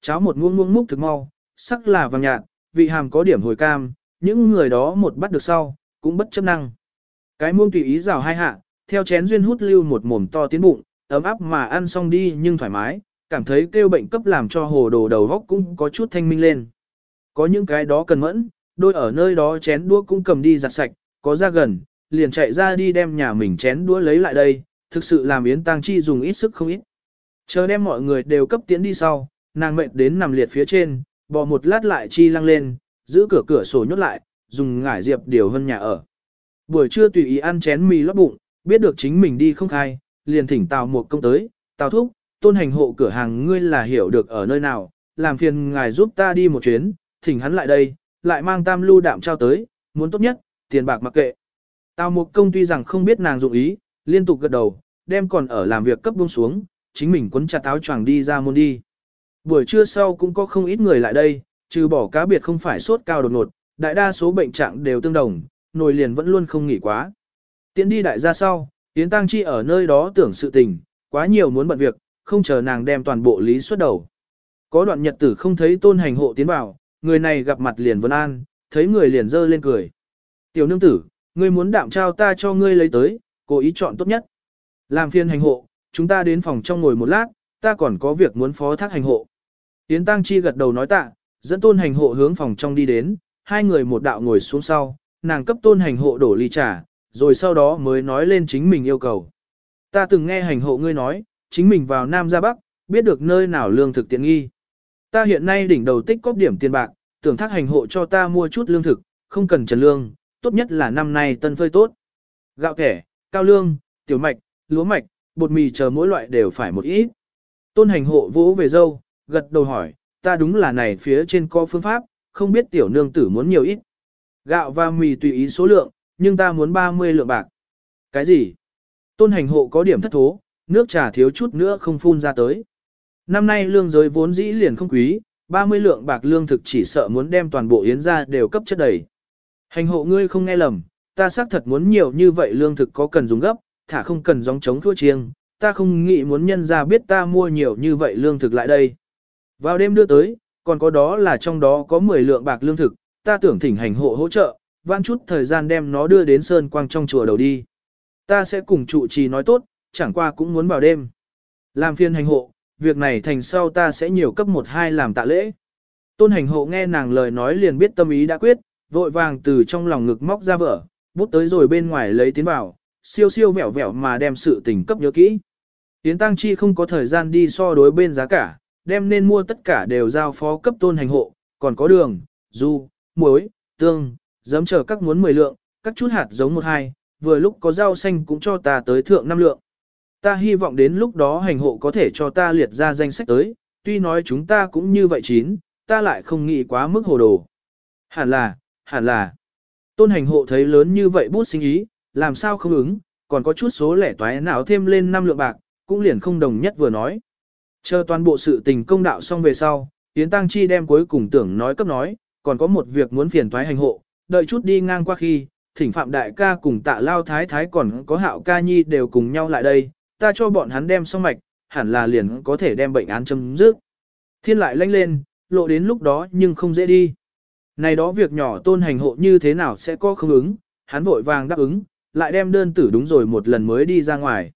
Cháo một muỗng muỗng múc thực mau, sắc là vàng nhạt, vị hàm có điểm hồi cam, những người đó một bắt được sau, cũng bất chấp năng. Cái muông tùy ý rào hai hạ, theo chén duyên hút lưu một mồm to tiến bụng, ấm áp mà ăn xong đi nhưng thoải mái, cảm thấy kêu bệnh cấp làm cho hồ đồ đầu góc cũng có chút thanh minh lên. Có những cái đó cần mẫn, đôi ở nơi đó chén đũa cũng cầm đi giặt sạch, có ra gần, liền chạy ra đi đem nhà mình chén đũa lấy lại đây, thực sự làm Yến Tăng Chi dùng ít sức không ít. Chờ đem mọi người đều cấp tiến đi sau, nàng mệt đến nằm liệt phía trên, bò một lát lại chi lăng lên, giữ cửa cửa sổ nhốt lại, dùng ngải diệp điều hơn nhà ở. Buổi trưa tùy ý ăn chén mì lót bụng, biết được chính mình đi không khai, liền thỉnh Tào một công tới, Tào thúc, tôn hành hộ cửa hàng ngươi là hiểu được ở nơi nào, làm phiền ngài giúp ta đi một chuyến, thỉnh hắn lại đây, lại mang tam lưu đạm trao tới, muốn tốt nhất, tiền bạc mặc kệ. Tào một công tuy rằng không biết nàng dụng ý, liên tục gật đầu, đem còn ở làm việc cấp buông xuống, chính mình quấn chặt áo choàng đi ra môn đi. Buổi trưa sau cũng có không ít người lại đây, trừ bỏ cá biệt không phải sốt cao đột ngột, đại đa số bệnh trạng đều tương đồng, nồi liền vẫn luôn không nghỉ quá. Tiến đi đại gia sau, Yến Tăng Chi ở nơi đó tưởng sự tình, quá nhiều muốn bận việc, không chờ nàng đem toàn bộ lý xuất đầu. Có đoạn nhật tử không thấy tôn hành hộ tiến vào, người này gặp mặt liền vân an, thấy người liền dơ lên cười. Tiểu nương tử, ngươi muốn đạm trao ta cho ngươi lấy tới, cố ý chọn tốt nhất. Làm phiên hành hộ, chúng ta đến phòng trong ngồi một lát, ta còn có việc muốn phó thác hành hộ. Yến Tăng Chi gật đầu nói tạ, dẫn tôn hành hộ hướng phòng trong đi đến, hai người một đạo ngồi xuống sau, nàng cấp tôn hành hộ đổ ly trà, rồi sau đó mới nói lên chính mình yêu cầu. Ta từng nghe hành hộ ngươi nói, chính mình vào Nam ra Bắc, biết được nơi nào lương thực tiện nghi. Ta hiện nay đỉnh đầu tích cóp điểm tiền bạc, tưởng thác hành hộ cho ta mua chút lương thực, không cần trần lương, tốt nhất là năm nay tân phơi tốt. Gạo kẻ, cao lương, tiểu mạch, lúa mạch, bột mì chờ mỗi loại đều phải một ít. Tôn hành hộ vỗ về dâu, gật đầu hỏi, ta đúng là này phía trên có phương pháp, không biết tiểu nương tử muốn nhiều ít. Gạo và mì tùy ý số lượng, nhưng ta muốn 30 lượng bạc. Cái gì? Tôn hành hộ có điểm thất thố, nước trà thiếu chút nữa không phun ra tới. Năm nay lương giới vốn dĩ liền không quý, 30 lượng bạc lương thực chỉ sợ muốn đem toàn bộ yến ra đều cấp chất đầy. Hành hộ ngươi không nghe lầm, ta xác thật muốn nhiều như vậy lương thực có cần dùng gấp, thả không cần gióng chống thua chiêng, ta không nghĩ muốn nhân ra biết ta mua nhiều như vậy lương thực lại đây. Vào đêm đưa tới, còn có đó là trong đó có 10 lượng bạc lương thực, ta tưởng thỉnh hành hộ hỗ trợ, vãn chút thời gian đem nó đưa đến Sơn Quang trong chùa đầu đi. Ta sẽ cùng trụ trì nói tốt, chẳng qua cũng muốn vào đêm. Làm phiên hành hộ, việc này thành sau ta sẽ nhiều cấp một hai làm tạ lễ. Tôn hành hộ nghe nàng lời nói liền biết tâm ý đã quyết, vội vàng từ trong lòng ngực móc ra vở, bút tới rồi bên ngoài lấy tiến vào, siêu siêu vẹo vẹo mà đem sự tình cấp nhớ kỹ. Tiến Tăng Chi không có thời gian đi so đối bên giá cả, đem nên mua tất cả đều giao phó cấp tôn hành hộ, còn có đường, du, muối, tương, giấm chờ các muốn 10 lượng, các chút hạt giống một hai, vừa lúc có rau xanh cũng cho ta tới thượng năm lượng. Ta hy vọng đến lúc đó hành hộ có thể cho ta liệt ra danh sách tới, tuy nói chúng ta cũng như vậy chín, ta lại không nghĩ quá mức hồ đồ. Hẳn là, hẳn là. Tôn hành hộ thấy lớn như vậy bút sinh ý, làm sao không ứng, còn có chút số lẻ toái nào thêm lên năm lượng bạc, cũng liền không đồng nhất vừa nói. Chờ toàn bộ sự tình công đạo xong về sau, Yến Tăng Chi đem cuối cùng tưởng nói cấp nói, còn có một việc muốn phiền thoái hành hộ, đợi chút đi ngang qua khi, thỉnh Phạm Đại ca cùng tạ Lao Thái Thái còn có Hạo Ca Nhi đều cùng nhau lại đây, ta cho bọn hắn đem xong mạch, hẳn là liền có thể đem bệnh án chấm dứt. Thiên lại lanh lên, lộ đến lúc đó nhưng không dễ đi. Này đó việc nhỏ tôn hành hộ như thế nào sẽ có không ứng, hắn vội vàng đáp ứng, lại đem đơn tử đúng rồi một lần mới đi ra ngoài.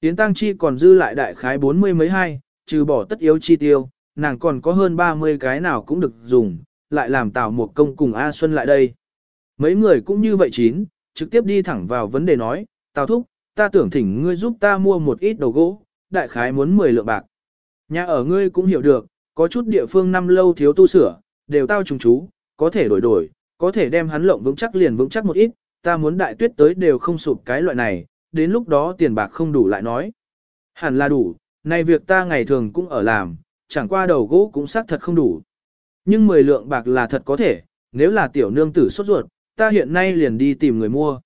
Tiến tăng chi còn dư lại đại khái bốn mươi mấy hai, trừ bỏ tất yếu chi tiêu, nàng còn có hơn 30 cái nào cũng được dùng, lại làm tạo một công cùng A Xuân lại đây. Mấy người cũng như vậy chín, trực tiếp đi thẳng vào vấn đề nói, Tào Thúc, ta tưởng thỉnh ngươi giúp ta mua một ít đầu gỗ, đại khái muốn 10 lượng bạc. Nhà ở ngươi cũng hiểu được, có chút địa phương năm lâu thiếu tu sửa, đều tao trùng chú, có thể đổi đổi, có thể đem hắn lộng vững chắc liền vững chắc một ít, ta muốn đại tuyết tới đều không sụp cái loại này, đến lúc đó tiền bạc không đủ lại nói. Hẳn là đủ, này việc ta ngày thường cũng ở làm, chẳng qua đầu gỗ cũng xác thật không đủ. Nhưng 10 lượng bạc là thật có thể, nếu là tiểu nương tử sốt ruột, ta hiện nay liền đi tìm người mua.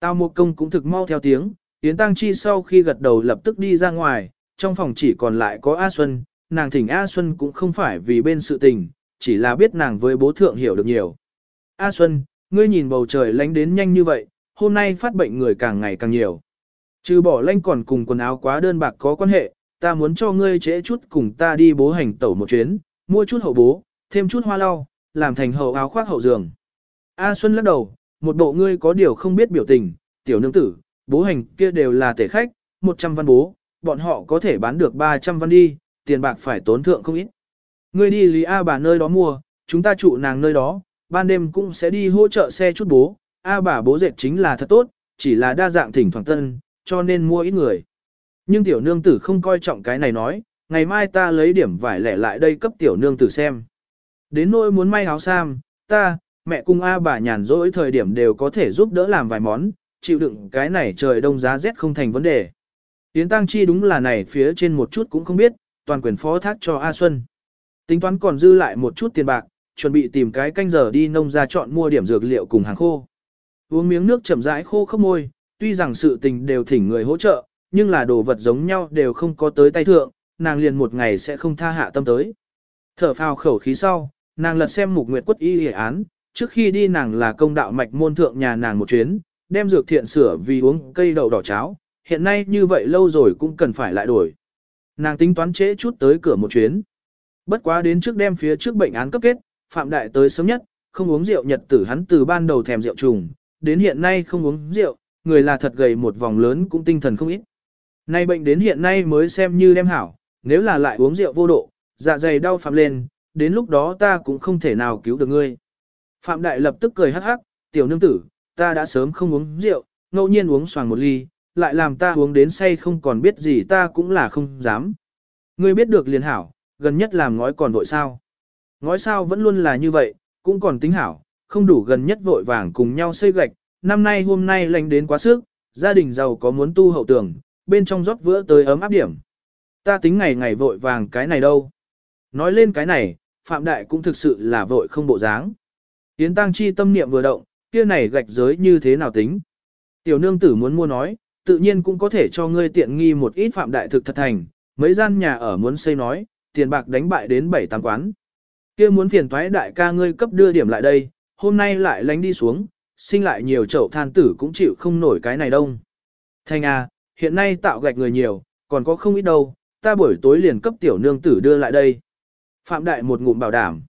Tao một công cũng thực mau theo tiếng, Yến Tăng Chi sau khi gật đầu lập tức đi ra ngoài, trong phòng chỉ còn lại có A Xuân, nàng thỉnh A Xuân cũng không phải vì bên sự tình, chỉ là biết nàng với bố thượng hiểu được nhiều. A Xuân, ngươi nhìn bầu trời lánh đến nhanh như vậy, hôm nay phát bệnh người càng ngày càng nhiều. Trừ bỏ lanh còn cùng quần áo quá đơn bạc có quan hệ, ta muốn cho ngươi trễ chút cùng ta đi bố hành tẩu một chuyến, mua chút hậu bố, thêm chút hoa lau, làm thành hậu áo khoác hậu giường. A Xuân lắc đầu, một bộ ngươi có điều không biết biểu tình, tiểu nương tử, bố hành kia đều là tể khách, 100 văn bố, bọn họ có thể bán được 300 văn đi, tiền bạc phải tốn thượng không ít. Ngươi đi Lý A bà nơi đó mua, chúng ta trụ nàng nơi đó, ban đêm cũng sẽ đi hỗ trợ xe chút bố, A bà bố dệt chính là thật tốt, chỉ là đa dạng thỉnh thoảng tân, cho nên mua ít người. Nhưng tiểu nương tử không coi trọng cái này nói, ngày mai ta lấy điểm vải lẻ lại đây cấp tiểu nương tử xem. Đến nỗi muốn may áo sam, ta, mẹ cùng A bà nhàn rỗi thời điểm đều có thể giúp đỡ làm vài món, chịu đựng cái này trời đông giá rét không thành vấn đề. Yến Tăng Chi đúng là này phía trên một chút cũng không biết, toàn quyền phó thác cho A Xuân. Tính toán còn dư lại một chút tiền bạc, chuẩn bị tìm cái canh giờ đi nông ra chọn mua điểm dược liệu cùng hàng khô. Uống miếng nước chậm rãi khô khốc môi, tuy rằng sự tình đều thỉnh người hỗ trợ, nhưng là đồ vật giống nhau đều không có tới tay thượng, nàng liền một ngày sẽ không tha hạ tâm tới. Thở phào khẩu khí sau, nàng lật xem mục nguyệt quất y hề án, trước khi đi nàng là công đạo mạch môn thượng nhà nàng một chuyến, đem dược thiện sửa vì uống cây đậu đỏ cháo, hiện nay như vậy lâu rồi cũng cần phải lại đổi. Nàng tính toán trễ chút tới cửa một chuyến. Bất quá đến trước đem phía trước bệnh án cấp kết, Phạm Đại tới sớm nhất, không uống rượu nhật tử hắn từ ban đầu thèm rượu trùng, đến hiện nay không uống rượu, người là thật gầy một vòng lớn cũng tinh thần không ít. Nay bệnh đến hiện nay mới xem như đem hảo, nếu là lại uống rượu vô độ, dạ dày đau phạm lên, đến lúc đó ta cũng không thể nào cứu được ngươi. Phạm Đại lập tức cười hắc hắc, tiểu nương tử, ta đã sớm không uống rượu, ngẫu nhiên uống xoàng một ly, lại làm ta uống đến say không còn biết gì ta cũng là không dám. Ngươi biết được liền hảo, gần nhất làm ngói còn vội sao. Ngói sao vẫn luôn là như vậy, cũng còn tính hảo, không đủ gần nhất vội vàng cùng nhau xây gạch, năm nay hôm nay lành đến quá sức, gia đình giàu có muốn tu hậu tường, bên trong rót vữa tới ấm áp điểm. Ta tính ngày ngày vội vàng cái này đâu. Nói lên cái này, Phạm Đại cũng thực sự là vội không bộ dáng. Yến Tăng Chi tâm niệm vừa động, kia này gạch giới như thế nào tính. Tiểu nương tử muốn mua nói, tự nhiên cũng có thể cho ngươi tiện nghi một ít Phạm Đại thực thật thành, mấy gian nhà ở muốn xây nói, tiền bạc đánh bại đến bảy tám quán. kia muốn phiền thoái đại ca ngươi cấp đưa điểm lại đây, hôm nay lại lánh đi xuống, sinh lại nhiều chậu than tử cũng chịu không nổi cái này đông. Thanh à, hiện nay tạo gạch người nhiều, còn có không ít đâu, ta buổi tối liền cấp tiểu nương tử đưa lại đây. Phạm Đại một ngụm bảo đảm.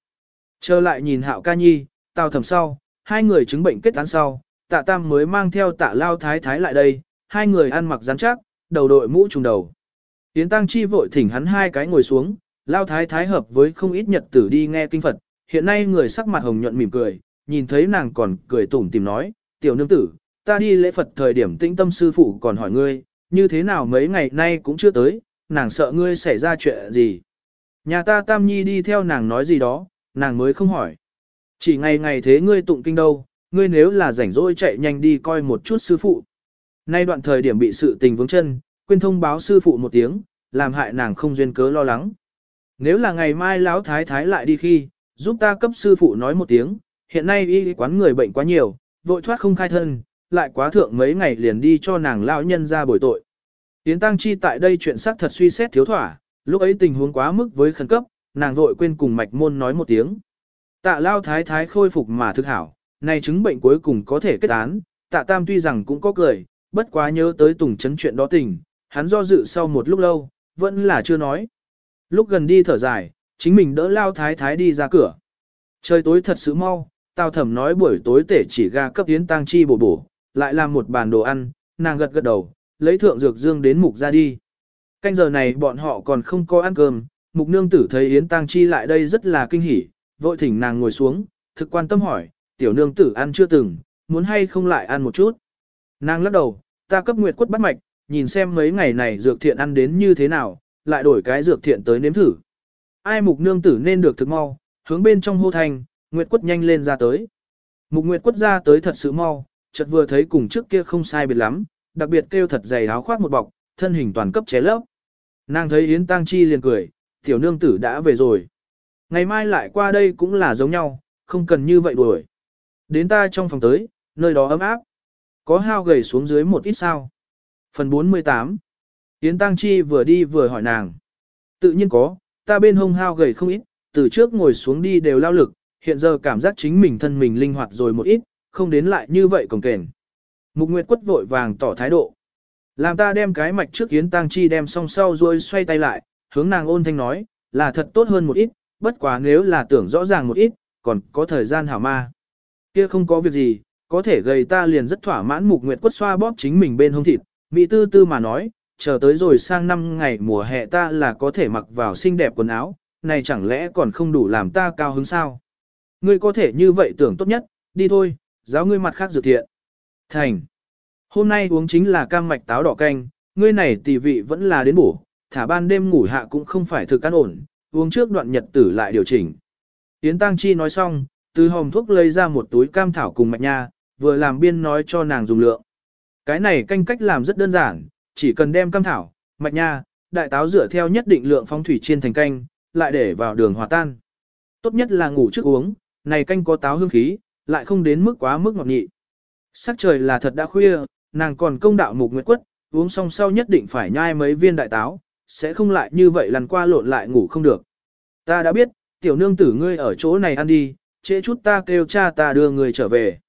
Trở lại nhìn Hạo ca nhi, tào thầm sau, hai người chứng bệnh kết án sau, tạ tam mới mang theo tạ lao thái thái lại đây, hai người ăn mặc rắn chắc, đầu đội mũ trùng đầu. tiến Tăng Chi vội thỉnh hắn hai cái ngồi xuống, lao thái thái hợp với không ít nhật tử đi nghe kinh Phật, hiện nay người sắc mặt hồng nhuận mỉm cười, nhìn thấy nàng còn cười tủm tìm nói, tiểu nương tử, ta đi lễ Phật thời điểm tĩnh tâm sư phụ còn hỏi ngươi, như thế nào mấy ngày nay cũng chưa tới, nàng sợ ngươi xảy ra chuyện gì. Nhà ta Tam Nhi đi theo nàng nói gì đó, nàng mới không hỏi. Chỉ ngày ngày thế ngươi tụng kinh đâu, ngươi nếu là rảnh rỗi chạy nhanh đi coi một chút sư phụ. Nay đoạn thời điểm bị sự tình vướng chân, quên thông báo sư phụ một tiếng, làm hại nàng không duyên cớ lo lắng. Nếu là ngày mai lão thái thái lại đi khi, giúp ta cấp sư phụ nói một tiếng, hiện nay y quán người bệnh quá nhiều, vội thoát không khai thân, lại quá thượng mấy ngày liền đi cho nàng lão nhân ra bồi tội. Yến Tăng Chi tại đây chuyện xác thật suy xét thiếu thỏa, lúc ấy tình huống quá mức với khẩn cấp, nàng vội quên cùng mạch môn nói một tiếng. Tạ lao thái thái khôi phục mà thực hảo, này chứng bệnh cuối cùng có thể kết án, tạ tam tuy rằng cũng có cười, bất quá nhớ tới tùng chấn chuyện đó tình, hắn do dự sau một lúc lâu, vẫn là chưa nói. Lúc gần đi thở dài, chính mình đỡ lao thái thái đi ra cửa. Trời tối thật sự mau, tao thẩm nói buổi tối tể chỉ ga cấp tiến tăng chi bổ bổ, lại làm một bàn đồ ăn, nàng gật gật đầu, lấy thượng dược dương đến mục ra đi. Canh giờ này bọn họ còn không có ăn cơm, mục nương tử thấy Yến Tăng Chi lại đây rất là kinh hỉ, vội thỉnh nàng ngồi xuống, thực quan tâm hỏi, tiểu nương tử ăn chưa từng, muốn hay không lại ăn một chút. Nàng lắc đầu, ta cấp nguyệt quất bắt mạch, nhìn xem mấy ngày này dược thiện ăn đến như thế nào, lại đổi cái dược thiện tới nếm thử. Ai mục nương tử nên được thực mau, hướng bên trong hô thành, nguyệt quất nhanh lên ra tới. Mục nguyệt quất ra tới thật sự mau, chợt vừa thấy cùng trước kia không sai biệt lắm, đặc biệt kêu thật dày áo khoác một bọc, thân hình toàn cấp chế lấp. Nàng thấy Yến Tăng Chi liền cười, tiểu nương tử đã về rồi. Ngày mai lại qua đây cũng là giống nhau, không cần như vậy đuổi. Đến ta trong phòng tới, nơi đó ấm áp. Có hao gầy xuống dưới một ít sao. Phần 48 Yến Tăng Chi vừa đi vừa hỏi nàng. Tự nhiên có, ta bên hông hao gầy không ít, từ trước ngồi xuống đi đều lao lực, hiện giờ cảm giác chính mình thân mình linh hoạt rồi một ít, không đến lại như vậy cồng kềnh. Mục Nguyệt quất vội vàng tỏ thái độ. Làm ta đem cái mạch trước Yến Tăng Chi đem xong sau rồi xoay tay lại, hướng nàng ôn thanh nói, là thật tốt hơn một ít, bất quá nếu là tưởng rõ ràng một ít, còn có thời gian hảo ma. Kia không có việc gì, có thể gầy ta liền rất thỏa mãn mục nguyệt quất xoa bóp chính mình bên hông thịt, mỹ tư tư mà nói, chờ tới rồi sang năm ngày mùa hè ta là có thể mặc vào xinh đẹp quần áo, này chẳng lẽ còn không đủ làm ta cao hứng sao? Ngươi có thể như vậy tưởng tốt nhất, đi thôi, giáo ngươi mặt khác dự thiện. Thành. Hôm nay uống chính là cam mạch táo đỏ canh, ngươi này tỷ vị vẫn là đến bổ, thả ban đêm ngủ hạ cũng không phải thực ăn ổn, uống trước đoạn nhật tử lại điều chỉnh. Yến Tăng Chi nói xong, từ hồng thuốc lấy ra một túi cam thảo cùng mạch nha, vừa làm biên nói cho nàng dùng lượng. Cái này canh cách làm rất đơn giản, chỉ cần đem cam thảo, mạch nha, đại táo rửa theo nhất định lượng phong thủy chiên thành canh, lại để vào đường hòa tan. Tốt nhất là ngủ trước uống, này canh có táo hương khí, lại không đến mức quá mức ngọt nhị. Sắc trời là thật đã khuya, nàng còn công đạo mục nguyệt quất, uống xong sau nhất định phải nhai mấy viên đại táo, sẽ không lại như vậy lần qua lộn lại ngủ không được. Ta đã biết, tiểu nương tử ngươi ở chỗ này ăn đi, trễ chút ta kêu cha ta đưa người trở về.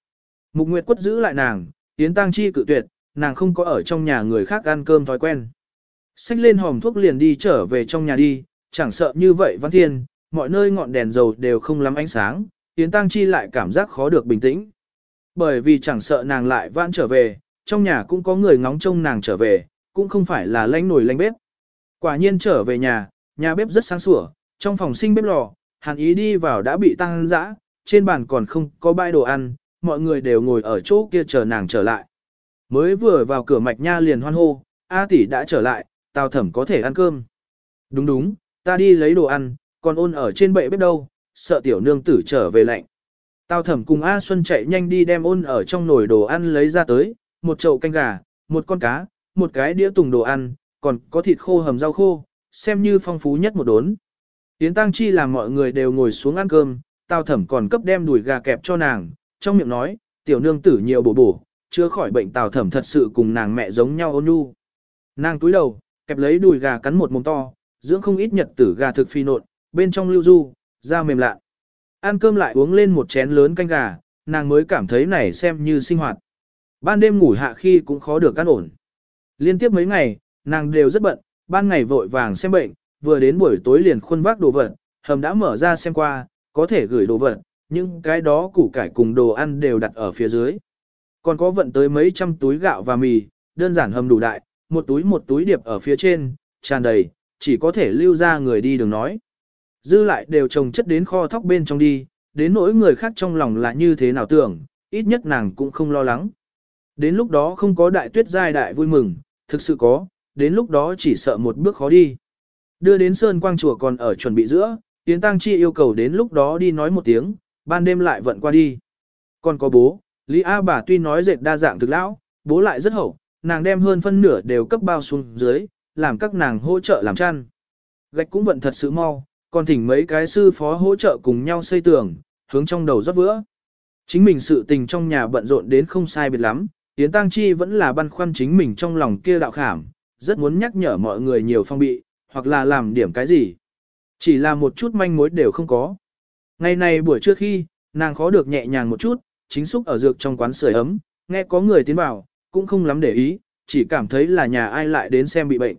Mục Nguyệt quất giữ lại nàng, Yến Tăng Chi cự tuyệt, nàng không có ở trong nhà người khác ăn cơm thói quen. Xách lên hòm thuốc liền đi trở về trong nhà đi, chẳng sợ như vậy văn thiên, mọi nơi ngọn đèn dầu đều không lắm ánh sáng, Yến Tăng Chi lại cảm giác khó được bình tĩnh. Bởi vì chẳng sợ nàng lại vãn trở về, trong nhà cũng có người ngóng trông nàng trở về, cũng không phải là lánh nổi lánh bếp. Quả nhiên trở về nhà, nhà bếp rất sáng sủa, trong phòng sinh bếp lò, hàn ý đi vào đã bị tăng dã, trên bàn còn không có bãi đồ ăn, mọi người đều ngồi ở chỗ kia chờ nàng trở lại. Mới vừa vào cửa mạch nha liền hoan hô, A tỷ đã trở lại, tào thẩm có thể ăn cơm. Đúng đúng, ta đi lấy đồ ăn, còn ôn ở trên bệ bếp đâu, sợ tiểu nương tử trở về lạnh. Tào thẩm cùng A Xuân chạy nhanh đi đem ôn ở trong nồi đồ ăn lấy ra tới, một chậu canh gà, một con cá, một cái đĩa tùng đồ ăn, còn có thịt khô hầm rau khô, xem như phong phú nhất một đốn. Tiến tăng chi làm mọi người đều ngồi xuống ăn cơm, tào thẩm còn cấp đem đùi gà kẹp cho nàng, trong miệng nói, tiểu nương tử nhiều bổ bổ, chưa khỏi bệnh tào thẩm thật sự cùng nàng mẹ giống nhau ôn nhu. Nàng túi đầu, kẹp lấy đùi gà cắn một mồm to, dưỡng không ít nhật tử gà thực phi nộn, bên trong lưu du, da mềm lạ. Ăn cơm lại uống lên một chén lớn canh gà, nàng mới cảm thấy này xem như sinh hoạt. Ban đêm ngủ hạ khi cũng khó được căn ổn. Liên tiếp mấy ngày, nàng đều rất bận, ban ngày vội vàng xem bệnh, vừa đến buổi tối liền khuôn vác đồ vật, hầm đã mở ra xem qua, có thể gửi đồ vật, nhưng cái đó củ cải cùng đồ ăn đều đặt ở phía dưới. Còn có vận tới mấy trăm túi gạo và mì, đơn giản hầm đủ đại, một túi một túi điệp ở phía trên, tràn đầy, chỉ có thể lưu ra người đi đường nói. Dư lại đều trồng chất đến kho thóc bên trong đi, đến nỗi người khác trong lòng là như thế nào tưởng, ít nhất nàng cũng không lo lắng. Đến lúc đó không có đại tuyết giai đại vui mừng, thực sự có, đến lúc đó chỉ sợ một bước khó đi. Đưa đến Sơn Quang Chùa còn ở chuẩn bị giữa, Yến Tăng Chi yêu cầu đến lúc đó đi nói một tiếng, ban đêm lại vận qua đi. Còn có bố, Lý A bà tuy nói dệt đa dạng thực lão, bố lại rất hậu, nàng đem hơn phân nửa đều cấp bao xuống dưới, làm các nàng hỗ trợ làm chăn. Gạch cũng vận thật sự mau, còn thỉnh mấy cái sư phó hỗ trợ cùng nhau xây tường, hướng trong đầu rót vữa. Chính mình sự tình trong nhà bận rộn đến không sai biệt lắm, Yến Tăng Chi vẫn là băn khoăn chính mình trong lòng kia đạo khảm, rất muốn nhắc nhở mọi người nhiều phong bị, hoặc là làm điểm cái gì. Chỉ là một chút manh mối đều không có. Ngày này buổi trưa khi, nàng khó được nhẹ nhàng một chút, chính xúc ở dược trong quán sưởi ấm, nghe có người tiến vào, cũng không lắm để ý, chỉ cảm thấy là nhà ai lại đến xem bị bệnh.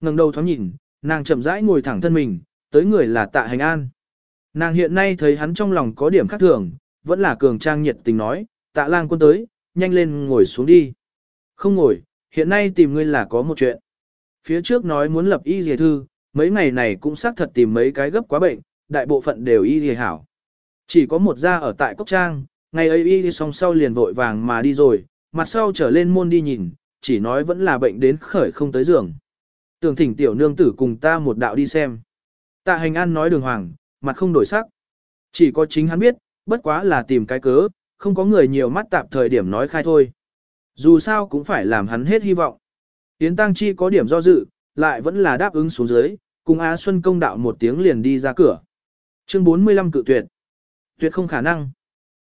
ngẩng đầu thoáng nhìn, nàng chậm rãi ngồi thẳng thân mình, tới người là tạ hành an. Nàng hiện nay thấy hắn trong lòng có điểm khác thường, vẫn là cường trang nhiệt tình nói, tạ lang quân tới, nhanh lên ngồi xuống đi. Không ngồi, hiện nay tìm ngươi là có một chuyện. Phía trước nói muốn lập y dề thư, mấy ngày này cũng xác thật tìm mấy cái gấp quá bệnh, đại bộ phận đều y dề hảo. Chỉ có một gia ở tại Cốc Trang, ngày ấy y đi xong sau liền vội vàng mà đi rồi, mặt sau trở lên môn đi nhìn, chỉ nói vẫn là bệnh đến khởi không tới giường. Tưởng thỉnh tiểu nương tử cùng ta một đạo đi xem. Tạ hành an nói đường hoàng, mặt không đổi sắc. Chỉ có chính hắn biết, bất quá là tìm cái cớ, không có người nhiều mắt tạp thời điểm nói khai thôi. Dù sao cũng phải làm hắn hết hy vọng. Yến Tăng Chi có điểm do dự, lại vẫn là đáp ứng xuống dưới, cùng Á Xuân công đạo một tiếng liền đi ra cửa. Chương 45 cự tuyệt. Tuyệt không khả năng.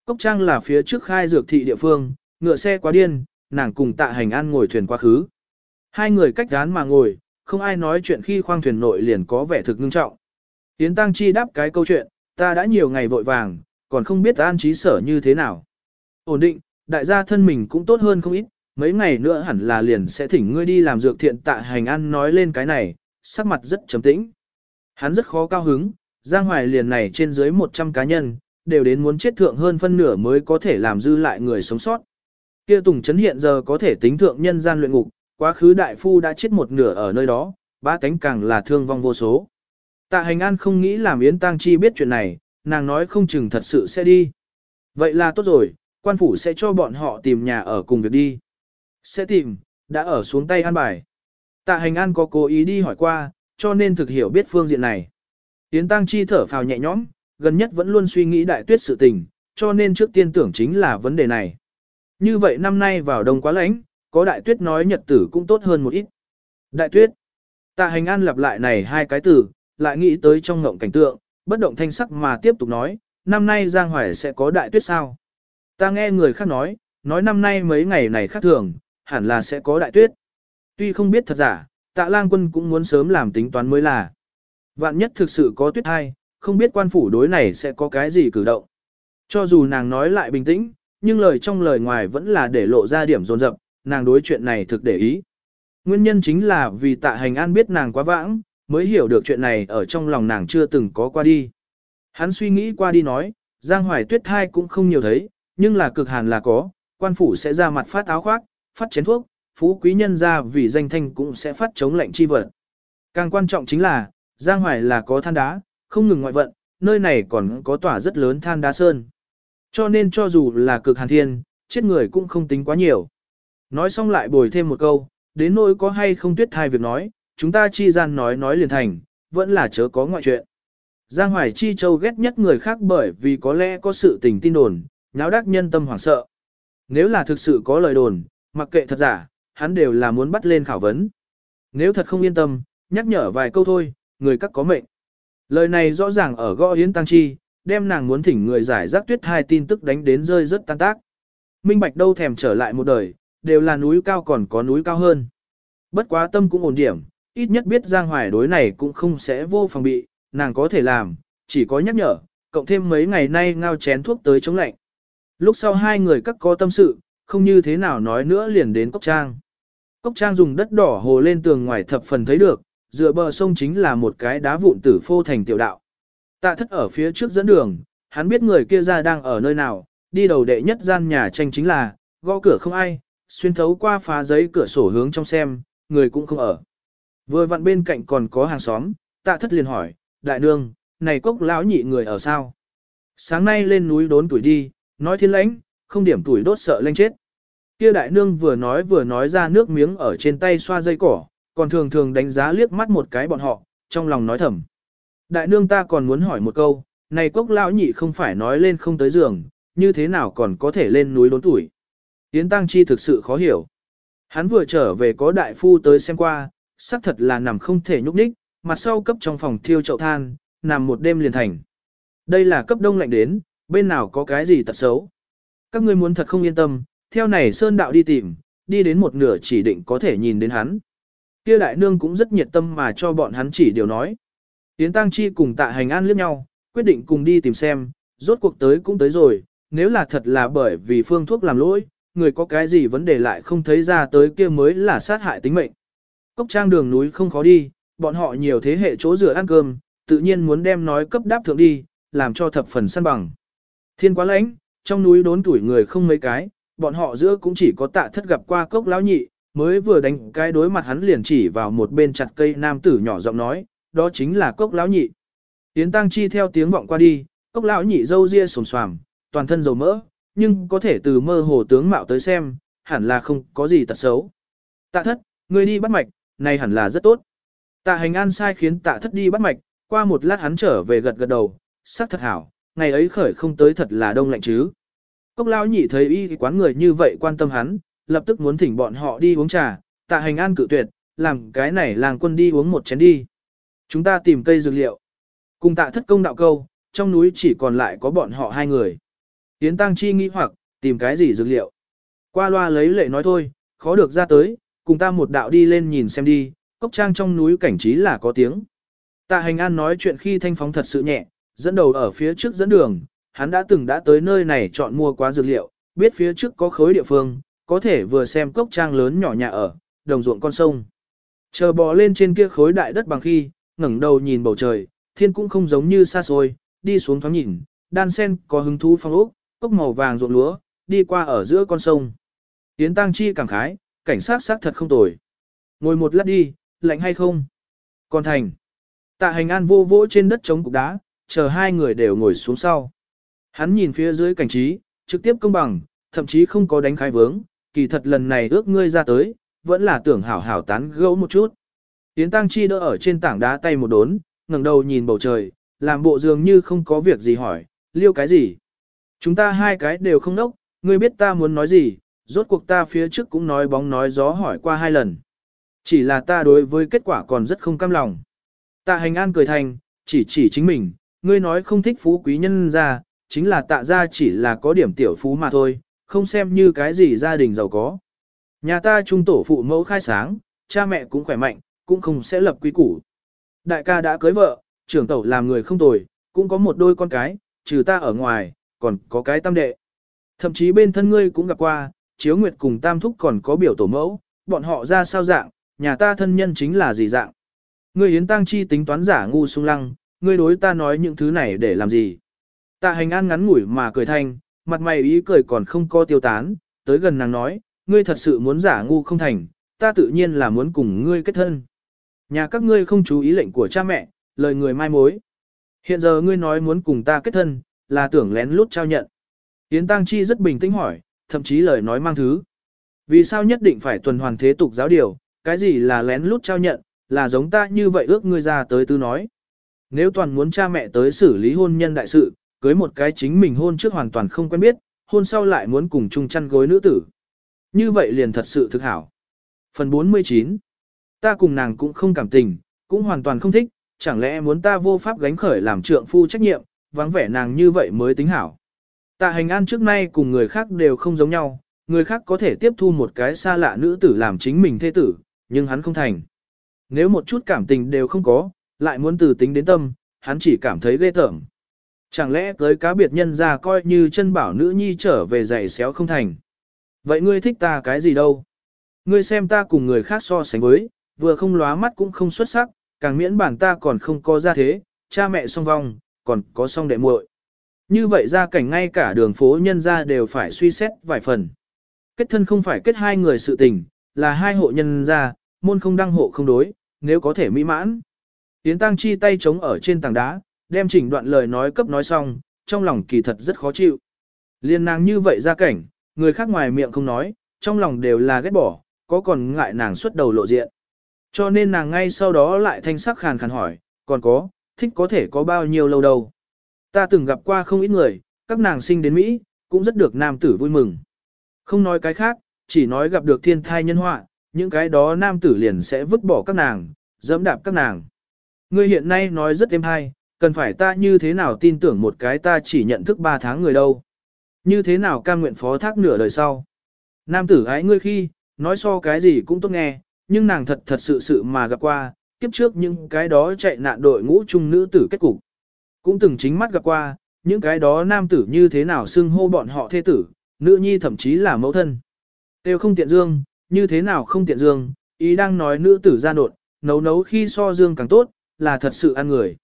Cốc Trang là phía trước khai dược thị địa phương, ngựa xe quá điên, nàng cùng tạ hành an ngồi thuyền quá khứ. Hai người cách gán mà ngồi, không ai nói chuyện khi khoang thuyền nội liền có vẻ thực ngưng trọng. Yến Tăng Chi đáp cái câu chuyện, ta đã nhiều ngày vội vàng, còn không biết an trí sở như thế nào. Ổn định, đại gia thân mình cũng tốt hơn không ít, mấy ngày nữa hẳn là liền sẽ thỉnh ngươi đi làm dược thiện tạ hành an nói lên cái này, sắc mặt rất trầm tĩnh. Hắn rất khó cao hứng, Giang Hoài liền này trên dưới 100 cá nhân, đều đến muốn chết thượng hơn phân nửa mới có thể làm dư lại người sống sót. Kia Tùng Trấn hiện giờ có thể tính thượng nhân gian luyện ngục, quá khứ đại phu đã chết một nửa ở nơi đó, ba cánh càng là thương vong vô số. Tạ hành an không nghĩ làm Yến Tăng Chi biết chuyện này, nàng nói không chừng thật sự sẽ đi. Vậy là tốt rồi, quan phủ sẽ cho bọn họ tìm nhà ở cùng việc đi. Sẽ tìm, đã ở xuống tay an bài. Tạ hành an có cố ý đi hỏi qua, cho nên thực hiểu biết phương diện này. Yến Tăng Chi thở phào nhẹ nhõm, gần nhất vẫn luôn suy nghĩ đại tuyết sự tình, cho nên trước tiên tưởng chính là vấn đề này. Như vậy năm nay vào đông quá lạnh, có đại tuyết nói nhật tử cũng tốt hơn một ít. Đại tuyết. Tạ hành an lặp lại này hai cái từ, lại nghĩ tới trong ngộng cảnh tượng, bất động thanh sắc mà tiếp tục nói, năm nay Giang Hoài sẽ có đại tuyết sao? Ta nghe người khác nói, nói năm nay mấy ngày này khác thường, hẳn là sẽ có đại tuyết. Tuy không biết thật giả, tạ lang quân cũng muốn sớm làm tính toán mới là. Vạn nhất thực sự có tuyết hay, không biết quan phủ đối này sẽ có cái gì cử động. Cho dù nàng nói lại bình tĩnh, nhưng lời trong lời ngoài vẫn là để lộ ra điểm dồn dập, nàng đối chuyện này thực để ý. Nguyên nhân chính là vì tạ hành an biết nàng quá vãng, mới hiểu được chuyện này ở trong lòng nàng chưa từng có qua đi. Hắn suy nghĩ qua đi nói, Giang Hoài Tuyết thai cũng không nhiều thấy, nhưng là cực hàn là có, quan phủ sẽ ra mặt phát áo khoác, phát chén thuốc, phú quý nhân ra vì danh thanh cũng sẽ phát chống lệnh chi vật. Càng quan trọng chính là, Giang Hoài là có than đá, không ngừng ngoại vận, nơi này còn có tỏa rất lớn than đá sơn. Cho nên cho dù là cực hàn thiên, chết người cũng không tính quá nhiều. Nói xong lại bồi thêm một câu, đến nỗi có hay không tuyết thai việc nói, chúng ta chi gian nói nói liền thành, vẫn là chớ có ngoại chuyện. Giang Hoài Chi Châu ghét nhất người khác bởi vì có lẽ có sự tình tin đồn, nháo đắc nhân tâm hoảng sợ. Nếu là thực sự có lời đồn, mặc kệ thật giả, hắn đều là muốn bắt lên khảo vấn. Nếu thật không yên tâm, nhắc nhở vài câu thôi, người các có mệnh. Lời này rõ ràng ở gõ Yến Tăng Chi, đem nàng muốn thỉnh người giải rác tuyết hai tin tức đánh đến rơi rất tan tác. Minh Bạch đâu thèm trở lại một đời, đều là núi cao còn có núi cao hơn. Bất quá tâm cũng ổn điểm, ít nhất biết Giang Hoài đối này cũng không sẽ vô phòng bị, nàng có thể làm, chỉ có nhắc nhở, cộng thêm mấy ngày nay ngao chén thuốc tới chống lạnh. Lúc sau hai người các có tâm sự, không như thế nào nói nữa liền đến Cốc Trang. Cốc Trang dùng đất đỏ hồ lên tường ngoài thập phần thấy được, dựa bờ sông chính là một cái đá vụn tử phô thành tiểu đạo. Tạ thất ở phía trước dẫn đường, hắn biết người kia ra đang ở nơi nào, đi đầu đệ nhất gian nhà tranh chính là, gõ cửa không ai, xuyên thấu qua phá giấy cửa sổ hướng trong xem, người cũng không ở. Vừa vặn bên cạnh còn có hàng xóm, tạ thất liền hỏi, đại nương, này cốc lão nhị người ở sao? Sáng nay lên núi đốn tuổi đi, nói thiên lãnh, không điểm tuổi đốt sợ lanh chết. Kia đại nương vừa nói vừa nói ra nước miếng ở trên tay xoa dây cỏ, còn thường thường đánh giá liếc mắt một cái bọn họ, trong lòng nói thầm. Đại nương ta còn muốn hỏi một câu, này cốc lão nhị không phải nói lên không tới giường, như thế nào còn có thể lên núi đốn tuổi. Yến Tăng Chi thực sự khó hiểu. Hắn vừa trở về có đại phu tới xem qua, xác thật là nằm không thể nhúc nhích, mặt sau cấp trong phòng thiêu chậu than, nằm một đêm liền thành. Đây là cấp đông lạnh đến, bên nào có cái gì tật xấu. Các ngươi muốn thật không yên tâm, theo này sơn đạo đi tìm, đi đến một nửa chỉ định có thể nhìn đến hắn. Kia đại nương cũng rất nhiệt tâm mà cho bọn hắn chỉ điều nói. Yến Tăng Chi cùng tạ hành an liếc nhau, quyết định cùng đi tìm xem, rốt cuộc tới cũng tới rồi, nếu là thật là bởi vì phương thuốc làm lỗi, người có cái gì vấn đề lại không thấy ra tới kia mới là sát hại tính mệnh. Cốc trang đường núi không khó đi, bọn họ nhiều thế hệ chỗ rửa ăn cơm, tự nhiên muốn đem nói cấp đáp thượng đi, làm cho thập phần săn bằng. Thiên quá lãnh, trong núi đốn tuổi người không mấy cái, bọn họ giữa cũng chỉ có tạ thất gặp qua cốc lão nhị, mới vừa đánh cái đối mặt hắn liền chỉ vào một bên chặt cây nam tử nhỏ giọng nói, đó chính là cốc lão nhị. Tiến tăng chi theo tiếng vọng qua đi, cốc lão nhị dâu ria sồm xoàm, toàn thân dầu mỡ, nhưng có thể từ mơ hồ tướng mạo tới xem, hẳn là không có gì tật xấu. Tạ thất, người đi bắt mạch, này hẳn là rất tốt. Tạ hành an sai khiến tạ thất đi bắt mạch, qua một lát hắn trở về gật gật đầu, sắc thật hảo, ngày ấy khởi không tới thật là đông lạnh chứ. Cốc lão nhị thấy y quán người như vậy quan tâm hắn, lập tức muốn thỉnh bọn họ đi uống trà, tạ hành an cự tuyệt, làm cái này làng quân đi uống một chén đi. Chúng ta tìm cây dược liệu. Cùng tạ thất công đạo câu, trong núi chỉ còn lại có bọn họ hai người. Yến Tăng Chi nghĩ hoặc, tìm cái gì dược liệu. Qua loa lấy lệ nói thôi, khó được ra tới, cùng ta một đạo đi lên nhìn xem đi, cốc trang trong núi cảnh trí là có tiếng. Tạ hành an nói chuyện khi thanh phóng thật sự nhẹ, dẫn đầu ở phía trước dẫn đường, hắn đã từng đã tới nơi này chọn mua quá dược liệu, biết phía trước có khối địa phương, có thể vừa xem cốc trang lớn nhỏ nhà ở, đồng ruộng con sông. Chờ bò lên trên kia khối đại đất bằng khi, ngẩng đầu nhìn bầu trời, thiên cũng không giống như xa xôi, đi xuống thoáng nhìn, đan sen có hứng thú phong ốc, cốc màu vàng ruộng lúa, đi qua ở giữa con sông. Yến Tăng Chi cảm khái, cảnh sát xác thật không tồi. Ngồi một lát đi, lạnh hay không? Còn thành. Tạ hành an vô vỗ trên đất trống cục đá, chờ hai người đều ngồi xuống sau. Hắn nhìn phía dưới cảnh trí, trực tiếp công bằng, thậm chí không có đánh khai vướng, kỳ thật lần này ước ngươi ra tới, vẫn là tưởng hảo hảo tán gẫu một chút. Yến Tăng Chi đỡ ở trên tảng đá tay một đốn, ngẩng đầu nhìn bầu trời, làm bộ dường như không có việc gì hỏi, liêu cái gì. Chúng ta hai cái đều không đốc, ngươi biết ta muốn nói gì, rốt cuộc ta phía trước cũng nói bóng nói gió hỏi qua hai lần. Chỉ là ta đối với kết quả còn rất không cam lòng. Tạ hành an cười thành, chỉ chỉ chính mình, ngươi nói không thích phú quý nhân ra, chính là tạ ra chỉ là có điểm tiểu phú mà thôi, không xem như cái gì gia đình giàu có. Nhà ta trung tổ phụ mẫu khai sáng, cha mẹ cũng khỏe mạnh, cũng không sẽ lập quý củ. Đại ca đã cưới vợ, trưởng tẩu làm người không tồi, cũng có một đôi con cái, trừ ta ở ngoài, còn có cái tam đệ. Thậm chí bên thân ngươi cũng gặp qua, chiếu nguyệt cùng tam thúc còn có biểu tổ mẫu, bọn họ ra sao dạng, nhà ta thân nhân chính là gì dạng. Ngươi hiến tăng chi tính toán giả ngu sung lăng, ngươi đối ta nói những thứ này để làm gì. Tạ hành an ngắn ngủi mà cười thanh, mặt mày ý cười còn không có tiêu tán, tới gần nàng nói, ngươi thật sự muốn giả ngu không thành, ta tự nhiên là muốn cùng ngươi kết thân. Nhà các ngươi không chú ý lệnh của cha mẹ, lời người mai mối. Hiện giờ ngươi nói muốn cùng ta kết thân, là tưởng lén lút trao nhận. Yến Tăng Chi rất bình tĩnh hỏi, thậm chí lời nói mang thứ. Vì sao nhất định phải tuần hoàn thế tục giáo điều, cái gì là lén lút trao nhận, là giống ta như vậy ước ngươi ra tới tư nói. Nếu toàn muốn cha mẹ tới xử lý hôn nhân đại sự, cưới một cái chính mình hôn trước hoàn toàn không quen biết, hôn sau lại muốn cùng chung chăn gối nữ tử. Như vậy liền thật sự thực hảo. Phần 49 Ta cùng nàng cũng không cảm tình, cũng hoàn toàn không thích, chẳng lẽ muốn ta vô pháp gánh khởi làm trượng phu trách nhiệm, vắng vẻ nàng như vậy mới tính hảo. Tạ hành an trước nay cùng người khác đều không giống nhau, người khác có thể tiếp thu một cái xa lạ nữ tử làm chính mình thê tử, nhưng hắn không thành. Nếu một chút cảm tình đều không có, lại muốn từ tính đến tâm, hắn chỉ cảm thấy ghê tởm. Chẳng lẽ tới cá biệt nhân ra coi như chân bảo nữ nhi trở về giày xéo không thành. Vậy ngươi thích ta cái gì đâu? Ngươi xem ta cùng người khác so sánh với, vừa không lóa mắt cũng không xuất sắc, càng miễn bản ta còn không có ra thế, cha mẹ song vong, còn có song đệ muội. Như vậy ra cảnh ngay cả đường phố nhân ra đều phải suy xét vài phần. Kết thân không phải kết hai người sự tình, là hai hộ nhân ra, môn không đăng hộ không đối, nếu có thể mỹ mãn. Tiến tăng chi tay chống ở trên tảng đá, đem chỉnh đoạn lời nói cấp nói xong, trong lòng kỳ thật rất khó chịu. Liên nàng như vậy ra cảnh, người khác ngoài miệng không nói, trong lòng đều là ghét bỏ, có còn ngại nàng xuất đầu lộ diện. Cho nên nàng ngay sau đó lại thanh sắc khàn khàn hỏi, còn có, thích có thể có bao nhiêu lâu đâu. Ta từng gặp qua không ít người, các nàng sinh đến Mỹ, cũng rất được nam tử vui mừng. Không nói cái khác, chỉ nói gặp được thiên thai nhân họa, những cái đó nam tử liền sẽ vứt bỏ các nàng, dẫm đạp các nàng. Ngươi hiện nay nói rất êm hay, cần phải ta như thế nào tin tưởng một cái ta chỉ nhận thức 3 tháng người đâu. Như thế nào cam nguyện phó thác nửa đời sau. Nam tử ái ngươi khi, nói so cái gì cũng tốt nghe, nhưng nàng thật thật sự sự mà gặp qua, kiếp trước những cái đó chạy nạn đội ngũ chung nữ tử kết cục. Cũng từng chính mắt gặp qua, những cái đó nam tử như thế nào xưng hô bọn họ thê tử, nữ nhi thậm chí là mẫu thân. Tiêu không tiện dương, như thế nào không tiện dương, ý đang nói nữ tử ra nột, nấu nấu khi so dương càng tốt, là thật sự ăn người.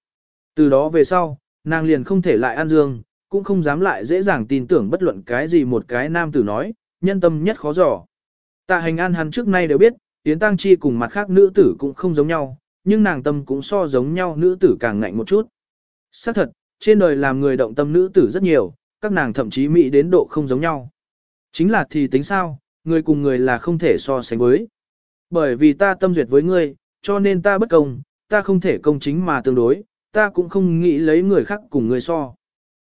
Từ đó về sau, nàng liền không thể lại ăn dương, cũng không dám lại dễ dàng tin tưởng bất luận cái gì một cái nam tử nói, nhân tâm nhất khó dò. Tạ hành an hắn trước nay đều biết, Yến Tăng Chi cùng mặt khác nữ tử cũng không giống nhau, nhưng nàng tâm cũng so giống nhau nữ tử càng ngạnh một chút. Xác thật, trên đời làm người động tâm nữ tử rất nhiều, các nàng thậm chí mỹ đến độ không giống nhau. Chính là thì tính sao, người cùng người là không thể so sánh với. Bởi vì ta tâm duyệt với ngươi, cho nên ta bất công, ta không thể công chính mà tương đối, ta cũng không nghĩ lấy người khác cùng người so.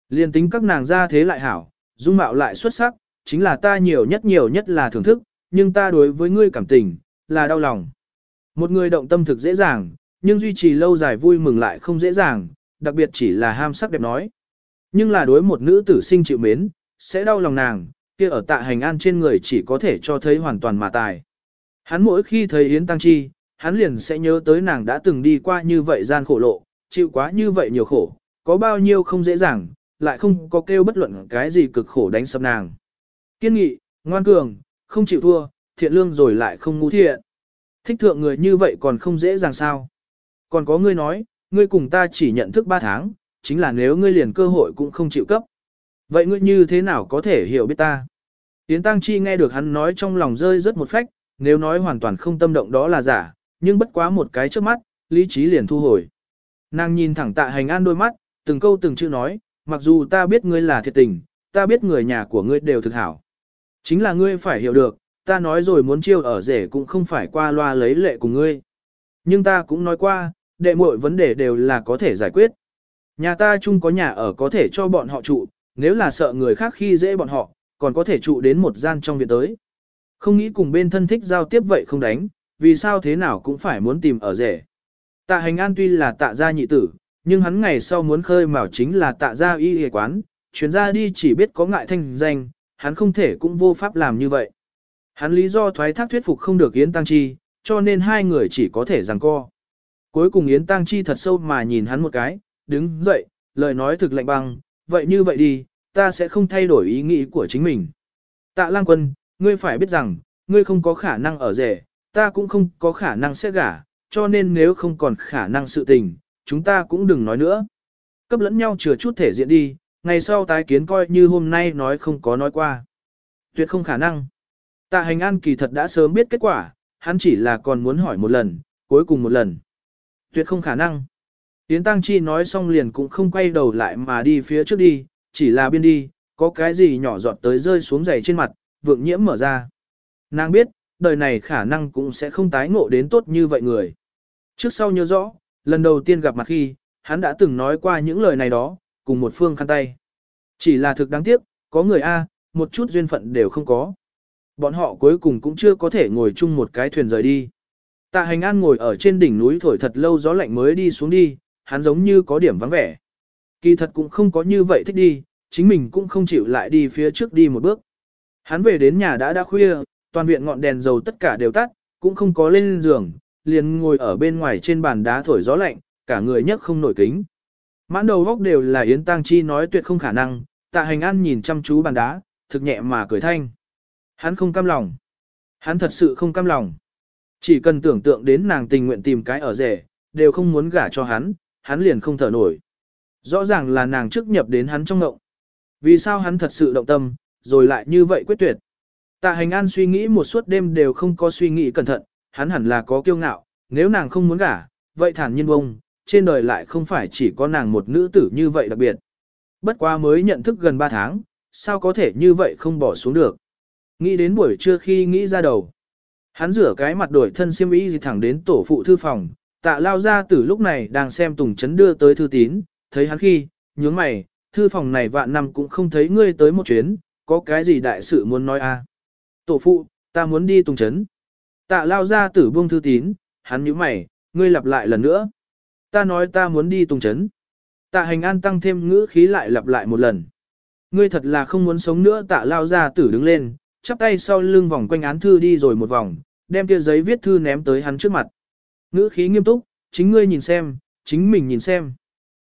Liên tính các nàng ra thế lại hảo, dung mạo lại xuất sắc, chính là ta nhiều nhất nhiều nhất là thưởng thức, nhưng ta đối với ngươi cảm tình, là đau lòng. Một người động tâm thực dễ dàng, nhưng duy trì lâu dài vui mừng lại không dễ dàng, đặc biệt chỉ là ham sắc đẹp nói. Nhưng là đối một nữ tử sinh chịu mến, sẽ đau lòng nàng, kia ở tạ hành an trên người chỉ có thể cho thấy hoàn toàn mà tài. Hắn mỗi khi thấy Yến Tăng Chi, hắn liền sẽ nhớ tới nàng đã từng đi qua như vậy gian khổ lộ, chịu quá như vậy nhiều khổ, có bao nhiêu không dễ dàng, lại không có kêu bất luận cái gì cực khổ đánh sập nàng. Kiên nghị, ngoan cường, không chịu thua, thiện lương rồi lại không ngu thiện. Thích thượng người như vậy còn không dễ dàng sao. Còn có người nói, ngươi cùng ta chỉ nhận thức 3 tháng, chính là nếu ngươi liền cơ hội cũng không chịu cấp. Vậy ngươi như thế nào có thể hiểu biết ta? Yến Tăng Chi nghe được hắn nói trong lòng rơi rất một phách, nếu nói hoàn toàn không tâm động đó là giả, nhưng bất quá một cái trước mắt, lý trí liền thu hồi. Nàng nhìn thẳng tạ hành an đôi mắt, từng câu từng chữ nói, mặc dù ta biết ngươi là thiệt tình, ta biết người nhà của ngươi đều thực hảo. Chính là ngươi phải hiểu được, ta nói rồi muốn chiêu ở rể cũng không phải qua loa lấy lệ của ngươi. Nhưng ta cũng nói qua, đệ muội vấn đề đều là có thể giải quyết. Nhà ta chung có nhà ở có thể cho bọn họ trụ, nếu là sợ người khác khi dễ bọn họ, còn có thể trụ đến một gian trong viện tới. Không nghĩ cùng bên thân thích giao tiếp vậy không đánh, vì sao thế nào cũng phải muốn tìm ở rể. Tạ hành an tuy là tạ gia nhị tử, nhưng hắn ngày sau muốn khơi mào chính là tạ gia y y quán, chuyến ra đi chỉ biết có ngại thanh danh, hắn không thể cũng vô pháp làm như vậy. Hắn lý do thoái thác thuyết phục không được Yến Tăng Chi, cho nên hai người chỉ có thể giằng co. Cuối cùng Yến Tăng Chi thật sâu mà nhìn hắn một cái, đứng dậy, lời nói thực lạnh băng, vậy như vậy đi, ta sẽ không thay đổi ý nghĩ của chính mình. Tạ lang quân, ngươi phải biết rằng, ngươi không có khả năng ở rể, ta cũng không có khả năng sẽ gả, cho nên nếu không còn khả năng sự tình, chúng ta cũng đừng nói nữa. Cấp lẫn nhau chừa chút thể diện đi, ngày sau tái kiến coi như hôm nay nói không có nói qua. Tuyệt không khả năng. Tạ hành an kỳ thật đã sớm biết kết quả, hắn chỉ là còn muốn hỏi một lần, cuối cùng một lần. Tuyệt không khả năng. Yến Tăng Chi nói xong liền cũng không quay đầu lại mà đi phía trước đi, chỉ là biên đi, có cái gì nhỏ giọt tới rơi xuống giày trên mặt, vượng nhiễm mở ra. Nàng biết, đời này khả năng cũng sẽ không tái ngộ đến tốt như vậy người. Trước sau nhớ rõ, lần đầu tiên gặp mặt khi, hắn đã từng nói qua những lời này đó, cùng một phương khăn tay. Chỉ là thực đáng tiếc, có người A, một chút duyên phận đều không có. Bọn họ cuối cùng cũng chưa có thể ngồi chung một cái thuyền rời đi. Tạ hành an ngồi ở trên đỉnh núi thổi thật lâu gió lạnh mới đi xuống đi, hắn giống như có điểm vắng vẻ. Kỳ thật cũng không có như vậy thích đi, chính mình cũng không chịu lại đi phía trước đi một bước. Hắn về đến nhà đã đã khuya, toàn viện ngọn đèn dầu tất cả đều tắt, cũng không có lên giường, liền ngồi ở bên ngoài trên bàn đá thổi gió lạnh, cả người nhấc không nổi kính. Mãn đầu góc đều là Yến Tăng Chi nói tuyệt không khả năng, tạ hành an nhìn chăm chú bàn đá, thực nhẹ mà cười thanh. Hắn không cam lòng. Hắn thật sự không cam lòng. Chỉ cần tưởng tượng đến nàng tình nguyện tìm cái ở rể, đều không muốn gả cho hắn, hắn liền không thở nổi. Rõ ràng là nàng trước nhập đến hắn trong ngộng. Vì sao hắn thật sự động tâm, rồi lại như vậy quyết tuyệt. Tạ hành an suy nghĩ một suốt đêm đều không có suy nghĩ cẩn thận, hắn hẳn là có kiêu ngạo, nếu nàng không muốn gả, vậy thản nhiên bông, trên đời lại không phải chỉ có nàng một nữ tử như vậy đặc biệt. Bất quá mới nhận thức gần 3 tháng, sao có thể như vậy không bỏ xuống được. Nghĩ đến buổi trưa khi nghĩ ra đầu. Hắn rửa cái mặt đổi thân xiêm y gì thẳng đến tổ phụ thư phòng, tạ lao ra từ lúc này đang xem Tùng Chấn đưa tới thư tín, thấy hắn khi, nhướng mày, thư phòng này vạn năm cũng không thấy ngươi tới một chuyến, có cái gì đại sự muốn nói a? À? Tổ phụ, ta muốn đi Tùng Chấn. Tạ lao ra tử buông thư tín, hắn nhíu mày, ngươi lặp lại lần nữa. Ta nói ta muốn đi Tùng Chấn. Tạ hành an tăng thêm ngữ khí lại lặp lại một lần. Ngươi thật là không muốn sống nữa tạ lao ra tử đứng lên, chắp tay sau lưng vòng quanh án thư đi rồi một vòng, đem kia giấy viết thư ném tới hắn trước mặt. Ngữ khí nghiêm túc, chính ngươi nhìn xem, chính mình nhìn xem.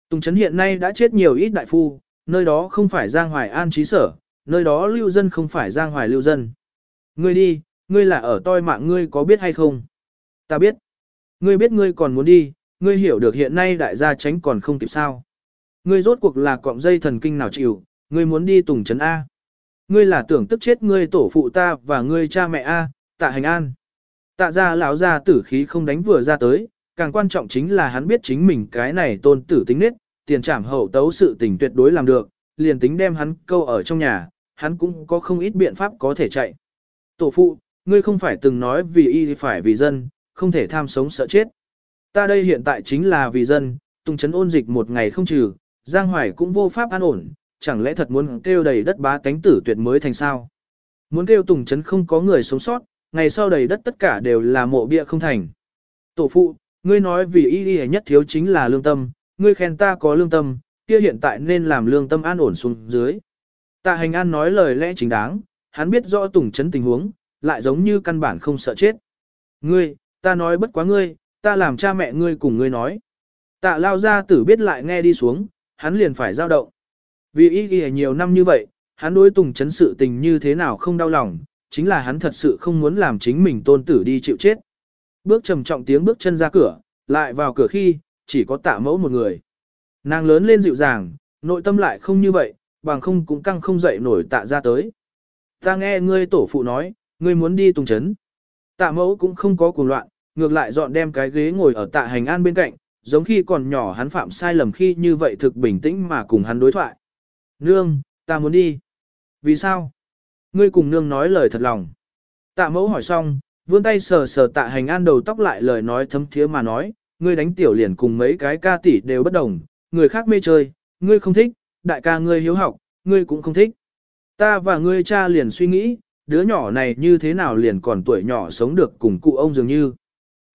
Tùng Trấn hiện nay đã chết nhiều ít đại phu, nơi đó không phải Giang Hoài an trí sở, nơi đó lưu dân không phải Giang Hoài lưu dân. Ngươi đi, ngươi là ở toi mạng ngươi có biết hay không? Ta biết. Ngươi biết ngươi còn muốn đi, ngươi hiểu được hiện nay đại gia tránh còn không kịp sao. Ngươi rốt cuộc là cọng dây thần kinh nào chịu, ngươi muốn đi Tùng Trấn A. Ngươi là tưởng tức chết ngươi tổ phụ ta và ngươi cha mẹ A, tạ hành an. Tạ ra lão ra tử khí không đánh vừa ra tới, càng quan trọng chính là hắn biết chính mình cái này tôn tử tính nết, tiền trảm hậu tấu sự tình tuyệt đối làm được, liền tính đem hắn câu ở trong nhà, hắn cũng có không ít biện pháp có thể chạy. Tổ phụ, ngươi không phải từng nói vì y phải vì dân, không thể tham sống sợ chết. Ta đây hiện tại chính là vì dân, tung chấn ôn dịch một ngày không trừ, Giang Hoài cũng vô pháp an ổn, chẳng lẽ thật muốn kêu đầy đất bá tánh tử tuyệt mới thành sao? Muốn kêu Tùng Trấn không có người sống sót, ngày sau đầy đất tất cả đều là mộ bia không thành. Tổ phụ, ngươi nói vì y y nhất thiếu chính là lương tâm, ngươi khen ta có lương tâm, kia hiện tại nên làm lương tâm an ổn xuống dưới. Tạ hành an nói lời lẽ chính đáng, hắn biết rõ Tùng chấn tình huống, lại giống như căn bản không sợ chết. Ngươi, ta nói bất quá ngươi, ta làm cha mẹ ngươi cùng ngươi nói. Tạ lao ra tử biết lại nghe đi xuống, hắn liền phải giao động. Vì ý ghi nhiều năm như vậy, hắn đối tùng chấn sự tình như thế nào không đau lòng, chính là hắn thật sự không muốn làm chính mình tôn tử đi chịu chết. Bước trầm trọng tiếng bước chân ra cửa, lại vào cửa khi, chỉ có tạ mẫu một người. Nàng lớn lên dịu dàng, nội tâm lại không như vậy, bằng không cũng căng không dậy nổi tạ ra tới. Ta nghe ngươi tổ phụ nói, ngươi muốn đi tùng chấn. Tạ mẫu cũng không có cuồng loạn, ngược lại dọn đem cái ghế ngồi ở tạ hành an bên cạnh, giống khi còn nhỏ hắn phạm sai lầm khi như vậy thực bình tĩnh mà cùng hắn đối thoại. Nương, ta muốn đi. Vì sao? Ngươi cùng nương nói lời thật lòng. Tạ mẫu hỏi xong, vươn tay sờ sờ tạ hành an đầu tóc lại lời nói thấm thiế mà nói, ngươi đánh tiểu liền cùng mấy cái ca tỷ đều bất đồng, người khác mê chơi, ngươi không thích, đại ca ngươi hiếu học, ngươi cũng không thích. Ta và ngươi cha liền suy nghĩ, đứa nhỏ này như thế nào liền còn tuổi nhỏ sống được cùng cụ ông dường như.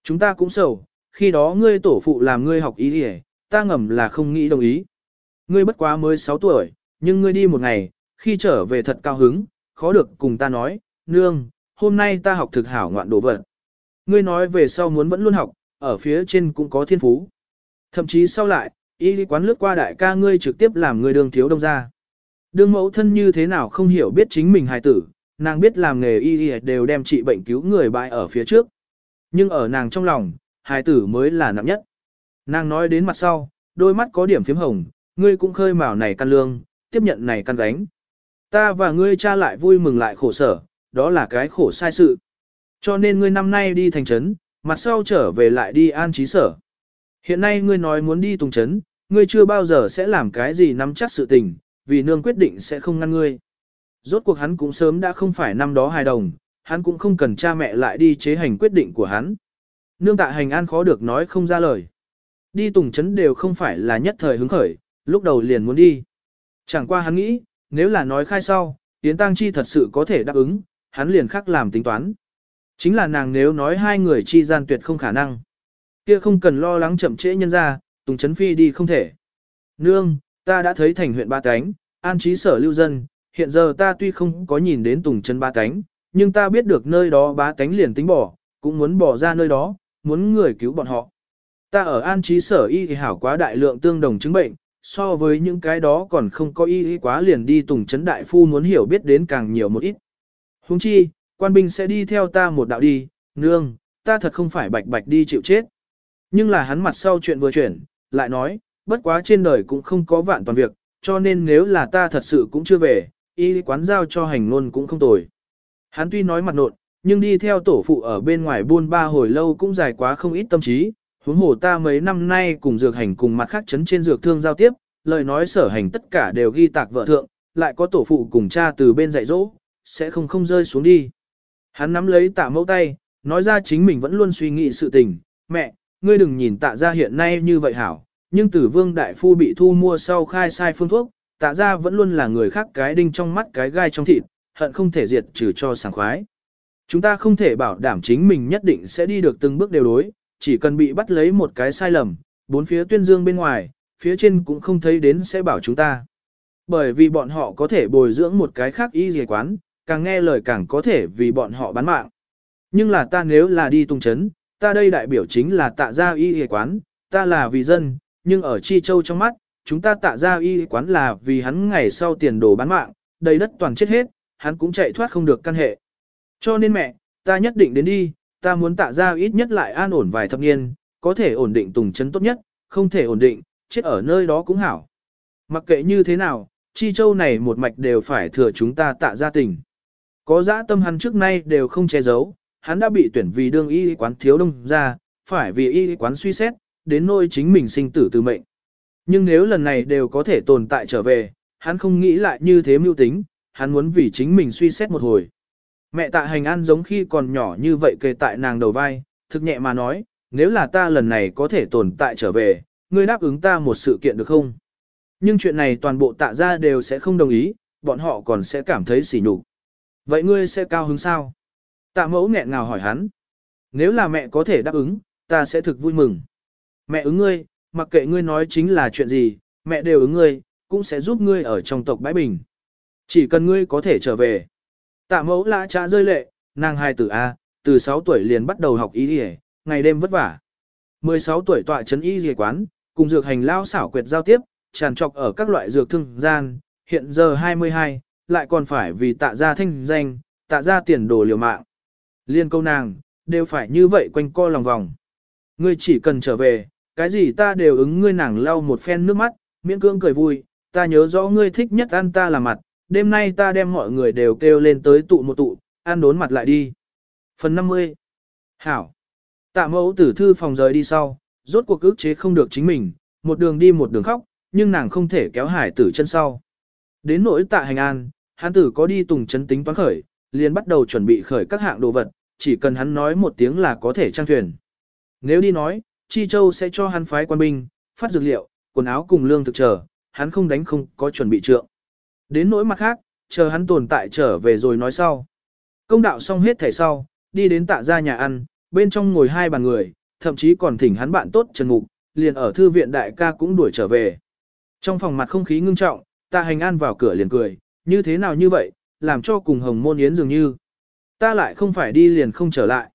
Chúng ta cũng sầu, khi đó ngươi tổ phụ làm ngươi học ý hề, ta ngầm là không nghĩ đồng ý. Ngươi bất quá mới 6 tuổi, nhưng ngươi đi một ngày, khi trở về thật cao hứng, khó được cùng ta nói, nương, hôm nay ta học thực hảo ngoạn đồ vật. Ngươi nói về sau muốn vẫn luôn học, ở phía trên cũng có thiên phú. Thậm chí sau lại, y quán lướt qua đại ca ngươi trực tiếp làm người đường thiếu đông ra. Đương mẫu thân như thế nào không hiểu biết chính mình hài tử, nàng biết làm nghề y đều đem trị bệnh cứu người bại ở phía trước. Nhưng ở nàng trong lòng, hài tử mới là nặng nhất. Nàng nói đến mặt sau, đôi mắt có điểm phím hồng, ngươi cũng khơi mào này căn lương, tiếp nhận này căn gánh. Ta và ngươi cha lại vui mừng lại khổ sở, đó là cái khổ sai sự. Cho nên ngươi năm nay đi thành trấn, mặt sau trở về lại đi an trí sở. Hiện nay ngươi nói muốn đi tùng trấn, ngươi chưa bao giờ sẽ làm cái gì nắm chắc sự tình, vì nương quyết định sẽ không ngăn ngươi. Rốt cuộc hắn cũng sớm đã không phải năm đó hài đồng, hắn cũng không cần cha mẹ lại đi chế hành quyết định của hắn. Nương tạ hành an khó được nói không ra lời. Đi tùng trấn đều không phải là nhất thời hứng khởi, lúc đầu liền muốn đi. Chẳng qua hắn nghĩ, nếu là nói khai sau, Yến Tăng Chi thật sự có thể đáp ứng, hắn liền khắc làm tính toán. Chính là nàng nếu nói hai người chi gian tuyệt không khả năng. Kia không cần lo lắng chậm trễ nhân ra, Tùng Trấn Phi đi không thể. Nương, ta đã thấy thành huyện ba cánh, an trí sở lưu dân, hiện giờ ta tuy không có nhìn đến Tùng Trấn ba cánh, nhưng ta biết được nơi đó ba tánh liền tính bỏ, cũng muốn bỏ ra nơi đó, muốn người cứu bọn họ. Ta ở an trí sở y thì hảo quá đại lượng tương đồng chứng bệnh, so với những cái đó còn không có ý, ý quá liền đi tùng chấn đại phu muốn hiểu biết đến càng nhiều một ít. Huống chi, quan binh sẽ đi theo ta một đạo đi, nương, ta thật không phải bạch bạch đi chịu chết. Nhưng là hắn mặt sau chuyện vừa chuyển, lại nói, bất quá trên đời cũng không có vạn toàn việc, cho nên nếu là ta thật sự cũng chưa về, y quán giao cho hành luôn cũng không tồi. Hắn tuy nói mặt nộn, nhưng đi theo tổ phụ ở bên ngoài buôn ba hồi lâu cũng dài quá không ít tâm trí, huống hồ ta mấy năm nay cùng dược hành cùng mặt khác chấn trên dược thương giao tiếp, lời nói sở hành tất cả đều ghi tạc vợ thượng, lại có tổ phụ cùng cha từ bên dạy dỗ, sẽ không không rơi xuống đi. Hắn nắm lấy tạ mẫu tay, nói ra chính mình vẫn luôn suy nghĩ sự tình, mẹ, ngươi đừng nhìn tạ ra hiện nay như vậy hảo, nhưng tử vương đại phu bị thu mua sau khai sai phương thuốc, tạ ra vẫn luôn là người khác cái đinh trong mắt cái gai trong thịt, hận không thể diệt trừ cho sảng khoái. Chúng ta không thể bảo đảm chính mình nhất định sẽ đi được từng bước đều đối, chỉ cần bị bắt lấy một cái sai lầm, bốn phía tuyên dương bên ngoài, phía trên cũng không thấy đến sẽ bảo chúng ta. Bởi vì bọn họ có thể bồi dưỡng một cái khác y dề quán, càng nghe lời càng có thể vì bọn họ bán mạng. Nhưng là ta nếu là đi tung chấn, ta đây đại biểu chính là tạ gia y dề quán, ta là vì dân, nhưng ở Chi Châu trong mắt, chúng ta tạ gia y quán là vì hắn ngày sau tiền đồ bán mạng, đầy đất toàn chết hết, hắn cũng chạy thoát không được căn hệ. Cho nên mẹ, ta nhất định đến đi, ta muốn tạ ra ít nhất lại an ổn vài thập niên, có thể ổn định tùng chấn tốt nhất, không thể ổn định, chết ở nơi đó cũng hảo. Mặc kệ như thế nào, chi châu này một mạch đều phải thừa chúng ta tạ ra tình. Có dã tâm hắn trước nay đều không che giấu, hắn đã bị tuyển vì đương y quán thiếu đông ra, phải vì y quán suy xét, đến nôi chính mình sinh tử từ mệnh. Nhưng nếu lần này đều có thể tồn tại trở về, hắn không nghĩ lại như thế mưu tính, hắn muốn vì chính mình suy xét một hồi. Mẹ tạ hành an giống khi còn nhỏ như vậy kề tại nàng đầu vai, thực nhẹ mà nói, nếu là ta lần này có thể tồn tại trở về, ngươi đáp ứng ta một sự kiện được không? Nhưng chuyện này toàn bộ tạ ra đều sẽ không đồng ý, bọn họ còn sẽ cảm thấy sỉ nhục. Vậy ngươi sẽ cao hứng sao? Tạ mẫu nghẹn ngào hỏi hắn. Nếu là mẹ có thể đáp ứng, ta sẽ thực vui mừng. Mẹ ứng ngươi, mặc kệ ngươi nói chính là chuyện gì, mẹ đều ứng ngươi, cũng sẽ giúp ngươi ở trong tộc bãi bình. Chỉ cần ngươi có thể trở về. Tạ mẫu lã trá rơi lệ, nàng hai tử A, từ 6 tuổi liền bắt đầu học y y ngày đêm vất vả. 16 tuổi tọa chấn y dì quán, cùng dược hành lao xảo quyệt giao tiếp, tràn trọc ở các loại dược thương gian, hiện giờ 22, lại còn phải vì tạ ra thanh danh, tạ ra tiền đồ liều mạng. Liên câu nàng, đều phải như vậy quanh co lòng vòng. Ngươi chỉ cần trở về, cái gì ta đều ứng ngươi nàng lau một phen nước mắt, miễn cưỡng cười vui, ta nhớ rõ ngươi thích nhất ăn ta là mặt, đêm nay ta đem mọi người đều kêu lên tới tụ một tụ, ăn đốn mặt lại đi. Phần 50 Hảo Tạ mẫu tử thư phòng rời đi sau, rốt cuộc ức chế không được chính mình, một đường đi một đường khóc, nhưng nàng không thể kéo hải tử chân sau. Đến nỗi tạ hành an, hắn tử có đi tùng chấn tính toán khởi, liền bắt đầu chuẩn bị khởi các hạng đồ vật, chỉ cần hắn nói một tiếng là có thể trang thuyền. Nếu đi nói, Chi Châu sẽ cho hắn phái quan binh, phát dược liệu, quần áo cùng lương thực trở, hắn không đánh không có chuẩn bị trượng. Đến nỗi mặt khác, chờ hắn tồn tại trở về rồi nói sau. Công đạo xong hết thẻ sau, đi đến tạ ra nhà ăn, bên trong ngồi hai bàn người, thậm chí còn thỉnh hắn bạn tốt Trần Mục, liền ở thư viện đại ca cũng đuổi trở về. Trong phòng mặt không khí ngưng trọng, tạ hành an vào cửa liền cười, như thế nào như vậy, làm cho cùng hồng môn yến dường như. Ta lại không phải đi liền không trở lại.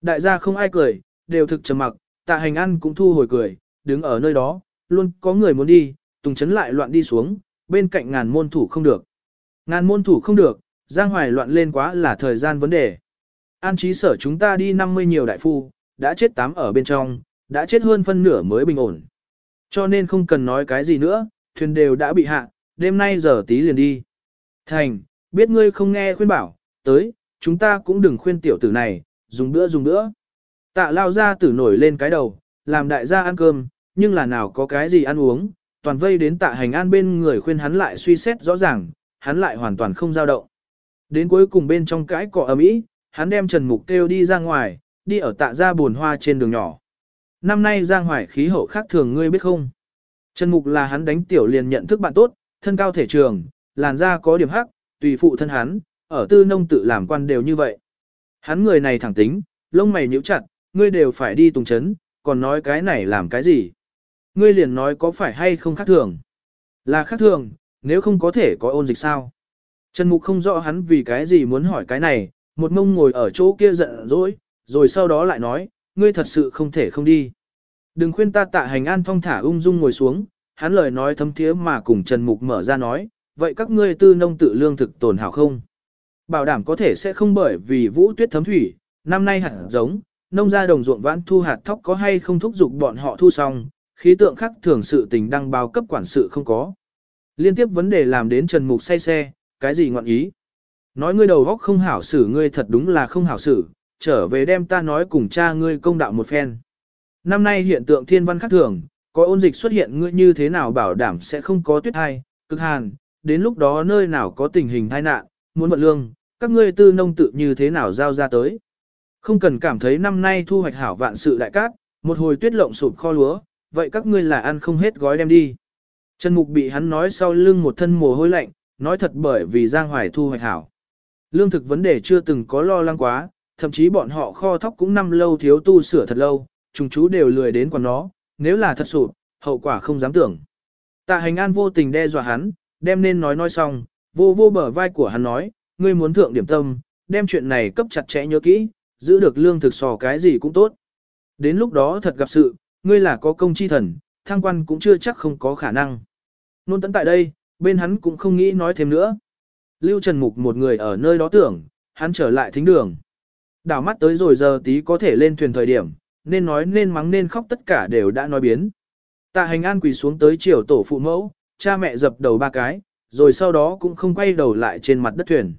Đại gia không ai cười, đều thực trầm mặc, tạ hành an cũng thu hồi cười, đứng ở nơi đó, luôn có người muốn đi, tùng chấn lại loạn đi xuống, bên cạnh ngàn môn thủ không được. Ngàn môn thủ không được, Giang Hoài loạn lên quá là thời gian vấn đề. An trí sở chúng ta đi 50 nhiều đại phu, đã chết tám ở bên trong, đã chết hơn phân nửa mới bình ổn. Cho nên không cần nói cái gì nữa, thuyền đều đã bị hạ, đêm nay giờ tí liền đi. Thành, biết ngươi không nghe khuyên bảo, tới, chúng ta cũng đừng khuyên tiểu tử này, dùng bữa dùng bữa. Tạ lao ra tử nổi lên cái đầu, làm đại gia ăn cơm, nhưng là nào có cái gì ăn uống, toàn vây đến tạ hành an bên người khuyên hắn lại suy xét rõ ràng, hắn lại hoàn toàn không dao động. Đến cuối cùng bên trong cãi cọ ấm ý, hắn đem Trần Mục kêu đi ra ngoài, đi ở tạ ra buồn hoa trên đường nhỏ. Năm nay Giang Hoài khí hậu khác thường ngươi biết không? Trần Mục là hắn đánh tiểu liền nhận thức bạn tốt, thân cao thể trường, làn da có điểm hắc, tùy phụ thân hắn, ở tư nông tự làm quan đều như vậy. Hắn người này thẳng tính, lông mày nhíu chặt, ngươi đều phải đi tùng chấn, còn nói cái này làm cái gì? Ngươi liền nói có phải hay không khác thường? Là khác thường, nếu không có thể có ôn dịch sao? Trần Mục không rõ hắn vì cái gì muốn hỏi cái này, một mông ngồi ở chỗ kia giận dỗi, rồi sau đó lại nói, ngươi thật sự không thể không đi. Đừng khuyên ta tạ hành an thong thả ung dung ngồi xuống, hắn lời nói thấm thiế mà cùng Trần Mục mở ra nói, vậy các ngươi tư nông tự lương thực tồn hảo không? Bảo đảm có thể sẽ không bởi vì vũ tuyết thấm thủy, năm nay hẳn giống, nông gia đồng ruộng vãn thu hạt thóc có hay không thúc giục bọn họ thu xong, khí tượng khắc thường sự tình đăng báo cấp quản sự không có. Liên tiếp vấn đề làm đến Trần Mục say xe, cái gì ngọn ý? Nói ngươi đầu góc không hảo xử ngươi thật đúng là không hảo xử, trở về đem ta nói cùng cha ngươi công đạo một phen. Năm nay hiện tượng thiên văn khắc thường, có ôn dịch xuất hiện ngươi như thế nào bảo đảm sẽ không có tuyết hay, cực hàn, đến lúc đó nơi nào có tình hình tai nạn, muốn vận lương, các ngươi tư nông tự như thế nào giao ra tới. Không cần cảm thấy năm nay thu hoạch hảo vạn sự đại cát, một hồi tuyết lộng sụp kho lúa, vậy các ngươi là ăn không hết gói đem đi. Trần Mục bị hắn nói sau lưng một thân mồ hôi lạnh, nói thật bởi vì Giang Hoài thu hoạch hảo. Lương thực vấn đề chưa từng có lo lắng quá, thậm chí bọn họ kho thóc cũng năm lâu thiếu tu sửa thật lâu, chúng chú đều lười đến quán nó, nếu là thật sụp, hậu quả không dám tưởng. Tạ hành an vô tình đe dọa hắn, đem nên nói nói xong, vô vô bờ vai của hắn nói, ngươi muốn thượng điểm tâm, đem chuyện này cấp chặt chẽ nhớ kỹ, giữ được lương thực sò cái gì cũng tốt. Đến lúc đó thật gặp sự, ngươi là có công chi thần, thăng quan cũng chưa chắc không có khả năng. Nôn tấn tại đây, bên hắn cũng không nghĩ nói thêm nữa. Lưu Trần Mục một người ở nơi đó tưởng, hắn trở lại thính đường. Đảo mắt tới rồi giờ tí có thể lên thuyền thời điểm, nên nói nên mắng nên khóc tất cả đều đã nói biến. Tạ hành an quỳ xuống tới chiều tổ phụ mẫu, cha mẹ dập đầu ba cái, rồi sau đó cũng không quay đầu lại trên mặt đất thuyền.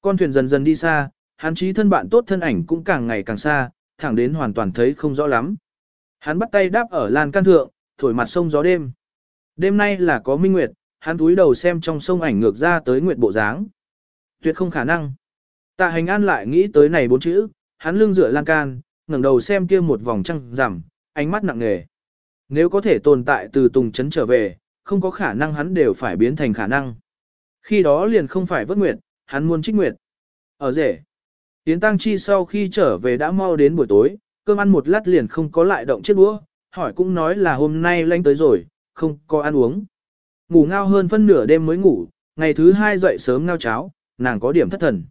Con thuyền dần dần đi xa, hắn chí thân bạn tốt thân ảnh cũng càng ngày càng xa, thẳng đến hoàn toàn thấy không rõ lắm. Hắn bắt tay đáp ở lan can thượng, thổi mặt sông gió đêm. Đêm nay là có minh nguyệt, hắn túi đầu xem trong sông ảnh ngược ra tới nguyệt bộ dáng. Tuyệt không khả năng. Tạ hành an lại nghĩ tới này bốn chữ, hắn lưng dựa lan can, ngẩng đầu xem kia một vòng trăng rằm, ánh mắt nặng nề. Nếu có thể tồn tại từ tùng chấn trở về, không có khả năng hắn đều phải biến thành khả năng. Khi đó liền không phải vất nguyệt, hắn muốn trích nguyệt. Ở rể. Tiến tăng chi sau khi trở về đã mau đến buổi tối, cơm ăn một lát liền không có lại động chiếc đũa, hỏi cũng nói là hôm nay lanh tới rồi, không có ăn uống. Ngủ ngao hơn phân nửa đêm mới ngủ, ngày thứ hai dậy sớm ngao cháo, nàng có điểm thất thần.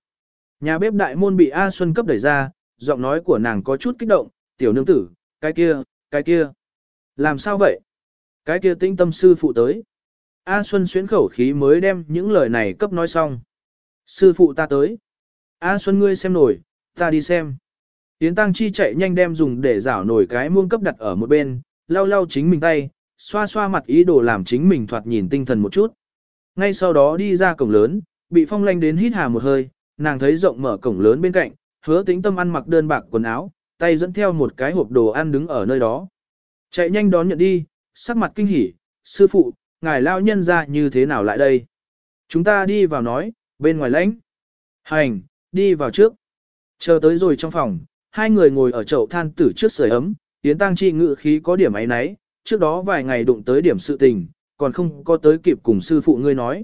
Nhà bếp đại môn bị A Xuân cấp đẩy ra, giọng nói của nàng có chút kích động, tiểu nương tử, cái kia, cái kia. Làm sao vậy? Cái kia tinh tâm sư phụ tới. A Xuân xuyến khẩu khí mới đem những lời này cấp nói xong. Sư phụ ta tới. A Xuân ngươi xem nổi, ta đi xem. Yến Tăng Chi chạy nhanh đem dùng để rảo nổi cái muông cấp đặt ở một bên, lau lau chính mình tay, xoa xoa mặt ý đồ làm chính mình thoạt nhìn tinh thần một chút. Ngay sau đó đi ra cổng lớn, bị phong lanh đến hít hà một hơi, nàng thấy rộng mở cổng lớn bên cạnh, hứa tính tâm ăn mặc đơn bạc quần áo, tay dẫn theo một cái hộp đồ ăn đứng ở nơi đó. Chạy nhanh đón nhận đi, sắc mặt kinh hỉ, sư phụ, ngài lao nhân ra như thế nào lại đây? Chúng ta đi vào nói, bên ngoài lãnh. Hành, đi vào trước. Chờ tới rồi trong phòng, hai người ngồi ở chậu than tử trước sưởi ấm, Yến Tăng Chi ngự khí có điểm ấy nấy, trước đó vài ngày đụng tới điểm sự tình, còn không có tới kịp cùng sư phụ ngươi nói.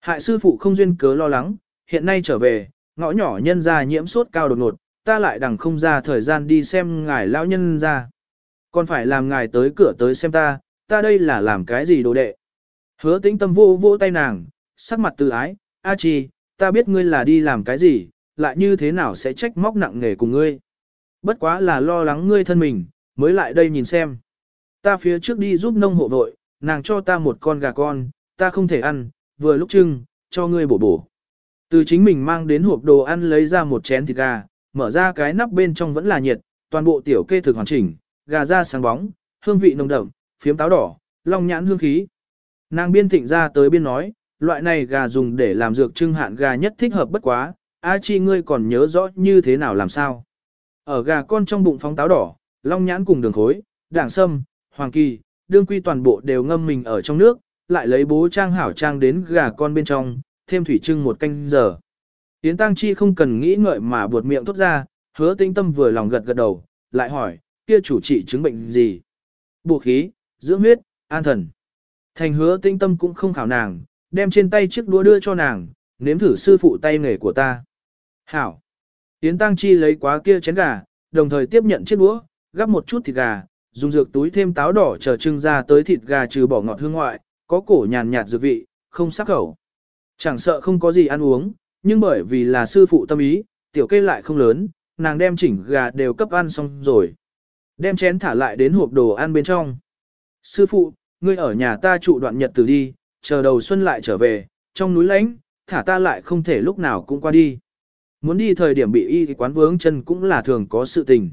Hại sư phụ không duyên cớ lo lắng, hiện nay trở về, ngõ nhỏ nhân ra nhiễm sốt cao đột ngột, ta lại đằng không ra thời gian đi xem ngài lão nhân ra. Còn phải làm ngài tới cửa tới xem ta, ta đây là làm cái gì đồ đệ. Hứa tĩnh tâm vô vô tay nàng, sắc mặt từ ái, A chi, ta biết ngươi là đi làm cái gì, lại như thế nào sẽ trách móc nặng nề cùng ngươi. Bất quá là lo lắng ngươi thân mình, mới lại đây nhìn xem. Ta phía trước đi giúp nông hộ vội, nàng cho ta một con gà con, ta không thể ăn, vừa lúc trưng, cho ngươi bổ bổ. Từ chính mình mang đến hộp đồ ăn lấy ra một chén thịt gà, mở ra cái nắp bên trong vẫn là nhiệt, toàn bộ tiểu kê thực hoàn chỉnh, gà da sáng bóng, hương vị nồng đậm, phiếm táo đỏ, long nhãn hương khí. Nàng biên thịnh ra tới biên nói, loại này gà dùng để làm dược trưng hạn gà nhất thích hợp bất quá, A chi ngươi còn nhớ rõ như thế nào làm sao. Ở gà con trong bụng phóng táo đỏ, long nhãn cùng đường khối, đảng sâm, hoàng kỳ, đương quy toàn bộ đều ngâm mình ở trong nước, lại lấy bố trang hảo trang đến gà con bên trong, thêm thủy trưng một canh giờ. Yến Tăng Chi không cần nghĩ ngợi mà buột miệng thốt ra, hứa tinh tâm vừa lòng gật gật đầu, lại hỏi, kia chủ trị chứng bệnh gì? Bổ khí, dưỡng huyết, an thần. Thành hứa tinh tâm cũng không khảo nàng, đem trên tay chiếc đũa đưa cho nàng, nếm thử sư phụ tay nghề của ta. Hảo. Yến Tăng Chi lấy quá kia chén gà, đồng thời tiếp nhận chiếc đũa, gắp một chút thịt gà, dùng dược túi thêm táo đỏ chờ trưng ra tới thịt gà trừ bỏ ngọt hương ngoại, có cổ nhàn nhạt dược vị, không sắc khẩu. Chẳng sợ không có gì ăn uống, nhưng bởi vì là sư phụ tâm ý, tiểu kê lại không lớn, nàng đem chỉnh gà đều cấp ăn xong rồi. Đem chén thả lại đến hộp đồ ăn bên trong. Sư phụ, ngươi ở nhà ta trụ đoạn nhật từ đi, chờ đầu xuân lại trở về, trong núi lánh, thả ta lại không thể lúc nào cũng qua đi. Muốn đi thời điểm bị y quán vướng chân cũng là thường có sự tình.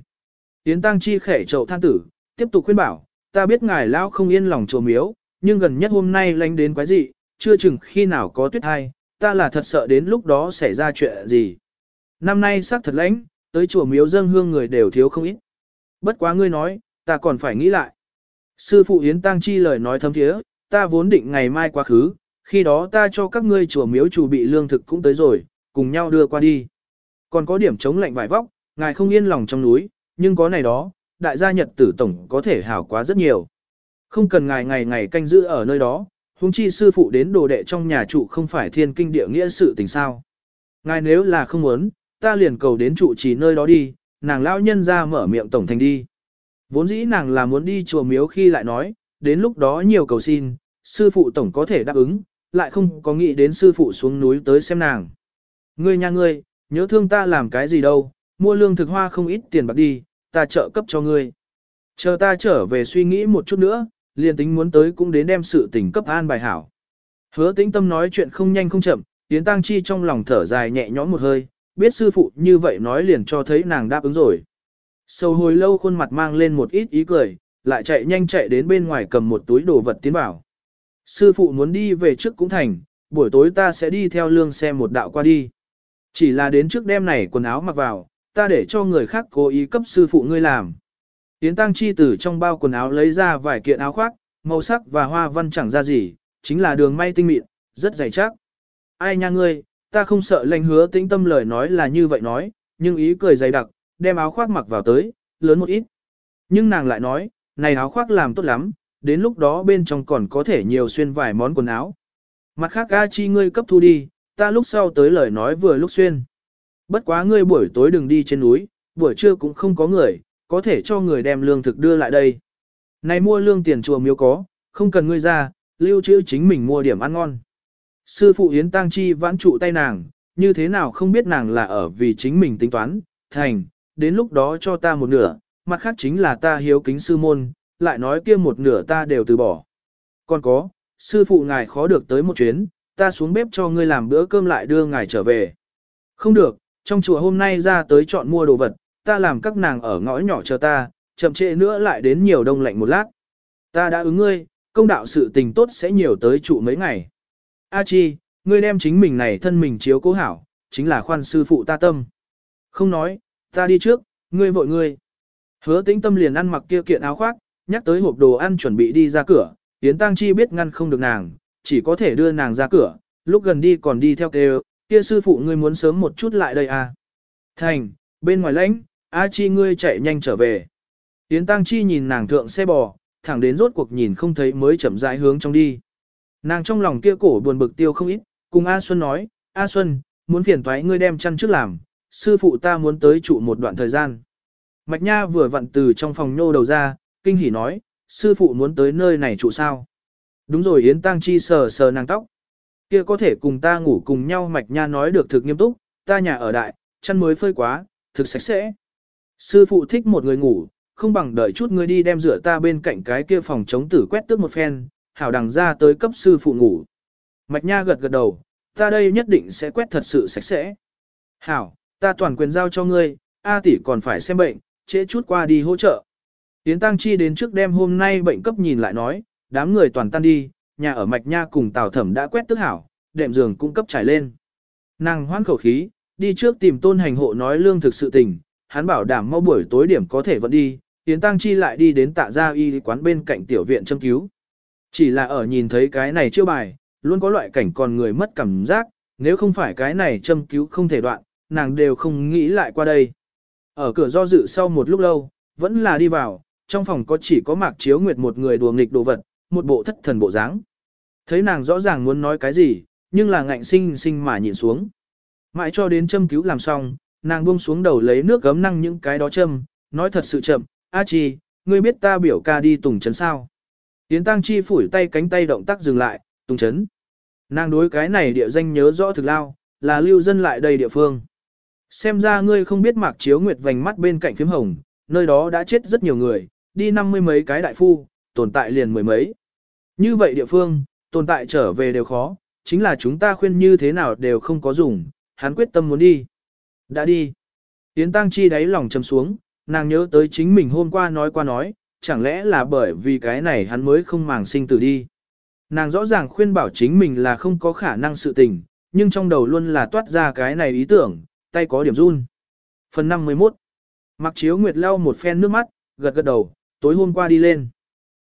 Yến Tăng Chi khẽ trậu than tử, tiếp tục khuyên bảo, ta biết ngài lão không yên lòng chùa miếu, nhưng gần nhất hôm nay lánh đến quái dị, chưa chừng khi nào có tuyết hay, ta là thật sợ đến lúc đó xảy ra chuyện gì. Năm nay sắc thật lãnh, tới chùa miếu dâng hương người đều thiếu không ít. Bất quá ngươi nói, ta còn phải nghĩ lại. Sư phụ Yến Tăng Chi lời nói thâm thiế, ta vốn định ngày mai quá khứ, khi đó ta cho các ngươi chùa miếu chủ bị lương thực cũng tới rồi, cùng nhau đưa qua đi. Còn có điểm chống lạnh vải vóc, ngài không yên lòng trong núi, nhưng có này đó, đại gia nhật tử tổng có thể hảo quá rất nhiều. Không cần ngài ngày ngày canh giữ ở nơi đó, huống chi sư phụ đến đồ đệ trong nhà trụ không phải thiên kinh địa nghĩa sự tình sao. Ngài nếu là không muốn, ta liền cầu đến trụ chỉ nơi đó đi, nàng lão nhân ra mở miệng tổng thành đi. Vốn dĩ nàng là muốn đi chùa miếu khi lại nói, đến lúc đó nhiều cầu xin, sư phụ tổng có thể đáp ứng, lại không có nghĩ đến sư phụ xuống núi tới xem nàng. Ngươi nha ngươi, nhớ thương ta làm cái gì đâu, mua lương thực hoa không ít tiền bạc đi, ta trợ cấp cho ngươi. Chờ ta trở về suy nghĩ một chút nữa, liền tính muốn tới cũng đến đem sự tình cấp an bài hảo. Hứa tĩnh tâm nói chuyện không nhanh không chậm, Yến Tăng Chi trong lòng thở dài nhẹ nhõm một hơi, biết sư phụ như vậy nói liền cho thấy nàng đáp ứng rồi. Sầu hồi lâu khuôn mặt mang lên một ít ý cười, lại chạy nhanh chạy đến bên ngoài cầm một túi đồ vật tiến vào. Sư phụ muốn đi về trước cũng thành, buổi tối ta sẽ đi theo lương xe một đạo qua đi. Chỉ là đến trước đêm này quần áo mặc vào, ta để cho người khác cố ý cấp sư phụ ngươi làm. Yến Tăng Chi từ trong bao quần áo lấy ra vài kiện áo khoác, màu sắc và hoa văn chẳng ra gì, chính là đường may tinh mịn, rất dày chắc. Ai nha ngươi, ta không sợ lành hứa tĩnh tâm lời nói là như vậy nói, nhưng ý cười dày đặc, đem áo khoác mặc vào tới, lớn một ít. Nhưng nàng lại nói, này áo khoác làm tốt lắm, đến lúc đó bên trong còn có thể nhiều xuyên vài món quần áo. Mặt khác A Chi ngươi cấp thu đi, ta lúc sau tới lời nói vừa lúc xuyên. Bất quá ngươi buổi tối đừng đi trên núi, buổi trưa cũng không có người, có thể cho người đem lương thực đưa lại đây. Này mua lương tiền chùa miếu có, không cần ngươi ra, lưu trữ chính mình mua điểm ăn ngon. Sư phụ Yến Tăng Chi vãn trụ tay nàng, như thế nào không biết nàng là ở vì chính mình tính toán, thành, đến lúc đó cho ta một nửa, mặt khác chính là ta hiếu kính sư môn, lại nói kia một nửa ta đều từ bỏ. Còn có, sư phụ ngài khó được tới một chuyến, ta xuống bếp cho ngươi làm bữa cơm lại đưa ngài trở về. Không được, trong chùa hôm nay ra tới chọn mua đồ vật, ta làm các nàng ở ngõ nhỏ chờ ta, chậm trễ nữa lại đến nhiều đông lạnh một lát. Ta đã ứng ngươi, công đạo sự tình tốt sẽ nhiều tới trụ mấy ngày. A chi, ngươi đem chính mình này thân mình chiếu cố hảo, chính là khoan sư phụ ta tâm. Không nói, ta đi trước, ngươi vội ngươi. Hứa tĩnh tâm liền ăn mặc kia kiện áo khoác, nhắc tới hộp đồ ăn chuẩn bị đi ra cửa, Yến Tăng Chi biết ngăn không được nàng, chỉ có thể đưa nàng ra cửa, lúc gần đi còn đi theo kêu, kia sư phụ ngươi muốn sớm một chút lại đây à. Thành, bên ngoài lãnh, A Chi ngươi chạy nhanh trở về. Yến Tăng Chi nhìn nàng thượng xe bò, thẳng đến rốt cuộc nhìn không thấy mới chậm rãi hướng trong đi. Nàng trong lòng kia cổ buồn bực tiêu không ít, cùng A Xuân nói, A Xuân, muốn phiền thoái ngươi đem chăn trước làm, sư phụ ta muốn tới trụ một đoạn thời gian. Mạch Nha vừa vặn từ trong phòng nhô đầu ra, kinh hỉ nói, sư phụ muốn tới nơi này trụ sao. Đúng rồi Yến Tăng Chi sờ sờ nàng tóc. Kia có thể cùng ta ngủ cùng nhau Mạch Nha nói được thực nghiêm túc, ta nhà ở đại, chăn mới phơi quá, thực sạch sẽ. Sư phụ thích một người ngủ, không bằng đợi chút ngươi đi đem rửa ta bên cạnh cái kia phòng chống tử quét tước một phen, hảo đằng ra tới cấp sư phụ ngủ. Mạch Nha gật gật đầu, ta đây nhất định sẽ quét thật sự sạch sẽ. Hảo, ta toàn quyền giao cho ngươi, A tỷ còn phải xem bệnh, trễ chút qua đi hỗ trợ. Tiến Tăng Chi đến trước đêm hôm nay bệnh cấp nhìn lại nói, đám người toàn tan đi, nhà ở Mạch Nha cùng Tào Thẩm đã quét tức hảo, đệm giường cũng cấp trải lên. Nàng hoan khẩu khí, đi trước tìm tôn hành hộ nói lương thực sự tình, hắn bảo đảm mau buổi tối điểm có thể vẫn đi, Tiến Tăng Chi lại đi đến tạ gia y quán bên cạnh tiểu viện châm cứu. Chỉ là ở nhìn thấy cái này chiêu bài, luôn có loại cảnh còn người mất cảm giác, nếu không phải cái này châm cứu không thể đoạn, nàng đều không nghĩ lại qua đây. Ở cửa do dự sau một lúc lâu, vẫn là đi vào, trong phòng có chỉ có mạc chiếu nguyệt một người đùa nghịch đồ vật, một bộ thất thần bộ dáng. Thấy nàng rõ ràng muốn nói cái gì, nhưng là ngạnh sinh sinh mà nhìn xuống. Mãi cho đến châm cứu làm xong, nàng buông xuống đầu lấy nước gấm năng những cái đó châm, nói thật sự chậm, A Chi, ngươi biết ta biểu ca đi tùng chấn sao. Yến Tăng Chi phủi tay cánh tay động tác dừng lại, tùng chấn. Nàng đối cái này địa danh nhớ rõ thực lao, là lưu dân lại đây địa phương. Xem ra ngươi không biết mạc chiếu nguyệt vành mắt bên cạnh phím hồng, nơi đó đã chết rất nhiều người, đi năm mươi mấy cái đại phu, tồn tại liền mười mấy. Như vậy địa phương, tồn tại trở về đều khó, chính là chúng ta khuyên như thế nào đều không có dùng, hắn quyết tâm muốn đi. Đã đi. Yến Tăng Chi đáy lòng chầm xuống, nàng nhớ tới chính mình hôm qua nói qua nói, chẳng lẽ là bởi vì cái này hắn mới không màng sinh tử đi. Nàng rõ ràng khuyên bảo chính mình là không có khả năng sự tình, nhưng trong đầu luôn là toát ra cái này ý tưởng, tay có điểm run. Phần 51 Mặc chiếu nguyệt lau một phen nước mắt, gật gật đầu, tối hôm qua đi lên.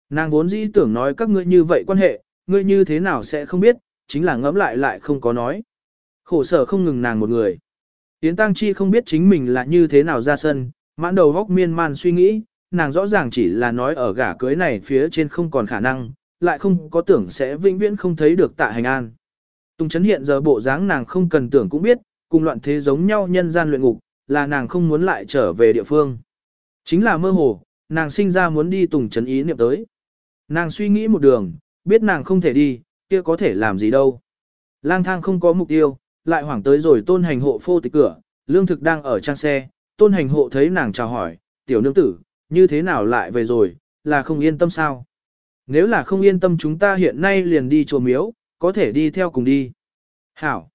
Nàng vốn dĩ tưởng nói các ngươi như vậy quan hệ, ngươi như thế nào sẽ không biết, chính là ngẫm lại lại không có nói. Khổ sở không ngừng nàng một người. Yến Tăng Chi không biết chính mình là như thế nào ra sân, mãn đầu góc miên man suy nghĩ, nàng rõ ràng chỉ là nói ở gả cưới này phía trên không còn khả năng, lại không có tưởng sẽ vĩnh viễn không thấy được tạ hành an. Tùng chấn hiện giờ bộ dáng nàng không cần tưởng cũng biết, cùng loạn thế giống nhau nhân gian luyện ngục, là nàng không muốn lại trở về địa phương. Chính là mơ hồ, nàng sinh ra muốn đi tùng chấn ý niệm tới. Nàng suy nghĩ một đường, biết nàng không thể đi, kia có thể làm gì đâu. Lang thang không có mục tiêu, lại hoảng tới rồi tôn hành hộ phô tịch cửa, lương thực đang ở trang xe, tôn hành hộ thấy nàng chào hỏi, tiểu nương tử, như thế nào lại về rồi, là không yên tâm sao? Nếu là không yên tâm chúng ta hiện nay liền đi chùa miếu, có thể đi theo cùng đi. Hảo.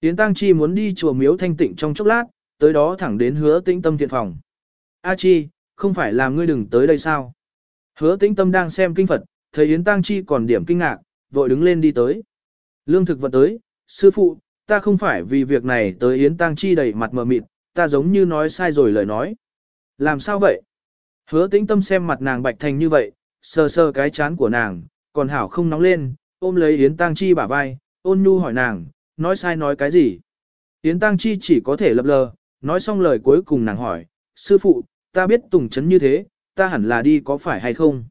tiến Tăng Chi muốn đi chùa miếu thanh tịnh trong chốc lát, tới đó thẳng đến hứa tĩnh tâm thiện phòng. A Chi, không phải là ngươi đừng tới đây sao? Hứa tĩnh tâm đang xem kinh Phật, thấy Yến Tăng Chi còn điểm kinh ngạc, vội đứng lên đi tới. Lương thực vật tới, sư phụ, ta không phải vì việc này tới Yến Tăng Chi đầy mặt mờ mịt, ta giống như nói sai rồi lời nói. Làm sao vậy? Hứa tĩnh tâm xem mặt nàng bạch thành như vậy, sờ sờ cái chán của nàng, còn hảo không nóng lên, ôm lấy Yến Tăng Chi bả vai, ôn nhu hỏi nàng, nói sai nói cái gì? Yến Tăng Chi chỉ có thể lập lờ, nói xong lời cuối cùng nàng hỏi, sư phụ, ta biết tùng chấn như thế, ta hẳn là đi có phải hay không?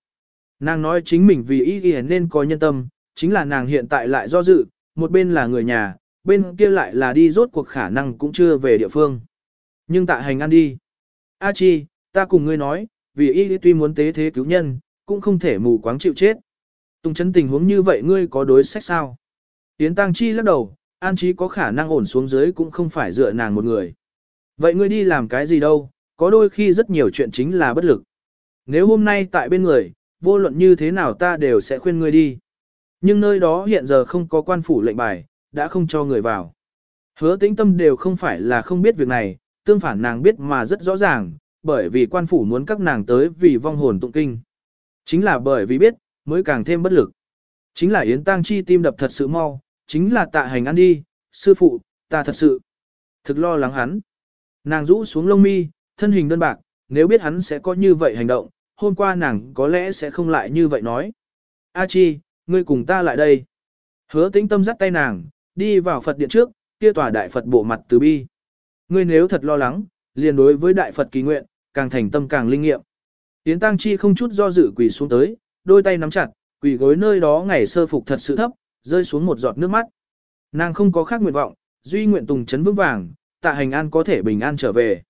Nàng nói chính mình vì ý ghi nên có nhân tâm, chính là nàng hiện tại lại do dự, một bên là người nhà, bên kia lại là đi rốt cuộc khả năng cũng chưa về địa phương. Nhưng tạ hành ăn đi. A chi, ta cùng ngươi nói, vì ý tuy muốn tế thế cứu nhân, cũng không thể mù quáng chịu chết. Tùng chấn tình huống như vậy ngươi có đối sách sao? Yến Tăng Chi lắc đầu, an Chi có khả năng ổn xuống dưới cũng không phải dựa nàng một người. Vậy ngươi đi làm cái gì đâu, có đôi khi rất nhiều chuyện chính là bất lực. Nếu hôm nay tại bên người, vô luận như thế nào ta đều sẽ khuyên ngươi đi. Nhưng nơi đó hiện giờ không có quan phủ lệnh bài, đã không cho người vào. Hứa tĩnh tâm đều không phải là không biết việc này, tương phản nàng biết mà rất rõ ràng, bởi vì quan phủ muốn các nàng tới vì vong hồn tụng kinh. Chính là bởi vì biết, mới càng thêm bất lực. Chính là Yến Tăng Chi tim đập thật sự mau, chính là tạ hành ăn đi, sư phụ, ta thật sự, thực lo lắng hắn. Nàng rũ xuống lông mi, thân hình đơn bạc, nếu biết hắn sẽ có như vậy hành động, hôm qua nàng có lẽ sẽ không lại như vậy nói. A Chi, ngươi cùng ta lại đây. Hứa tĩnh tâm dắt tay nàng, đi vào Phật điện trước, kia tòa đại Phật bộ mặt từ bi. Ngươi nếu thật lo lắng, liền đối với đại Phật kỳ nguyện, càng thành tâm càng linh nghiệm. Yến Tăng Chi không chút do dự quỳ xuống tới, đôi tay nắm chặt, quỳ gối nơi đó ngày sơ phục thật sự thấp, rơi xuống một giọt nước mắt. Nàng không có khác nguyện vọng, duy nguyện tùng chấn vững vàng, tạ hành an có thể bình an trở về.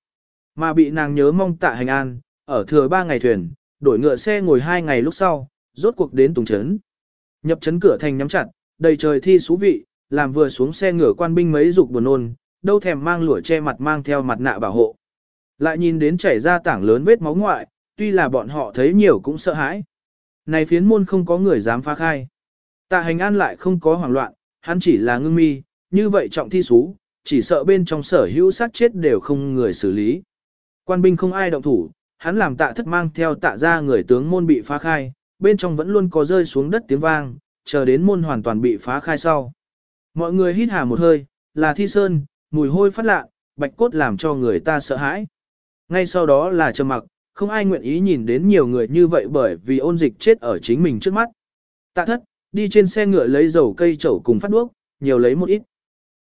Mà bị nàng nhớ mong tạ hành an, ở thừa ba ngày thuyền, đổi ngựa xe ngồi hai ngày lúc sau, rốt cuộc đến tùng chấn. Nhập chấn cửa thành nhắm chặt, đầy trời thi xú vị, làm vừa xuống xe ngựa quan binh mấy dục buồn nôn, đâu thèm mang lụa che mặt mang theo mặt nạ bảo hộ. Lại nhìn đến chảy ra tảng lớn vết máu ngoại, tuy là bọn họ thấy nhiều cũng sợ hãi. Này phiến môn không có người dám phá khai. Tạ hành an lại không có hoảng loạn, hắn chỉ là ngưng mi, như vậy trọng thi xú, chỉ sợ bên trong sở hữu sát chết đều không người xử lý. Quan binh không ai động thủ, hắn làm tạ thất mang theo tạ ra người tướng môn bị phá khai, bên trong vẫn luôn có rơi xuống đất tiếng vang, chờ đến môn hoàn toàn bị phá khai sau. Mọi người hít hà một hơi, là thi sơn, mùi hôi phát lạ, bạch cốt làm cho người ta sợ hãi. Ngay sau đó là trầm mặc, không ai nguyện ý nhìn đến nhiều người như vậy bởi vì ôn dịch chết ở chính mình trước mắt. Tạ thất, đi trên xe ngựa lấy dầu cây chậu cùng phát đuốc, nhiều lấy một ít.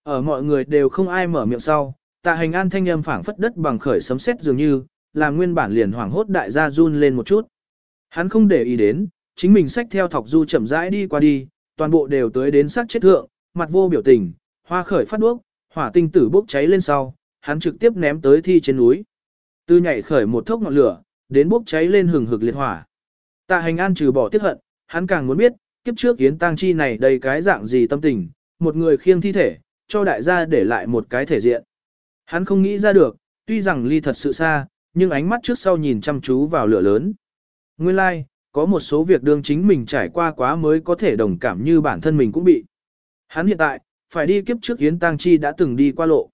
Ở mọi người đều không ai mở miệng sau, tạ hành an thanh âm phảng phất đất bằng khởi sấm sét dường như, làm nguyên bản liền hoảng hốt đại gia run lên một chút. Hắn không để ý đến, chính mình xách theo thọc du chậm rãi đi qua đi, toàn bộ đều tới đến sát chết thượng, mặt vô biểu tình, hoa khởi phát đuốc, hỏa tinh tử bốc cháy lên sau, hắn trực tiếp ném tới thi trên núi. Từ nhảy khởi một thốc ngọn lửa, đến bốc cháy lên hừng hực liệt hỏa. Tạ hành an trừ bỏ tiếc hận, hắn càng muốn biết, kiếp trước yến tang chi này đầy cái dạng gì tâm tình, một người khiêng thi thể, cho đại gia để lại một cái thể diện. Hắn không nghĩ ra được, tuy rằng ly thật sự xa, nhưng ánh mắt trước sau nhìn chăm chú vào lửa lớn. Nguyên lai, like, có một số việc đương chính mình trải qua quá mới có thể đồng cảm như bản thân mình cũng bị. Hắn hiện tại, phải đi kiếp trước Yến Tăng Chi đã từng đi qua lộ.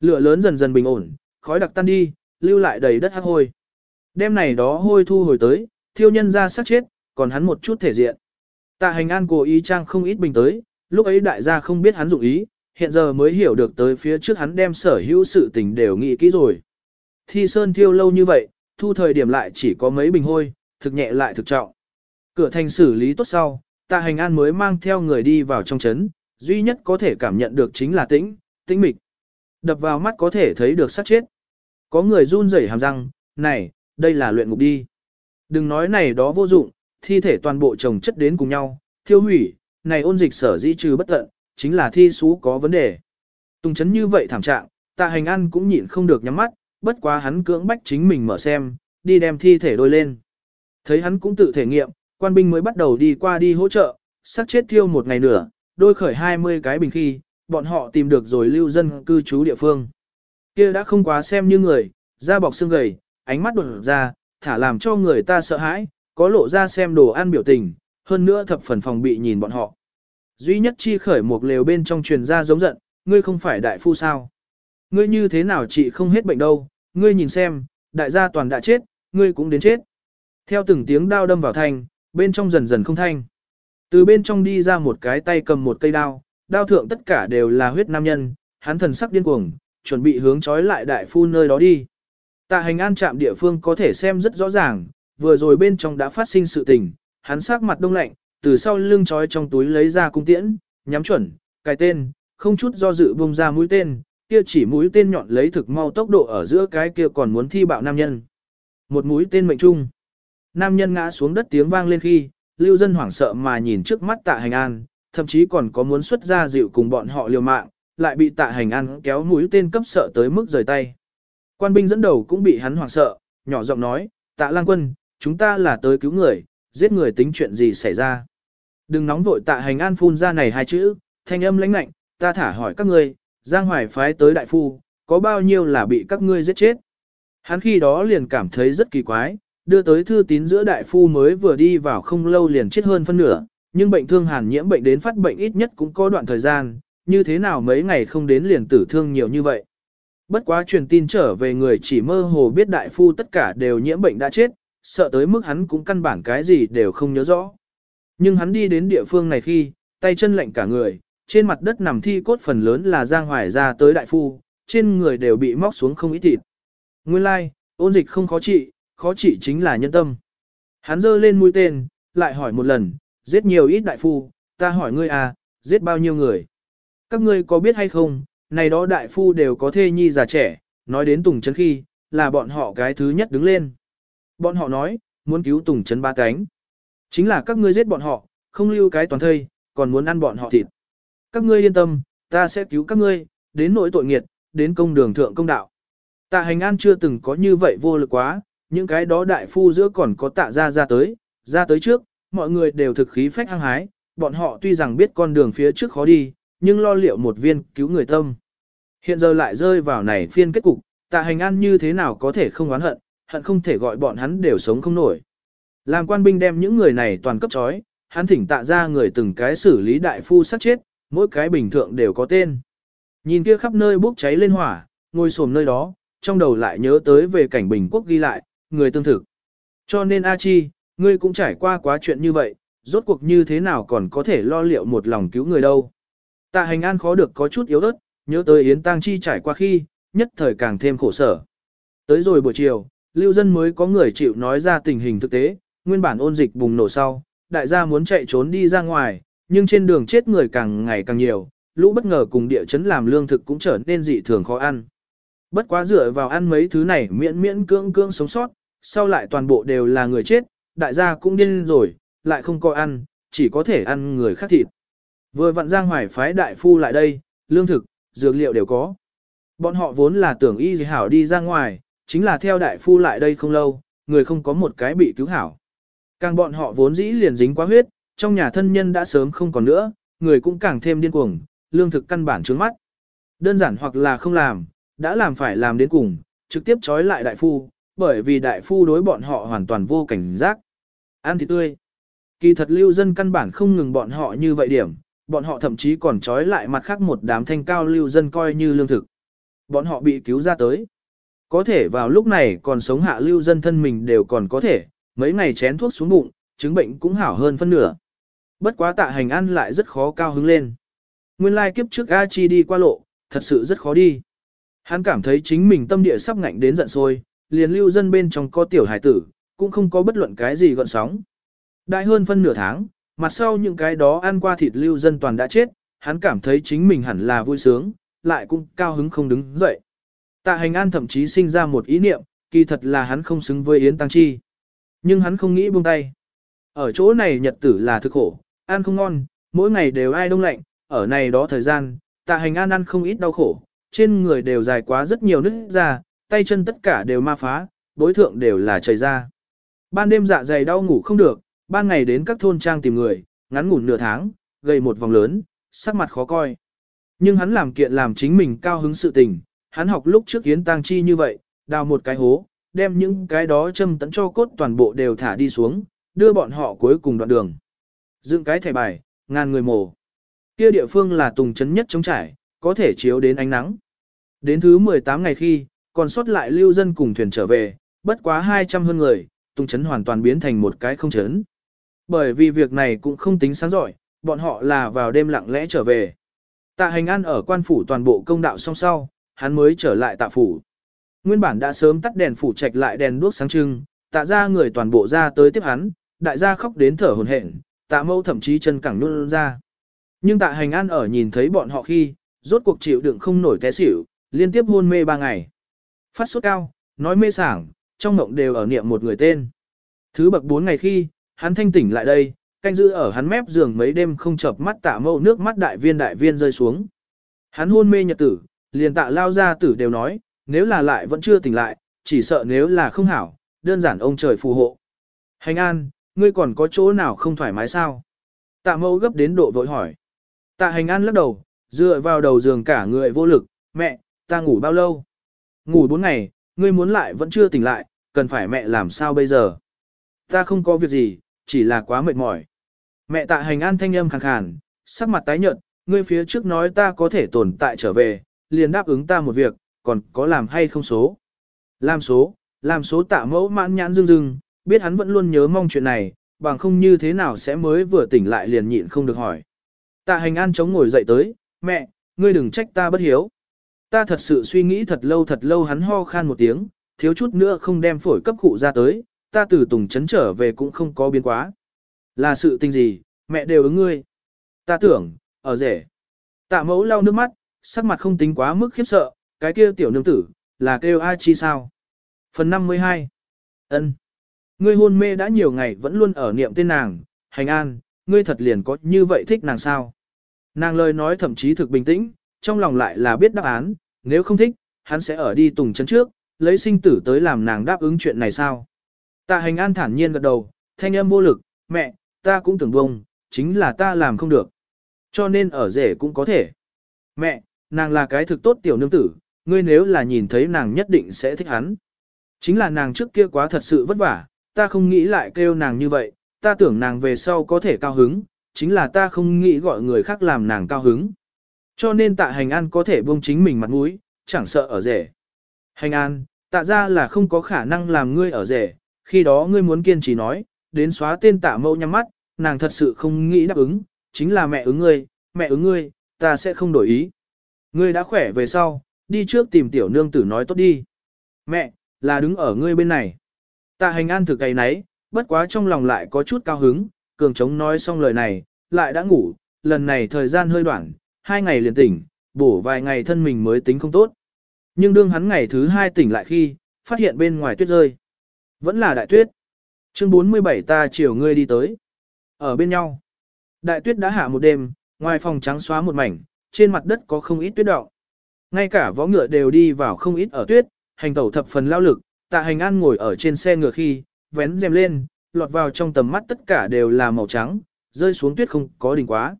Lửa lớn dần dần bình ổn, khói đặc tan đi, lưu lại đầy đất hắc hôi. Đêm này đó hôi thu hồi tới, thiêu nhân ra sát chết, còn hắn một chút thể diện. Tạ hành an cố ý trang không ít bình tới, lúc ấy đại gia không biết hắn dụng ý, hiện giờ mới hiểu được tới phía trước hắn đem sở hữu sự tình đều nghĩ kỹ rồi. Thi sơn thiêu lâu như vậy, thu thời điểm lại chỉ có mấy bình hôi, thực nhẹ lại thực trọng. Cửa thành xử lý tốt sau, tạ hành an mới mang theo người đi vào trong trấn, duy nhất có thể cảm nhận được chính là tĩnh, tĩnh mịch. Đập vào mắt có thể thấy được sát chết. Có người run rẩy hàm răng, này, đây là luyện ngục đi. Đừng nói này đó vô dụng, thi thể toàn bộ chồng chất đến cùng nhau, thiêu hủy, này ôn dịch sở di trừ bất tận, chính là thi sú có vấn đề. Tung chấn như vậy thảm trạng, tạ hành ăn cũng nhịn không được nhắm mắt, bất quá hắn cưỡng bách chính mình mở xem, đi đem thi thể đôi lên. Thấy hắn cũng tự thể nghiệm, quan binh mới bắt đầu đi qua đi hỗ trợ, sát chết thiêu một ngày nữa, đôi khởi 20 cái bình khi, bọn họ tìm được rồi lưu dân cư trú địa phương. kia đã không quá xem như người, da bọc xương gầy, ánh mắt đột ra, thả làm cho người ta sợ hãi, có lộ ra xem đồ ăn biểu tình, hơn nữa thập phần phòng bị nhìn bọn họ. Duy nhất chi khởi một lều bên trong truyền ra giống giận, ngươi không phải đại phu sao? Ngươi như thế nào chị không hết bệnh đâu, ngươi nhìn xem, đại gia toàn đã chết, ngươi cũng đến chết. Theo từng tiếng đao đâm vào thanh, bên trong dần dần không thanh. Từ bên trong đi ra một cái tay cầm một cây đao, đao thượng tất cả đều là huyết nam nhân, hắn thần sắc điên cuồng, chuẩn bị hướng trói lại đại phu nơi đó đi. Tạ hành an trạm địa phương có thể xem rất rõ ràng, vừa rồi bên trong đã phát sinh sự tình, hắn sắc mặt đông lạnh, từ sau lưng trói trong túi lấy ra cung tiễn, nhắm chuẩn, cài tên, không chút do dự bung ra mũi tên, kia chỉ mũi tên nhọn lấy thực mau tốc độ ở giữa cái kia còn muốn thi bạo nam nhân. Một mũi tên mệnh trung. Nam nhân ngã xuống đất tiếng vang lên khi, lưu dân hoảng sợ mà nhìn trước mắt tạ hành an, thậm chí còn có muốn xuất ra dịu cùng bọn họ liều mạng, lại bị tạ hành an kéo mũi tên cấp sợ tới mức rời tay. Quan binh dẫn đầu cũng bị hắn hoảng sợ, nhỏ giọng nói, tạ lang quân, chúng ta là tới cứu người, giết người tính chuyện gì xảy ra. Đừng nóng vội tạ hành an phun ra này hai chữ, thanh âm lãnh lạnh, ta thả hỏi các ngươi, giang hoài phái tới đại phu, có bao nhiêu là bị các ngươi giết chết. Hắn khi đó liền cảm thấy rất kỳ quái, đưa tới thư tín giữa đại phu mới vừa đi vào không lâu liền chết hơn phân nửa, nhưng bệnh thương hàn nhiễm bệnh đến phát bệnh ít nhất cũng có đoạn thời gian, như thế nào mấy ngày không đến liền tử thương nhiều như vậy. Bất quá truyền tin trở về người chỉ mơ hồ biết đại phu tất cả đều nhiễm bệnh đã chết, sợ tới mức hắn cũng căn bản cái gì đều không nhớ rõ. Nhưng hắn đi đến địa phương này khi, tay chân lạnh cả người, trên mặt đất nằm thi cốt phần lớn là giang hoài ra tới đại phu, trên người đều bị móc xuống không ít thịt. Nguyên lai, like, ôn dịch không khó trị, khó trị chính là nhân tâm. Hắn giơ lên mũi tên, lại hỏi một lần, giết nhiều ít đại phu, ta hỏi ngươi à, giết bao nhiêu người? Các ngươi có biết hay không, này đó đại phu đều có thê nhi già trẻ, nói đến Tùng Trấn khi, là bọn họ cái thứ nhất đứng lên. Bọn họ nói, muốn cứu Tùng Trấn ba cánh. Chính là các ngươi giết bọn họ, không lưu cái toàn thây, còn muốn ăn bọn họ thịt. Các ngươi yên tâm, ta sẽ cứu các ngươi, đến nỗi tội nghiệt, đến công đường thượng công đạo. Tạ hành an chưa từng có như vậy vô lực quá, những cái đó đại phu giữa còn có tạ ra ra tới, ra tới trước, mọi người đều thực khí phách hăng hái, bọn họ tuy rằng biết con đường phía trước khó đi, nhưng lo liệu một viên cứu người tâm. Hiện giờ lại rơi vào này phiên kết cục, tạ hành an như thế nào có thể không oán hận, hận không thể gọi bọn hắn đều sống không nổi. Làm quan binh đem những người này toàn cấp trói, hắn thỉnh tạ ra người từng cái xử lý đại phu sát chết, mỗi cái bình thượng đều có tên. Nhìn kia khắp nơi bốc cháy lên hỏa, ngồi xổm nơi đó, trong đầu lại nhớ tới về cảnh bình quốc ghi lại, người tương thực. Cho nên A Chi, ngươi cũng trải qua quá chuyện như vậy, rốt cuộc như thế nào còn có thể lo liệu một lòng cứu người đâu. Tạ hành an khó được có chút yếu ớt, nhớ tới Yến Tăng Chi trải qua khi, nhất thời càng thêm khổ sở. Tới rồi buổi chiều, lưu dân mới có người chịu nói ra tình hình thực tế, nguyên bản ôn dịch bùng nổ sau, đại gia muốn chạy trốn đi ra ngoài, nhưng trên đường chết người càng ngày càng nhiều, lũ bất ngờ cùng địa chấn làm lương thực cũng trở nên dị thường khó ăn. Bất quá dựa vào ăn mấy thứ này miễn miễn cưỡng cưỡng sống sót, sau lại toàn bộ đều là người chết, đại gia cũng điên rồi, lại không có ăn, chỉ có thể ăn người khác thịt. Vừa vặn Giang Hoài phái đại phu lại đây, lương thực, dược liệu đều có. Bọn họ vốn là tưởng y gì hảo đi ra ngoài, chính là theo đại phu lại đây không lâu, người không có một cái bị cứu hảo. Càng bọn họ vốn dĩ liền dính quá huyết, trong nhà thân nhân đã sớm không còn nữa, người cũng càng thêm điên cuồng, lương thực căn bản trướng mắt. Đơn giản hoặc là không làm, đã làm phải làm đến cùng, trực tiếp trói lại đại phu, bởi vì đại phu đối bọn họ hoàn toàn vô cảnh giác. Ăn thịt tươi. Kỳ thật lưu dân căn bản không ngừng bọn họ như vậy điểm, bọn họ thậm chí còn trói lại mặt khác một đám thanh cao lưu dân coi như lương thực. Bọn họ bị cứu ra tới. Có thể vào lúc này còn sống hạ lưu dân thân mình đều còn có thể, mấy ngày chén thuốc xuống bụng, chứng bệnh cũng hảo hơn phân nửa. Bất quá tạ hành ăn lại rất khó cao hứng lên. Nguyên lai kiếp trước A Chi đi qua lộ, thật sự rất khó đi. Hắn cảm thấy chính mình tâm địa sắp ngạnh đến giận sôi, liền lưu dân bên trong có tiểu hải tử, cũng không có bất luận cái gì gọn sóng. Đại hơn phân nửa tháng, mặt sau những cái đó ăn qua thịt lưu dân toàn đã chết, hắn cảm thấy chính mình hẳn là vui sướng, lại cũng cao hứng không đứng dậy. Tạ hành an thậm chí sinh ra một ý niệm, kỳ thật là hắn không xứng với Yến Tăng Chi. Nhưng hắn không nghĩ buông tay. Ở chỗ này nhật tử là thực khổ, ăn không ngon, mỗi ngày đều ai đông lạnh, ở này đó thời gian, tạ hành an ăn không ít đau khổ, trên người đều dài quá rất nhiều nứt ra, tay chân tất cả đều ma phá, đối thượng đều là chảy ra. Ban đêm dạ dày đau ngủ không được, ban ngày đến các thôn trang tìm người, ngắn ngủ nửa tháng, gầy một vòng lớn, sắc mặt khó coi. Nhưng hắn làm kiện làm chính mình cao hứng sự tình, hắn học lúc trước hiến tang chi như vậy, đào một cái hố, đem những cái đó châm tấn cho cốt toàn bộ đều thả đi xuống, đưa bọn họ cuối cùng đoạn đường. Dựng cái thẻ bài, ngàn người mổ. Kia địa phương là tùng chấn nhất chống trải, có thể chiếu đến ánh nắng. Đến thứ 18 ngày khi, còn sót lại lưu dân cùng thuyền trở về, bất quá 200 hơn người, tùng chấn hoàn toàn biến thành một cái không chấn. Bởi vì việc này cũng không tính sáng giỏi, bọn họ là vào đêm lặng lẽ trở về. Tạ hành an ở quan phủ toàn bộ công đạo song sau, hắn mới trở lại tạ phủ. Nguyên bản đã sớm tắt đèn phủ trạch lại đèn đuốc sáng trưng, tạ ra người toàn bộ ra tới tiếp hắn, đại gia khóc đến thở hồn hển, tạ mâu thậm chí chân cẳng luôn ra. Nhưng tạ hành an ở nhìn thấy bọn họ khi, rốt cuộc chịu đựng không nổi té xỉu, liên tiếp hôn mê ba ngày. Phát sốt cao, nói mê sảng, trong mộng đều ở niệm một người tên. Thứ bậc bốn ngày khi, hắn thanh tỉnh lại đây, canh giữ ở hắn mép giường mấy đêm không chợp mắt tạ mâu nước mắt đại viên đại viên rơi xuống. Hắn hôn mê nhật tử, liền tạ lao ra tử đều nói, nếu là lại vẫn chưa tỉnh lại, chỉ sợ nếu là không hảo, đơn giản ông trời phù hộ. Hành an, ngươi còn có chỗ nào không thoải mái sao? Tạ Mẫu gấp đến độ vội hỏi. Tạ hành an lắc đầu, dựa vào đầu giường cả người vô lực, mẹ, ta ngủ bao lâu? Ngủ bốn ngày, ngươi muốn lại vẫn chưa tỉnh lại, cần phải mẹ làm sao bây giờ? Ta không có việc gì, chỉ là quá mệt mỏi. Mẹ tạ hành an thanh âm khàn khàn, sắc mặt tái nhợt, ngươi phía trước nói ta có thể tồn tại trở về, liền đáp ứng ta một việc, còn có làm hay không số. Làm số, làm số tạ mẫu mãn nhãn dương dương biết hắn vẫn luôn nhớ mong chuyện này, bằng không như thế nào sẽ mới vừa tỉnh lại liền nhịn không được hỏi. Tạ hành an chống ngồi dậy tới, mẹ, ngươi đừng trách ta bất hiếu. Ta thật sự suy nghĩ thật lâu thật lâu hắn ho khan một tiếng, thiếu chút nữa không đem phổi cấp cụ ra tới, ta từ tùng chấn trở về cũng không có biến quá. Là sự tình gì, mẹ đều ứng ngươi. Ta tưởng, ở rể. Tạ mẫu lau nước mắt, sắc mặt không tính quá mức khiếp sợ, cái kia tiểu nương tử, là kêu ai chi sao. Phần 52 ân Ngươi hôn mê đã nhiều ngày vẫn luôn ở niệm tên nàng, hành an, ngươi thật liền có như vậy thích nàng sao. Nàng lời nói thậm chí thực bình tĩnh, trong lòng lại là biết đáp án, nếu không thích, hắn sẽ ở đi tùng chân trước, lấy sinh tử tới làm nàng đáp ứng chuyện này sao. Tạ hành an thản nhiên gật đầu, thanh âm vô lực, mẹ, ta cũng tưởng bông, chính là ta làm không được. Cho nên ở rể cũng có thể. Mẹ, nàng là cái thực tốt tiểu nương tử, ngươi nếu là nhìn thấy nàng nhất định sẽ thích hắn. Chính là nàng trước kia quá thật sự vất vả, ta không nghĩ lại kêu nàng như vậy, ta tưởng nàng về sau có thể cao hứng, chính là ta không nghĩ gọi người khác làm nàng cao hứng. Cho nên tạ hành an có thể buông chính mình mặt mũi, chẳng sợ ở rể. Hành an, tạ ra là không có khả năng làm ngươi ở rể, khi đó ngươi muốn kiên trì nói, đến xóa tên tạ Mẫu nhắm mắt, nàng thật sự không nghĩ đáp ứng, chính là mẹ ứng ngươi, mẹ ứng ngươi, ta sẽ không đổi ý. Ngươi đã khỏe về sau, đi trước tìm tiểu nương tử nói tốt đi. Mẹ, là đứng ở ngươi bên này. Tạ hành an thực cày nấy, bất quá trong lòng lại có chút cao hứng, cường trống nói xong lời này, lại đã ngủ, lần này thời gian hơi đoạn, hai ngày liền tỉnh, bổ vài ngày thân mình mới tính không tốt. Nhưng đương hắn ngày thứ hai tỉnh lại khi, phát hiện bên ngoài tuyết rơi. Vẫn là đại tuyết. Chương 47 ta chiều ngươi đi tới. Ở bên nhau. Đại tuyết đã hạ một đêm, ngoài phòng trắng xóa một mảnh, trên mặt đất có không ít tuyết đọng. Ngay cả võ ngựa đều đi vào không ít ở tuyết, hành tẩu thập phần lao lực, tạ hành an ngồi ở trên xe ngựa khi, vén rèm lên, lọt vào trong tầm mắt tất cả đều là màu trắng, rơi xuống tuyết không có đỉnh quá.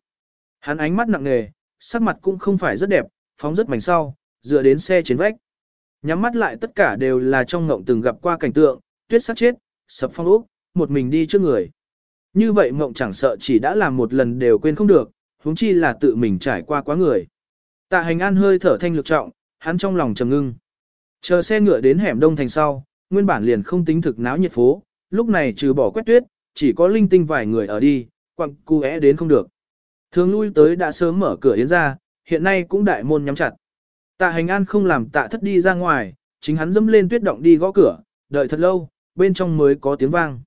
Hắn ánh mắt nặng nề, sắc mặt cũng không phải rất đẹp, phóng rất mảnh sau, dựa đến xe trên vách. Nhắm mắt lại tất cả đều là trong ngộng từng gặp qua cảnh tượng, tuyết sắc chết, sập phong ốc, một mình đi trước người. Như vậy mộng chẳng sợ chỉ đã làm một lần đều quên không được, huống chi là tự mình trải qua quá người. Tạ hành an hơi thở thanh lực trọng, hắn trong lòng trầm ngưng. Chờ xe ngựa đến hẻm đông thành sau, nguyên bản liền không tính thực náo nhiệt phố, lúc này trừ bỏ quét tuyết, chỉ có linh tinh vài người ở đi, quặng cu é đến không được. Thường lui tới đã sớm mở cửa yến ra, hiện nay cũng đại môn nhắm chặt. Tạ hành an không làm tạ thất đi ra ngoài, chính hắn dâm lên tuyết động đi gõ cửa, đợi thật lâu, bên trong mới có tiếng vang.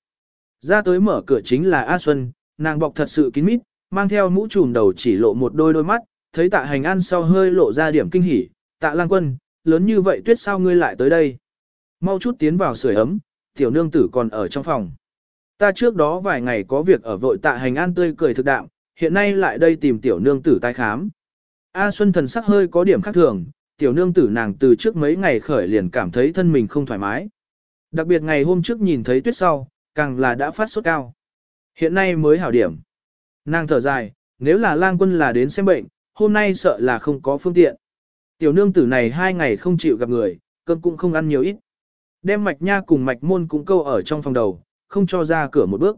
Ra tới mở cửa chính là A Xuân, nàng bọc thật sự kín mít, mang theo mũ trùm đầu chỉ lộ một đôi đôi mắt, thấy tạ hành an sau hơi lộ ra điểm kinh hỉ, tạ lang quân, lớn như vậy tuyết sao ngươi lại tới đây. Mau chút tiến vào sưởi ấm, tiểu nương tử còn ở trong phòng. Ta trước đó vài ngày có việc ở vội tạ hành an tươi cười thực đạm, hiện nay lại đây tìm tiểu nương tử tái khám. A Xuân thần sắc hơi có điểm khác thường, tiểu nương tử nàng từ trước mấy ngày khởi liền cảm thấy thân mình không thoải mái. Đặc biệt ngày hôm trước nhìn thấy tuyết sau, càng là đã phát sốt cao. Hiện nay mới hảo điểm. Nàng thở dài, nếu là lang quân là đến xem bệnh, hôm nay sợ là không có phương tiện. Tiểu nương tử này hai ngày không chịu gặp người, cơm cũng không ăn nhiều ít. Đem mạch nha cùng mạch môn cũng câu ở trong phòng đầu, không cho ra cửa một bước.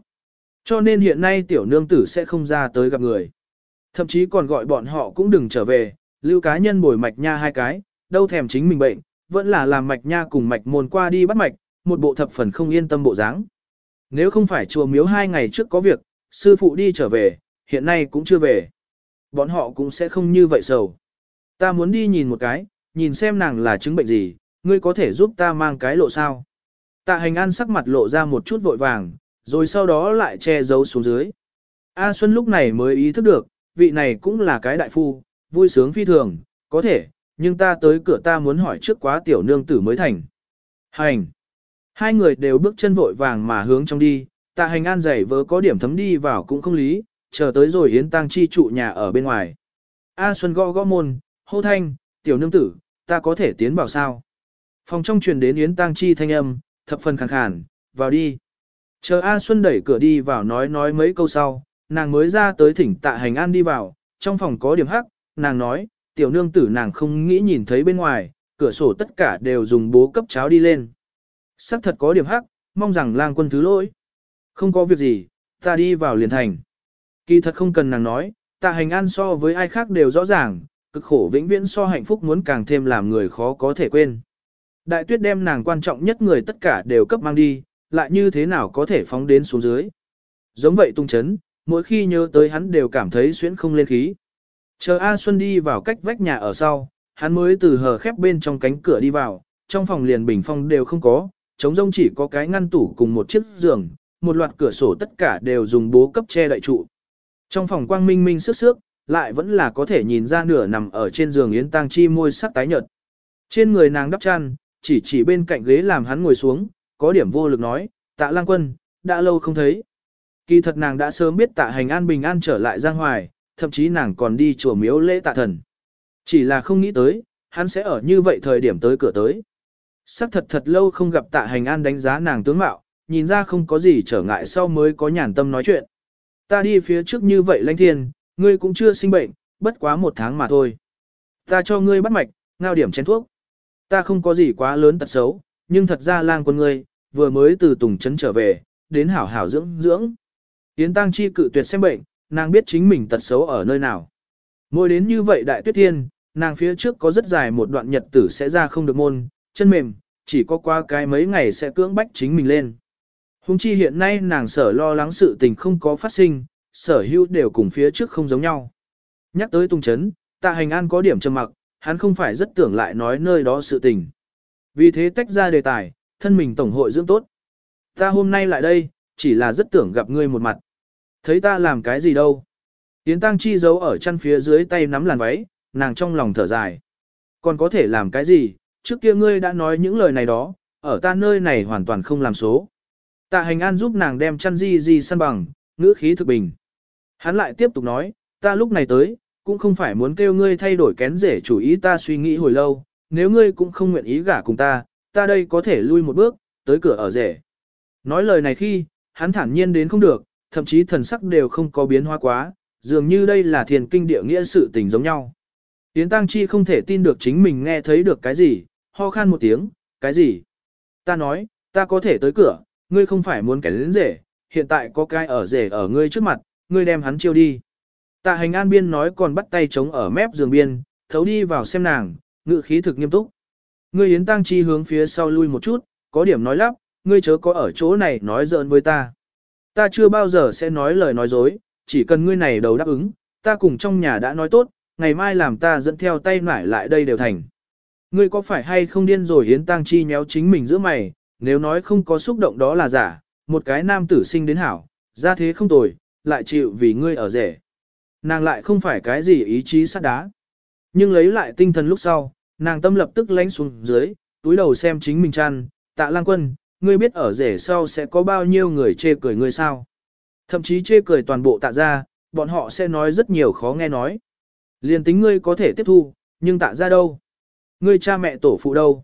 Cho nên hiện nay tiểu nương tử sẽ không ra tới gặp người. Thậm chí còn gọi bọn họ cũng đừng trở về, lưu cá nhân bồi mạch nha hai cái, đâu thèm chính mình bệnh, vẫn là làm mạch nha cùng mạch môn qua đi bắt mạch, một bộ thập phần không yên tâm bộ dáng. Nếu không phải chùa miếu hai ngày trước có việc, sư phụ đi trở về, hiện nay cũng chưa về. Bọn họ cũng sẽ không như vậy sầu. Ta muốn đi nhìn một cái, nhìn xem nàng là chứng bệnh gì, ngươi có thể giúp ta mang cái lộ sao. Tạ hành an sắc mặt lộ ra một chút vội vàng, rồi sau đó lại che giấu xuống dưới. A Xuân lúc này mới ý thức được, vị này cũng là cái đại phu, vui sướng phi thường, có thể, nhưng ta tới cửa ta muốn hỏi trước quá tiểu nương tử mới thành. Hành! Hai người đều bước chân vội vàng mà hướng trong đi, tạ hành an giày vớ có điểm thấm đi vào cũng không lý, chờ tới rồi Yến Tăng Chi trụ nhà ở bên ngoài. A Xuân gõ gõ môn, hô thanh, tiểu nương tử, ta có thể tiến vào sao? Phòng trong truyền đến Yến Tăng Chi thanh âm, thập phần khàn khàn, vào đi. Chờ A Xuân đẩy cửa đi vào nói nói mấy câu sau, nàng mới ra tới thỉnh tạ hành an đi vào, trong phòng có điểm hắc, nàng nói, tiểu nương tử nàng không nghĩ nhìn thấy bên ngoài, cửa sổ tất cả đều dùng bố cấp cháo đi lên. Sắc thật có điểm hắc, mong rằng lang quân thứ lỗi. Không có việc gì, ta đi vào liền thành. Kỳ thật không cần nàng nói, tạ hành an so với ai khác đều rõ ràng, cực khổ vĩnh viễn so hạnh phúc muốn càng thêm làm người khó có thể quên. Đại tuyết đem nàng quan trọng nhất người tất cả đều cấp mang đi, lại như thế nào có thể phóng đến xuống dưới. Giống vậy tung chấn, mỗi khi nhớ tới hắn đều cảm thấy xuyễn không lên khí. Chờ A Xuân đi vào cách vách nhà ở sau, hắn mới từ hờ khép bên trong cánh cửa đi vào, trong phòng liền bình phong đều không có, trống rông chỉ có cái ngăn tủ cùng một chiếc giường, một loạt cửa sổ tất cả đều dùng bố cấp che đậy trụ. Trong phòng quang minh minh sức sước, lại vẫn là có thể nhìn ra nửa nằm ở trên giường Yến Tăng Chi môi sắc tái nhợt. Trên người nàng đắp chăn, chỉ chỉ bên cạnh ghế làm hắn ngồi xuống, có điểm vô lực nói, tạ lang quân, đã lâu không thấy. Kỳ thật nàng đã sớm biết tạ hành an bình an trở lại Giang Hoài, thậm chí nàng còn đi chùa miếu lễ tạ thần. Chỉ là không nghĩ tới, hắn sẽ ở như vậy thời điểm tới cửa tới. Sắc thật thật lâu không gặp tạ hành an đánh giá nàng tướng mạo, nhìn ra không có gì trở ngại sau mới có nhàn tâm nói chuyện. Ta đi phía trước như vậy lãnh thiên, ngươi cũng chưa sinh bệnh, bất quá một tháng mà thôi. Ta cho ngươi bắt mạch, ngao điểm chén thuốc. Ta không có gì quá lớn tật xấu, nhưng thật ra lang quân ngươi, vừa mới từ Tùng Trấn trở về, đến hảo hảo dưỡng dưỡng. Yến Tăng Chi cự tuyệt xem bệnh, nàng biết chính mình tật xấu ở nơi nào. Mỗi đến như vậy đại tuyết thiên, nàng phía trước có rất dài một đoạn nhật tử sẽ ra không được môn, chân mềm, chỉ có qua cái mấy ngày sẽ cưỡng bách chính mình lên. Hùng chi hiện nay nàng sở lo lắng sự tình không có phát sinh, sở hữu đều cùng phía trước không giống nhau. Nhắc tới tung chấn, tạ hành an có điểm trầm mặc, hắn không phải rất tưởng lại nói nơi đó sự tình. Vì thế tách ra đề tài, thân mình tổng hội dưỡng tốt. Ta hôm nay lại đây, chỉ là rất tưởng gặp ngươi một mặt. Thấy ta làm cái gì đâu. Yến Tăng Chi giấu ở chân phía dưới tay nắm làn váy, nàng trong lòng thở dài. Còn có thể làm cái gì, trước kia ngươi đã nói những lời này đó, ở ta nơi này hoàn toàn không làm số. Tạ hành an giúp nàng đem chăn di di săn bằng, ngữ khí thực bình. Hắn lại tiếp tục nói, ta lúc này tới, cũng không phải muốn kêu ngươi thay đổi kén rể chủ ý ta suy nghĩ hồi lâu, nếu ngươi cũng không nguyện ý gả cùng ta, ta đây có thể lui một bước, tới cửa ở rể. Nói lời này khi, hắn thản nhiên đến không được, thậm chí thần sắc đều không có biến hóa quá, dường như đây là thiền kinh địa nghĩa sự tình giống nhau. Yến Tăng Chi không thể tin được chính mình nghe thấy được cái gì, ho khan một tiếng, cái gì? Ta nói, ta có thể tới cửa, ngươi không phải muốn kẻ đến rể, hiện tại có cái ở rể ở ngươi trước mặt, ngươi đem hắn chiêu đi. Tạ hành an biên nói còn bắt tay chống ở mép giường biên, thấu đi vào xem nàng, ngự khí thực nghiêm túc. Ngươi Yến Tăng Chi hướng phía sau lui một chút, có điểm nói lắp, ngươi chớ có ở chỗ này nói giỡn với ta. Ta chưa bao giờ sẽ nói lời nói dối, chỉ cần ngươi này đầu đáp ứng, ta cùng trong nhà đã nói tốt, ngày mai làm ta dẫn theo tay nải lại đây đều thành. Ngươi có phải hay không điên rồi Yến Tăng Chi nhéo chính mình giữa mày, nếu nói không có xúc động đó là giả, một cái nam tử sinh đến hảo, ra thế không tồi, lại chịu vì ngươi ở rể. Nàng lại không phải cái gì ý chí sắt đá. Nhưng lấy lại tinh thần lúc sau, nàng tâm lập tức lánh xuống dưới, túi đầu xem chính mình chăn, tạ lang quân, ngươi biết ở rể sau sẽ có bao nhiêu người chê cười ngươi sao. Thậm chí chê cười toàn bộ tạ ra, bọn họ sẽ nói rất nhiều khó nghe nói. Liên tính ngươi có thể tiếp thu, nhưng tạ ra đâu? Ngươi cha mẹ tổ phụ đâu?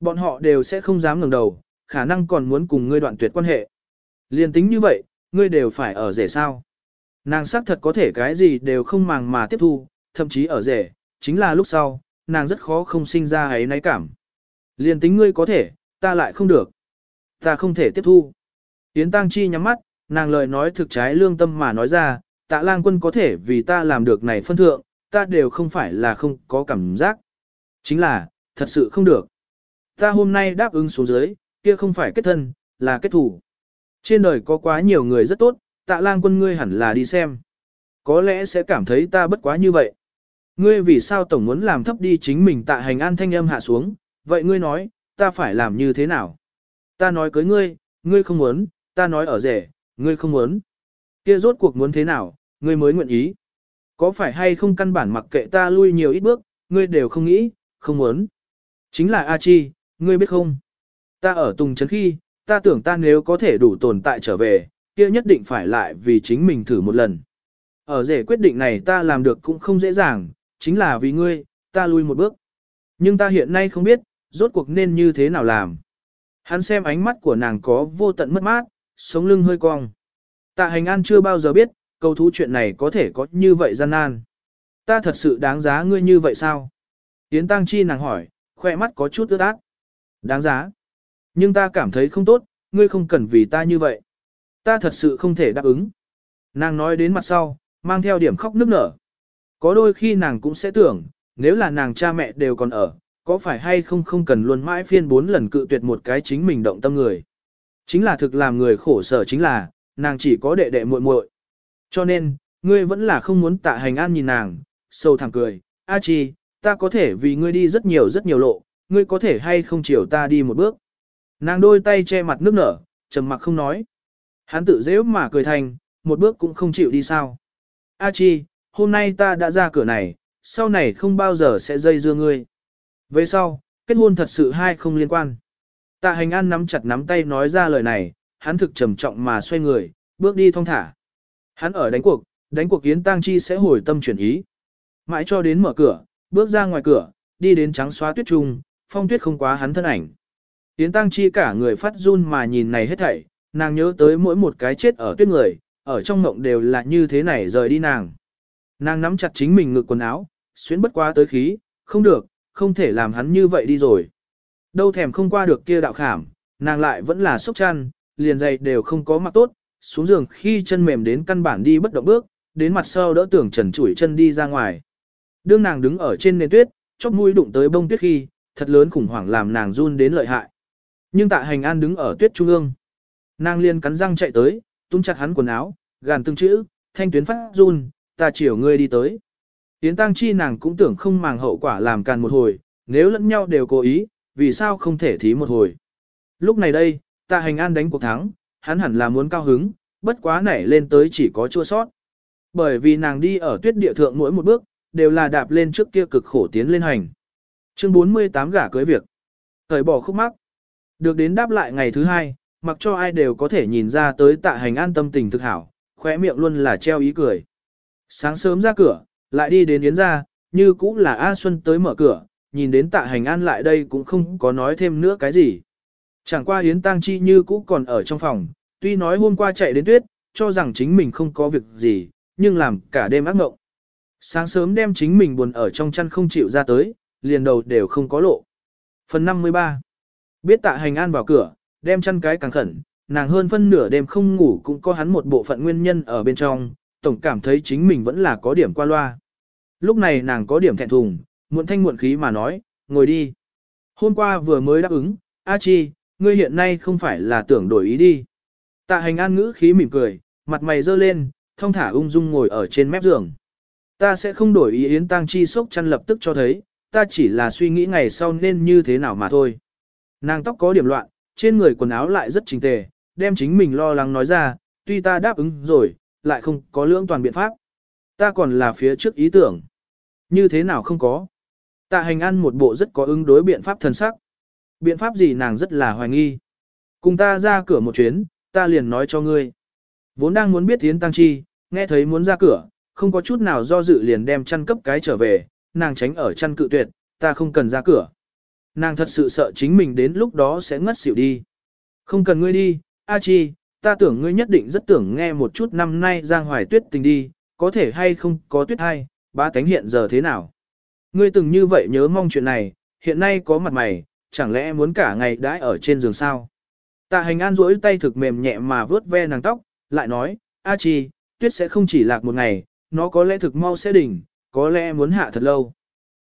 Bọn họ đều sẽ không dám ngẩng đầu, khả năng còn muốn cùng ngươi đoạn tuyệt quan hệ. Liên tính như vậy, ngươi đều phải ở rể sao? Nàng xác thật có thể cái gì đều không màng mà tiếp thu, thậm chí ở rể, chính là lúc sau, nàng rất khó không sinh ra ấy náy cảm. Liên tính ngươi có thể, ta lại không được. Ta không thể tiếp thu. Yến Tăng Chi nhắm mắt, nàng lời nói thực trái lương tâm mà nói ra, tạ lang quân có thể vì ta làm được này phân thượng, ta đều không phải là không có cảm giác. Chính là, thật sự không được. Ta hôm nay đáp ứng xuống dưới, kia không phải kết thân, là kết thủ. Trên đời có quá nhiều người rất tốt, tạ lang quân ngươi hẳn là đi xem. Có lẽ sẽ cảm thấy ta bất quá như vậy. Ngươi vì sao tổng muốn làm thấp đi chính mình tạ hành an thanh âm hạ xuống, vậy ngươi nói, ta phải làm như thế nào? Ta nói cưới ngươi, ngươi không muốn, ta nói ở rể, ngươi không muốn. Kia rốt cuộc muốn thế nào, ngươi mới nguyện ý. Có phải hay không căn bản mặc kệ ta lui nhiều ít bước, ngươi đều không nghĩ, không muốn. Chính là A Chi, ngươi biết không? Ta ở Tùng Trấn khi, ta tưởng ta nếu có thể đủ tồn tại trở về, kia nhất định phải lại vì chính mình thử một lần. Ở rể quyết định này ta làm được cũng không dễ dàng, chính là vì ngươi, ta lui một bước. Nhưng ta hiện nay không biết, rốt cuộc nên như thế nào làm. Hắn xem ánh mắt của nàng có vô tận mất mát, sống lưng hơi cong. Tạ hành an chưa bao giờ biết, câu thú chuyện này có thể có như vậy gian nan. Ta thật sự đáng giá ngươi như vậy sao? Yến Tăng Chi nàng hỏi, khoe mắt có chút ướt át. Đáng giá. Nhưng ta cảm thấy không tốt, ngươi không cần vì ta như vậy. Ta thật sự không thể đáp ứng. Nàng nói đến mặt sau, mang theo điểm khóc nức nở. Có đôi khi nàng cũng sẽ tưởng, nếu là nàng cha mẹ đều còn ở, có phải hay không không cần luôn mãi phiên bốn lần cự tuyệt một cái chính mình động tâm người. Chính là thực làm người khổ sở chính là, nàng chỉ có đệ đệ muội muội. Cho nên, ngươi vẫn là không muốn tạ hành an nhìn nàng, sâu thẳng cười, A chi, ta có thể vì ngươi đi rất nhiều rất nhiều lộ, ngươi có thể hay không chiều ta đi một bước. Nàng đôi tay che mặt nước nở, trầm mặc không nói. Hắn tự dễ mà cười thành, một bước cũng không chịu đi sao. A chi, hôm nay ta đã ra cửa này, sau này không bao giờ sẽ dây dưa ngươi. Về sau, kết hôn thật sự hai không liên quan. Tạ hành an nắm chặt nắm tay nói ra lời này, hắn thực trầm trọng mà xoay người, bước đi thong thả. Hắn ở đánh cuộc, đánh cuộc Yến Tăng Chi sẽ hồi tâm chuyển ý. Mãi cho đến mở cửa, bước ra ngoài cửa, đi đến trắng xóa tuyết trung, phong tuyết không quá hắn thân ảnh. Yến Tăng Chi cả người phát run mà nhìn này hết thảy, nàng nhớ tới mỗi một cái chết ở tuyết người, ở trong mộng đều là như thế này rời đi nàng. Nàng nắm chặt chính mình ngực quần áo, xuyến bất quá tới khí, không được, không thể làm hắn như vậy đi rồi. Đâu thèm không qua được kia đạo khảm, nàng lại vẫn là sốc chăn, liền giày đều không có mặc tốt, xuống giường khi chân mềm đến căn bản đi bất động bước, đến mặt sau đỡ tưởng trần chủi chân đi ra ngoài. Đương nàng đứng ở trên nền tuyết, chóp mũi đụng tới bông tuyết khi, thật lớn khủng hoảng làm nàng run đến lợi hại. Nhưng tạ hành an đứng ở tuyết trung ương. Nàng liền cắn răng chạy tới, túm chặt hắn quần áo, gàn từng chữ, thanh tuyến phát run, ta chiều ngươi đi tới. Tiến tăng chi nàng cũng tưởng không màng hậu quả làm càn một hồi, nếu lẫn nhau đều cố ý, vì sao không thể thí một hồi. Lúc này đây, tạ hành an đánh cuộc thắng, hắn hẳn là muốn cao hứng, bất quá nảy lên tới chỉ có chua sót. Bởi vì nàng đi ở tuyết địa thượng mỗi một bước, đều là đạp lên trước kia cực khổ tiến lên hành. Chương 48 gả cưới việc. Thời bỏ khúc mắc. Được đến đáp lại ngày thứ hai, mặc cho ai đều có thể nhìn ra tới tạ hành an tâm tình thực hảo, khóe miệng luôn là treo ý cười. Sáng sớm ra cửa, lại đi đến Yến ra, như cũng là A Xuân tới mở cửa, nhìn đến tạ hành an lại đây cũng không có nói thêm nữa cái gì. Chẳng qua Yến Tăng Chi như cũ còn ở trong phòng, tuy nói hôm qua chạy đến tuyết, cho rằng chính mình không có việc gì, nhưng làm cả đêm ác mộng. Sáng sớm đem chính mình buồn ở trong chăn không chịu ra tới, liền đầu đều không có lộ. Phần 53 Biết tạ hành an vào cửa, đem chăn cái càng khẩn, nàng hơn phân nửa đêm không ngủ cũng có hắn một bộ phận nguyên nhân ở bên trong, tổng cảm thấy chính mình vẫn là có điểm qua loa. Lúc này nàng có điểm thẹn thùng, muộn thanh muộn khí mà nói, ngồi đi. Hôm qua vừa mới đáp ứng, A Chi, ngươi hiện nay không phải là tưởng đổi ý đi. Tạ hành an ngữ khí mỉm cười, mặt mày dơ lên, thông thả ung dung ngồi ở trên mép giường. Ta sẽ không đổi ý Yến Tăng Chi sốc chăn lập tức cho thấy, ta chỉ là suy nghĩ ngày sau nên như thế nào mà thôi. Nàng tóc có điểm loạn, trên người quần áo lại rất chỉnh tề, đem chính mình lo lắng nói ra, tuy ta đáp ứng rồi, lại không có lưỡng toàn biện pháp. Ta còn là phía trước ý tưởng. Như thế nào không có. Tạ hành ăn một bộ rất có ứng đối biện pháp thần sắc. Biện pháp gì nàng rất là hoài nghi. Cùng ta ra cửa một chuyến, ta liền nói cho ngươi. Vốn đang muốn biết Yến Tăng Chi, nghe thấy muốn ra cửa, không có chút nào do dự liền đem chăn cấp cái trở về, nàng tránh ở chăn cự tuyệt, ta không cần ra cửa. Nàng thật sự sợ chính mình đến lúc đó sẽ ngất xỉu đi. Không cần ngươi đi, A Chi, ta tưởng ngươi nhất định rất tưởng nghe một chút năm nay Giang Hoài Tuyết tình đi, có thể hay không có tuyết hay, ba tánh hiện giờ thế nào. Ngươi từng như vậy nhớ mong chuyện này, hiện nay có mặt mày, chẳng lẽ muốn cả ngày đãi ở trên giường sao? Tạ hành an rỗi tay thực mềm nhẹ mà vớt ve nàng tóc, lại nói, A Chi, tuyết sẽ không chỉ lạc một ngày, nó có lẽ thực mau sẽ đỉnh, có lẽ muốn hạ thật lâu.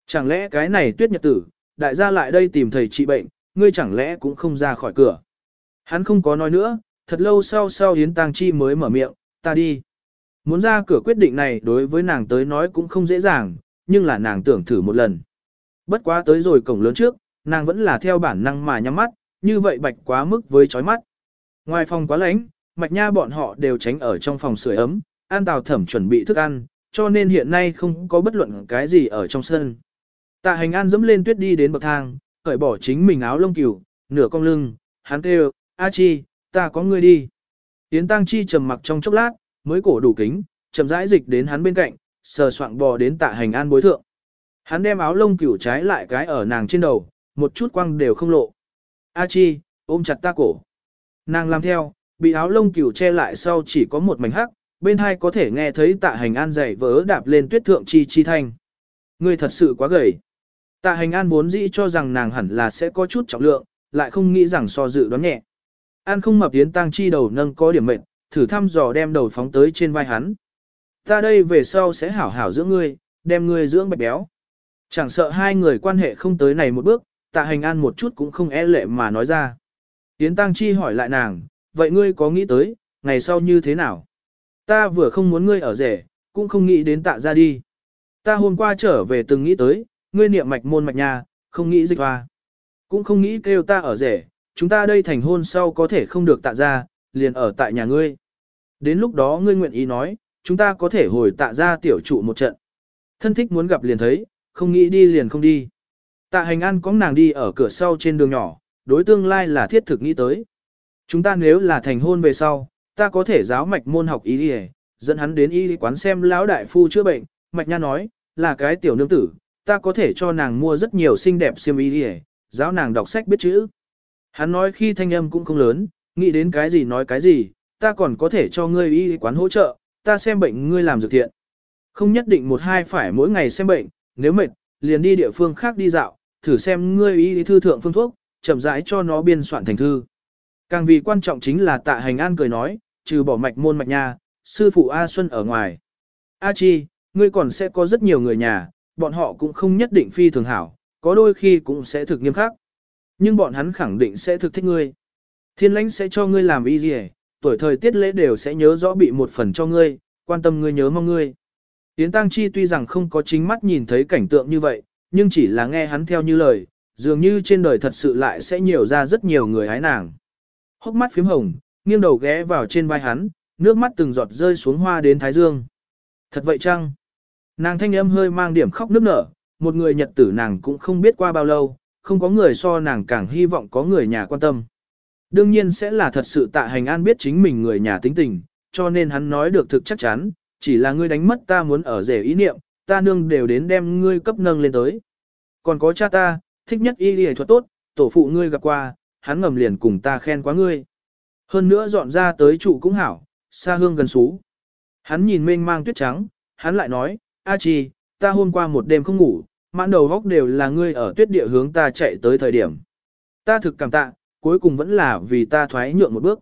Chẳng lẽ cái này tuyết nhật tử, đại gia lại đây tìm thầy trị bệnh, ngươi chẳng lẽ cũng không ra khỏi cửa. Hắn không có nói nữa, thật lâu sau sau Yến Tăng Chi mới mở miệng, ta đi. Muốn ra cửa quyết định này đối với nàng tới nói cũng không dễ dàng, nhưng là nàng tưởng thử một lần. Bất quá tới rồi cổng lớn trước, nàng vẫn là theo bản năng mà nhắm mắt, như vậy bạch quá mức với chói mắt. Ngoài phòng quá lạnh, mạch nha bọn họ đều tránh ở trong phòng sưởi ấm, an tào thẩm chuẩn bị thức ăn, cho nên hiện nay không có bất luận cái gì ở trong sân. Tạ hành an dẫm lên tuyết đi đến bậc thang, cởi bỏ chính mình áo lông cừu, nửa cong lưng, hắn kêu, A Chi, ta có ngươi đi. Yến Tăng Chi trầm mặc trong chốc lát, mới cổ đủ kính, chậm rãi dịch đến hắn bên cạnh, sờ soạng bò đến tạ hành an bối thượng. Hắn đem áo lông cừu trái lại cái ở nàng trên đầu, một chút quăng đều không lộ. A Chi, ôm chặt ta cổ. Nàng làm theo, bị áo lông cừu che lại sau chỉ có một mảnh hắc, bên hai có thể nghe thấy tạ hành an dày vỡ đạp lên tuyết thượng chi chi thanh. Ngươi thật sự quá gầy. Tạ hành an vốn dĩ cho rằng nàng hẳn là sẽ có chút trọng lượng, lại không nghĩ rằng so dự đoán nhẹ. An không mập Yến tăng chi đầu nâng có điểm mệnh, thử thăm dò đem đầu phóng tới trên vai hắn. Ta đây về sau sẽ hảo hảo dưỡng ngươi, đem ngươi dưỡng bạch béo. Chẳng sợ hai người quan hệ không tới này một bước, tạ hành an một chút cũng không e lệ mà nói ra. Yến Tăng Chi hỏi lại nàng, vậy ngươi có nghĩ tới, ngày sau như thế nào? Ta vừa không muốn ngươi ở rể, cũng không nghĩ đến tạ ra đi. Ta hôm qua trở về từng nghĩ tới, ngươi niệm mạch môn mạch nha, không nghĩ dịch hoa. Cũng không nghĩ kêu ta ở rể, chúng ta đây thành hôn sau có thể không được tạ ra, liền ở tại nhà ngươi. Đến lúc đó ngươi nguyện ý nói, chúng ta có thể hồi tạ ra tiểu trụ một trận. Thân thích muốn gặp liền thấy, không nghĩ đi liền không đi. Tạ hành an có nàng đi ở cửa sau trên đường nhỏ, đối tương lai là thiết thực nghĩ tới. Chúng ta nếu là thành hôn về sau, ta có thể giáo mạch môn học y đi dẫn hắn đến y quán xem lão đại phu chữa bệnh, mạch nha nói, là cái tiểu nương tử, ta có thể cho nàng mua rất nhiều xinh đẹp xiêm y đi giáo nàng đọc sách biết chữ. Hắn nói khi thanh âm cũng không lớn, nghĩ đến cái gì nói cái gì, ta còn có thể cho ngươi y quán hỗ trợ, ta xem bệnh ngươi làm dược thiện. Không nhất định một hai phải mỗi ngày xem bệnh, nếu mệt, liền đi địa phương khác đi dạo, thử xem ngươi y thư thượng phương thuốc, chậm rãi cho nó biên soạn thành thư. Càng vì quan trọng chính là tạ hành an cười nói, trừ bỏ mạch môn mạch nha, sư phụ A Xuân ở ngoài. A Chi, ngươi còn sẽ có rất nhiều người nhà, bọn họ cũng không nhất định phi thường hảo, có đôi khi cũng sẽ thực nghiêm khắc. Nhưng bọn hắn khẳng định sẽ thực thích ngươi. Thiên lãnh sẽ cho ngươi làm y gì tuổi thời tiết lễ đều sẽ nhớ rõ bị một phần cho ngươi, quan tâm ngươi nhớ mong ngươi. Yến Tăng Chi tuy rằng không có chính mắt nhìn thấy cảnh tượng như vậy, nhưng chỉ là nghe hắn theo như lời, dường như trên đời thật sự lại sẽ nhiều ra rất nhiều người hái nàng. Hốc mắt phím hồng, nghiêng đầu ghé vào trên vai hắn, nước mắt từng giọt rơi xuống hoa đến thái dương. Thật vậy chăng? Nàng thanh âm hơi mang điểm khóc nức nở, một người nhật tử nàng cũng không biết qua bao lâu, không có người so nàng càng hy vọng có người nhà quan tâm. Đương nhiên sẽ là thật sự tạ hành an biết chính mình người nhà tính tình, cho nên hắn nói được thực chắc chắn, chỉ là ngươi đánh mất ta muốn ở rể ý niệm, ta nương đều đến đem ngươi cấp nâng lên tới. Còn có cha ta, thích nhất y y thuật tốt, tổ phụ ngươi gặp qua, hắn ngầm liền cùng ta khen quá ngươi. Hơn nữa dọn ra tới trụ cũng hảo, xa hương gần xú. Hắn nhìn mênh mang tuyết trắng, hắn lại nói, A chi, ta hôm qua một đêm không ngủ, mãn đầu góc đều là ngươi ở tuyết địa hướng ta chạy tới thời điểm. Ta thực cảm tạ, cuối cùng vẫn là vì ta thoái nhượng một bước.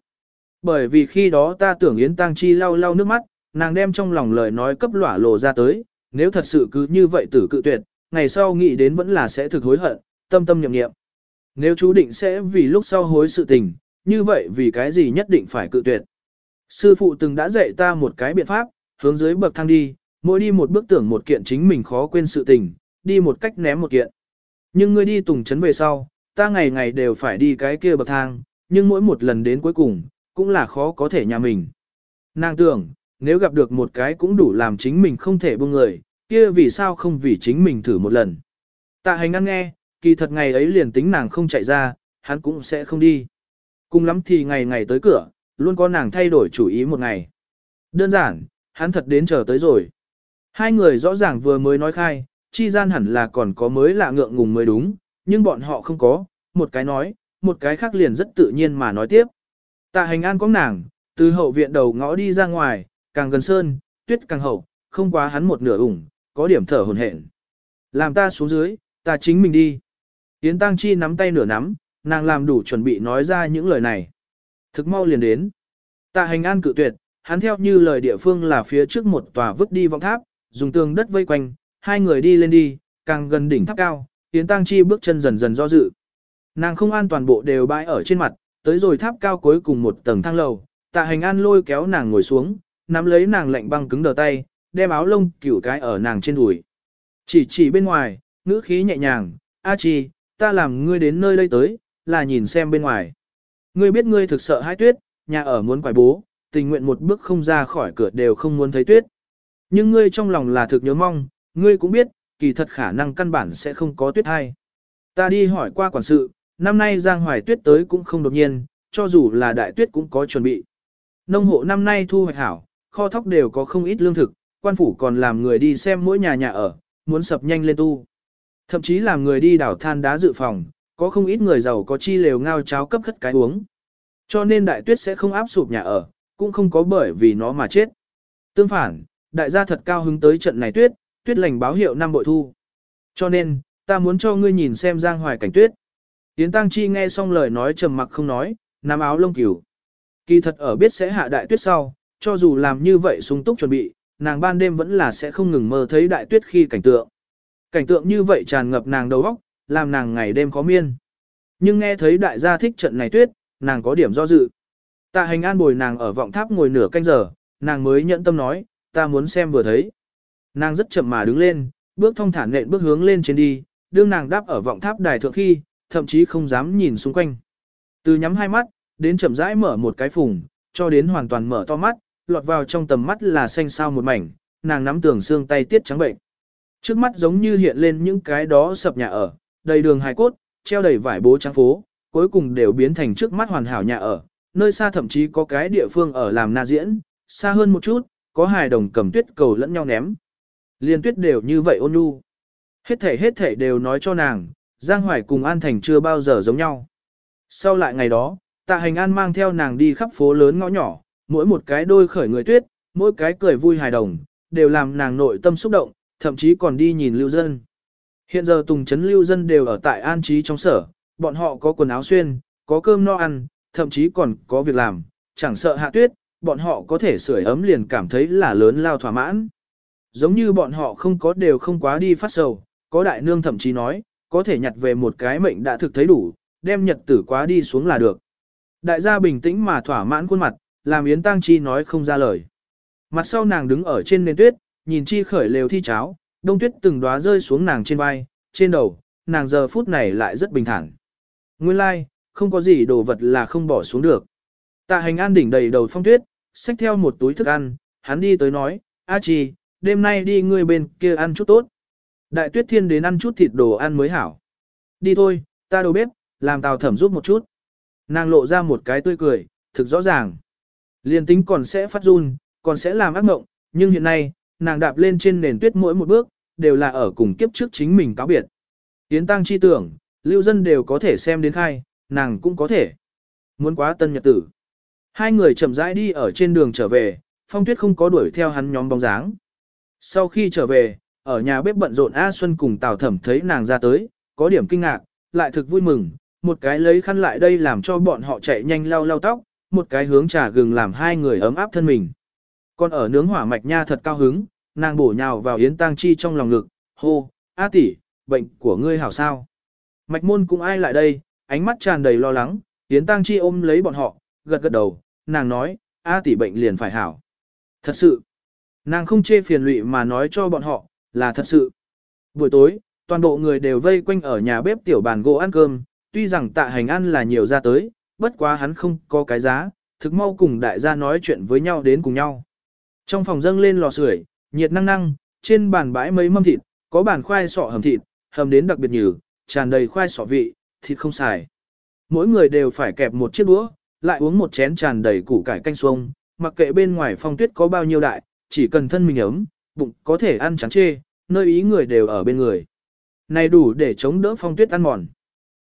Bởi vì khi đó ta tưởng Yến Tăng Chi lau lau nước mắt, nàng đem trong lòng lời nói cấp lỏa lộ ra tới, nếu thật sự cứ như vậy tử cự tuyệt, ngày sau nghĩ đến vẫn là sẽ thực hối hận, tâm tâm nhậm nghiệm. Nếu chú định sẽ vì lúc sau hối sự tình, như vậy vì cái gì nhất định phải cự tuyệt. Sư phụ từng đã dạy ta một cái biện pháp, hướng dưới bậc thang đi, mỗi đi một bước tưởng một kiện chính mình khó quên sự tình, đi một cách ném một kiện. Nhưng ngươi đi tùng chấn về sau, ta ngày ngày đều phải đi cái kia bậc thang, nhưng mỗi một lần đến cuối cùng, cũng là khó có thể nhà mình. Nàng tưởng, nếu gặp được một cái cũng đủ làm chính mình không thể buông người, kia vì sao không vì chính mình thử một lần. Tạ hành ăn nghe, kỳ thật ngày ấy liền tính nàng không chạy ra, hắn cũng sẽ không đi. Cùng lắm thì ngày ngày tới cửa, luôn có nàng thay đổi chủ ý một ngày. Đơn giản, hắn thật đến chờ tới rồi. Hai người rõ ràng vừa mới nói khai, chi gian hẳn là còn có mới lạ ngượng ngùng mới đúng, nhưng bọn họ không có, một cái nói, một cái khác liền rất tự nhiên mà nói tiếp. Tạ hành an có nàng, từ hậu viện đầu ngõ đi ra ngoài, càng gần sơn, tuyết càng hậu, không quá hắn một nửa ủng, có điểm thở hồn hển. Làm ta xuống dưới, ta chính mình đi. Yến Tăng Chi nắm tay nửa nắm, nàng làm đủ chuẩn bị nói ra những lời này. Thực mau liền đến. Tạ hành an cự tuyệt, hắn theo như lời địa phương là phía trước một tòa vứt đi vọng tháp, dùng tường đất vây quanh, hai người đi lên đi, càng gần đỉnh tháp cao, Yến Tăng Chi bước chân dần dần do dự. Nàng không an toàn bộ đều bãi ở trên mặt, tới rồi tháp cao cuối cùng một tầng thang lầu, tạ hành an lôi kéo nàng ngồi xuống, nắm lấy nàng lạnh băng cứng đờ tay, đem áo lông cửu cái ở nàng trên đùi. Chỉ chỉ bên ngoài, ngữ khí nhẹ nhàng, A chi, ta làm ngươi đến nơi đây tới, là nhìn xem bên ngoài. Ngươi biết ngươi thực sợ hai tuyết, nhà ở muốn quải bố, tình nguyện một bước không ra khỏi cửa đều không muốn thấy tuyết. Nhưng ngươi trong lòng là thực nhớ mong, ngươi cũng biết, kỳ thật khả năng căn bản sẽ không có tuyết hay. Ta đi hỏi qua quản sự, năm nay Giang Hoài tuyết tới cũng không đột nhiên, cho dù là đại tuyết cũng có chuẩn bị. Nông hộ năm nay thu hoạch hảo, kho thóc đều có không ít lương thực, quan phủ còn làm người đi xem mỗi nhà nhà ở, muốn sập nhanh lên tu. Thậm chí làm người đi đảo than đá dự phòng, có không ít người giàu có chi lều ngao cháo cấp khất cái uống. Cho nên đại tuyết sẽ không áp sụp nhà ở, cũng không có bởi vì nó mà chết. Tương phản, đại gia thật cao hứng tới trận này tuyết, tuyết lành báo hiệu năm bội thu. Cho nên, ta muốn cho ngươi nhìn xem giang hoài cảnh tuyết. Yến Tăng Chi nghe xong lời nói trầm mặc không nói, nắm áo lông cửu. Kỳ thật ở biết sẽ hạ đại tuyết sau, cho dù làm như vậy sung túc chuẩn bị, nàng ban đêm vẫn là sẽ không ngừng mơ thấy đại tuyết khi cảnh tượng. Cảnh tượng như vậy tràn ngập nàng đầu óc, làm nàng ngày đêm khó miên. Nhưng nghe thấy đại gia thích trận này tuyết, nàng có điểm do dự. Tạ hành an bồi nàng ở vọng tháp ngồi nửa canh giờ, nàng mới nhận tâm nói, ta muốn xem vừa thấy. Nàng rất chậm mà đứng lên, bước thông thản nện bước hướng lên trên đi, đương nàng đáp ở vọng tháp đài thượng khi, thậm chí không dám nhìn xung quanh. Từ nhắm hai mắt, đến chậm rãi mở một cái phùng, cho đến hoàn toàn mở to mắt, lọt vào trong tầm mắt là xanh sao một mảnh, nàng nắm tường xương tay tiết trắng bệnh. Trước mắt giống như hiện lên những cái đó sập nhà ở, đầy đường hài cốt, treo đầy vải bố trắng phố, cuối cùng đều biến thành trước mắt hoàn hảo nhà ở, nơi xa thậm chí có cái địa phương ở làm na diễn, xa hơn một chút, có hài đồng cầm tuyết cầu lẫn nhau ném. Liên tuyết đều như vậy ôn nhu. Hết thể hết thể đều nói cho nàng, Giang Hoài cùng An Thành chưa bao giờ giống nhau. Sau lại ngày đó, tạ hành an mang theo nàng đi khắp phố lớn ngõ nhỏ, mỗi một cái đôi khởi người tuyết, mỗi cái cười vui hài đồng, đều làm nàng nội tâm xúc động, thậm chí còn đi nhìn lưu dân. Hiện giờ tùng chấn lưu dân đều ở tại an trí trong sở, bọn họ có quần áo xuyên, có cơm no ăn, thậm chí còn có việc làm, chẳng sợ hạ tuyết, bọn họ có thể sưởi ấm liền cảm thấy là lớn lao thỏa mãn. Giống như bọn họ không có đều không quá đi phát sầu, có đại nương thậm chí nói, có thể nhặt về một cái mệnh đã thực thấy đủ, đem nhật tử quá đi xuống là được. Đại gia bình tĩnh mà thỏa mãn khuôn mặt, làm Yến Tăng Chi nói không ra lời. Mặt sau nàng đứng ở trên nền tuyết, nhìn Chi khởi lều thi cháo, đông tuyết từng đóa rơi xuống nàng trên vai, trên đầu, nàng giờ phút này lại rất bình thản. Nguyên lai, like, không có gì đồ vật là không bỏ xuống được. Tạ hành an đỉnh đầy đầu phong tuyết, xách theo một túi thức ăn, hắn đi tới nói, A Chi, đêm nay đi ngươi bên kia ăn chút tốt. Đại tuyết thiên đến ăn chút thịt đồ ăn mới hảo. Đi thôi, ta đầu bếp, làm tào thẩm giúp một chút. Nàng lộ ra một cái tươi cười, thực rõ ràng. Liên tính còn sẽ phát run, còn sẽ làm ác mộng, nhưng hiện nay, nàng đạp lên trên nền tuyết mỗi một bước, đều là ở cùng kiếp trước chính mình cáo biệt. Tiến tăng chi tưởng, lưu dân đều có thể xem đến khai, nàng cũng có thể. Muốn quá tân nhật tử. Hai người chậm rãi đi ở trên đường trở về, phong tuyết không có đuổi theo hắn nhóm bóng dáng. Sau khi trở về, ở nhà bếp bận rộn A Xuân cùng Tào Thẩm thấy nàng ra tới, có điểm kinh ngạc, lại thực vui mừng, một cái lấy khăn lại đây làm cho bọn họ chạy nhanh lau lau tóc, một cái hướng trà gừng làm hai người ấm áp thân mình. Còn ở nướng hỏa mạch nha thật cao hứng, nàng bổ nhào vào Yến Tăng Chi trong lòng ngực, hô, A tỷ, bệnh của ngươi hảo sao. Mạch môn cũng ai lại đây, ánh mắt tràn đầy lo lắng, Yến Tăng Chi ôm lấy bọn họ, gật gật đầu, nàng nói, A tỷ bệnh liền phải hảo. Thật sự, nàng không chê phiền lụy mà nói cho bọn họ, là thật sự. Buổi tối, toàn bộ người đều vây quanh ở nhà bếp tiểu bàn gỗ ăn cơm, tuy rằng tạ hành ăn là nhiều ra tới, bất quá hắn không có cái giá, thực mau cùng đại gia nói chuyện với nhau đến cùng nhau. Trong phòng dâng lên lò sưởi, nhiệt năng năng, trên bàn bãi mấy mâm thịt, có bàn khoai sọ hầm thịt, hầm đến đặc biệt nhừ, tràn đầy khoai sọ vị, thịt không xài. Mỗi người đều phải kẹp một chiếc đũa, lại uống một chén tràn đầy củ cải canh xuông, mặc kệ bên ngoài phong tuyết có bao nhiêu đại, chỉ cần thân mình ấm, bụng có thể ăn chán chê, nơi ý người đều ở bên người. Này đủ để chống đỡ phong tuyết ăn mòn.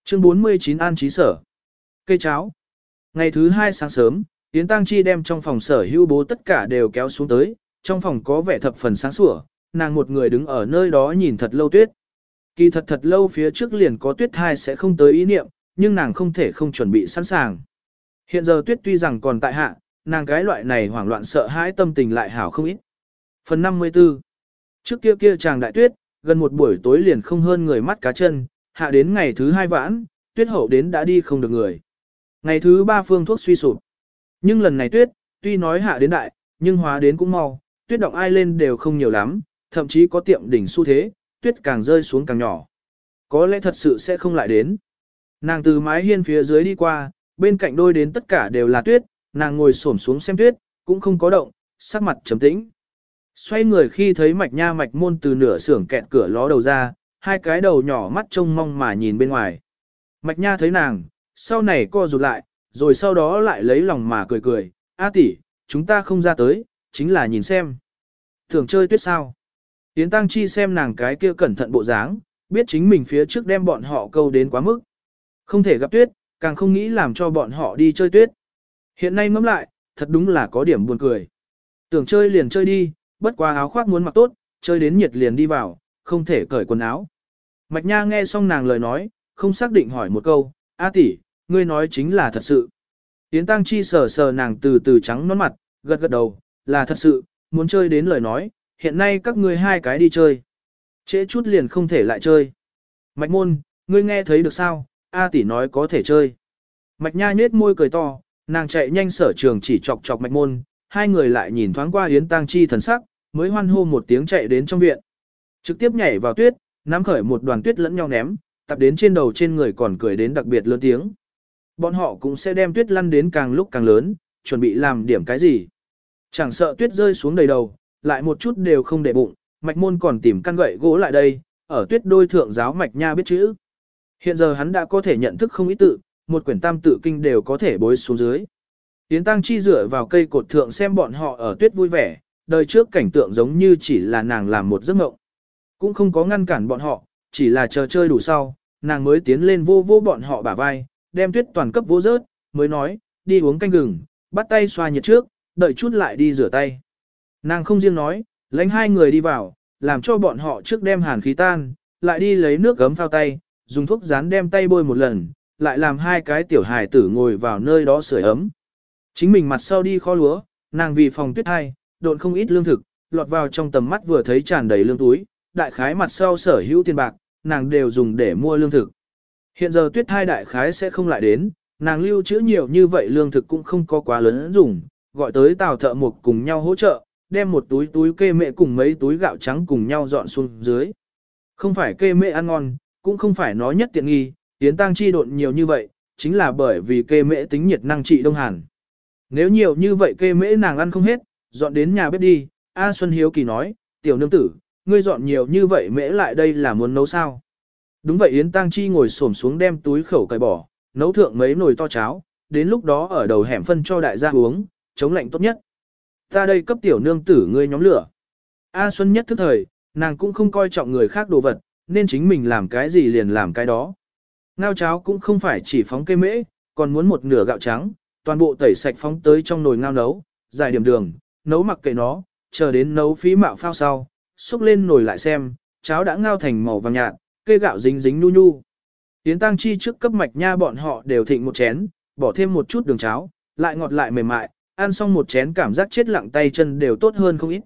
Chương 49 An Trí Sở Cây cháo Ngày thứ hai sáng sớm, Yến Tăng Chi đem trong phòng sở hữu bố tất cả đều kéo xuống tới, trong phòng có vẻ thập phần sáng sủa, nàng một người đứng ở nơi đó nhìn thật lâu tuyết. Kỳ thật thật lâu phía trước liền có tuyết hai sẽ không tới ý niệm, nhưng nàng không thể không chuẩn bị sẵn sàng. Hiện giờ tuyết tuy rằng còn tại hạ, nàng cái loại này hoảng loạn sợ hãi tâm tình lại hảo không ít. Phần 54 Trước kia kia chàng đại tuyết, gần một buổi tối liền không hơn người mắt cá chân, hạ đến ngày thứ hai vãn, tuyết hậu đến đã đi không được người. Ngày thứ ba phương thuốc suy sụp. Nhưng lần này tuyết, tuy nói hạ đến đại, nhưng hóa đến cũng mau, tuyết động ai lên đều không nhiều lắm, thậm chí có tiệm đỉnh xu thế, tuyết càng rơi xuống càng nhỏ. Có lẽ thật sự sẽ không lại đến. Nàng từ mái hiên phía dưới đi qua, bên cạnh đôi đến tất cả đều là tuyết, nàng ngồi xổm xuống xem tuyết, cũng không có động, sắc mặt trầm tĩnh. Xoay người khi thấy mạch nha mạch môn từ nửa xưởng kẹt cửa ló đầu ra, hai cái đầu nhỏ mắt trông mong mà nhìn bên ngoài. Mạch nha thấy nàng, sau này co rụt lại, rồi sau đó lại lấy lòng mà cười cười, A tỷ, chúng ta không ra tới, chính là nhìn xem. Thường chơi tuyết sao? Yến Tăng Chi xem nàng cái kia cẩn thận bộ dáng, biết chính mình phía trước đem bọn họ câu đến quá mức. Không thể gặp tuyết, càng không nghĩ làm cho bọn họ đi chơi tuyết. Hiện nay ngẫm lại, thật đúng là có điểm buồn cười. Tưởng chơi liền chơi đi, bất quá áo khoác muốn mặc tốt, chơi đến nhiệt liền đi vào, không thể cởi quần áo. Mạch Nha nghe xong nàng lời nói, không xác định hỏi một câu, A tỷ, ngươi nói chính là thật sự. Yến Tăng Chi sờ sờ nàng từ từ trắng nón mặt, gật gật đầu, là thật sự, muốn chơi đến lời nói, hiện nay các ngươi hai cái đi chơi. Trễ chút liền không thể lại chơi. Mạch môn, ngươi nghe thấy được sao, A tỷ nói có thể chơi. Mạch Nha nhếch môi cười to, nàng chạy nhanh sở trường chỉ chọc chọc mạch môn, hai người lại nhìn thoáng qua Yến Tăng Chi thần sắc, mới hoan hô một tiếng chạy đến trong viện. Trực tiếp nhảy vào tuyết, nắm khởi một đoàn tuyết lẫn nhau ném, tập đến trên đầu trên người còn cười đến đặc biệt lớn tiếng. Bọn họ cũng sẽ đem tuyết lăn đến càng lúc càng lớn, chuẩn bị làm điểm cái gì. Chẳng sợ tuyết rơi xuống đầy đầu, lại một chút đều không để bụng, mạch môn còn tìm căn gậy gỗ lại đây, ở tuyết đôi thượng giáo mạch nha biết chữ. Hiện giờ hắn đã có thể nhận thức không ý tự, một quyển tam tự kinh đều có thể bối xuống dưới. Tiến tăng chi dựa vào cây cột thượng xem bọn họ ở tuyết vui vẻ, đời trước cảnh tượng giống như chỉ là nàng làm một giấc mộng. Cũng không có ngăn cản bọn họ, chỉ là chờ chơi đủ sau, nàng mới tiến lên vô vô bọn họ bả vai, đem tuyết toàn cấp vô rớt, mới nói, đi uống canh gừng, bắt tay xoa nhiệt trước, đợi chút lại đi rửa tay. Nàng không riêng nói, lãnh hai người đi vào, làm cho bọn họ trước đem hàn khí tan, lại đi lấy nước gấm phao tay, dùng thuốc rán đem tay bôi một lần, lại làm hai cái tiểu hài tử ngồi vào nơi đó sưởi ấm. Chính mình mặt sau đi kho lúa, nàng vì phòng tuyết hai, độn không ít lương thực, lọt vào trong tầm mắt vừa thấy tràn đầy lương túi, đại khái mặt sau sở hữu tiền bạc, nàng đều dùng để mua lương thực. Hiện giờ tuyết hai đại khái sẽ không lại đến, nàng lưu trữ nhiều như vậy lương thực cũng không có quá lớn dùng, gọi tới tàu thợ mục cùng nhau hỗ trợ, đem một túi túi kê mẹ cùng mấy túi gạo trắng cùng nhau dọn xuống dưới. Không phải kê mẹ ăn ngon, cũng không phải nói nhất tiện nghi, tiến tăng chi độn nhiều như vậy, chính là bởi vì kê mễ tính nhiệt năng trị đông hàn. Nếu nhiều như vậy kê mễ nàng ăn không hết, dọn đến nhà bếp đi, A Xuân Hiếu Kỳ nói, tiểu nương tử, ngươi dọn nhiều như vậy mễ lại đây là muốn nấu sao. Đúng vậy Yến Tăng Chi ngồi xổm xuống đem túi khẩu cải bỏ, nấu thượng mấy nồi to cháo, đến lúc đó ở đầu hẻm phân cho đại gia uống, chống lạnh tốt nhất. Ta đây cấp tiểu nương tử ngươi nhóm lửa. A Xuân nhất thức thời, nàng cũng không coi trọng người khác đồ vật, nên chính mình làm cái gì liền làm cái đó. Ngao cháo cũng không phải chỉ phóng cây mễ, còn muốn một nửa gạo trắng, toàn bộ tẩy sạch phóng tới trong nồi ngao nấu, giải điểm đường, nấu mặc kệ nó, chờ đến nấu phí mạo phao sau, xúc lên nồi lại xem, cháo đã ngao thành màu vàng nhạt, cây gạo dính dính nu nu. Yến Tăng Chi trước cấp mạch nha bọn họ đều thịnh một chén, bỏ thêm một chút đường cháo, lại ngọt lại mềm mại, ăn xong một chén cảm giác chết lặng tay chân đều tốt hơn không ít.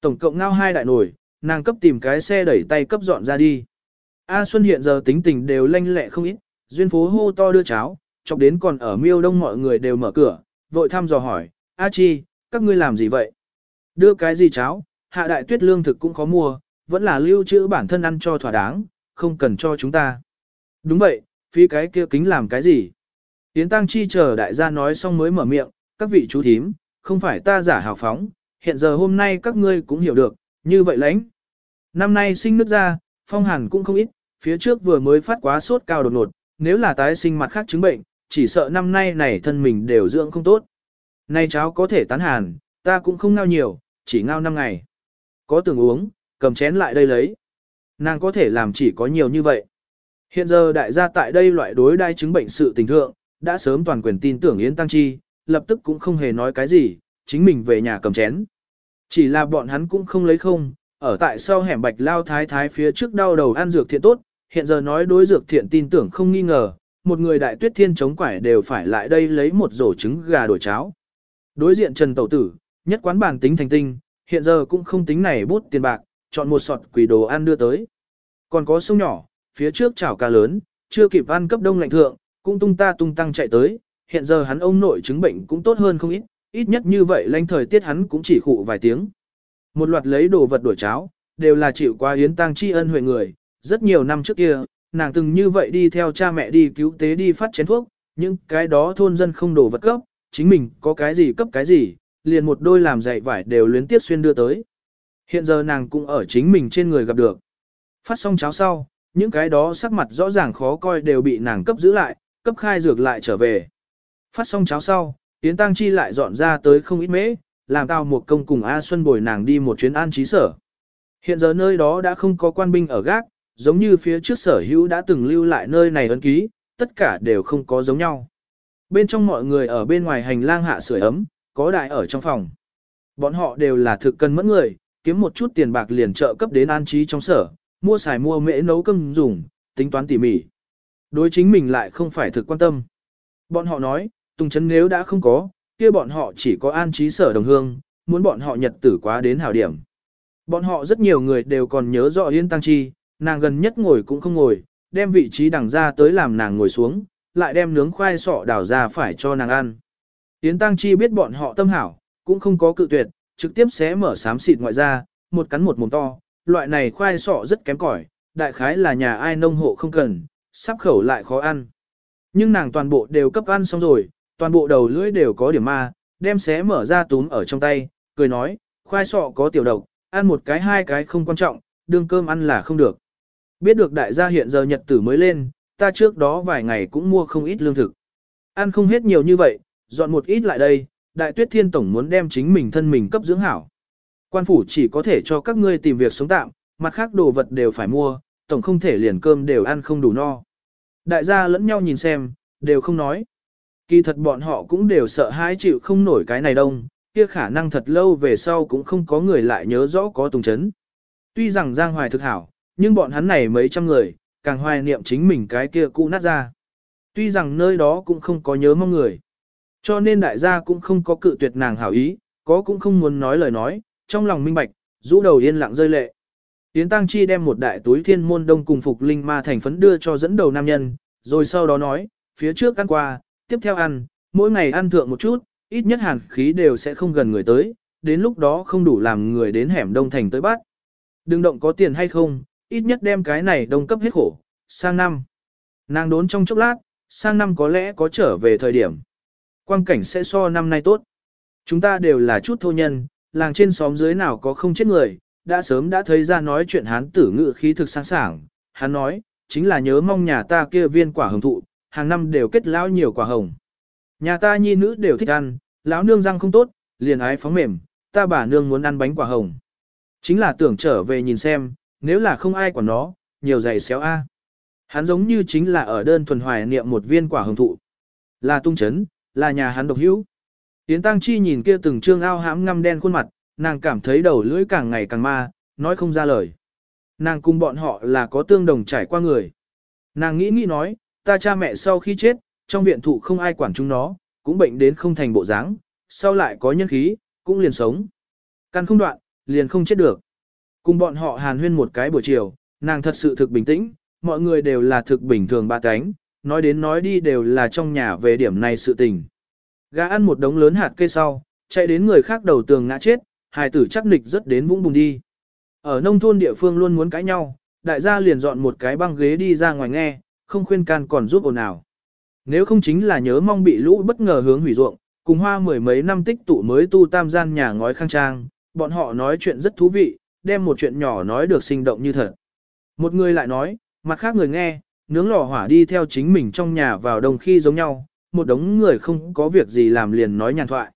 Tổng cộng ngao hai đại nồi, nàng cấp tìm cái xe đẩy tay cấp dọn ra đi. A Xuân hiện giờ tính tình đều lanh lẹ không ít, duyên phố hô to đưa cháo, chọc đến còn ở miêu đông mọi người đều mở cửa, vội thăm dò hỏi, A Chi, các ngươi làm gì vậy? Đưa cái gì cháo, hạ đại tuyết lương thực cũng khó mua, vẫn là lưu trữ bản thân ăn cho thỏa đáng, không cần cho chúng ta. Đúng vậy, phí cái kia kính làm cái gì? Yến Tăng Chi chờ đại gia nói xong mới mở miệng, các vị chú thím, không phải ta giả hào phóng, hiện giờ hôm nay các ngươi cũng hiểu được, như vậy lãnh. Năm nay sinh nước ra, phong hàn cũng không ít, phía trước vừa mới phát quá sốt cao đột ngột, nếu là tái sinh mặt khác chứng bệnh, chỉ sợ năm nay này thân mình đều dưỡng không tốt. Nay cháu có thể tán hàn, ta cũng không ngao nhiều, chỉ ngao 5 ngày. Có tưởng uống, cầm chén lại đây lấy. Nàng có thể làm chỉ có nhiều như vậy. Hiện giờ đại gia tại đây loại đối đai chứng bệnh sự tình thượng, đã sớm toàn quyền tin tưởng Yến Tăng Chi, lập tức cũng không hề nói cái gì, chính mình về nhà cầm chén. Chỉ là bọn hắn cũng không lấy không, ở tại sau hẻm bạch lao thái thái phía trước đau đầu ăn dược thiện tốt, hiện giờ nói đối dược thiện tin tưởng không nghi ngờ, một người đại tuyết thiên chống quải đều phải lại đây lấy một rổ trứng gà đổi cháo. Đối diện Trần Tẩu Tử, nhất quán bản tính thành tinh, hiện giờ cũng không tính này bút tiền bạc, chọn một sọt quỷ đồ ăn đưa tới. Còn có sông nhỏ, phía trước chảo cá lớn, chưa kịp ăn cấp đông lạnh thượng, cũng tung ta tung tăng chạy tới, hiện giờ hắn ông nội chứng bệnh cũng tốt hơn không ít, ít nhất như vậy lanh thời tiết hắn cũng chỉ khụ vài tiếng. Một loạt lấy đồ vật đổi cháo, đều là chịu qua yến tang tri ân huệ người, rất nhiều năm trước kia, nàng từng như vậy đi theo cha mẹ đi cứu tế đi phát chén thuốc, nhưng cái đó thôn dân không đồ vật cấp, chính mình có cái gì cấp cái gì, liền một đôi làm dạy vải đều luyến tiếp xuyên đưa tới. Hiện giờ nàng cũng ở chính mình trên người gặp được. Phát xong cháo sau, những cái đó sắc mặt rõ ràng khó coi đều bị nàng cấp giữ lại, cấp khai dược lại trở về. Phát xong cháo sau, Yến Tăng Chi lại dọn ra tới không ít mễ, làm tao một công cùng A Xuân bồi nàng đi một chuyến an trí sở. Hiện giờ nơi đó đã không có quan binh ở gác, giống như phía trước sở hữu đã từng lưu lại nơi này ấn ký, tất cả đều không có giống nhau. Bên trong mọi người ở bên ngoài hành lang hạ sưởi ấm, có đại ở trong phòng. Bọn họ đều là thực cân mẫn người, kiếm một chút tiền bạc liền trợ cấp đến an trí trong sở, mua xài mua mễ nấu cơm dùng, tính toán tỉ mỉ. Đối chính mình lại không phải thực quan tâm. Bọn họ nói, Tùng chấn nếu đã không có, kia bọn họ chỉ có an trí sở đồng hương, muốn bọn họ nhật tử quá đến hảo điểm. Bọn họ rất nhiều người đều còn nhớ rõ Yên Tăng Chi, nàng gần nhất ngồi cũng không ngồi, đem vị trí đằng ra tới làm nàng ngồi xuống, lại đem nướng khoai sọ đào ra phải cho nàng ăn. Yến Tăng Chi biết bọn họ tâm hảo, cũng không có cự tuyệt, trực tiếp xé mở xám xịt ngoại ra, một cắn một mồm to, loại này khoai sọ rất kém cỏi, đại khái là nhà ai nông hộ không cần, sắp khẩu lại khó ăn. Nhưng nàng toàn bộ đều cấp ăn xong rồi, toàn bộ đầu lưỡi đều có điểm ma, đem xé mở ra túm ở trong tay, cười nói, khoai sọ có tiểu độc, ăn một cái hai cái không quan trọng, đương cơm ăn là không được. Biết được đại gia hiện giờ nhật tử mới lên, ta trước đó vài ngày cũng mua không ít lương thực. Ăn không hết nhiều như vậy, dọn một ít lại đây, đại tuyết thiên tổng muốn đem chính mình thân mình cấp dưỡng hảo. Quan phủ chỉ có thể cho các ngươi tìm việc sống tạm, mặt khác đồ vật đều phải mua, tổng không thể liền cơm đều ăn không đủ no. Đại gia lẫn nhau nhìn xem, đều không nói. Kỳ thật bọn họ cũng đều sợ hãi chịu không nổi cái này đông, kia khả năng thật lâu về sau cũng không có người lại nhớ rõ có tùng chấn. Tuy rằng Giang Hoài thực hảo, nhưng bọn hắn này mấy trăm người, càng hoài niệm chính mình cái kia cũ nát ra. Tuy rằng nơi đó cũng không có nhớ mong người. Cho nên đại gia cũng không có cự tuyệt nàng hảo ý, có cũng không muốn nói lời nói, trong lòng minh bạch, rũ đầu yên lặng rơi lệ. tiến Tăng Chi đem một đại túi thiên môn đông cùng phục linh ma thành phấn đưa cho dẫn đầu nam nhân, rồi sau đó nói, phía trước ăn qua, tiếp theo ăn, mỗi ngày ăn thượng một chút, ít nhất hàn khí đều sẽ không gần người tới, đến lúc đó không đủ làm người đến hẻm đông thành tới bắt. Đừng động có tiền hay không, ít nhất đem cái này đông cấp hết khổ, sang năm. Nàng đốn trong chốc lát, sang năm có lẽ có trở về thời điểm. Quang cảnh sẽ so năm nay tốt. Chúng ta đều là chút thô nhân, làng trên xóm dưới nào có không chết người, đã sớm đã thấy ra nói chuyện hán tử ngự khí thực sáng sảng. Hắn nói, chính là nhớ mong nhà ta kia viên quả hồng thụ, hàng năm đều kết lão nhiều quả hồng. Nhà ta nhi nữ đều thích ăn, lão nương răng không tốt, liền ái phóng mềm, ta bà nương muốn ăn bánh quả hồng. Chính là tưởng trở về nhìn xem, nếu là không ai quản nó, nhiều giày xéo a. Hắn giống như chính là ở đơn thuần hoài niệm một viên quả hồng thụ. Là tung chấn, là nhà hắn độc hữu. Yến Tăng Chi nhìn kia từng trương ao hãm ngăm đen khuôn mặt, nàng cảm thấy đầu lưỡi càng ngày càng ma, nói không ra lời. Nàng cùng bọn họ là có tương đồng trải qua người. Nàng nghĩ nghĩ nói, ta cha mẹ sau khi chết, trong viện thụ không ai quản chúng nó, cũng bệnh đến không thành bộ dáng, sau lại có nhân khí, cũng liền sống. Căn không đoạn, liền không chết được. Cùng bọn họ hàn huyên một cái buổi chiều, nàng thật sự thực bình tĩnh, mọi người đều là thực bình thường ba cánh, nói đến nói đi đều là trong nhà về điểm này sự tình. Gà ăn một đống lớn hạt cây sau, chạy đến người khác đầu tường ngã chết, hài tử chắc nịch rất đến vũng bùng đi. Ở nông thôn địa phương luôn muốn cãi nhau, đại gia liền dọn một cái băng ghế đi ra ngoài nghe, không khuyên can còn giúp ồn nào. Nếu không chính là nhớ mong bị lũ bất ngờ hướng hủy ruộng, cùng hoa mười mấy năm tích tụ mới tu tam gian nhà ngói khang trang, bọn họ nói chuyện rất thú vị, đem một chuyện nhỏ nói được sinh động như thật. Một người lại nói, mặt khác người nghe, nướng lò hỏa đi theo chính mình trong nhà vào đồng khi giống nhau, một đống người không có việc gì làm liền nói nhàn thoại.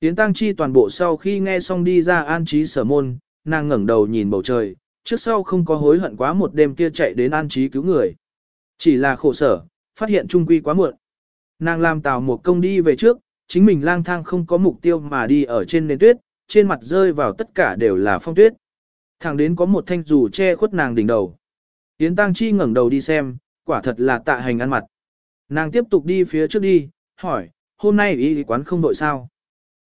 tiến Tăng Chi toàn bộ sau khi nghe xong đi ra an trí sở môn, nàng ngẩng đầu nhìn bầu trời, trước sau không có hối hận quá một đêm kia chạy đến an trí cứu người. Chỉ là khổ sở, phát hiện trung quy quá muộn. Nàng làm tàu một công đi về trước, chính mình lang thang không có mục tiêu mà đi ở trên nền tuyết, trên mặt rơi vào tất cả đều là phong tuyết. Thẳng đến có một thanh dù che khuất nàng đỉnh đầu. Yến Tăng Chi ngẩng đầu đi xem, quả thật là tạ hành ăn mặt. Nàng tiếp tục đi phía trước đi, hỏi, hôm nay ý quán không vội sao?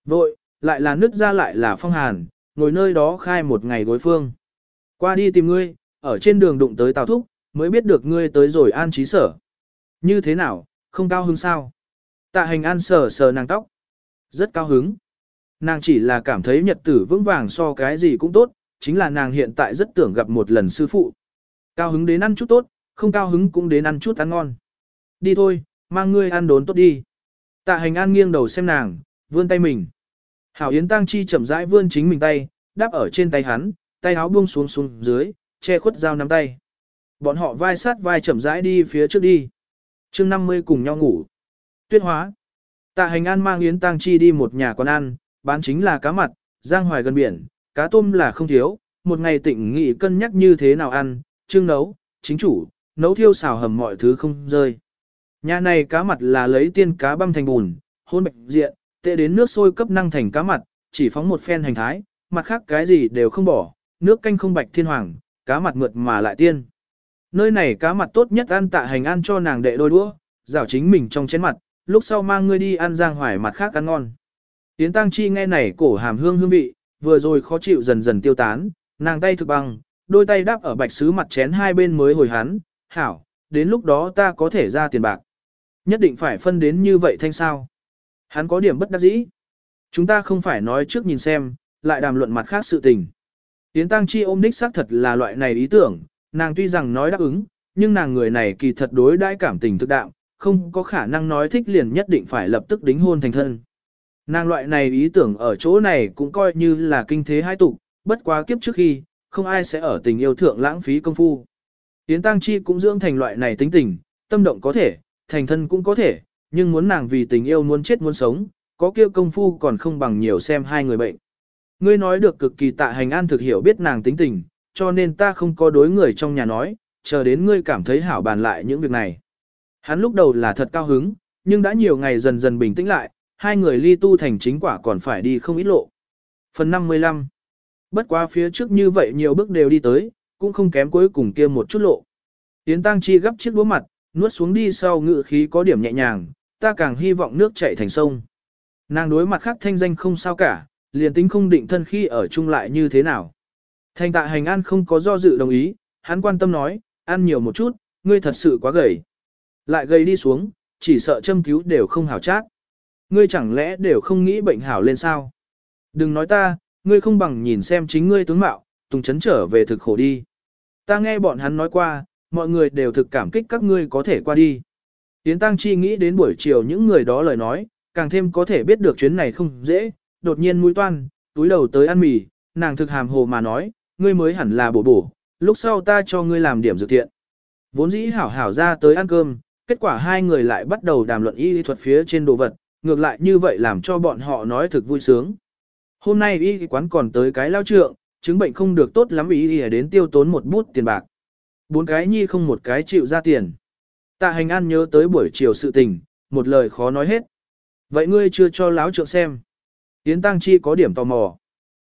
Vội, lại là nước ra lại là phong hàn, ngồi nơi đó khai một ngày gối phương. Qua đi tìm ngươi, ở trên đường đụng tới Tào Thúc, mới biết được ngươi tới rồi an trí sở. Như thế nào, không cao hứng sao? Tạ hành an sờ sờ nàng tóc. Rất cao hứng. Nàng chỉ là cảm thấy nhật tử vững vàng so cái gì cũng tốt, chính là nàng hiện tại rất tưởng gặp một lần sư phụ. Cao hứng đến ăn chút tốt, không cao hứng cũng đến ăn chút ăn ngon. Đi thôi, mang ngươi ăn đốn tốt đi. Tạ hành an nghiêng đầu xem nàng, vươn tay mình. Hảo Yến Tăng Chi chậm rãi vươn chính mình tay, đáp ở trên tay hắn, tay áo buông xuống xuống dưới, che khuất dao nắm tay. Bọn họ vai sát vai chậm rãi đi phía trước đi. chương 50 cùng nhau ngủ. Tuyết hóa. Tạ hành an mang Yến Tăng Chi đi một nhà quán ăn, bán chính là cá mặt, giang hoài gần biển, cá tôm là không thiếu, một ngày tỉnh nghị cân nhắc như thế nào ăn, trưng nấu, chính chủ, nấu thiêu xào hầm mọi thứ không rơi. Nhà này cá mặt là lấy tiên cá băm thành bùn, hôn bệnh diện, tệ đến nước sôi cấp năng thành cá mặt, chỉ phóng một phen hành thái, mặt khác cái gì đều không bỏ, nước canh không bạch thiên hoàng, cá mặt mượt mà lại tiên. Nơi này cá mặt tốt nhất ăn tạ hành ăn cho nàng đệ đôi đũa, rảo chính mình trong chén mặt, lúc sau mang ngươi đi ăn giang hoài mặt khác ăn ngon. Yến Tăng Chi nghe này cổ hàm hương hương vị, vừa rồi khó chịu dần dần tiêu tán, nàng tay thực bằng đôi tay đáp ở bạch sứ mặt chén hai bên mới hồi hắn, hảo, đến lúc đó ta có thể ra tiền bạc. Nhất định phải phân đến như vậy thanh sao. Hắn có điểm bất đắc dĩ. Chúng ta không phải nói trước nhìn xem, lại đàm luận mặt khác sự tình. Yến Tăng Chi ôm đích xác thật là loại này ý tưởng, nàng tuy rằng nói đáp ứng, nhưng nàng người này kỳ thật đối đãi cảm tình thực đạm, không có khả năng nói thích liền nhất định phải lập tức đính hôn thành thân. Nàng loại này ý tưởng ở chỗ này cũng coi như là kinh thế hai tục, bất quá kiếp trước khi, không ai sẽ ở tình yêu thượng lãng phí công phu. Yến Tăng Chi cũng dưỡng thành loại này tính tình, tâm động có thể, thành thân cũng có thể, nhưng muốn nàng vì tình yêu muốn chết muốn sống, có kia công phu còn không bằng nhiều xem hai người bệnh. Ngươi nói được cực kỳ tạ hành an thực hiểu biết nàng tính tình, cho nên ta không có đối người trong nhà nói, chờ đến ngươi cảm thấy hảo bàn lại những việc này. Hắn lúc đầu là thật cao hứng, nhưng đã nhiều ngày dần dần bình tĩnh lại, hai người ly tu thành chính quả còn phải đi không ít lộ. Phần 55 Bất quá phía trước như vậy nhiều bước đều đi tới, cũng không kém cuối cùng kia một chút lộ. Tiến Tăng Chi gấp chiếc đũa mặt, nuốt xuống đi sau ngự khí có điểm nhẹ nhàng, ta càng hy vọng nước chảy thành sông. Nàng đối mặt khác thanh danh không sao cả, liền tính không định thân khi ở chung lại như thế nào. Thành tạ hành an không có do dự đồng ý, hắn quan tâm nói, ăn nhiều một chút, ngươi thật sự quá gầy. Lại gầy đi xuống, chỉ sợ châm cứu đều không hảo chát. Ngươi chẳng lẽ đều không nghĩ bệnh hảo lên sao? Đừng nói ta, ngươi không bằng nhìn xem chính ngươi tướng mạo, tùng chấn trở về thực khổ đi. Ta nghe bọn hắn nói qua, mọi người đều thực cảm kích các ngươi có thể qua đi. Yến Tăng Chi nghĩ đến buổi chiều những người đó lời nói, càng thêm có thể biết được chuyến này không dễ, đột nhiên mũi toan, túi đầu tới ăn mì, nàng thực hàm hồ mà nói, ngươi mới hẳn là bổ bổ, lúc sau ta cho ngươi làm điểm dự thiện. Vốn dĩ hảo hảo ra tới ăn cơm, kết quả hai người lại bắt đầu đàm luận y thuật phía trên đồ vật, ngược lại như vậy làm cho bọn họ nói thực vui sướng. Hôm nay y quán còn tới cái lao trượng, chứng bệnh không được tốt lắm ý y đến tiêu tốn một bút tiền bạc. Bốn cái nhi không một cái chịu ra tiền. Tạ hành an nhớ tới buổi chiều sự tình, một lời khó nói hết. Vậy ngươi chưa cho láo trượng xem. Yến Tăng Chi có điểm tò mò.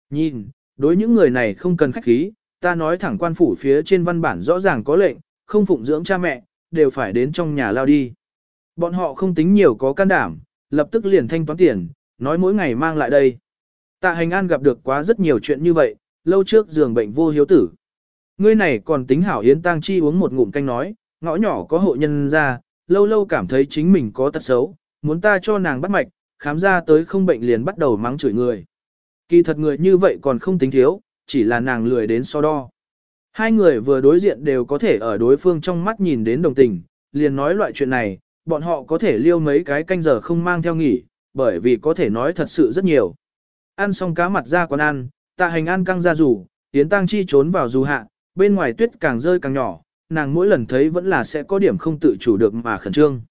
Nhìn, đối những người này không cần khách khí, ta nói thẳng quan phủ phía trên văn bản rõ ràng có lệnh, không phụng dưỡng cha mẹ, đều phải đến trong nhà lao đi. Bọn họ không tính nhiều có can đảm, lập tức liền thanh toán tiền, nói mỗi ngày mang lại đây. Tạ hành an gặp được quá rất nhiều chuyện như vậy, lâu trước giường bệnh vô hiếu tử. Ngươi này còn tính hảo hiến tang Chi uống một ngụm canh nói, ngõ nhỏ có hộ nhân ra, lâu lâu cảm thấy chính mình có tật xấu, muốn ta cho nàng bắt mạch, khám ra tới không bệnh liền bắt đầu mắng chửi người. Kỳ thật người như vậy còn không tính thiếu, chỉ là nàng lười đến so đo. Hai người vừa đối diện đều có thể ở đối phương trong mắt nhìn đến đồng tình, liền nói loại chuyện này, bọn họ có thể liêu mấy cái canh giờ không mang theo nghỉ, bởi vì có thể nói thật sự rất nhiều. Ăn xong cá mặt ra quán ăn, tạ hành ăn căng ra rủ, tiến tăng chi trốn vào dù hạ, bên ngoài tuyết càng rơi càng nhỏ, nàng mỗi lần thấy vẫn là sẽ có điểm không tự chủ được mà khẩn trương.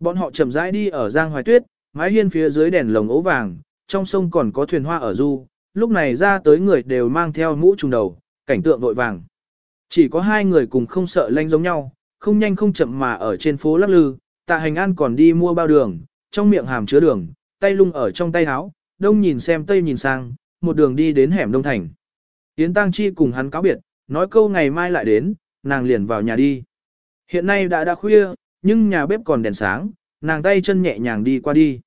Bọn họ chậm rãi đi ở giang hoài tuyết, mái hiên phía dưới đèn lồng ố vàng, trong sông còn có thuyền hoa ở du, lúc này ra tới người đều mang theo mũ trùng đầu, cảnh tượng vội vàng. Chỉ có hai người cùng không sợ lanh giống nhau, không nhanh không chậm mà ở trên phố lắc lư, tạ hành an còn đi mua bao đường, trong miệng hàm chứa đường, tay lung ở trong tay áo, đông nhìn xem tây nhìn sang, một đường đi đến hẻm đông thành. Yến Tăng Chi cùng hắn cáo biệt, nói câu ngày mai lại đến, nàng liền vào nhà đi. Hiện nay đã đã khuya, nhưng nhà bếp còn đèn sáng, nàng tay chân nhẹ nhàng đi qua đi.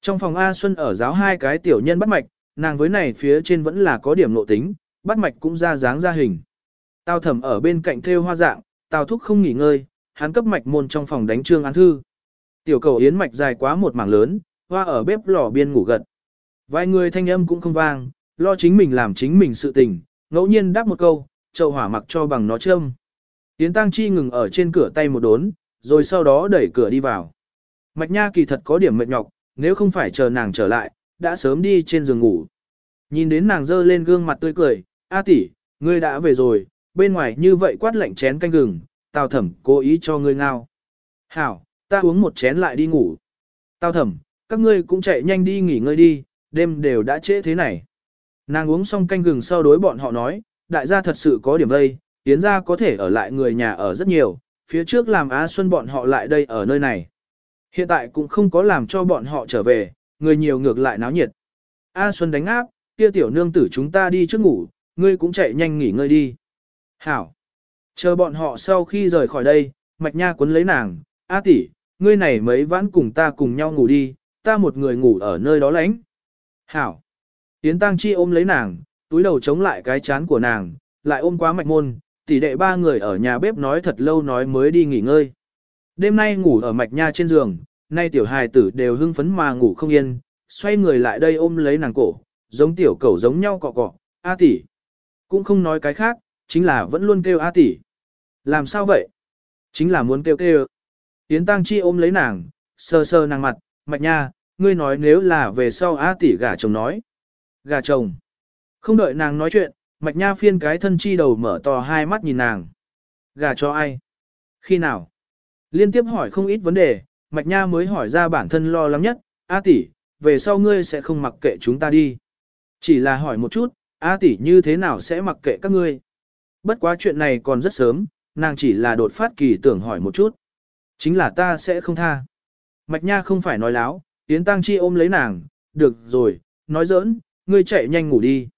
Trong phòng A Xuân ở giáo hai cái tiểu nhân bắt mạch, nàng với này phía trên vẫn là có điểm nội tính, bắt mạch cũng ra dáng ra hình. Tào thẩm ở bên cạnh theo hoa dạng, tào thúc không nghỉ ngơi, hắn cấp mạch môn trong phòng đánh trương án thư. Tiểu cầu yến mạch dài quá một mảng lớn, hoa ở bếp lò biên ngủ gật. Vài người thanh âm cũng không vang, lo chính mình làm chính mình sự tình, ngẫu nhiên đáp một câu, chậu hỏa mặc cho bằng nó châm. Yến Tăng Chi ngừng ở trên cửa tay một đốn, rồi sau đó đẩy cửa đi vào. Mạch Nha kỳ thật có điểm mệt nhọc, nếu không phải chờ nàng trở lại, đã sớm đi trên giường ngủ. Nhìn đến nàng dơ lên gương mặt tươi cười, A tỷ, ngươi đã về rồi, bên ngoài như vậy quát lạnh chén canh gừng, tào thẩm cố ý cho ngươi ngao. Hảo, ta uống một chén lại đi ngủ. Tào thẩm, các ngươi cũng chạy nhanh đi nghỉ ngơi đi, đêm đều đã trễ thế này. Nàng uống xong canh gừng sau đối bọn họ nói, đại gia thật sự có điểm vây, tiến ra có thể ở lại người nhà ở rất nhiều, phía trước làm Á Xuân bọn họ lại đây ở nơi này. Hiện tại cũng không có làm cho bọn họ trở về, người nhiều ngược lại náo nhiệt. A Xuân đánh áp, kia tiểu nương tử chúng ta đi trước ngủ, ngươi cũng chạy nhanh nghỉ ngơi đi. Hảo. Chờ bọn họ sau khi rời khỏi đây, mạch nha cuốn lấy nàng, A tỷ, ngươi này mấy vãn cùng ta cùng nhau ngủ đi, ta một người ngủ ở nơi đó lánh. Hảo. Tiến tăng chi ôm lấy nàng, túi đầu chống lại cái chán của nàng, lại ôm quá mạch môn, tỷ đệ ba người ở nhà bếp nói thật lâu nói mới đi nghỉ ngơi đêm nay ngủ ở mạch nha trên giường, nay tiểu hài tử đều hưng phấn mà ngủ không yên, xoay người lại đây ôm lấy nàng cổ, giống tiểu cẩu giống nhau cọ cọ, A tỷ. Cũng không nói cái khác, chính là vẫn luôn kêu A tỷ. Làm sao vậy? Chính là muốn kêu kêu. Yến Tăng Chi ôm lấy nàng, sờ sờ nàng mặt, mạch nha, ngươi nói nếu là về sau A tỷ gả chồng nói. Gả chồng. Không đợi nàng nói chuyện, mạch nha phiên cái thân chi đầu mở to hai mắt nhìn nàng. Gả cho ai? Khi nào? Liên tiếp hỏi không ít vấn đề, mạch nha mới hỏi ra bản thân lo lắng nhất, A tỷ, về sau ngươi sẽ không mặc kệ chúng ta đi. Chỉ là hỏi một chút, A tỷ như thế nào sẽ mặc kệ các ngươi? Bất quá chuyện này còn rất sớm, nàng chỉ là đột phát kỳ tưởng hỏi một chút. Chính là ta sẽ không tha. Mạch Nha không phải nói láo, Yến Tăng Chi ôm lấy nàng, được rồi, nói giỡn, ngươi chạy nhanh ngủ đi.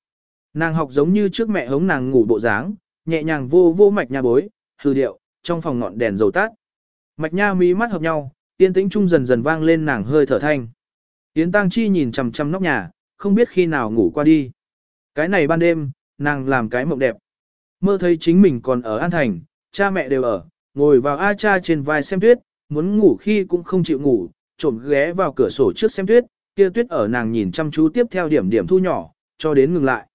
Nàng học giống như trước mẹ hống nàng ngủ bộ dáng, nhẹ nhàng vô vô Mạch Nha bối, hư điệu, trong phòng ngọn đèn dầu tắt. Mạch Nha mí mắt hợp nhau, yên tĩnh trung dần dần vang lên nàng hơi thở thanh. Yến Tăng Chi nhìn chằm chằm nóc nhà, không biết khi nào ngủ qua đi. Cái này ban đêm, nàng làm cái mộng đẹp. Mơ thấy chính mình còn ở An Thành, cha mẹ đều ở, ngồi vào A cha trên vai xem tuyết, muốn ngủ khi cũng không chịu ngủ, trộm ghé vào cửa sổ trước xem tuyết, kia tuyết ở nàng nhìn chăm chú tiếp theo điểm điểm thu nhỏ, cho đến ngừng lại.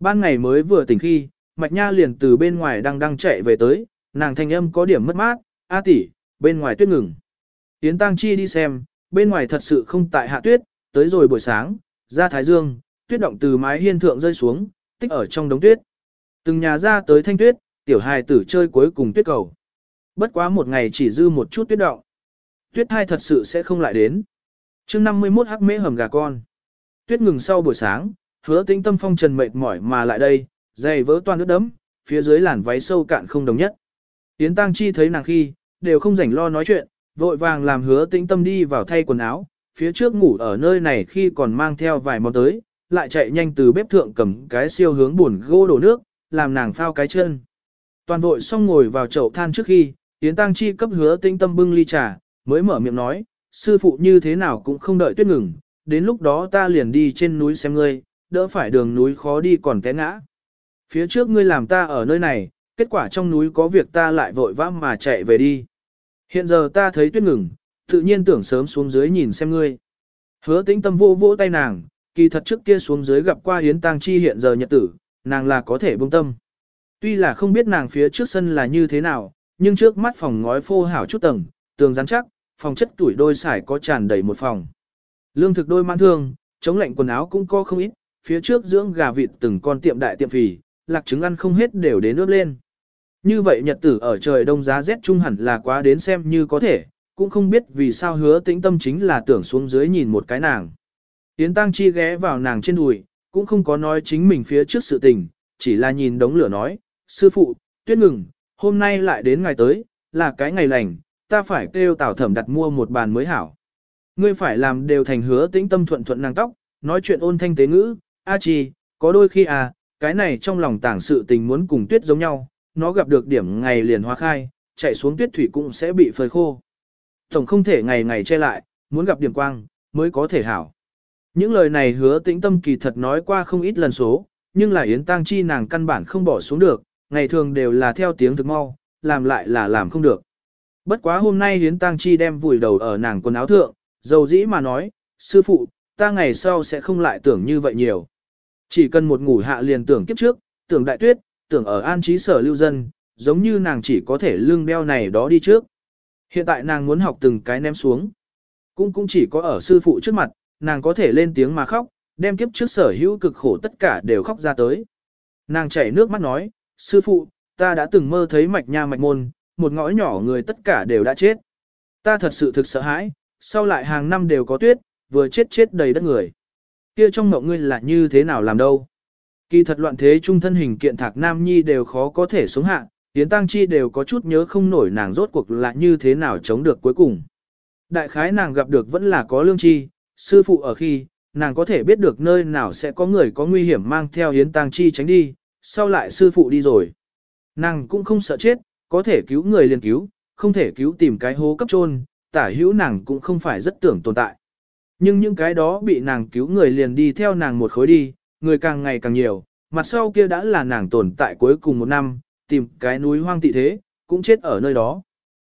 Ban ngày mới vừa tỉnh khi, Mạch Nha liền từ bên ngoài đang đang chạy về tới, nàng thanh âm có điểm mất mát, A tỷ, bên ngoài tuyết ngừng. Yến Tăng Chi đi xem, bên ngoài thật sự không tại hạ tuyết, tới rồi buổi sáng, ra Thái Dương, tuyết động từ mái hiên thượng rơi xuống, tích ở trong đống tuyết. Từng nhà ra tới thanh tuyết, tiểu hài tử chơi cuối cùng tuyết cầu. Bất quá một ngày chỉ dư một chút tuyết động. Tuyết thai thật sự sẽ không lại đến. chương 51 hắc mễ hầm gà con. Tuyết ngừng sau buổi sáng, hứa tĩnh tâm phong trần mệt mỏi mà lại đây, giày vỡ toàn nước đấm, phía dưới làn váy sâu cạn không đồng nhất. Yến Tăng Chi thấy nàng khi, đều không rảnh lo nói chuyện, vội vàng làm hứa tĩnh tâm đi vào thay quần áo, phía trước ngủ ở nơi này khi còn mang theo vài món tới, lại chạy nhanh từ bếp thượng cầm cái siêu hướng buồn gô đổ nước, làm nàng phao cái chân. Toàn vội xong ngồi vào chậu than trước khi, Yến Tăng Chi cấp hứa tĩnh tâm bưng ly trà, mới mở miệng nói, sư phụ như thế nào cũng không đợi tuyết ngừng, đến lúc đó ta liền đi trên núi xem ngươi, đỡ phải đường núi khó đi còn té ngã. Phía trước ngươi làm ta ở nơi này, kết quả trong núi có việc ta lại vội vã mà chạy về đi. Hiện giờ ta thấy tuyết ngừng, tự nhiên tưởng sớm xuống dưới nhìn xem ngươi. Hứa tĩnh tâm vô vô tay nàng, kỳ thật trước kia xuống dưới gặp qua hiến tang Chi hiện giờ nhật tử, nàng là có thể bông tâm. Tuy là không biết nàng phía trước sân là như thế nào, nhưng trước mắt phòng ngói phô hảo chút tầng, tường rắn chắc, phòng chất tuổi đôi xải có tràn đầy một phòng. Lương thực đôi mang thương, chống lạnh quần áo cũng có không ít, phía trước dưỡng gà vịt từng con tiệm đại tiệm phì, lạc trứng ăn không hết đều đến nước lên. Như vậy nhật tử ở trời đông giá rét trung hẳn là quá đến xem như có thể, cũng không biết vì sao hứa tĩnh tâm chính là tưởng xuống dưới nhìn một cái nàng. Yến Tăng Chi ghé vào nàng trên đùi, cũng không có nói chính mình phía trước sự tình, chỉ là nhìn đống lửa nói, sư phụ, tuyết ngừng, hôm nay lại đến ngày tới, là cái ngày lành, ta phải kêu tảo thẩm đặt mua một bàn mới hảo. Ngươi phải làm đều thành hứa tĩnh tâm thuận thuận nàng tóc, nói chuyện ôn thanh tế ngữ, a chi, có đôi khi à, cái này trong lòng tảng sự tình muốn cùng tuyết giống nhau, nó gặp được điểm ngày liền hoa khai, chạy xuống tuyết thủy cũng sẽ bị phơi khô. Tổng không thể ngày ngày che lại, muốn gặp điểm quang, mới có thể hảo. Những lời này hứa tĩnh tâm kỳ thật nói qua không ít lần số, nhưng là Yến Tăng Chi nàng căn bản không bỏ xuống được, ngày thường đều là theo tiếng thực mau, làm lại là làm không được. Bất quá hôm nay Yến Tăng Chi đem vùi đầu ở nàng quần áo thượng, dầu dĩ mà nói, sư phụ, ta ngày sau sẽ không lại tưởng như vậy nhiều. Chỉ cần một ngủ hạ liền tưởng kiếp trước, tưởng đại tuyết, tưởng ở an trí sở lưu dân, giống như nàng chỉ có thể lưng beo này đó đi trước. Hiện tại nàng muốn học từng cái ném xuống. Cũng cũng chỉ có ở sư phụ trước mặt, nàng có thể lên tiếng mà khóc, đem kiếp trước sở hữu cực khổ tất cả đều khóc ra tới. Nàng chảy nước mắt nói, sư phụ, ta đã từng mơ thấy mạch nha mạch môn, một ngõ nhỏ người tất cả đều đã chết. Ta thật sự thực sợ hãi, sau lại hàng năm đều có tuyết, vừa chết chết đầy đất người. Kia trong mộng ngươi là như thế nào làm đâu? Kỳ thật loạn thế trung thân hình kiện thạc nam nhi đều khó có thể sống hạ, Yến Tăng Chi đều có chút nhớ không nổi nàng rốt cuộc là như thế nào chống được cuối cùng. Đại khái nàng gặp được vẫn là có lương chi, sư phụ ở khi, nàng có thể biết được nơi nào sẽ có người có nguy hiểm mang theo Yến Tăng Chi tránh đi, sau lại sư phụ đi rồi. Nàng cũng không sợ chết, có thể cứu người liền cứu, không thể cứu tìm cái hố cấp trôn, tả hữu nàng cũng không phải rất tưởng tồn tại. Nhưng những cái đó bị nàng cứu người liền đi theo nàng một khối đi, người càng ngày càng nhiều, mặt sau kia đã là nàng tồn tại cuối cùng một năm, tìm cái núi hoang tị thế, cũng chết ở nơi đó.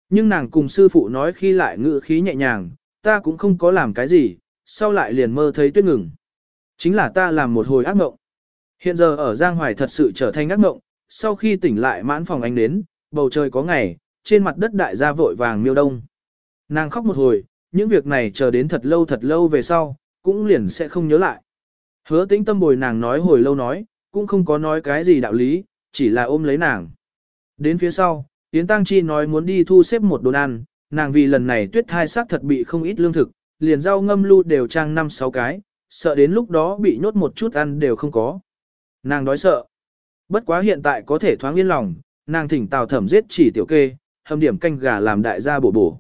Nhưng nàng cùng sư phụ nói khi lại ngự khí nhẹ nhàng, ta cũng không có làm cái gì, sau lại liền mơ thấy tuyết ngừng. Chính là ta làm một hồi ác mộng. Hiện giờ ở Giang Hoài thật sự trở thành ác mộng, sau khi tỉnh lại mãn phòng ánh đến, bầu trời có ngày, trên mặt đất đại gia vội vàng miêu đông. Nàng khóc một hồi, những việc này chờ đến thật lâu thật lâu về sau, cũng liền sẽ không nhớ lại. Hứa tĩnh tâm bồi nàng nói hồi lâu nói, cũng không có nói cái gì đạo lý, chỉ là ôm lấy nàng. Đến phía sau, Yến Tăng Chi nói muốn đi thu xếp một đồn ăn, nàng vì lần này tuyết thai xác thật bị không ít lương thực, liền rau ngâm lu đều trang 5-6 cái, sợ đến lúc đó bị nhốt một chút ăn đều không có. Nàng đói sợ. Bất quá hiện tại có thể thoáng yên lòng, nàng thỉnh tào thẩm giết chỉ tiểu kê, hầm điểm canh gà làm đại gia bổ bổ.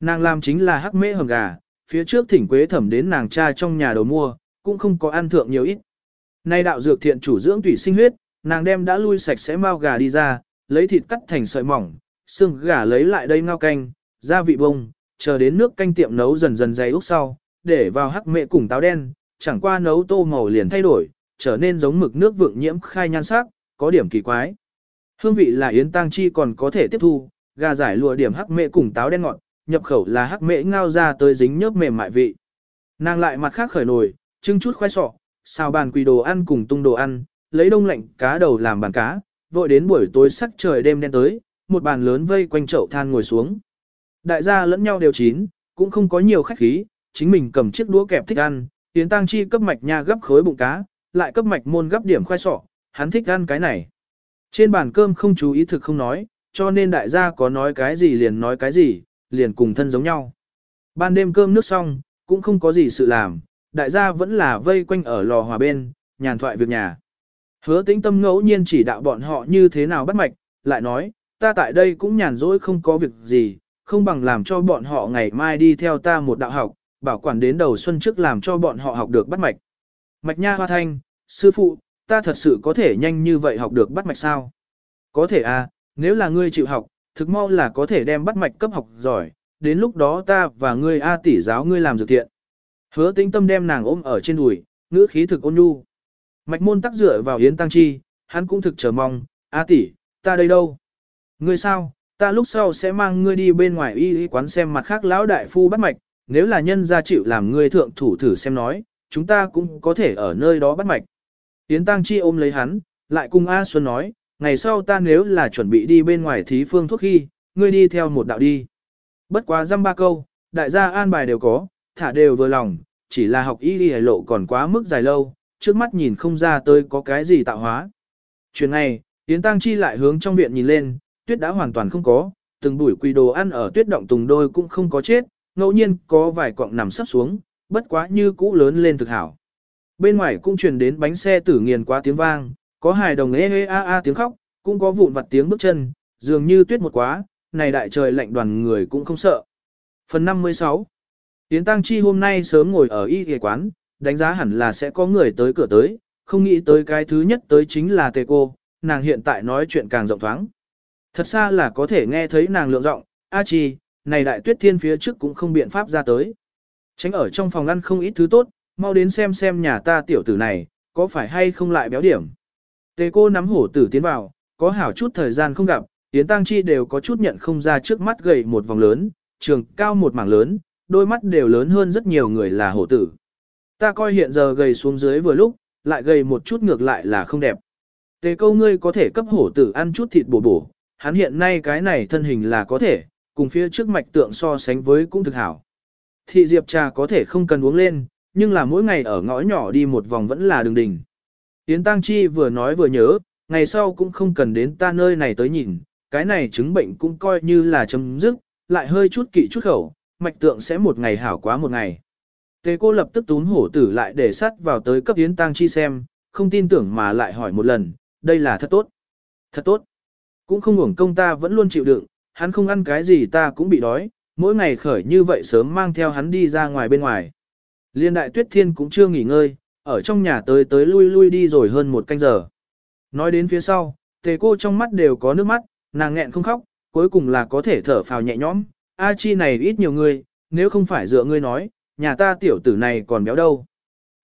Nàng làm chính là hắc mễ hầm gà, phía trước thỉnh quế thẩm đến nàng cha trong nhà đầu mua, cũng không có ăn thượng nhiều ít. Nay đạo dược thiện chủ dưỡng tủy sinh huyết, nàng đem đã lui sạch sẽ mau gà đi ra, lấy thịt cắt thành sợi mỏng, xương gà lấy lại đây ngao canh, gia vị bông, chờ đến nước canh tiệm nấu dần dần dày úc sau, để vào hắc mẹ cùng táo đen, chẳng qua nấu tô màu liền thay đổi, trở nên giống mực nước vượng nhiễm khai nhan sắc, có điểm kỳ quái. Hương vị là yến tang chi còn có thể tiếp thu, gà giải lùa điểm hắc mẹ cùng táo đen ngọt, nhập khẩu là hắc mẹ ngao ra tới dính nhớp mềm mại vị. Nàng lại mặt khác khởi nồi, trưng chút khoai sọ, xào bàn quỳ đồ ăn cùng tung đồ ăn, lấy đông lạnh cá đầu làm bàn cá, vội đến buổi tối sắc trời đêm đen tới, một bàn lớn vây quanh chậu than ngồi xuống. Đại gia lẫn nhau đều chín, cũng không có nhiều khách khí, chính mình cầm chiếc đũa kẹp thích ăn, Yến Tăng Chi cấp mạch nha gấp khối bụng cá, lại cấp mạch môn gấp điểm khoai sọ, hắn thích ăn cái này. Trên bàn cơm không chú ý thực không nói, cho nên đại gia có nói cái gì liền nói cái gì, liền cùng thân giống nhau. Ban đêm cơm nước xong, cũng không có gì sự làm, đại gia vẫn là vây quanh ở lò hòa bên, nhàn thoại việc nhà. Hứa tĩnh tâm ngẫu nhiên chỉ đạo bọn họ như thế nào bắt mạch, lại nói, ta tại đây cũng nhàn rỗi không có việc gì, không bằng làm cho bọn họ ngày mai đi theo ta một đạo học, bảo quản đến đầu xuân trước làm cho bọn họ học được bắt mạch. Mạch nha hoa thanh, sư phụ, ta thật sự có thể nhanh như vậy học được bắt mạch sao? Có thể à, nếu là ngươi chịu học, thực mau là có thể đem bắt mạch cấp học giỏi, đến lúc đó ta và ngươi A tỷ giáo ngươi làm dược thiện. Hứa tĩnh tâm đem nàng ôm ở trên đùi, ngữ khí thực ôn nhu. Mạch môn tắc dựa vào Yến Tăng Chi, hắn cũng thực chờ mong, A tỷ, ta đây đâu? Ngươi sao, ta lúc sau sẽ mang ngươi đi bên ngoài y y quán xem mặt khác lão đại phu bắt mạch, nếu là nhân gia chịu làm ngươi thượng thủ thử xem nói, chúng ta cũng có thể ở nơi đó bắt mạch. Yến Tăng Chi ôm lấy hắn, lại cùng A Xuân nói, ngày sau ta nếu là chuẩn bị đi bên ngoài thí phương thuốc khi, ngươi đi theo một đạo đi. Bất quá dăm ba câu, đại gia an bài đều có, thả đều vừa lòng, chỉ là học y đi lộ còn quá mức dài lâu, trước mắt nhìn không ra tới có cái gì tạo hóa. Chuyện này, Yến Tăng Chi lại hướng trong viện nhìn lên, tuyết đã hoàn toàn không có, từng bụi quỳ đồ ăn ở tuyết động tùng đôi cũng không có chết, ngẫu nhiên có vài cọng nằm sắp xuống, bất quá như cũ lớn lên thực hảo. Bên ngoài cũng truyền đến bánh xe tử nghiền qua tiếng vang, có hài đồng ê ê a a tiếng khóc, cũng có vụn vặt tiếng bước chân, dường như tuyết một quá, này đại trời lạnh đoàn người cũng không sợ. Phần 56 Tiến Tăng Chi hôm nay sớm ngồi ở y ghề quán, đánh giá hẳn là sẽ có người tới cửa tới, không nghĩ tới cái thứ nhất tới chính là tề cô, nàng hiện tại nói chuyện càng rộng thoáng. Thật xa là có thể nghe thấy nàng lượng rộng, A Chi, này đại tuyết thiên phía trước cũng không biện pháp ra tới. Tránh ở trong phòng ăn không ít thứ tốt, mau đến xem xem nhà ta tiểu tử này, có phải hay không lại béo điểm. Tề cô nắm hổ tử tiến vào, có hảo chút thời gian không gặp, Yến Tăng Chi đều có chút nhận không ra trước mắt gầy một vòng lớn, trường cao một mảng lớn, đôi mắt đều lớn hơn rất nhiều người là hổ tử. Ta coi hiện giờ gầy xuống dưới vừa lúc, lại gầy một chút ngược lại là không đẹp. Tề câu ngươi có thể cấp hổ tử ăn chút thịt bổ bổ, hắn hiện nay cái này thân hình là có thể, cùng phía trước mạch tượng so sánh với cũng thực hảo. Thị diệp trà có thể không cần uống lên, nhưng là mỗi ngày ở ngõ nhỏ đi một vòng vẫn là đường đỉnh. Yến Tăng Chi vừa nói vừa nhớ, ngày sau cũng không cần đến ta nơi này tới nhìn, cái này chứng bệnh cũng coi như là chấm dứt, lại hơi chút kỵ chút khẩu, mạch tượng sẽ một ngày hảo quá một ngày. Tề cô lập tức tún hổ tử lại để sắt vào tới cấp Yến tang Chi xem, không tin tưởng mà lại hỏi một lần, đây là thật tốt. Thật tốt. Cũng không hưởng công ta vẫn luôn chịu đựng, hắn không ăn cái gì ta cũng bị đói, mỗi ngày khởi như vậy sớm mang theo hắn đi ra ngoài bên ngoài. Liên đại tuyết thiên cũng chưa nghỉ ngơi, ở trong nhà tới tới lui lui đi rồi hơn một canh giờ. Nói đến phía sau, tề cô trong mắt đều có nước mắt, nàng nghẹn không khóc, cuối cùng là có thể thở phào nhẹ nhõm. A chi này ít nhiều người, nếu không phải dựa ngươi nói, nhà ta tiểu tử này còn béo đâu.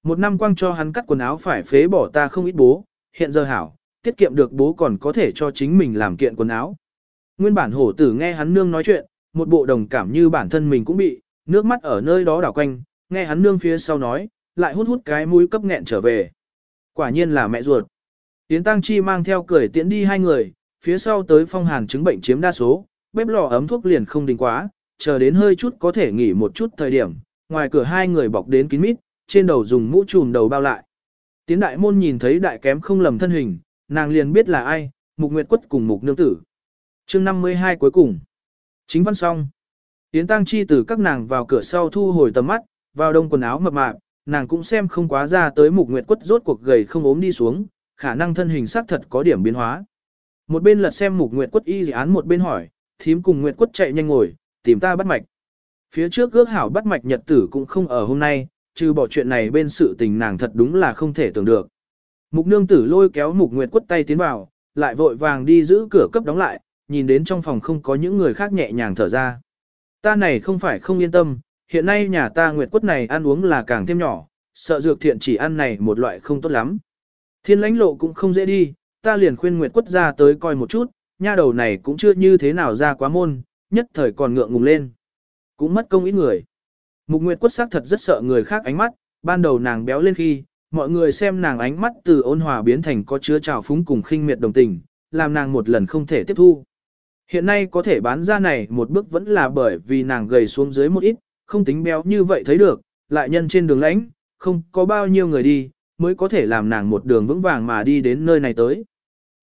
Một năm quăng cho hắn cắt quần áo phải phế bỏ ta không ít bố, hiện giờ hảo, tiết kiệm được bố còn có thể cho chính mình làm kiện quần áo. Nguyên bản hổ tử nghe hắn nương nói chuyện, một bộ đồng cảm như bản thân mình cũng bị, nước mắt ở nơi đó đảo quanh, nghe hắn nương phía sau nói, lại hút hút cái mũi cấp nghẹn trở về. Quả nhiên là mẹ ruột. Yến Tăng Chi mang theo cười tiễn đi hai người, phía sau tới phong hàn chứng bệnh chiếm đa số, bếp lò ấm thuốc liền không đình quá, chờ đến hơi chút có thể nghỉ một chút thời điểm, ngoài cửa hai người bọc đến kín mít, trên đầu dùng mũ trùm đầu bao lại. Tiến đại môn nhìn thấy đại kém không lầm thân hình, nàng liền biết là ai, mục nguyệt quất cùng mục nương tử. chương 52 cuối cùng. Chính văn xong. Tiến tăng chi từ các nàng vào cửa sau thu hồi tầm mắt, vào đông quần áo mập mạp, nàng cũng xem không quá ra tới mục nguyệt quất rốt cuộc gầy không ốm đi xuống, khả năng thân hình xác thật có điểm biến hóa. Một bên lật xem mục nguyệt quất y dị án một bên hỏi, thím cùng nguyệt quất chạy nhanh ngồi, tìm ta bắt mạch. Phía trước ước hảo bắt mạch nhật tử cũng không ở hôm nay, trừ bỏ chuyện này bên sự tình nàng thật đúng là không thể tưởng được. Mục nương tử lôi kéo mục nguyệt quất tay tiến vào, lại vội vàng đi giữ cửa cấp đóng lại, nhìn đến trong phòng không có những người khác nhẹ nhàng thở ra. Ta này không phải không yên tâm, hiện nay nhà ta nguyệt quất này ăn uống là càng thêm nhỏ, sợ dược thiện chỉ ăn này một loại không tốt lắm. Thiên lãnh lộ cũng không dễ đi, ta liền khuyên nguyệt quất ra tới coi một chút, nha đầu này cũng chưa như thế nào ra quá môn, nhất thời còn ngượng ngùng lên. Cũng mất công ít người. Mục Nguyệt quất sắc thật rất sợ người khác ánh mắt, ban đầu nàng béo lên khi, mọi người xem nàng ánh mắt từ ôn hòa biến thành có chứa trào phúng cùng khinh miệt đồng tình, làm nàng một lần không thể tiếp thu. Hiện nay có thể bán ra này một bước vẫn là bởi vì nàng gầy xuống dưới một ít, không tính béo như vậy thấy được, lại nhân trên đường lãnh, không có bao nhiêu người đi, mới có thể làm nàng một đường vững vàng mà đi đến nơi này tới.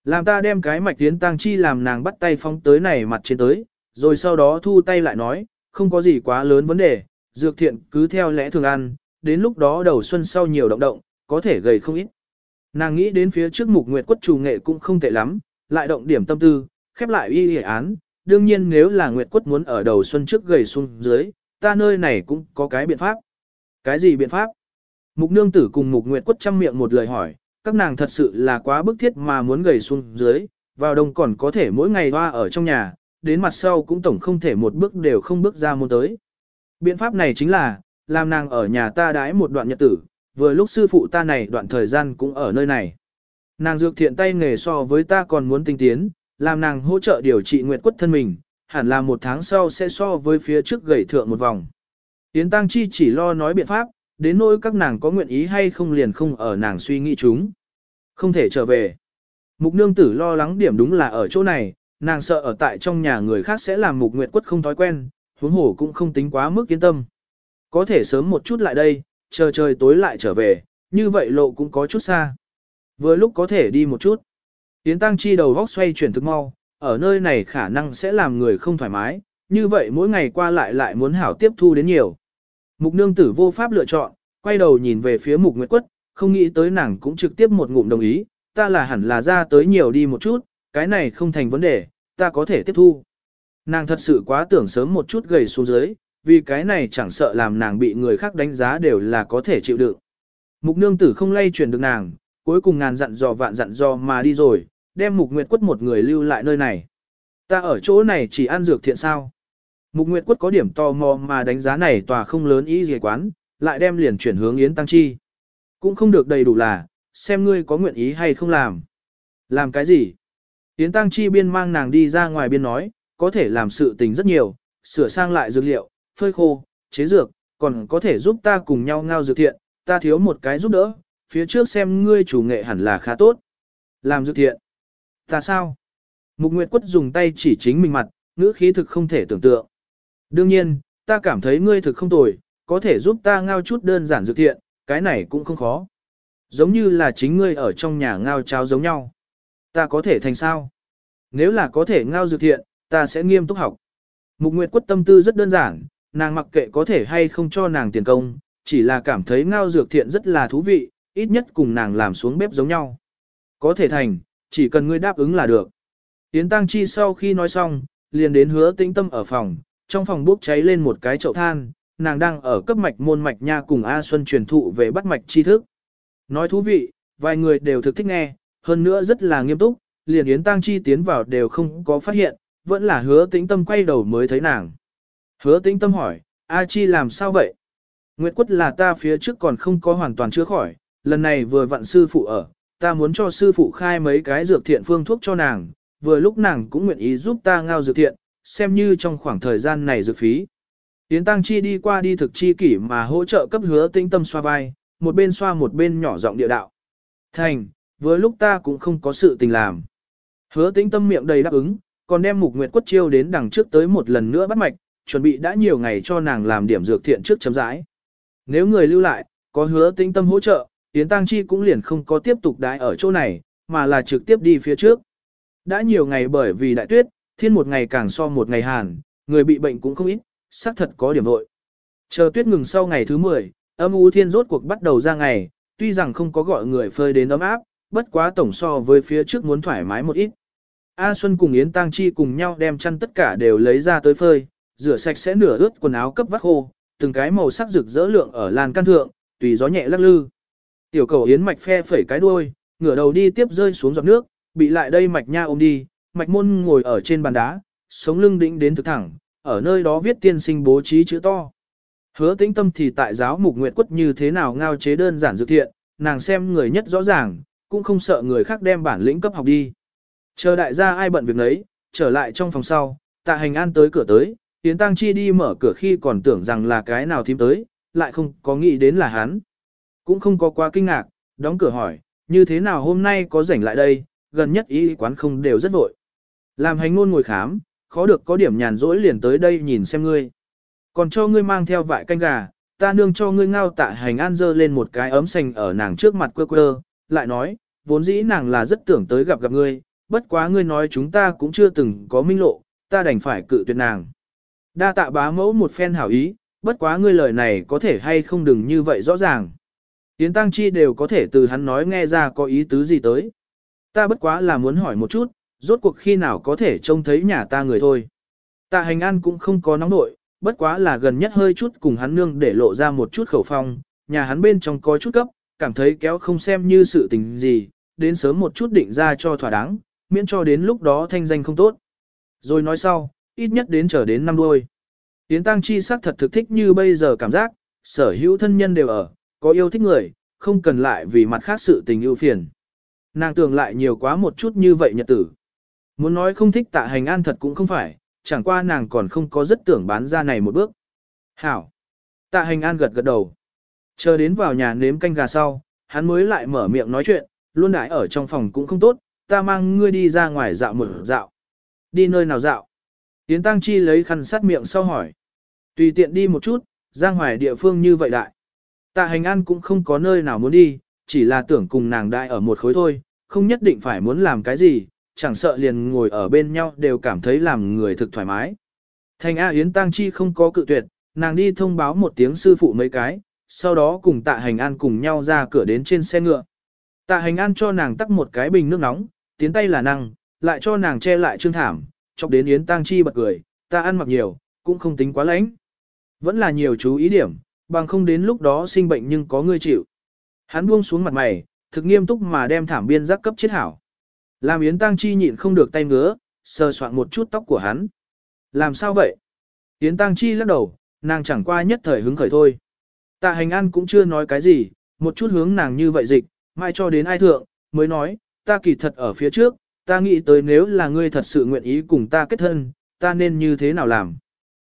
Làm ta đem cái mạch tiến tăng chi làm nàng bắt tay phóng tới này mặt trên tới, rồi sau đó thu tay lại nói, không có gì quá lớn vấn đề, dược thiện cứ theo lẽ thường ăn, đến lúc đó đầu xuân sau nhiều động động, có thể gầy không ít. Nàng nghĩ đến phía trước mục nguyệt quất trù nghệ cũng không tệ lắm, lại động điểm tâm tư, khép lại y y án, đương nhiên nếu là nguyệt quất muốn ở đầu xuân trước gầy xuống dưới, ta nơi này cũng có cái biện pháp. Cái gì biện pháp? Mục nương tử cùng mục nguyệt quất chăm miệng một lời hỏi, các nàng thật sự là quá bức thiết mà muốn gầy xuống dưới, vào đông còn có thể mỗi ngày hoa ở trong nhà, đến mặt sau cũng tổng không thể một bước đều không bước ra môn tới. Biện pháp này chính là, làm nàng ở nhà ta đãi một đoạn nhật tử, vừa lúc sư phụ ta này đoạn thời gian cũng ở nơi này. Nàng dược thiện tay nghề so với ta còn muốn tinh tiến, làm nàng hỗ trợ điều trị nguyệt quất thân mình, hẳn là một tháng sau sẽ so với phía trước gầy thượng một vòng. Yến Tăng Chi chỉ lo nói biện pháp, đến nỗi các nàng có nguyện ý hay không liền không ở nàng suy nghĩ chúng. Không thể trở về. Mục nương tử lo lắng điểm đúng là ở chỗ này, nàng sợ ở tại trong nhà người khác sẽ làm mục nguyệt quất không thói quen, huống hổ cũng không tính quá mức yên tâm. Có thể sớm một chút lại đây, chờ trời tối lại trở về, như vậy lộ cũng có chút xa. Vừa lúc có thể đi một chút. Tiến Tăng Chi đầu góc xoay chuyển thực mau, ở nơi này khả năng sẽ làm người không thoải mái, như vậy mỗi ngày qua lại lại muốn hảo tiếp thu đến nhiều. Mục nương tử vô pháp lựa chọn, quay đầu nhìn về phía mục nguyệt quất, không nghĩ tới nàng cũng trực tiếp một ngụm đồng ý, ta là hẳn là ra tới nhiều đi một chút, cái này không thành vấn đề, ta có thể tiếp thu. Nàng thật sự quá tưởng sớm một chút gầy xuống dưới, vì cái này chẳng sợ làm nàng bị người khác đánh giá đều là có thể chịu đựng. Mục nương tử không lay chuyển được nàng, cuối cùng ngàn dặn dò vạn dặn dò mà đi rồi, đem mục nguyệt quất một người lưu lại nơi này. Ta ở chỗ này chỉ ăn dược thiện sao. Mục nguyệt quất có điểm tò mò mà đánh giá này tòa không lớn ý gì quán, lại đem liền chuyển hướng Yến Tăng Chi. Cũng không được đầy đủ là, xem ngươi có nguyện ý hay không làm. Làm cái gì? Yến Tăng Chi biên mang nàng đi ra ngoài biên nói, có thể làm sự tình rất nhiều, sửa sang lại dược liệu, phơi khô, chế dược, còn có thể giúp ta cùng nhau ngao dược thiện, ta thiếu một cái giúp đỡ, phía trước xem ngươi chủ nghệ hẳn là khá tốt. Làm dược thiện. Ta sao? Mục Nguyệt Quất dùng tay chỉ chính mình mặt, ngữ khí thực không thể tưởng tượng. Đương nhiên, ta cảm thấy ngươi thực không tồi, có thể giúp ta ngao chút đơn giản dược thiện, cái này cũng không khó. Giống như là chính ngươi ở trong nhà ngao cháo giống nhau. Ta có thể thành sao? Nếu là có thể ngao dược thiện, ta sẽ nghiêm túc học. Mục Nguyệt quất tâm tư rất đơn giản, nàng mặc kệ có thể hay không cho nàng tiền công, chỉ là cảm thấy ngao dược thiện rất là thú vị, ít nhất cùng nàng làm xuống bếp giống nhau. Có thể thành, chỉ cần ngươi đáp ứng là được. Tiến Tăng Chi sau khi nói xong, liền đến hứa tĩnh tâm ở phòng, trong phòng bốc cháy lên một cái chậu than, nàng đang ở cấp mạch môn mạch nha cùng A Xuân truyền thụ về bắt mạch tri thức. Nói thú vị, vài người đều thực thích nghe, hơn nữa rất là nghiêm túc, liền Yến Tăng Chi tiến vào đều không có phát hiện, vẫn là hứa tĩnh tâm quay đầu mới thấy nàng. Hứa tĩnh tâm hỏi, A Chi làm sao vậy? Nguyệt quất là ta phía trước còn không có hoàn toàn chữa khỏi, lần này vừa vặn sư phụ ở, ta muốn cho sư phụ khai mấy cái dược thiện phương thuốc cho nàng, vừa lúc nàng cũng nguyện ý giúp ta ngao dược thiện, xem như trong khoảng thời gian này dược phí. Yến Tăng Chi đi qua đi thực chi kỷ mà hỗ trợ cấp hứa tĩnh tâm xoa vai, một bên xoa một bên nhỏ giọng địa đạo. Thành, vừa lúc ta cũng không có sự tình làm. Hứa tĩnh tâm miệng đầy đáp ứng, còn đem mục nguyệt quất chiêu đến đằng trước tới một lần nữa bắt mạch, chuẩn bị đã nhiều ngày cho nàng làm điểm dược thiện trước chấm rãi. Nếu người lưu lại, có hứa tĩnh tâm hỗ trợ, Yến Tăng Chi cũng liền không có tiếp tục đái ở chỗ này, mà là trực tiếp đi phía trước. Đã nhiều ngày bởi vì đại tuyết, thiên một ngày càng so một ngày hàn, người bị bệnh cũng không ít, xác thật có điểm vội. Chờ tuyết ngừng sau ngày thứ 10, âm u thiên rốt cuộc bắt đầu ra ngày, tuy rằng không có gọi người phơi đến ấm áp, bất quá tổng so với phía trước muốn thoải mái một ít. A Xuân cùng Yến Tăng Chi cùng nhau đem chăn tất cả đều lấy ra tới phơi, rửa sạch sẽ nửa ướt quần áo cấp vắt khô, từng cái màu sắc rực rỡ lượng ở làn căn thượng, tùy gió nhẹ lắc lư. Tiểu cầu Yến mạch phe phẩy cái đuôi, ngửa đầu đi tiếp rơi xuống giọt nước, bị lại đây mạch nha ôm đi, mạch môn ngồi ở trên bàn đá, sống lưng đĩnh đến thực thẳng, ở nơi đó viết tiên sinh bố trí chữ to. Hứa tĩnh tâm thì tại giáo mục nguyệt quất như thế nào ngao chế đơn giản dược thiện, nàng xem người nhất rõ ràng, cũng không sợ người khác đem bản lĩnh cấp học đi. Chờ đại gia ai bận việc nấy, trở lại trong phòng sau, tạ hành an tới cửa tới, Yến Tăng Chi đi mở cửa khi còn tưởng rằng là cái nào thím tới, lại không có nghĩ đến là hắn. Cũng không có quá kinh ngạc, đóng cửa hỏi, như thế nào hôm nay có rảnh lại đây, gần nhất y quán không đều rất vội. Làm hành ngôn ngồi khám, khó được có điểm nhàn rỗi liền tới đây nhìn xem ngươi. Còn cho ngươi mang theo vại canh gà, ta nương cho ngươi ngao tạ hành an dơ lên một cái ấm xanh ở nàng trước mặt quơ quơ, lại nói, vốn dĩ nàng là rất tưởng tới gặp gặp ngươi, bất quá ngươi nói chúng ta cũng chưa từng có minh lộ, ta đành phải cự tuyệt nàng. Đa tạ bá mẫu một phen hảo ý, bất quá ngươi lời này có thể hay không đừng như vậy rõ ràng. Tiến Tăng Chi đều có thể từ hắn nói nghe ra có ý tứ gì tới. Ta bất quá là muốn hỏi một chút, rốt cuộc khi nào có thể trông thấy nhà ta người thôi. Tạ hành an cũng không có nóng nội, bất quá là gần nhất hơi chút cùng hắn nương để lộ ra một chút khẩu phong, nhà hắn bên trong có chút cấp, cảm thấy kéo không xem như sự tình gì, đến sớm một chút định ra cho thỏa đáng, miễn cho đến lúc đó thanh danh không tốt. Rồi nói sau, ít nhất đến chờ đến năm đuôi. tiến Tăng Chi sắc thật thực thích như bây giờ cảm giác, sở hữu thân nhân đều ở, có yêu thích người, không cần lại vì mặt khác sự tình ưu phiền. Nàng tưởng lại nhiều quá một chút như vậy nhật tử. Muốn nói không thích tạ hành an thật cũng không phải, chẳng qua nàng còn không có rất tưởng bán ra này một bước. Hảo. Tạ hành an gật gật đầu. Chờ đến vào nhà nếm canh gà sau, hắn mới lại mở miệng nói chuyện, luôn đãi ở trong phòng cũng không tốt, ta mang ngươi đi ra ngoài dạo một dạo. Đi nơi nào dạo? Yến Tăng Chi lấy khăn sát miệng sau hỏi. Tùy tiện đi một chút, ra ngoài địa phương như vậy đại. Tạ hành an cũng không có nơi nào muốn đi, chỉ là tưởng cùng nàng đại ở một khối thôi, không nhất định phải muốn làm cái gì, chẳng sợ liền ngồi ở bên nhau đều cảm thấy làm người thực thoải mái. Thành A Yến Tăng Chi không có cự tuyệt, nàng đi thông báo một tiếng sư phụ mấy cái, sau đó cùng tạ hành an cùng nhau ra cửa đến trên xe ngựa. Tạ hành an cho nàng tắt một cái bình nước nóng, tiến tay là năng, lại cho nàng che lại trương thảm, chọc đến Yến Tăng Chi bật cười, ta ăn mặc nhiều, cũng không tính quá lãnh. Vẫn là nhiều chú ý điểm, bằng không đến lúc đó sinh bệnh nhưng có người chịu. Hắn buông xuống mặt mày, thực nghiêm túc mà đem thảm biên giác cấp chết hảo. Làm Yến Tăng Chi nhịn không được tay ngứa, sờ soạn một chút tóc của hắn. Làm sao vậy? Yến Tăng Chi lắc đầu, nàng chẳng qua nhất thời hứng khởi thôi. Tạ hành an cũng chưa nói cái gì, một chút hướng nàng như vậy dịch, mai cho đến ai thượng, mới nói, ta kỳ thật ở phía trước, ta nghĩ tới nếu là ngươi thật sự nguyện ý cùng ta kết thân, ta nên như thế nào làm.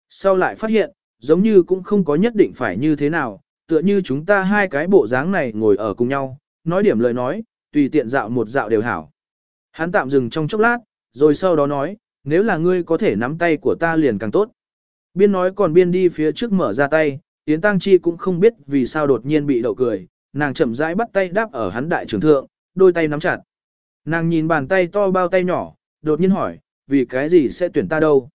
Sau lại phát hiện, giống như cũng không có nhất định phải như thế nào, tựa như chúng ta hai cái bộ dáng này ngồi ở cùng nhau, nói điểm lời nói, tùy tiện dạo một dạo đều hảo. Hắn tạm dừng trong chốc lát, rồi sau đó nói, nếu là ngươi có thể nắm tay của ta liền càng tốt. Biên nói còn biên đi phía trước mở ra tay, Yến Tăng Chi cũng không biết vì sao đột nhiên bị đậu cười, nàng chậm rãi bắt tay đáp ở hắn đại trưởng thượng, đôi tay nắm chặt. Nàng nhìn bàn tay to bao tay nhỏ, đột nhiên hỏi, vì cái gì sẽ tuyển ta đâu?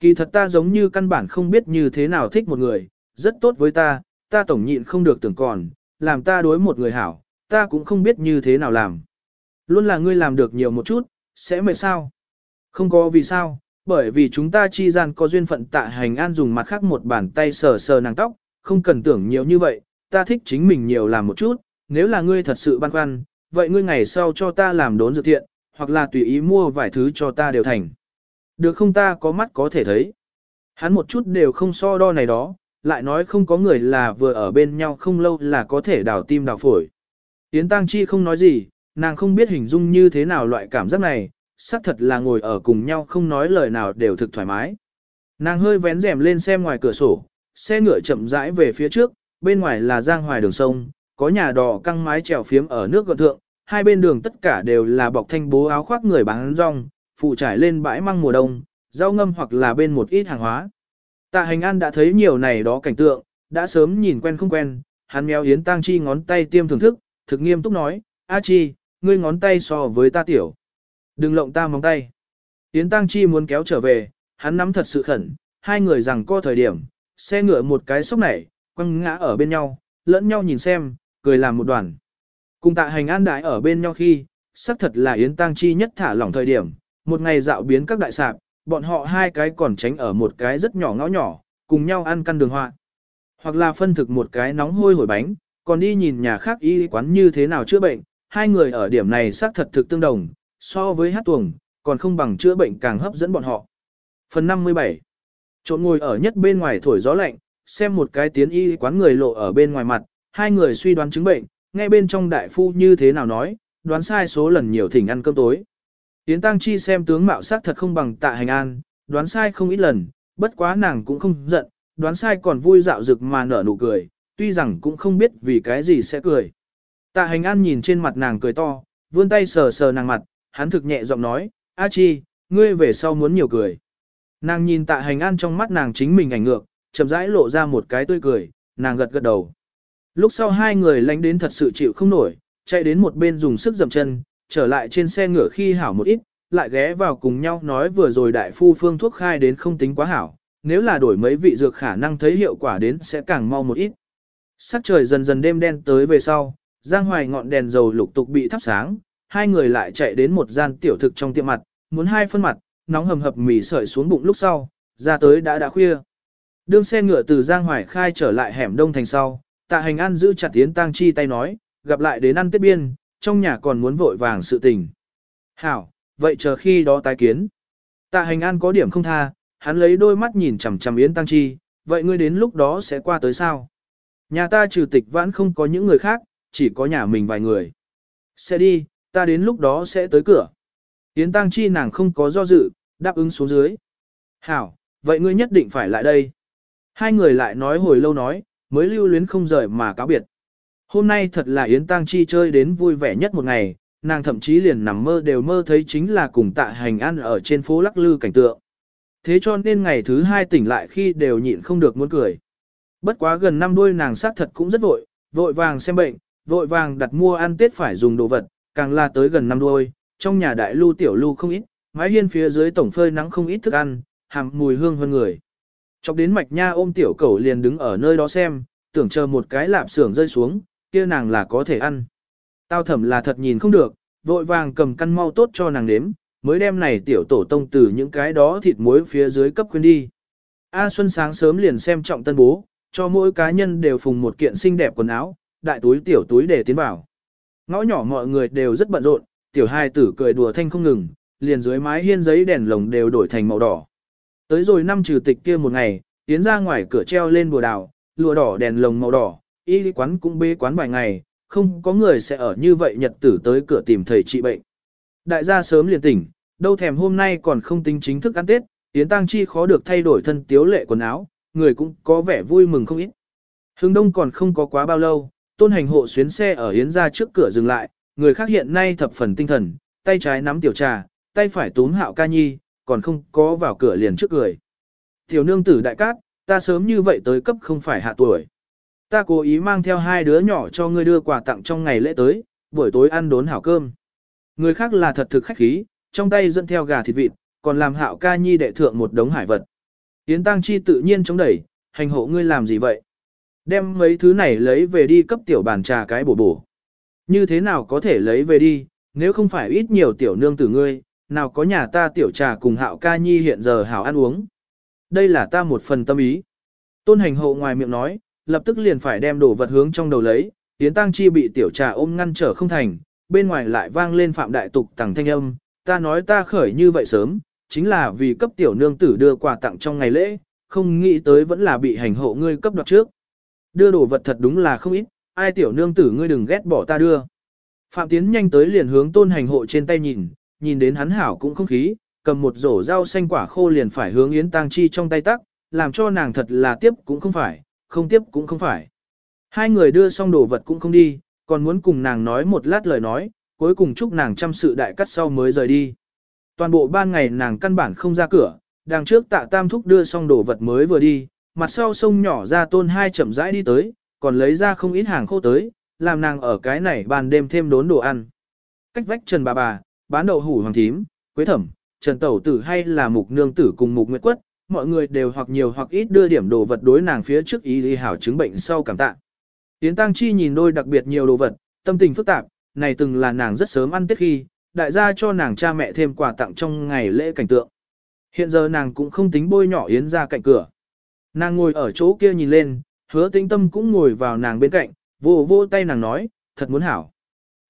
Kỳ thật ta giống như căn bản không biết như thế nào thích một người, rất tốt với ta, ta tổng nhịn không được tưởng còn, làm ta đối một người hảo, ta cũng không biết như thế nào làm. Luôn là ngươi làm được nhiều một chút, sẽ mệt sao? Không có vì sao, bởi vì chúng ta chi gian có duyên phận tạ hành an dùng mặt khác một bàn tay sờ sờ nàng tóc, không cần tưởng nhiều như vậy, ta thích chính mình nhiều làm một chút, nếu là ngươi thật sự băn khoăn, vậy ngươi ngày sau cho ta làm đốn dược thiện, hoặc là tùy ý mua vài thứ cho ta đều thành. Được không ta có mắt có thể thấy. Hắn một chút đều không so đo này đó, lại nói không có người là vừa ở bên nhau không lâu là có thể đào tim đào phổi. Yến Tăng Chi không nói gì, nàng không biết hình dung như thế nào loại cảm giác này, xác thật là ngồi ở cùng nhau không nói lời nào đều thực thoải mái. Nàng hơi vén rèm lên xem ngoài cửa sổ, xe ngựa chậm rãi về phía trước, bên ngoài là giang hoài đường sông, có nhà đò căng mái trèo phiếm ở nước gợn thượng, hai bên đường tất cả đều là bọc thanh bố áo khoác người bán rong, phụ trải lên bãi măng mùa đông, rau ngâm hoặc là bên một ít hàng hóa. Tạ hành an đã thấy nhiều này đó cảnh tượng, đã sớm nhìn quen không quen, hắn méo Yến Tăng Chi ngón tay tiêm thưởng thức, thực nghiêm túc nói, A Chi, ngươi ngón tay so với ta tiểu. Đừng lộng ta móng tay. Yến Tăng Chi muốn kéo trở về, hắn nắm thật sự khẩn, hai người rằng co thời điểm, xe ngựa một cái sốc nảy, quăng ngã ở bên nhau, lẫn nhau nhìn xem, cười làm một đoàn. Cùng tạ hành an đại ở bên nhau khi, xác thật là Yến Tăng Chi nhất thả lỏng thời điểm, một ngày dạo biến các đại sạp, bọn họ hai cái còn tránh ở một cái rất nhỏ ngõ nhỏ, cùng nhau ăn căn đường họa. Hoặc là phân thực một cái nóng hôi hổi bánh, còn đi nhìn nhà khác y quán như thế nào chữa bệnh, hai người ở điểm này xác thật thực tương đồng, so với hát tuồng, còn không bằng chữa bệnh càng hấp dẫn bọn họ. Phần 57 Trộn ngồi ở nhất bên ngoài thổi gió lạnh, xem một cái tiến y quán người lộ ở bên ngoài mặt, hai người suy đoán chứng bệnh, nghe bên trong đại phu như thế nào nói, đoán sai số lần nhiều thỉnh ăn cơm tối. Tiến Tăng Chi xem tướng mạo sắc thật không bằng tạ hành an, đoán sai không ít lần, bất quá nàng cũng không giận, đoán sai còn vui dạo rực mà nở nụ cười, tuy rằng cũng không biết vì cái gì sẽ cười. Tạ hành an nhìn trên mặt nàng cười to, vươn tay sờ sờ nàng mặt, hắn thực nhẹ giọng nói, A Chi, ngươi về sau muốn nhiều cười. Nàng nhìn tạ hành an trong mắt nàng chính mình ảnh ngược, chậm rãi lộ ra một cái tươi cười, nàng gật gật đầu. Lúc sau hai người lánh đến thật sự chịu không nổi, chạy đến một bên dùng sức dậm chân, trở lại trên xe ngựa khi hảo một ít, lại ghé vào cùng nhau nói vừa rồi đại phu phương thuốc khai đến không tính quá hảo, nếu là đổi mấy vị dược khả năng thấy hiệu quả đến sẽ càng mau một ít. Sắc trời dần dần đêm đen tới về sau, Giang Hoài ngọn đèn dầu lục tục bị thắp sáng, hai người lại chạy đến một gian tiểu thực trong tiệm mặt, muốn hai phân mặt, nóng hầm hập mì sợi xuống bụng lúc sau, ra tới đã đã khuya. Đương xe ngựa từ Giang Hoài khai trở lại hẻm đông thành sau, tạ hành an giữ chặt tiến tăng chi tay nói, gặp lại đến ăn tết biên, trong nhà còn muốn vội vàng sự tình. Hảo, vậy chờ khi đó tái kiến. Tạ hành an có điểm không tha, hắn lấy đôi mắt nhìn chằm chằm Yến Tăng Chi, vậy ngươi đến lúc đó sẽ qua tới sao? Nhà ta trừ tịch vãn không có những người khác, chỉ có nhà mình vài người. Sẽ đi, ta đến lúc đó sẽ tới cửa. Yến Tăng Chi nàng không có do dự, đáp ứng xuống dưới. Hảo, vậy ngươi nhất định phải lại đây. Hai người lại nói hồi lâu nói, mới lưu luyến không rời mà cáo biệt. Hôm nay thật là Yến Tăng Chi chơi đến vui vẻ nhất một ngày, nàng thậm chí liền nằm mơ đều mơ thấy chính là cùng tạ hành ăn ở trên phố lắc lư cảnh tượng. Thế cho nên ngày thứ hai tỉnh lại khi đều nhịn không được muốn cười. Bất quá gần năm đuôi nàng sát thật cũng rất vội, vội vàng xem bệnh, vội vàng đặt mua ăn tết phải dùng đồ vật, càng là tới gần năm đuôi, trong nhà đại lưu tiểu lưu không ít, mái hiên phía dưới tổng phơi nắng không ít thức ăn, hàm mùi hương hơn người. Chọc đến mạch nha ôm tiểu cẩu liền đứng ở nơi đó xem, tưởng chờ một cái lạp xưởng rơi xuống, kia nàng là có thể ăn. Tao thẩm là thật nhìn không được, vội vàng cầm căn mau tốt cho nàng nếm, mới đem này tiểu tổ tông từ những cái đó thịt muối phía dưới cấp khuyên đi. A Xuân sáng sớm liền xem trọng tân bố, cho mỗi cá nhân đều phùng một kiện xinh đẹp quần áo, đại túi tiểu túi để tiến vào. Ngõ nhỏ mọi người đều rất bận rộn, tiểu hai tử cười đùa thanh không ngừng, liền dưới mái hiên giấy đèn lồng đều đổi thành màu đỏ. Tới rồi năm trừ tịch kia một ngày, tiến ra ngoài cửa treo lên bùa đào, lụa đỏ đèn lồng màu đỏ, y quán cũng bê quán vài ngày, không có người sẽ ở như vậy nhật tử tới cửa tìm thầy trị bệnh. Đại gia sớm liền tỉnh, đâu thèm hôm nay còn không tính chính thức ăn Tết, Yến Tăng Chi khó được thay đổi thân tiếu lệ quần áo, người cũng có vẻ vui mừng không ít. Hưng Đông còn không có quá bao lâu, tôn hành hộ xuyến xe ở Yến ra trước cửa dừng lại, người khác hiện nay thập phần tinh thần, tay trái nắm tiểu trà, tay phải túm hạo ca nhi, còn không có vào cửa liền trước cười. Tiểu nương tử đại cát, ta sớm như vậy tới cấp không phải hạ tuổi. Ta cố ý mang theo hai đứa nhỏ cho ngươi đưa quà tặng trong ngày lễ tới, buổi tối ăn đốn hảo cơm. Người khác là thật thực khách khí, trong tay dẫn theo gà thịt vịt, còn làm hạo ca nhi đệ thượng một đống hải vật. Yến Tăng Chi tự nhiên chống đẩy, hành hộ ngươi làm gì vậy? Đem mấy thứ này lấy về đi cấp tiểu bàn trà cái bổ bổ. Như thế nào có thể lấy về đi, nếu không phải ít nhiều tiểu nương tử ngươi, nào có nhà ta tiểu trà cùng hạo ca nhi hiện giờ hảo ăn uống. Đây là ta một phần tâm ý. Tôn hành hộ ngoài miệng nói, lập tức liền phải đem đồ vật hướng trong đầu lấy, Yến Tăng Chi bị tiểu trà ôm ngăn trở không thành, bên ngoài lại vang lên phạm đại tục tàng thanh âm, ta nói ta khởi như vậy sớm, chính là vì cấp tiểu nương tử đưa quà tặng trong ngày lễ, không nghĩ tới vẫn là bị hành hộ ngươi cấp đoạt trước. Đưa đồ vật thật đúng là không ít, ai tiểu nương tử ngươi đừng ghét bỏ ta đưa. Phạm Tiến nhanh tới liền hướng tôn hành hộ trên tay nhìn, nhìn đến hắn hảo cũng không khí, cầm một rổ rau xanh quả khô liền phải hướng Yến Tăng Chi trong tay tắc, làm cho nàng thật là tiếp cũng không phải, không tiếp cũng không phải. Hai người đưa xong đồ vật cũng không đi, còn muốn cùng nàng nói một lát lời nói, cuối cùng chúc nàng chăm sự đại cắt sau mới rời đi. Toàn bộ ban ngày nàng căn bản không ra cửa, đằng trước tạ tam thúc đưa xong đồ vật mới vừa đi, mặt sau sông nhỏ ra tôn hai chậm rãi đi tới, còn lấy ra không ít hàng khô tới, làm nàng ở cái này ban đêm thêm đốn đồ ăn. Cách vách Trần bà bà, bán đậu hủ hoàng thím, quế thẩm, Trần Tẩu Tử hay là Mục Nương Tử cùng Mục Nguyệt Quất, mọi người đều hoặc nhiều hoặc ít đưa điểm đồ vật đối nàng phía trước ý đi hảo chứng bệnh sau cảm tạ. Yến Tăng Chi nhìn đôi đặc biệt nhiều đồ vật, tâm tình phức tạp, này từng là nàng rất sớm ăn tết khi, đại gia cho nàng cha mẹ thêm quà tặng trong ngày lễ cảnh tượng. Hiện giờ nàng cũng không tính bôi nhỏ Yến ra cạnh cửa. Nàng ngồi ở chỗ kia nhìn lên, hứa tĩnh tâm cũng ngồi vào nàng bên cạnh, vô vô tay nàng nói, thật muốn hảo.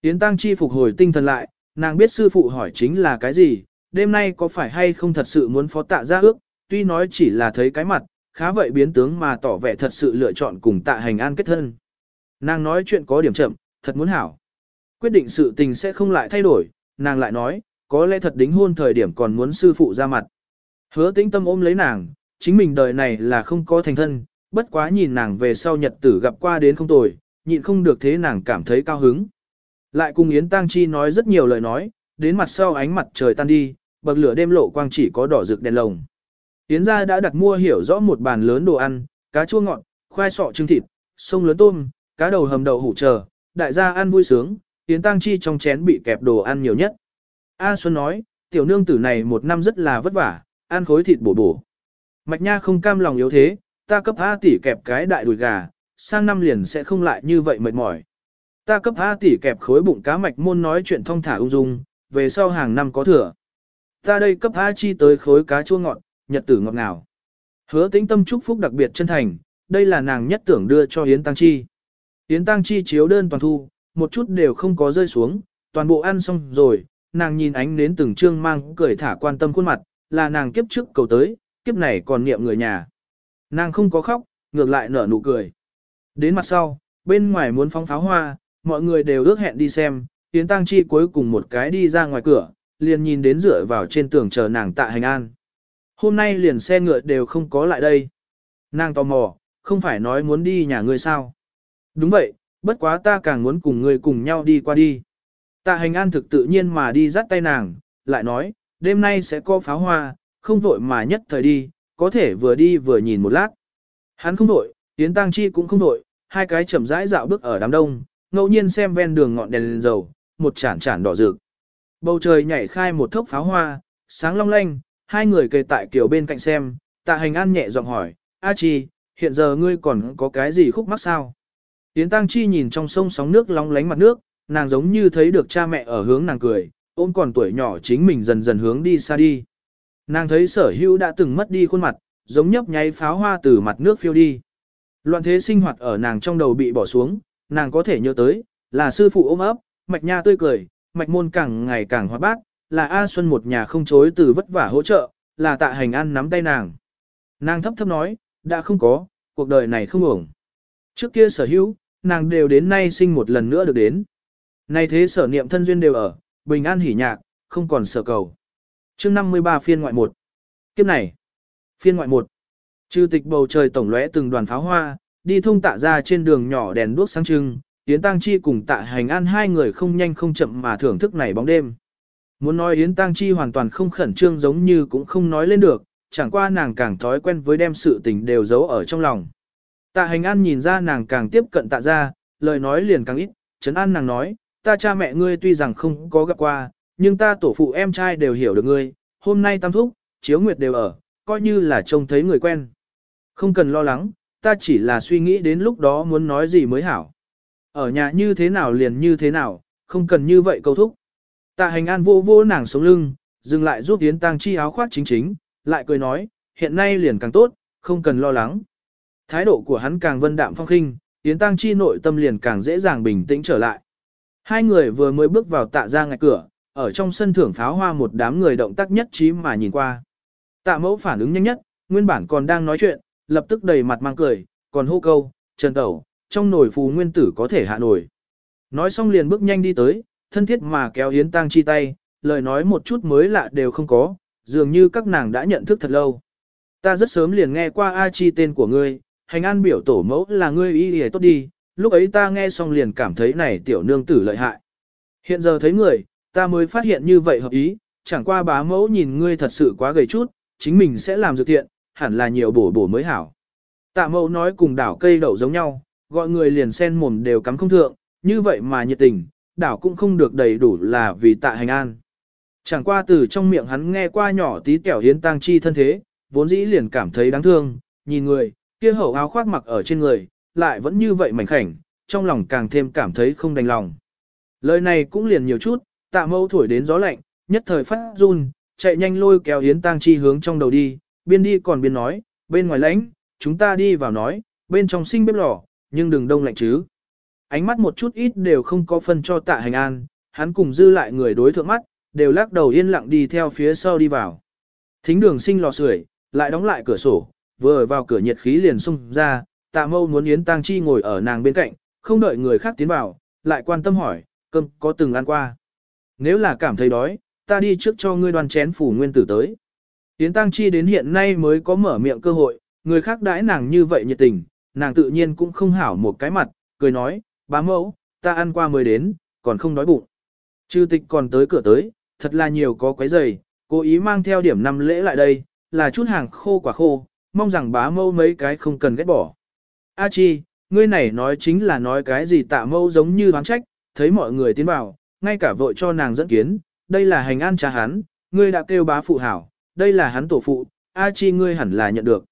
Yến Tăng Chi phục hồi tinh thần lại, nàng biết sư phụ hỏi chính là cái gì, đêm nay có phải hay không thật sự muốn phó tạ ra ước, tuy nói chỉ là thấy cái mặt, khá vậy biến tướng mà tỏ vẻ thật sự lựa chọn cùng tạ hành an kết thân. Nàng nói chuyện có điểm chậm, thật muốn hảo. Quyết định sự tình sẽ không lại thay đổi, nàng lại nói, có lẽ thật đính hôn thời điểm còn muốn sư phụ ra mặt. Hứa tĩnh tâm ôm lấy nàng, chính mình đời này là không có thành thân, bất quá nhìn nàng về sau nhật tử gặp qua đến không tồi, nhịn không được thế nàng cảm thấy cao hứng. Lại cùng Yến Tăng Chi nói rất nhiều lời nói, đến mặt sau ánh mặt trời tan đi, bậc lửa đêm lộ quang chỉ có đỏ rực đèn lồng. Yến gia đã đặt mua hiểu rõ một bàn lớn đồ ăn, cá chua ngọt, khoai sọ trứng thịt, sông lớn tôm, cá đầu hầm đậu hủ chờ, đại gia ăn vui sướng, Yến Tăng Chi trong chén bị kẹp đồ ăn nhiều nhất. A Xuân nói, tiểu nương tử này một năm rất là vất vả, ăn khối thịt bổ bổ. Mạch Nha không cam lòng yếu thế, ta cấp A tỷ kẹp cái đại đùi gà, sang năm liền sẽ không lại như vậy mệt mỏi. Ta cấp A tỷ kẹp khối bụng cá mạch môn nói chuyện thông thả ung dung, về sau hàng năm có thừa. Ta đây cấp A chi tới khối cá chua ngọt, nhật tử ngọt ngào. Hứa tĩnh tâm chúc phúc đặc biệt chân thành, đây là nàng nhất tưởng đưa cho Yến Tăng Chi. Yến Tăng Chi chiếu đơn toàn thu, một chút đều không có rơi xuống, toàn bộ ăn xong rồi, nàng nhìn ánh nến từng trương mang cười thả quan tâm khuôn mặt, là nàng kiếp trước cầu tới, kiếp này còn niệm người nhà. Nàng không có khóc, ngược lại nở nụ cười. Đến mặt sau, bên ngoài muốn phóng pháo hoa, mọi người đều ước hẹn đi xem, Yến Tăng Chi cuối cùng một cái đi ra ngoài cửa, liền nhìn đến dựa vào trên tường chờ nàng tạ hành an. Hôm nay liền xe ngựa đều không có lại đây. Nàng tò mò, không phải nói muốn đi nhà ngươi sao? Đúng vậy, bất quá ta càng muốn cùng ngươi cùng nhau đi qua đi. Tạ hành an thực tự nhiên mà đi dắt tay nàng, lại nói, đêm nay sẽ có pháo hoa, không vội mà nhất thời đi, có thể vừa đi vừa nhìn một lát. Hắn không vội, Yến Tăng Chi cũng không vội, hai cái chậm rãi dạo bước ở đám đông, ngẫu nhiên xem ven đường ngọn đèn, đèn dầu, một chản chản đỏ rực. Bầu trời nhảy khai một thốc pháo hoa, sáng long lanh, hai người kề tại kiểu bên cạnh xem, tạ hành an nhẹ giọng hỏi, A Chi, hiện giờ ngươi còn có cái gì khúc mắc sao? Yến Tăng Chi nhìn trong sông sóng nước long lánh mặt nước, nàng giống như thấy được cha mẹ ở hướng nàng cười, ôm còn tuổi nhỏ chính mình dần dần hướng đi xa đi. Nàng thấy sở hữu đã từng mất đi khuôn mặt, giống nhấp nháy pháo hoa từ mặt nước phiêu đi. Loạn thế sinh hoạt ở nàng trong đầu bị bỏ xuống, nàng có thể nhớ tới, là sư phụ ôm ấp, mạch nha tươi cười, mạch môn càng ngày càng hoa bát, là A Xuân một nhà không chối từ vất vả hỗ trợ, là tạ hành an nắm tay nàng. Nàng thấp thấp nói, đã không có, cuộc đời này không ổng. Trước kia sở hữu, nàng đều đến nay sinh một lần nữa được đến. Nay thế sở niệm thân duyên đều ở, bình an hỉ nhạc, không còn sở cầu chương 53 phiên ngoại 1. Kiếp này. Phiên ngoại 1. Chư tịch bầu trời tổng lóe từng đoàn pháo hoa, đi thông tạ ra trên đường nhỏ đèn đuốc sáng trưng, Yến Tăng Chi cùng tạ hành an hai người không nhanh không chậm mà thưởng thức này bóng đêm. Muốn nói Yến Tăng Chi hoàn toàn không khẩn trương giống như cũng không nói lên được, chẳng qua nàng càng thói quen với đem sự tình đều giấu ở trong lòng. Tạ hành an nhìn ra nàng càng tiếp cận tạ ra, lời nói liền càng ít, chấn an nàng nói, ta cha mẹ ngươi tuy rằng không có gặp qua, nhưng ta tổ phụ em trai đều hiểu được ngươi, hôm nay tam thúc, chiếu nguyệt đều ở, coi như là trông thấy người quen. Không cần lo lắng, ta chỉ là suy nghĩ đến lúc đó muốn nói gì mới hảo. Ở nhà như thế nào liền như thế nào, không cần như vậy câu thúc. Tạ hành an vô vô nàng sống lưng, dừng lại giúp Yến Tăng Chi áo khoác chính chính, lại cười nói, hiện nay liền càng tốt, không cần lo lắng. Thái độ của hắn càng vân đạm phong khinh, Yến Tăng Chi nội tâm liền càng dễ dàng bình tĩnh trở lại. Hai người vừa mới bước vào tạ ra ngạch cửa, ở trong sân thưởng pháo hoa một đám người động tác nhất trí mà nhìn qua. Tạ mẫu phản ứng nhanh nhất, nguyên bản còn đang nói chuyện, lập tức đầy mặt mang cười, còn hô câu, Trần Tẩu, trong nồi phù nguyên tử có thể hạ nổi. Nói xong liền bước nhanh đi tới, thân thiết mà kéo Yến Tăng Chi tay, lời nói một chút mới lạ đều không có, dường như các nàng đã nhận thức thật lâu. Ta rất sớm liền nghe qua A Chi tên của ngươi, hành an biểu tổ mẫu là ngươi y y tốt đi, lúc ấy ta nghe xong liền cảm thấy này tiểu nương tử lợi hại. Hiện giờ thấy người, ta mới phát hiện như vậy hợp ý, chẳng qua bá mẫu nhìn ngươi thật sự quá gầy chút, chính mình sẽ làm dược thiện, hẳn là nhiều bổ bổ mới hảo. Tạ mẫu nói cùng đảo cây đậu giống nhau, gọi người liền sen mồm đều cắm không thượng, như vậy mà nhiệt tình, đảo cũng không được đầy đủ là vì tạ hành an. Chẳng qua từ trong miệng hắn nghe qua nhỏ tí kẻo hiến tang chi thân thế, vốn dĩ liền cảm thấy đáng thương, nhìn người, kia hậu áo khoác mặc ở trên người, lại vẫn như vậy mảnh khảnh, trong lòng càng thêm cảm thấy không đành lòng. Lời này cũng liền nhiều chút, tạ Mẫu thổi đến gió lạnh, nhất thời phát run, chạy nhanh lôi kéo Yến Tăng chi hướng trong đầu đi, biên đi còn biên nói, bên ngoài lãnh, chúng ta đi vào nói, bên trong sinh bếp lò, nhưng đừng đông lạnh chứ. Ánh mắt một chút ít đều không có phân cho tạ hành an, hắn cùng dư lại người đối thượng mắt, đều lắc đầu yên lặng đi theo phía sau đi vào. Thính đường sinh lò sưởi, lại đóng lại cửa sổ, vừa vào cửa nhiệt khí liền xung ra, tạ mâu muốn Yến Tăng Chi ngồi ở nàng bên cạnh, không đợi người khác tiến vào, lại quan tâm hỏi, cơm có từng ăn qua. Nếu là cảm thấy đói, ta đi trước cho ngươi đoàn chén phủ nguyên tử tới. Yến Tăng Chi đến hiện nay mới có mở miệng cơ hội, người khác đãi nàng như vậy nhiệt tình, nàng tự nhiên cũng không hảo một cái mặt, cười nói, bá mẫu, ta ăn qua mới đến, còn không đói bụng. Chư tịch còn tới cửa tới, thật là nhiều có quấy giày, cố ý mang theo điểm năm lễ lại đây, là chút hàng khô quả khô, mong rằng bá mẫu mấy cái không cần ghét bỏ. A chi, ngươi này nói chính là nói cái gì tạ mẫu giống như đoán trách, thấy mọi người tiến vào, ngay cả vội cho nàng dẫn kiến, đây là hành an cha hắn, ngươi đã kêu bá phụ hảo, đây là hắn tổ phụ, A chi ngươi hẳn là nhận được.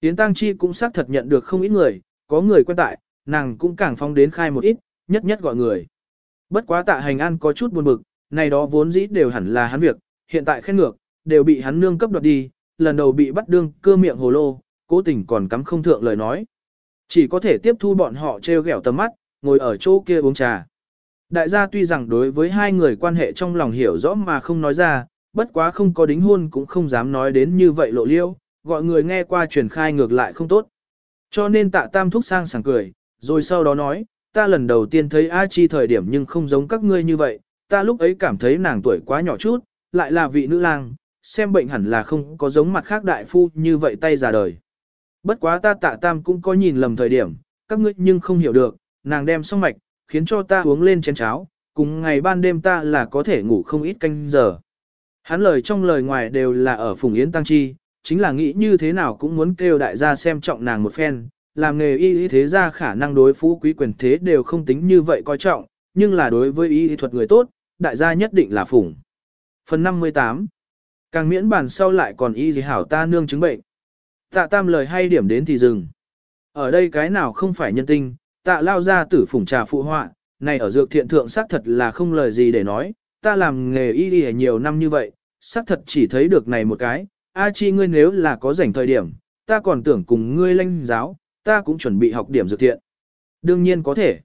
Yến tăng chi cũng xác thật nhận được không ít người, có người quen tại, nàng cũng càng phong đến khai một ít, nhất nhất gọi người. Bất quá tạ hành an có chút buồn bực, này đó vốn dĩ đều hẳn là hắn việc, hiện tại khen ngược, đều bị hắn nương cấp đoạt đi, lần đầu bị bắt đương cơ miệng hồ lô, cố tình còn cắm không thượng lời nói. Chỉ có thể tiếp thu bọn họ treo gẻo tầm mắt, ngồi ở chỗ kia uống trà. Đại gia tuy rằng đối với hai người quan hệ trong lòng hiểu rõ mà không nói ra, bất quá không có đính hôn cũng không dám nói đến như vậy lộ liêu, gọi người nghe qua truyền khai ngược lại không tốt. Cho nên tạ tam thúc sang sảng cười, rồi sau đó nói, ta lần đầu tiên thấy A Chi thời điểm nhưng không giống các ngươi như vậy, ta lúc ấy cảm thấy nàng tuổi quá nhỏ chút, lại là vị nữ lang, xem bệnh hẳn là không có giống mặt khác đại phu như vậy tay già đời. Bất quá ta tạ tam cũng có nhìn lầm thời điểm, các ngươi nhưng không hiểu được, nàng đem xong mạch, khiến cho ta uống lên chén cháo, cùng ngày ban đêm ta là có thể ngủ không ít canh giờ. Hắn lời trong lời ngoài đều là ở Phùng Yến Tăng Chi, chính là nghĩ như thế nào cũng muốn kêu đại gia xem trọng nàng một phen, làm nghề y y thế ra khả năng đối phú quý quyền thế đều không tính như vậy coi trọng, nhưng là đối với y y thuật người tốt, đại gia nhất định là Phùng. Phần 58 Càng miễn bản sau lại còn y gì hảo ta nương chứng bệnh. Tạ tam lời hay điểm đến thì dừng. Ở đây cái nào không phải nhân tinh, tạ lao ra tử phủng trà phụ họa, này ở dược thiện thượng xác thật là không lời gì để nói, ta làm nghề y đi nhiều năm như vậy, xác thật chỉ thấy được này một cái, a chi ngươi nếu là có rảnh thời điểm, ta còn tưởng cùng ngươi lanh giáo, ta cũng chuẩn bị học điểm dược thiện. Đương nhiên có thể.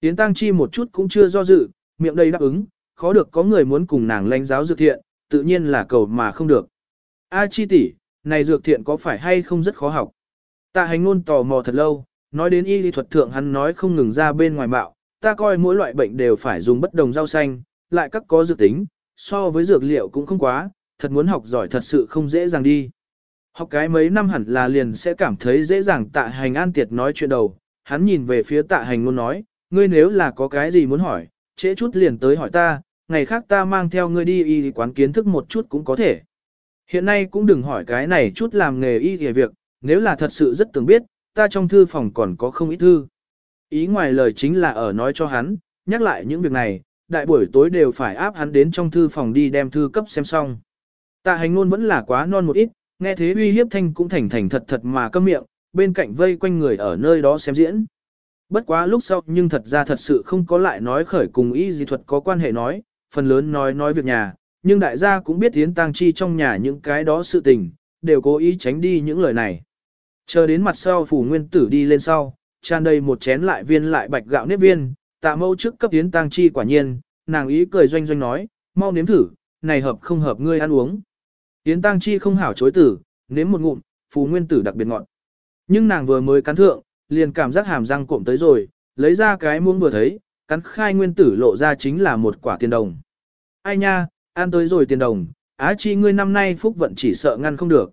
Tiến tăng chi một chút cũng chưa do dự, miệng đầy đáp ứng, khó được có người muốn cùng nàng lanh giáo dược thiện, tự nhiên là cầu mà không được. A chi tỷ, này dược thiện có phải hay không rất khó học? Tạ hành ngôn tò mò thật lâu, nói đến y lý thuật thượng hắn nói không ngừng ra bên ngoài bạo, ta coi mỗi loại bệnh đều phải dùng bất đồng rau xanh, lại các có dược tính, so với dược liệu cũng không quá, thật muốn học giỏi thật sự không dễ dàng đi. Học cái mấy năm hẳn là liền sẽ cảm thấy dễ dàng tạ hành an tiệt nói chuyện đầu, hắn nhìn về phía tạ hành ngôn nói, ngươi nếu là có cái gì muốn hỏi, trễ chút liền tới hỏi ta, ngày khác ta mang theo ngươi đi y quán kiến thức một chút cũng có thể. Hiện nay cũng đừng hỏi cái này chút làm nghề y thì việc, nếu là thật sự rất tưởng biết, ta trong thư phòng còn có không ít thư. Ý ngoài lời chính là ở nói cho hắn, nhắc lại những việc này, đại buổi tối đều phải áp hắn đến trong thư phòng đi đem thư cấp xem xong. Tạ hành ngôn vẫn là quá non một ít, nghe thế uy hiếp thanh cũng thành thành thật thật mà câm miệng, bên cạnh vây quanh người ở nơi đó xem diễn. Bất quá lúc sau nhưng thật ra thật sự không có lại nói khởi cùng y gì thuật có quan hệ nói, phần lớn nói nói việc nhà, nhưng đại gia cũng biết Yến Tăng Chi trong nhà những cái đó sự tình, đều cố ý tránh đi những lời này. Chờ đến mặt sau phủ nguyên tử đi lên sau, tràn đầy một chén lại viên lại bạch gạo nếp viên, tạ mẫu trước cấp tiến Tăng Chi quả nhiên, nàng ý cười doanh doanh nói, mau nếm thử, này hợp không hợp ngươi ăn uống. tiến Tăng Chi không hảo chối tử, nếm một ngụm, phủ nguyên tử đặc biệt ngọt. Nhưng nàng vừa mới cắn thượng, liền cảm giác hàm răng cộm tới rồi, lấy ra cái muỗng vừa thấy, cắn khai nguyên tử lộ ra chính là một quả tiền đồng. Ai nha, ăn tới rồi tiền đồng, á chi ngươi năm nay phúc vận chỉ sợ ngăn không được.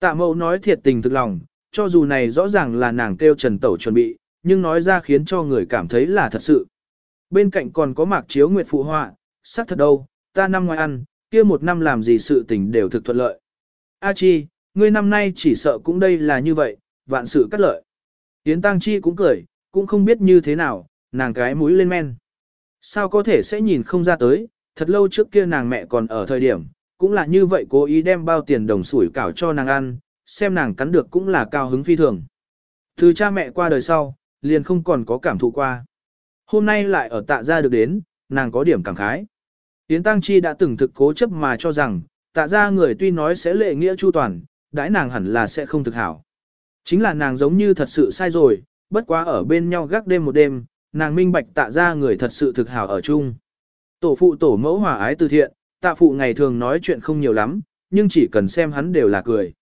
Tạ mẫu nói thiệt tình thực lòng, cho dù này rõ ràng là nàng kêu Trần Tẩu chuẩn bị, nhưng nói ra khiến cho người cảm thấy là thật sự. Bên cạnh còn có mạc chiếu nguyệt phụ họa, sắc thật đâu, ta năm ngoài ăn, kia một năm làm gì sự tình đều thực thuận lợi. A chi, ngươi năm nay chỉ sợ cũng đây là như vậy, vạn sự cắt lợi. Yến Tăng Chi cũng cười, cũng không biết như thế nào, nàng cái mũi lên men. Sao có thể sẽ nhìn không ra tới, thật lâu trước kia nàng mẹ còn ở thời điểm, cũng là như vậy cố ý đem bao tiền đồng sủi cảo cho nàng ăn, xem nàng cắn được cũng là cao hứng phi thường. Từ cha mẹ qua đời sau, liền không còn có cảm thụ qua. Hôm nay lại ở tạ gia được đến, nàng có điểm cảm khái. Yến Tăng Chi đã từng thực cố chấp mà cho rằng, tạ gia người tuy nói sẽ lệ nghĩa chu toàn, đãi nàng hẳn là sẽ không thực hảo. Chính là nàng giống như thật sự sai rồi, bất quá ở bên nhau gác đêm một đêm, nàng minh bạch tạ gia người thật sự thực hảo ở chung. Tổ phụ tổ mẫu hòa ái từ thiện, tạ phụ ngày thường nói chuyện không nhiều lắm, nhưng chỉ cần xem hắn đều là cười.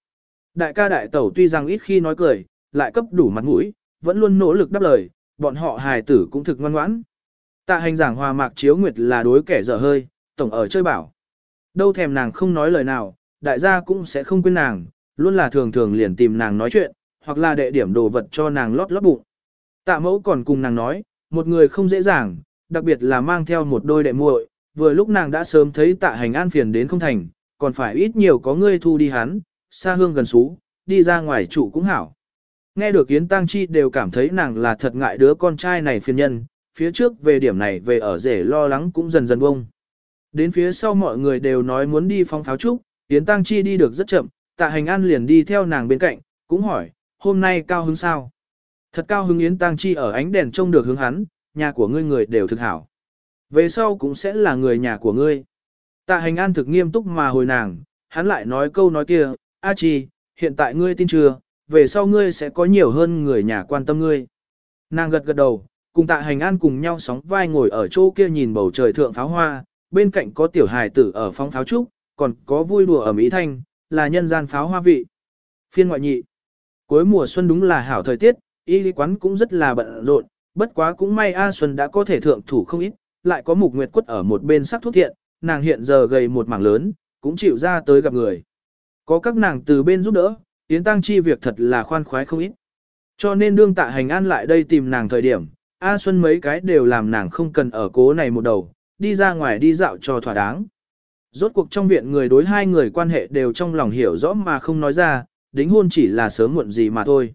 Đại ca đại tẩu tuy rằng ít khi nói cười, lại cấp đủ mặt mũi, vẫn luôn nỗ lực đáp lời, bọn họ hài tử cũng thực ngoan ngoãn. Tạ hành giảng hòa mạc chiếu nguyệt là đối kẻ dở hơi, tổng ở chơi bảo. Đâu thèm nàng không nói lời nào, đại gia cũng sẽ không quên nàng, luôn là thường thường liền tìm nàng nói chuyện, hoặc là đệ điểm đồ vật cho nàng lót lót bụng. Tạ mẫu còn cùng nàng nói, một người không dễ dàng, đặc biệt là mang theo một đôi đệ muội, vừa lúc nàng đã sớm thấy tạ hành an phiền đến không thành, còn phải ít nhiều có ngươi thu đi hắn, xa hương gần xú, đi ra ngoài trụ cũng hảo. Nghe được Yến Tăng Chi đều cảm thấy nàng là thật ngại đứa con trai này phiền nhân, phía trước về điểm này về ở rể lo lắng cũng dần dần bông. Đến phía sau mọi người đều nói muốn đi phong pháo trúc, Yến Tăng Chi đi được rất chậm, tạ hành an liền đi theo nàng bên cạnh, cũng hỏi, hôm nay cao hứng sao? Thật cao hứng Yến Tăng Chi ở ánh đèn trông được hướng hắn, nhà của ngươi người đều thực hảo. Về sau cũng sẽ là người nhà của ngươi. Tạ hành an thực nghiêm túc mà hồi nàng, hắn lại nói câu nói kia, A Chi, hiện tại ngươi tin chưa, về sau ngươi sẽ có nhiều hơn người nhà quan tâm ngươi. Nàng gật gật đầu, cùng tạ hành an cùng nhau sóng vai ngồi ở chỗ kia nhìn bầu trời thượng pháo hoa, bên cạnh có tiểu hài tử ở phong pháo trúc, còn có vui đùa ở Mỹ Thanh, là nhân gian pháo hoa vị. Phiên ngoại nhị. Cuối mùa xuân đúng là hảo thời tiết, y lý quán cũng rất là bận rộn, bất quá cũng may A Xuân đã có thể thượng thủ không ít, lại có mục nguyệt quất ở một bên sắc thuốc thiện, nàng hiện giờ gầy một mảng lớn, cũng chịu ra tới gặp người. Có các nàng từ bên giúp đỡ, Yến Tăng Chi việc thật là khoan khoái không ít. Cho nên đương tạ hành an lại đây tìm nàng thời điểm, A Xuân mấy cái đều làm nàng không cần ở cố này một đầu, đi ra ngoài đi dạo cho thỏa đáng. Rốt cuộc trong viện người đối hai người quan hệ đều trong lòng hiểu rõ mà không nói ra, đính hôn chỉ là sớm muộn gì mà thôi.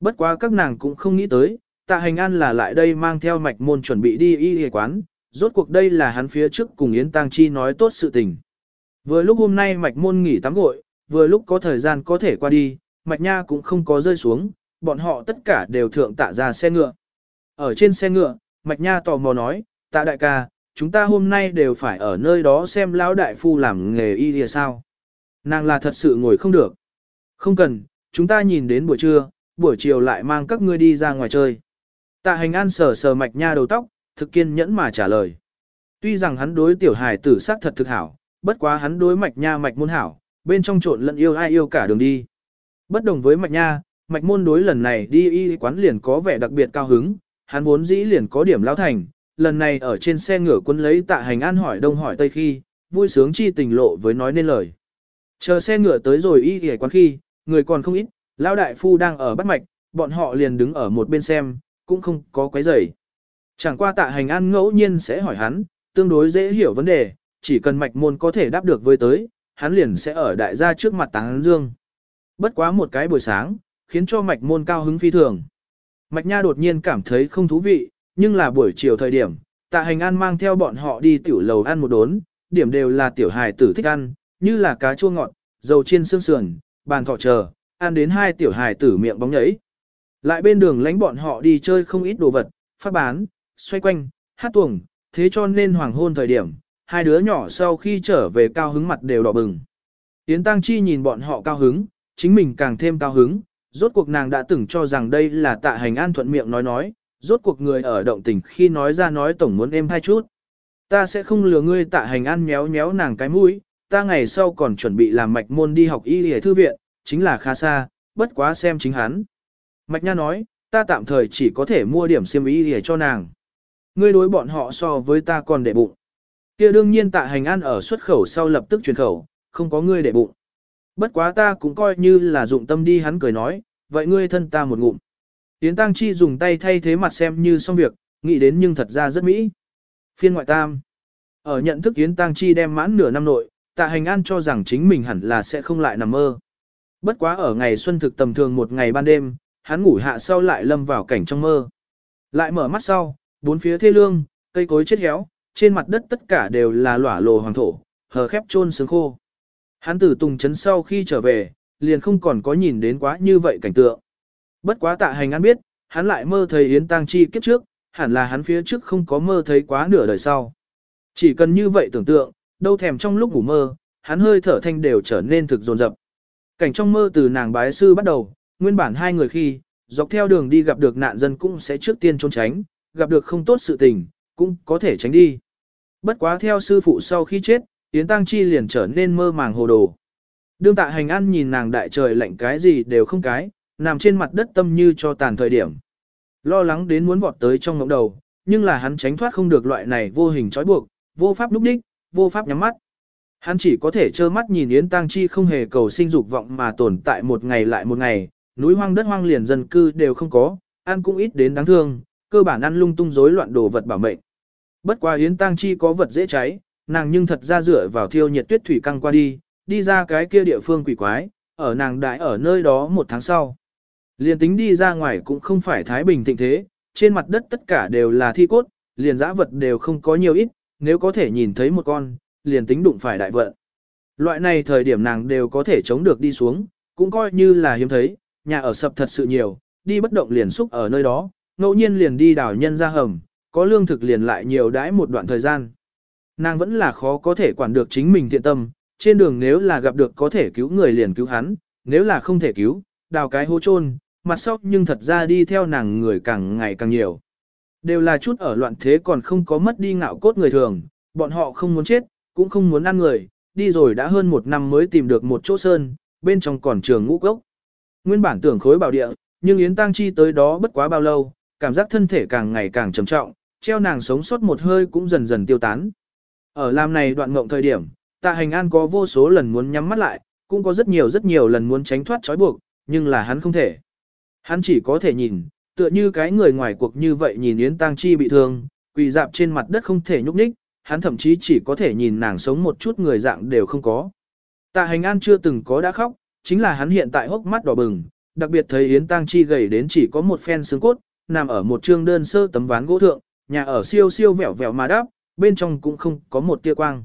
Bất quá các nàng cũng không nghĩ tới, tạ hành an là lại đây mang theo mạch môn chuẩn bị đi y y quán, rốt cuộc đây là hắn phía trước cùng Yến Tăng Chi nói tốt sự tình. Vừa lúc hôm nay mạch môn nghỉ tắm gội, vừa lúc có thời gian có thể qua đi, mạch nha cũng không có rơi xuống, bọn họ tất cả đều thượng tạ ra xe ngựa. Ở trên xe ngựa, mạch nha tò mò nói, tạ đại ca, chúng ta hôm nay đều phải ở nơi đó xem lão đại phu làm nghề y lìa sao. Nàng là thật sự ngồi không được. Không cần, chúng ta nhìn đến buổi trưa, buổi chiều lại mang các ngươi đi ra ngoài chơi. Tạ hành an sờ sờ mạch nha đầu tóc, thực kiên nhẫn mà trả lời. Tuy rằng hắn đối tiểu hài tử sắc thật thực hảo, bất quá hắn đối mạch nha mạch môn hảo, bên trong trộn lẫn yêu ai yêu cả đường đi. Bất đồng với mạch nha, mạch môn đối lần này đi y quán liền có vẻ đặc biệt cao hứng, hắn vốn dĩ liền có điểm lão thành, lần này ở trên xe ngựa quân lấy tạ hành an hỏi đông hỏi tây khi, vui sướng chi tình lộ với nói nên lời. Chờ xe ngựa tới rồi y y quán khi, người còn không ít, lão đại phu đang ở bắt mạch, bọn họ liền đứng ở một bên xem, cũng không có quấy rầy. Chẳng qua tạ hành an ngẫu nhiên sẽ hỏi hắn, tương đối dễ hiểu vấn đề, chỉ cần mạch môn có thể đáp được với tới, hắn liền sẽ ở đại gia trước mặt táng dương. Bất quá một cái buổi sáng, khiến cho mạch môn cao hứng phi thường. Mạch nha đột nhiên cảm thấy không thú vị, nhưng là buổi chiều thời điểm, tạ hành an mang theo bọn họ đi tiểu lầu ăn một đốn, điểm đều là tiểu hài tử thích ăn, như là cá chua ngọt, dầu chiên xương sườn, bàn thọ chờ, ăn đến hai tiểu hài tử miệng bóng nhấy. Lại bên đường lánh bọn họ đi chơi không ít đồ vật, phát bán, xoay quanh, hát tuồng, thế cho nên hoàng hôn thời điểm, hai đứa nhỏ sau khi trở về cao hứng mặt đều đỏ bừng. Yến Tăng Chi nhìn bọn họ cao hứng, chính mình càng thêm cao hứng, rốt cuộc nàng đã từng cho rằng đây là tạ hành an thuận miệng nói nói, rốt cuộc người ở động tình khi nói ra nói tổng muốn êm hai chút. Ta sẽ không lừa ngươi tạ hành an méo méo nàng cái mũi, ta ngày sau còn chuẩn bị làm mạch môn đi học y lìa thư viện, chính là khá xa, bất quá xem chính hắn. Mạch Nha nói, ta tạm thời chỉ có thể mua điểm xiêm y lìa cho nàng. Ngươi đối bọn họ so với ta còn để bụng kia đương nhiên tạ hành an ở xuất khẩu sau lập tức truyền khẩu, không có ngươi để bụng. Bất quá ta cũng coi như là dụng tâm đi hắn cười nói, vậy ngươi thân ta một ngụm. Yến Tăng Chi dùng tay thay thế mặt xem như xong việc, nghĩ đến nhưng thật ra rất mỹ. Phiên ngoại tam. Ở nhận thức Yến Tăng Chi đem mãn nửa năm nội, tạ hành an cho rằng chính mình hẳn là sẽ không lại nằm mơ. Bất quá ở ngày xuân thực tầm thường một ngày ban đêm, hắn ngủ hạ sau lại lâm vào cảnh trong mơ. Lại mở mắt sau, bốn phía thê lương, cây cối chết héo, trên mặt đất tất cả đều là lỏa lồ hoàng thổ, hờ khép chôn sướng khô. Hắn từ tùng chấn sau khi trở về, liền không còn có nhìn đến quá như vậy cảnh tượng. Bất quá tạ hành an biết, hắn lại mơ thấy Yến Tăng Chi kiếp trước, hẳn là hắn phía trước không có mơ thấy quá nửa đời sau. Chỉ cần như vậy tưởng tượng, đâu thèm trong lúc ngủ mơ, hắn hơi thở thanh đều trở nên thực dồn dập. Cảnh trong mơ từ nàng bái sư bắt đầu, nguyên bản hai người khi, dọc theo đường đi gặp được nạn dân cũng sẽ trước tiên trốn tránh, gặp được không tốt sự tình, cũng có thể tránh đi. Bất quá theo sư phụ sau khi chết, Yến Tăng Chi liền trở nên mơ màng hồ đồ. Đương tạ hành an nhìn nàng đại trời lạnh cái gì đều không cái, nằm trên mặt đất tâm như cho tàn thời điểm. Lo lắng đến muốn vọt tới trong ngộng đầu, nhưng là hắn tránh thoát không được loại này vô hình trói buộc, vô pháp núp đích, vô pháp nhắm mắt. Hắn chỉ có thể trơ mắt nhìn Yến Tăng Chi không hề cầu sinh dục vọng mà tồn tại một ngày lại một ngày, núi hoang đất hoang liền dân cư đều không có, ăn cũng ít đến đáng thương, cơ bản ăn lung tung rối loạn đồ vật bảo mệnh. Bất qua Yến Tăng Chi có vật dễ cháy, nàng nhưng thật ra dựa vào thiêu nhiệt tuyết thủy căng qua đi, đi ra cái kia địa phương quỷ quái, ở nàng đại ở nơi đó một tháng sau. Liền tính đi ra ngoài cũng không phải thái bình thịnh thế, trên mặt đất tất cả đều là thi cốt, liền dã vật đều không có nhiều ít, nếu có thể nhìn thấy một con, liền tính đụng phải đại vận. Loại này thời điểm nàng đều có thể chống được đi xuống, cũng coi như là hiếm thấy, nhà ở sập thật sự nhiều, đi bất động liền xúc ở nơi đó, ngẫu nhiên liền đi đảo nhân ra hầm, có lương thực liền lại nhiều đãi một đoạn thời gian. Nàng vẫn là khó có thể quản được chính mình thiện tâm, trên đường nếu là gặp được có thể cứu người liền cứu hắn, nếu là không thể cứu, đào cái hố chôn, mặt sau nhưng thật ra đi theo nàng người càng ngày càng nhiều. Đều là chút ở loạn thế còn không có mất đi ngạo cốt người thường, bọn họ không muốn chết, cũng không muốn ăn người, đi rồi đã hơn một năm mới tìm được một chỗ sơn, bên trong còn trường ngũ cốc. Nguyên bản tưởng khối bảo địa, nhưng Yến Tăng Chi tới đó bất quá bao lâu, cảm giác thân thể càng ngày càng trầm trọng, treo nàng sống sót một hơi cũng dần dần tiêu tán. Ở làm này đoạn ngộng thời điểm, tạ hành an có vô số lần muốn nhắm mắt lại, cũng có rất nhiều rất nhiều lần muốn tránh thoát trói buộc, nhưng là hắn không thể. Hắn chỉ có thể nhìn, tựa như cái người ngoài cuộc như vậy nhìn Yến Tăng Chi bị thương, quỳ dạp trên mặt đất không thể nhúc nhích, hắn thậm chí chỉ có thể nhìn nàng sống một chút người dạng đều không có. Tạ hành an chưa từng có đã khóc, chính là hắn hiện tại hốc mắt đỏ bừng, đặc biệt thấy Yến Tăng Chi gầy đến chỉ có một phen xương cốt, nằm ở một trương đơn sơ tấm ván gỗ thượng, nhà ở siêu siêu vẹo vẹo mà đáp, bên trong cũng không có một tia quang.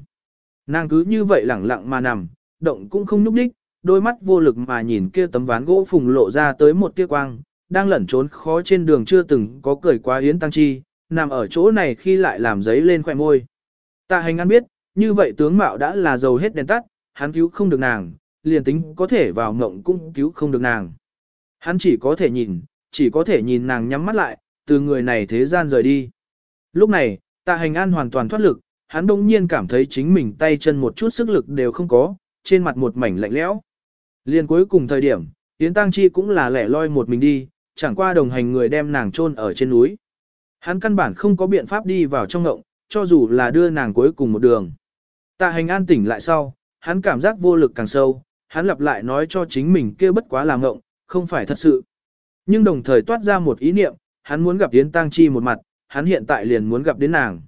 Nàng cứ như vậy lẳng lặng mà nằm, động cũng không nhúc đích, đôi mắt vô lực mà nhìn kia tấm ván gỗ phùng lộ ra tới một tia quang, đang lẩn trốn khó trên đường chưa từng có cười quá Yến Tăng Chi, nằm ở chỗ này khi lại làm giấy lên khỏe môi. Tạ hành ăn biết, như vậy tướng mạo đã là dầu hết đèn tắt, hắn cứu không được nàng, liền tính có thể vào mộng cũng cứu không được nàng. Hắn chỉ có thể nhìn, chỉ có thể nhìn nàng nhắm mắt lại, từ người này thế gian rời đi. Lúc này, tạ hành an hoàn toàn thoát lực, hắn đông nhiên cảm thấy chính mình tay chân một chút sức lực đều không có, trên mặt một mảnh lạnh lẽo. Liên cuối cùng thời điểm, Yến Tăng Chi cũng là lẻ loi một mình đi, chẳng qua đồng hành người đem nàng chôn ở trên núi. Hắn căn bản không có biện pháp đi vào trong ngộng, cho dù là đưa nàng cuối cùng một đường. Tạ hành an tỉnh lại sau, hắn cảm giác vô lực càng sâu, hắn lặp lại nói cho chính mình kia bất quá là ngộng, không phải thật sự. Nhưng đồng thời toát ra một ý niệm, hắn muốn gặp Yến Tăng Chi một mặt, hắn hiện tại liền muốn gặp đến nàng.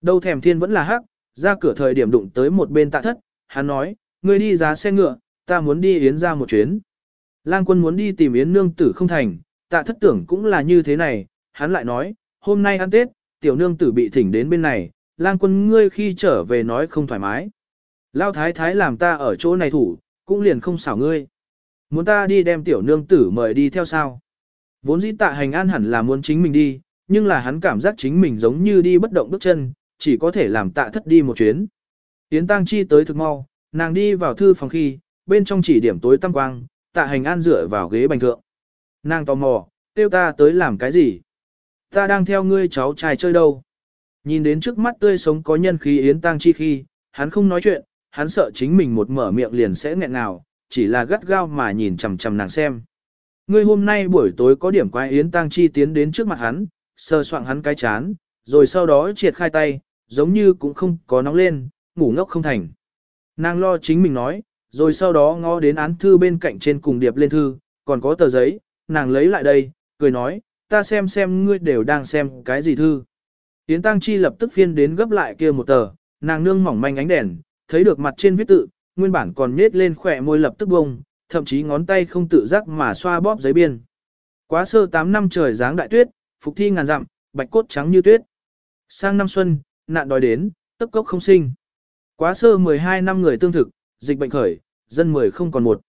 Đâu thèm thiên vẫn là hắc, ra cửa thời điểm đụng tới một bên tạ thất, hắn nói, ngươi đi giá xe ngựa, ta muốn đi Yến ra một chuyến. Lang quân muốn đi tìm Yến nương tử không thành, tạ thất tưởng cũng là như thế này, hắn lại nói, hôm nay ăn Tết, tiểu nương tử bị thỉnh đến bên này, lang quân ngươi khi trở về nói không thoải mái. Lao thái thái làm ta ở chỗ này thủ, cũng liền không xảo ngươi. Muốn ta đi đem tiểu nương tử mời đi theo sao? Vốn dĩ tạ hành an hẳn là muốn chính mình đi, nhưng là hắn cảm giác chính mình giống như đi bất động bước chân, chỉ có thể làm tạ thất đi một chuyến. Yến Tăng Chi tới thực mau, nàng đi vào thư phòng khi, bên trong chỉ điểm tối tăm quang, tạ hành an dựa vào ghế bành thượng. Nàng tò mò, tiêu ta tới làm cái gì? Ta đang theo ngươi cháu trai chơi đâu? Nhìn đến trước mắt tươi sống có nhân khí Yến Tăng Chi khi, hắn không nói chuyện, hắn sợ chính mình một mở miệng liền sẽ nghẹn nào, chỉ là gắt gao mà nhìn chằm chằm nàng xem. Ngươi hôm nay buổi tối có điểm quái Yến Tăng Chi tiến đến trước mặt hắn, sờ soạng hắn cái chán, rồi sau đó triệt khai tay, giống như cũng không có nóng lên, ngủ ngốc không thành. Nàng lo chính mình nói, rồi sau đó ngó đến án thư bên cạnh trên cùng điệp lên thư, còn có tờ giấy, nàng lấy lại đây, cười nói, ta xem xem ngươi đều đang xem cái gì thư. Yến Tăng Chi lập tức phiên đến gấp lại kia một tờ, nàng nương mỏng manh ánh đèn, thấy được mặt trên viết tự, nguyên bản còn nết lên khỏe môi lập tức bông, thậm chí ngón tay không tự giác mà xoa bóp giấy biên. Quá sơ 8 năm trời dáng đại tuyết, phục thi ngàn dặm, bạch cốt trắng như tuyết. Sang năm xuân, nạn đói đến, tấp cốc không sinh. Quá sơ 12 năm người tương thực, dịch bệnh khởi, dân 10 không còn một.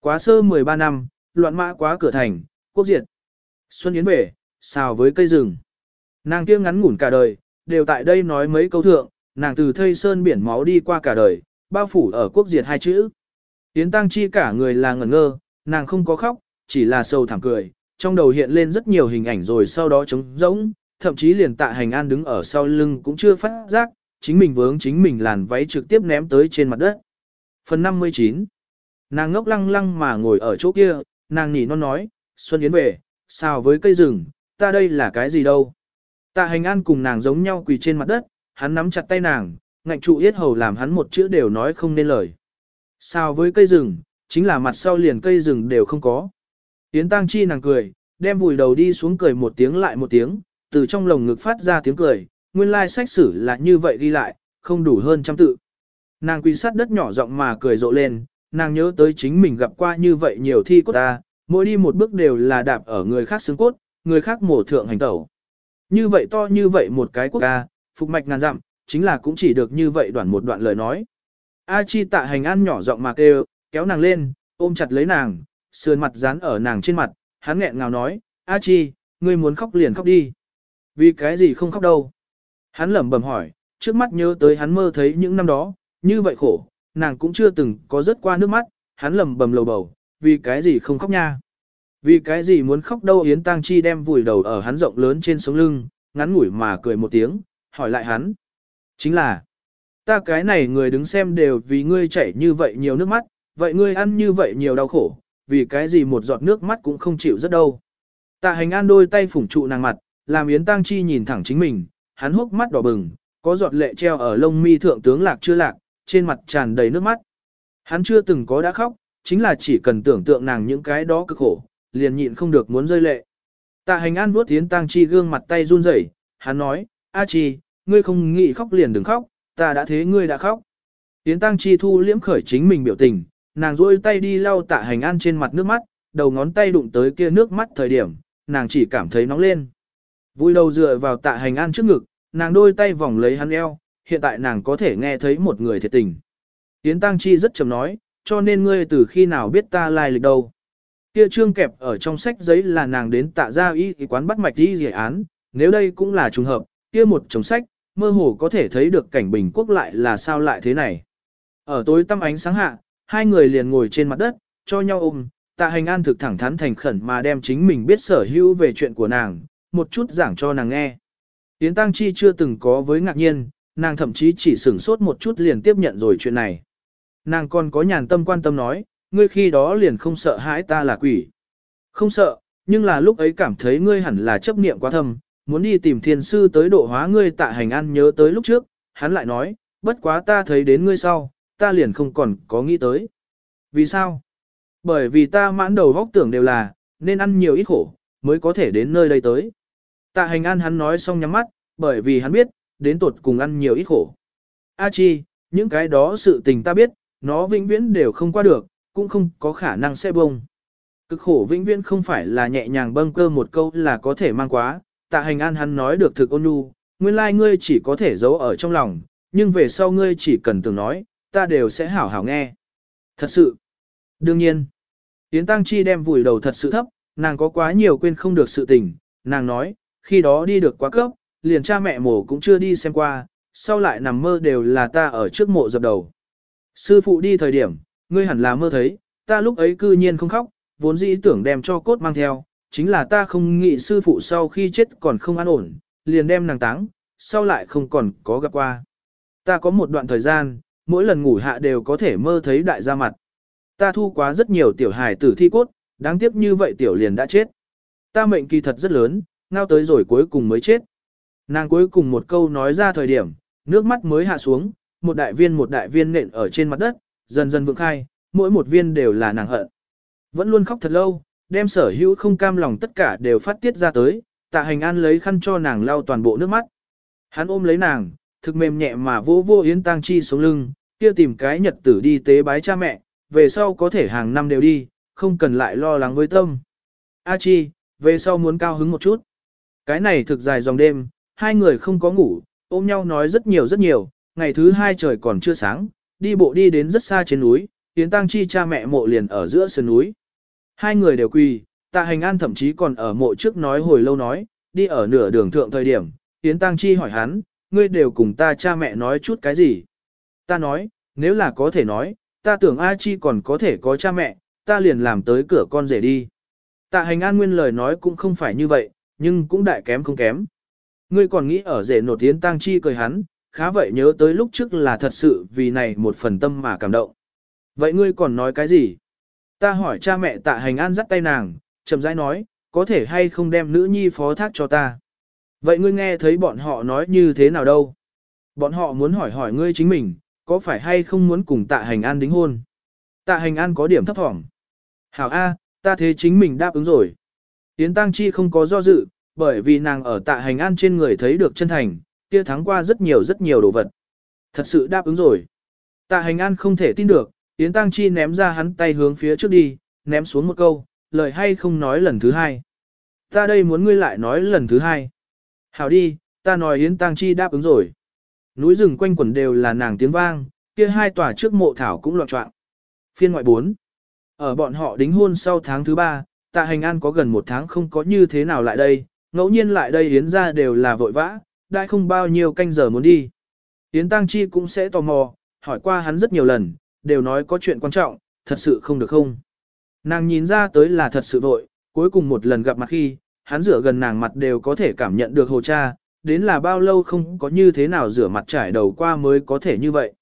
Quá sơ 13 năm, loạn mã quá cửa thành, quốc diệt. Xuân Yến về, xào với cây rừng. Nàng kia ngắn ngủn cả đời, đều tại đây nói mấy câu thượng, nàng từ thây sơn biển máu đi qua cả đời, bao phủ ở quốc diệt hai chữ. Yến Tăng Chi cả người là ngẩn ngơ, nàng không có khóc, chỉ là sâu thảm cười, trong đầu hiện lên rất nhiều hình ảnh rồi sau đó trống rỗng, thậm chí liền tạ hành an đứng ở sau lưng cũng chưa phát giác, chính mình vướng chính mình làn váy trực tiếp ném tới trên mặt đất. Phần 59 Nàng ngốc lăng lăng mà ngồi ở chỗ kia, nàng nỉ non nói, Xuân Yến về, sao với cây rừng, ta đây là cái gì đâu. Tạ hành an cùng nàng giống nhau quỳ trên mặt đất, hắn nắm chặt tay nàng, ngạnh trụ yết hầu làm hắn một chữ đều nói không nên lời. Sao với cây rừng, chính là mặt sau liền cây rừng đều không có. Yến Tăng Chi nàng cười, đem vùi đầu đi xuống cười một tiếng lại một tiếng, từ trong lồng ngực phát ra tiếng cười, nguyên lai sách sử là như vậy đi lại, không đủ hơn trăm tự. Nàng quỳ sát đất nhỏ giọng mà cười rộ lên, nàng nhớ tới chính mình gặp qua như vậy nhiều thi cốt ta, mỗi đi một bước đều là đạp ở người khác xương cốt, người khác mổ thượng hành tẩu. Như vậy to như vậy một cái quốc ca, phục mạch ngàn dặm, chính là cũng chỉ được như vậy đoạn một đoạn lời nói. A chi tạ hành an nhỏ giọng mà kêu, kéo nàng lên, ôm chặt lấy nàng, sườn mặt dán ở nàng trên mặt, hắn nghẹn ngào nói, A chi, ngươi muốn khóc liền khóc đi. Vì cái gì không khóc đâu? Hắn lẩm bẩm hỏi, trước mắt nhớ tới hắn mơ thấy những năm đó, như vậy khổ, nàng cũng chưa từng có rớt qua nước mắt, hắn lẩm bẩm lầu bầu, vì cái gì không khóc nha? Vì cái gì muốn khóc đâu Yến Tăng Chi đem vùi đầu ở hắn rộng lớn trên sống lưng, ngắn ngủi mà cười một tiếng, hỏi lại hắn. Chính là, ta cái này người đứng xem đều vì ngươi chảy như vậy nhiều nước mắt, vậy ngươi ăn như vậy nhiều đau khổ, vì cái gì một giọt nước mắt cũng không chịu rất đâu. Tạ hành an đôi tay phủng trụ nàng mặt, làm Yến Tăng Chi nhìn thẳng chính mình, hắn hốc mắt đỏ bừng, có giọt lệ treo ở lông mi thượng tướng lạc chưa lạc, trên mặt tràn đầy nước mắt. Hắn chưa từng có đã khóc, chính là chỉ cần tưởng tượng nàng những cái đó cực khổ, liền nhịn không được muốn rơi lệ. Tạ hành an vuốt Yến Tăng Chi gương mặt tay run rẩy, hắn nói, A Chi, ngươi không nghĩ khóc liền đừng khóc, ta đã thế ngươi đã khóc. Yến Tăng Chi thu liễm khởi chính mình biểu tình, nàng rôi tay đi lau tạ hành an trên mặt nước mắt, đầu ngón tay đụng tới kia nước mắt thời điểm, nàng chỉ cảm thấy nóng lên. Vui đầu dựa vào tạ hành an trước ngực, nàng đôi tay vòng lấy hắn eo, hiện tại nàng có thể nghe thấy một người thiệt tình. Yến Tăng Chi rất chậm nói, cho nên ngươi từ khi nào biết ta lai lịch đâu. Kia trương kẹp ở trong sách giấy là nàng đến tạ gia y quán bắt mạch đi giải án, nếu đây cũng là trùng hợp, kia một chồng sách, mơ hồ có thể thấy được cảnh bình quốc lại là sao lại thế này. Ở tối tăm ánh sáng hạ, hai người liền ngồi trên mặt đất, cho nhau ôm, tạ hành an thực thẳng thắn thành khẩn mà đem chính mình biết sở hữu về chuyện của nàng, một chút giảng cho nàng nghe. Yến Tăng Chi chưa từng có với ngạc nhiên, nàng thậm chí chỉ sửng sốt một chút liền tiếp nhận rồi chuyện này. Nàng còn có nhàn tâm quan tâm nói, ngươi khi đó liền không sợ hãi ta là quỷ. Không sợ, nhưng là lúc ấy cảm thấy ngươi hẳn là chấp niệm quá thâm, muốn đi tìm thiên sư tới độ hóa ngươi Tạ hành an nhớ tới lúc trước, hắn lại nói, bất quá ta thấy đến ngươi sau, ta liền không còn có nghĩ tới. Vì sao? Bởi vì ta mãn đầu vóc tưởng đều là, nên ăn nhiều ít khổ, mới có thể đến nơi đây tới. Tạ hành an hắn nói xong nhắm mắt, bởi vì hắn biết, đến tột cùng ăn nhiều ít khổ. A chi, những cái đó sự tình ta biết, nó vĩnh viễn đều không qua được, cũng không có khả năng sẽ bông. Cực khổ vĩnh viễn không phải là nhẹ nhàng bâng cơ một câu là có thể mang quá, tạ hành an hắn nói được thực ôn nhu, nguyên lai like ngươi chỉ có thể giấu ở trong lòng, nhưng về sau ngươi chỉ cần từng nói, ta đều sẽ hảo hảo nghe. Thật sự. Đương nhiên. Yến Tăng Chi đem vùi đầu thật sự thấp, nàng có quá nhiều quên không được sự tình, nàng nói, khi đó đi được quá cấp, liền cha mẹ mổ cũng chưa đi xem qua, sau lại nằm mơ đều là ta ở trước mộ dập đầu. Sư phụ đi thời điểm, ngươi hẳn là mơ thấy, ta lúc ấy cư nhiên không khóc, vốn dĩ tưởng đem cho cốt mang theo, chính là ta không nghĩ sư phụ sau khi chết còn không an ổn, liền đem nàng táng, sau lại không còn có gặp qua. Ta có một đoạn thời gian, mỗi lần ngủ hạ đều có thể mơ thấy đại gia mặt. Ta thu quá rất nhiều tiểu hài tử thi cốt, đáng tiếc như vậy tiểu liền đã chết. Ta mệnh kỳ thật rất lớn, ngao tới rồi cuối cùng mới chết. Nàng cuối cùng một câu nói ra thời điểm, nước mắt mới hạ xuống, một đại viên một đại viên nện ở trên mặt đất, dần dần vượng khai, mỗi một viên đều là nàng hận. Vẫn luôn khóc thật lâu, đem sở hữu không cam lòng tất cả đều phát tiết ra tới, tạ hành an lấy khăn cho nàng lau toàn bộ nước mắt. Hắn ôm lấy nàng, thực mềm nhẹ mà vô vô yến tang chi xuống lưng, kia tìm cái nhật tử đi tế bái cha mẹ, về sau có thể hàng năm đều đi, không cần lại lo lắng với tâm. A chi, về sau muốn cao hứng một chút. Cái này thực dài dòng đêm, hai người không có ngủ, ôm nhau nói rất nhiều rất nhiều, ngày thứ hai trời còn chưa sáng, đi bộ đi đến rất xa trên núi, Yến Tăng Chi cha mẹ mộ liền ở giữa sườn núi. Hai người đều quỳ, tạ hành an thậm chí còn ở mộ trước nói hồi lâu nói, đi ở nửa đường thượng thời điểm, Yến Tăng Chi hỏi hắn, ngươi đều cùng ta cha mẹ nói chút cái gì? Ta nói, nếu là có thể nói, ta tưởng A Chi còn có thể có cha mẹ, ta liền làm tới cửa con rể đi. Tạ hành an nguyên lời nói cũng không phải như vậy, nhưng cũng đại kém không kém. Ngươi còn nghĩ ở rể nột tiến Tang Chi cười hắn, khá vậy nhớ tới lúc trước là thật sự vì này một phần tâm mà cảm động. Vậy ngươi còn nói cái gì? Ta hỏi cha mẹ tạ hành an dắt tay nàng, chậm rãi nói, có thể hay không đem nữ nhi phó thác cho ta. Vậy ngươi nghe thấy bọn họ nói như thế nào đâu? Bọn họ muốn hỏi hỏi ngươi chính mình, có phải hay không muốn cùng tạ hành an đính hôn? Tạ hành an có điểm thấp thỏm. Hảo A, ta thế chính mình đáp ứng rồi. Yến Tăng Chi không có do dự, bởi vì nàng ở tạ hành an trên người thấy được chân thành, kia thắng qua rất nhiều rất nhiều đồ vật. Thật sự đáp ứng rồi. Tạ hành an không thể tin được, Yến Tăng Chi ném ra hắn tay hướng phía trước đi, ném xuống một câu, lời hay không nói lần thứ hai. Ta đây muốn ngươi lại nói lần thứ hai. Hảo đi, ta nói Yến Tăng Chi đáp ứng rồi. Núi rừng quanh quẩn đều là nàng tiếng vang, kia hai tòa trước mộ thảo cũng loạn trọng. Phiên ngoại 4. Ở bọn họ đính hôn sau tháng thứ ba, tạ hành an có gần một tháng không có như thế nào lại đây, ngẫu nhiên lại đây Yến ra đều là vội vã, đã không bao nhiêu canh giờ muốn đi. Yến Tăng Chi cũng sẽ tò mò, hỏi qua hắn rất nhiều lần, đều nói có chuyện quan trọng, thật sự không được không. Nàng nhìn ra tới là thật sự vội, cuối cùng một lần gặp mặt khi, hắn rửa gần nàng mặt đều có thể cảm nhận được hồ cha, đến là bao lâu không có như thế nào rửa mặt trải đầu qua mới có thể như vậy.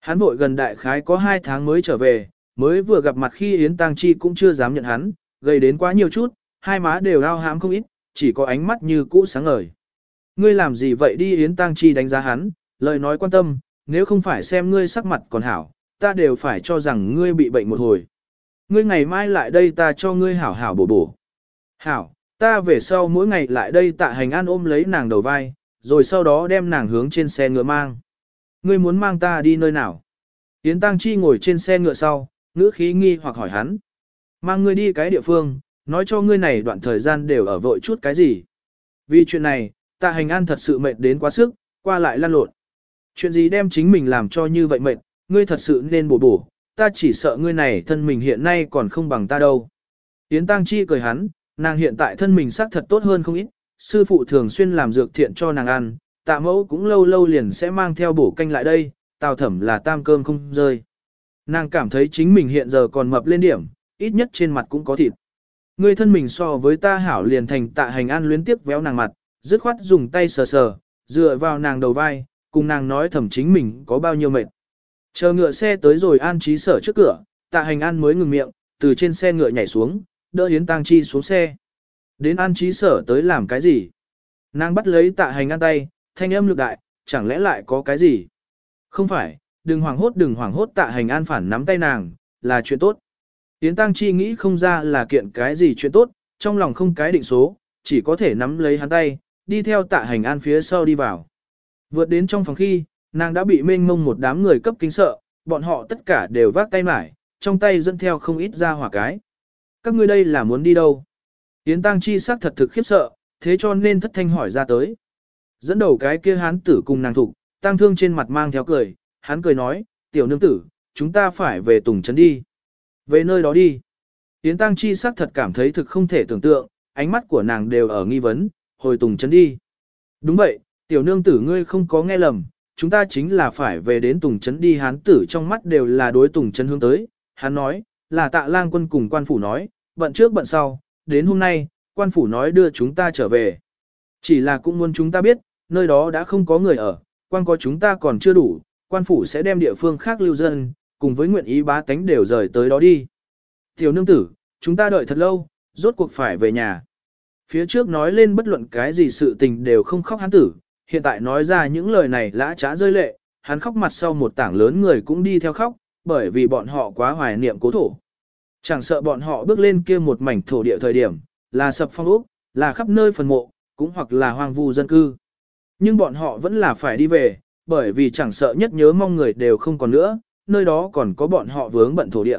Hắn vội gần đại khái có hai tháng mới trở về, mới vừa gặp mặt khi Yến Tăng Chi cũng chưa dám nhận hắn, gây đến quá nhiều chút, hai má đều ao hám không ít, chỉ có ánh mắt như cũ sáng ngời. Ngươi làm gì vậy đi Yến Tăng Chi đánh giá hắn, lời nói quan tâm, nếu không phải xem ngươi sắc mặt còn hảo, ta đều phải cho rằng ngươi bị bệnh một hồi. Ngươi ngày mai lại đây ta cho ngươi hảo hảo bổ bổ. Hảo, ta về sau mỗi ngày lại đây tạ hành an ôm lấy nàng đầu vai, rồi sau đó đem nàng hướng trên xe ngựa mang. Ngươi muốn mang ta đi nơi nào? Yến Tăng Chi ngồi trên xe ngựa sau, ngữ khí nghi hoặc hỏi hắn. Mang ngươi đi cái địa phương, nói cho ngươi này đoạn thời gian đều ở vội chút cái gì. Vì chuyện này, tạ hành an thật sự mệt đến quá sức, qua lại lăn lộn. Chuyện gì đem chính mình làm cho như vậy mệt, ngươi thật sự nên bổ bổ, ta chỉ sợ ngươi này thân mình hiện nay còn không bằng ta đâu. Yến Tăng Chi cười hắn, nàng hiện tại thân mình xác thật tốt hơn không ít, sư phụ thường xuyên làm dược thiện cho nàng ăn, tạ mẫu cũng lâu lâu liền sẽ mang theo bổ canh lại đây, tào thẩm là tam cơm không rơi. Nàng cảm thấy chính mình hiện giờ còn mập lên điểm, ít nhất trên mặt cũng có thịt. Ngươi thân mình so với ta hảo liền thành tạ hành an luyến tiếp véo nàng mặt, dứt khoát dùng tay sờ sờ, dựa vào nàng đầu vai, cùng nàng nói thẩm chính mình có bao nhiêu mệt. Chờ ngựa xe tới rồi an trí sở trước cửa, tạ hành an mới ngừng miệng, từ trên xe ngựa nhảy xuống, đỡ Yến Tăng Chi xuống xe. Đến an trí sở tới làm cái gì? Nàng bắt lấy tạ hành an tay, thanh âm lực đại, chẳng lẽ lại có cái gì? Không phải, đừng hoảng hốt đừng hoảng hốt tạ hành an phản nắm tay nàng, là chuyện tốt. Yến Tăng Chi nghĩ không ra là kiện cái gì chuyện tốt, trong lòng không cái định số, chỉ có thể nắm lấy hắn tay, đi theo tạ hành an phía sau đi vào. Vượt đến trong phòng khi, nàng đã bị mênh mông một đám người cấp kính sợ, bọn họ tất cả đều vác tay mải, trong tay dẫn theo không ít ra hỏa cái. Các ngươi đây là muốn đi đâu? Yến Tăng Chi sắc thật thực khiếp sợ, thế cho nên thất thanh hỏi ra tới. Dẫn đầu cái kia hán tử cùng nàng thục, Tăng Thương trên mặt mang theo cười, hắn cười nói, tiểu nương tử, chúng ta phải về Tùng Trấn đi. Về nơi đó đi. Yến Tăng Chi sắc thật cảm thấy thực không thể tưởng tượng, ánh mắt của nàng đều ở nghi vấn, hồi Tùng Trấn đi. Đúng vậy, tiểu nương tử ngươi không có nghe lầm, chúng ta chính là phải về đến Tùng Trấn đi hán tử trong mắt đều là đối Tùng Trấn hướng tới. Hắn nói, là tạ lang quân cùng quan phủ nói, bận trước bận sau, đến hôm nay, quan phủ nói đưa chúng ta trở về. Chỉ là cũng muốn chúng ta biết, nơi đó đã không có người ở, quan có chúng ta còn chưa đủ, quan phủ sẽ đem địa phương khác lưu dân, cùng với nguyện ý bá tánh đều rời tới đó đi. Tiểu nương tử, chúng ta đợi thật lâu, rốt cuộc phải về nhà. Phía trước nói lên bất luận cái gì sự tình đều không khóc hán tử, hiện tại nói ra những lời này lã trá rơi lệ, hắn khóc mặt sau một tảng lớn người cũng đi theo khóc, bởi vì bọn họ quá hoài niệm cố thổ. Chẳng sợ bọn họ bước lên kia một mảnh thổ địa thời điểm, là sập phong ốc, là khắp nơi phần mộ, cũng hoặc là hoang vu dân cư. Nhưng bọn họ vẫn là phải đi về, bởi vì chẳng sợ nhất nhớ mong người đều không còn nữa, nơi đó còn có bọn họ vướng bận thổ địa.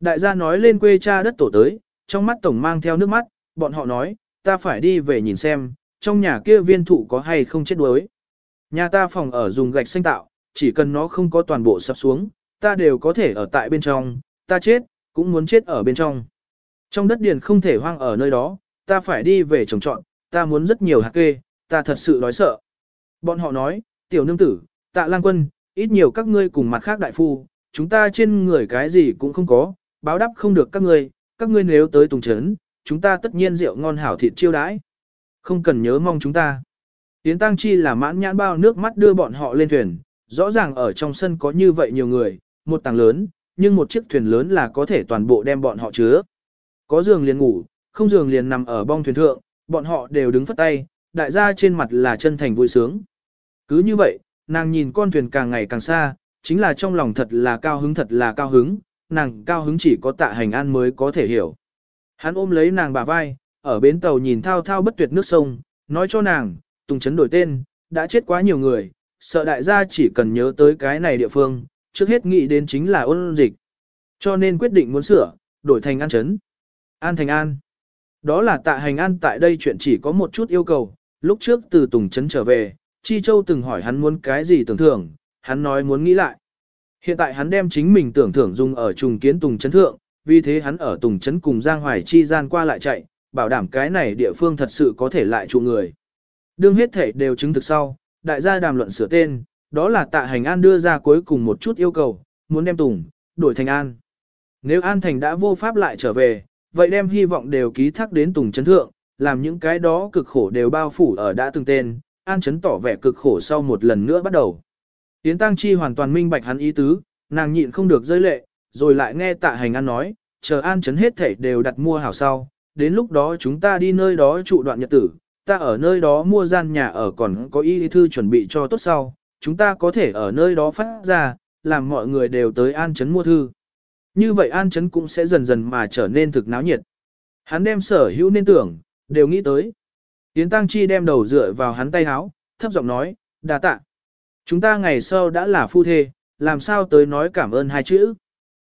Đại gia nói lên quê cha đất tổ tới, trong mắt tổng mang theo nước mắt, bọn họ nói, ta phải đi về nhìn xem, trong nhà kia viên thụ có hay không chết đuối. Nhà ta phòng ở dùng gạch xanh tạo, chỉ cần nó không có toàn bộ sập xuống, ta đều có thể ở tại bên trong, ta chết, cũng muốn chết ở bên trong. Trong đất điền không thể hoang ở nơi đó, ta phải đi về trồng trọn, ta muốn rất nhiều hạt kê, ta thật sự đói sợ. Bọn họ nói, tiểu nương tử, tạ lang quân, ít nhiều các ngươi cùng mặt khác đại phu, chúng ta trên người cái gì cũng không có, báo đáp không được các ngươi, các ngươi nếu tới tùng trấn, chúng ta tất nhiên rượu ngon hảo thịt chiêu đãi. Không cần nhớ mong chúng ta. Tiến tăng chi là mãn nhãn bao nước mắt đưa bọn họ lên thuyền, rõ ràng ở trong sân có như vậy nhiều người, một tầng lớn, nhưng một chiếc thuyền lớn là có thể toàn bộ đem bọn họ chứa. Có giường liền ngủ, không giường liền nằm ở bong thuyền thượng, bọn họ đều đứng phất tay, đại gia trên mặt là chân thành vui sướng. Cứ như vậy, nàng nhìn con thuyền càng ngày càng xa, chính là trong lòng thật là cao hứng thật là cao hứng, nàng cao hứng chỉ có tạ hành an mới có thể hiểu. Hắn ôm lấy nàng bà vai, ở bến tàu nhìn thao thao bất tuyệt nước sông, nói cho nàng, Tùng Trấn đổi tên, đã chết quá nhiều người, sợ đại gia chỉ cần nhớ tới cái này địa phương, trước hết nghĩ đến chính là ôn dịch. Cho nên quyết định muốn sửa, đổi thành An chấn An thành An. Đó là tạ hành an tại đây chuyện chỉ có một chút yêu cầu, lúc trước từ Tùng Trấn trở về, Chi Châu từng hỏi hắn muốn cái gì tưởng thưởng, hắn nói muốn nghĩ lại. Hiện tại hắn đem chính mình tưởng thưởng dùng ở trùng kiến Tùng Trấn Thượng, vì thế hắn ở Tùng Trấn cùng Giang Hoài Chi gian qua lại chạy, bảo đảm cái này địa phương thật sự có thể lại trụ người. Đương hết thể đều chứng thực sau, đại gia đàm luận sửa tên, đó là tạ hành an đưa ra cuối cùng một chút yêu cầu, muốn đem Tùng, đổi thành An. Nếu An Thành đã vô pháp lại trở về, vậy đem hy vọng đều ký thác đến Tùng Trấn Thượng, làm những cái đó cực khổ đều bao phủ ở đã từng tên, An Trấn tỏ vẻ cực khổ sau một lần nữa bắt đầu. Tiến Tăng Chi hoàn toàn minh bạch hắn ý tứ, nàng nhịn không được rơi lệ, rồi lại nghe tạ hành an nói, chờ An Trấn hết thảy đều đặt mua hảo sau, đến lúc đó chúng ta đi nơi đó trụ đoạn nhật tử, ta ở nơi đó mua gian nhà ở còn có y thư chuẩn bị cho tốt sau, chúng ta có thể ở nơi đó phát ra, làm mọi người đều tới An Trấn mua thư. Như vậy An Trấn cũng sẽ dần dần mà trở nên thực náo nhiệt. Hắn đem sở hữu nên tưởng, đều nghĩ tới. Yến Tăng Chi đem đầu dựa vào hắn tay háo, thấp giọng nói, đà tạ. Chúng ta ngày sau đã là phu thê, làm sao tới nói cảm ơn hai chữ.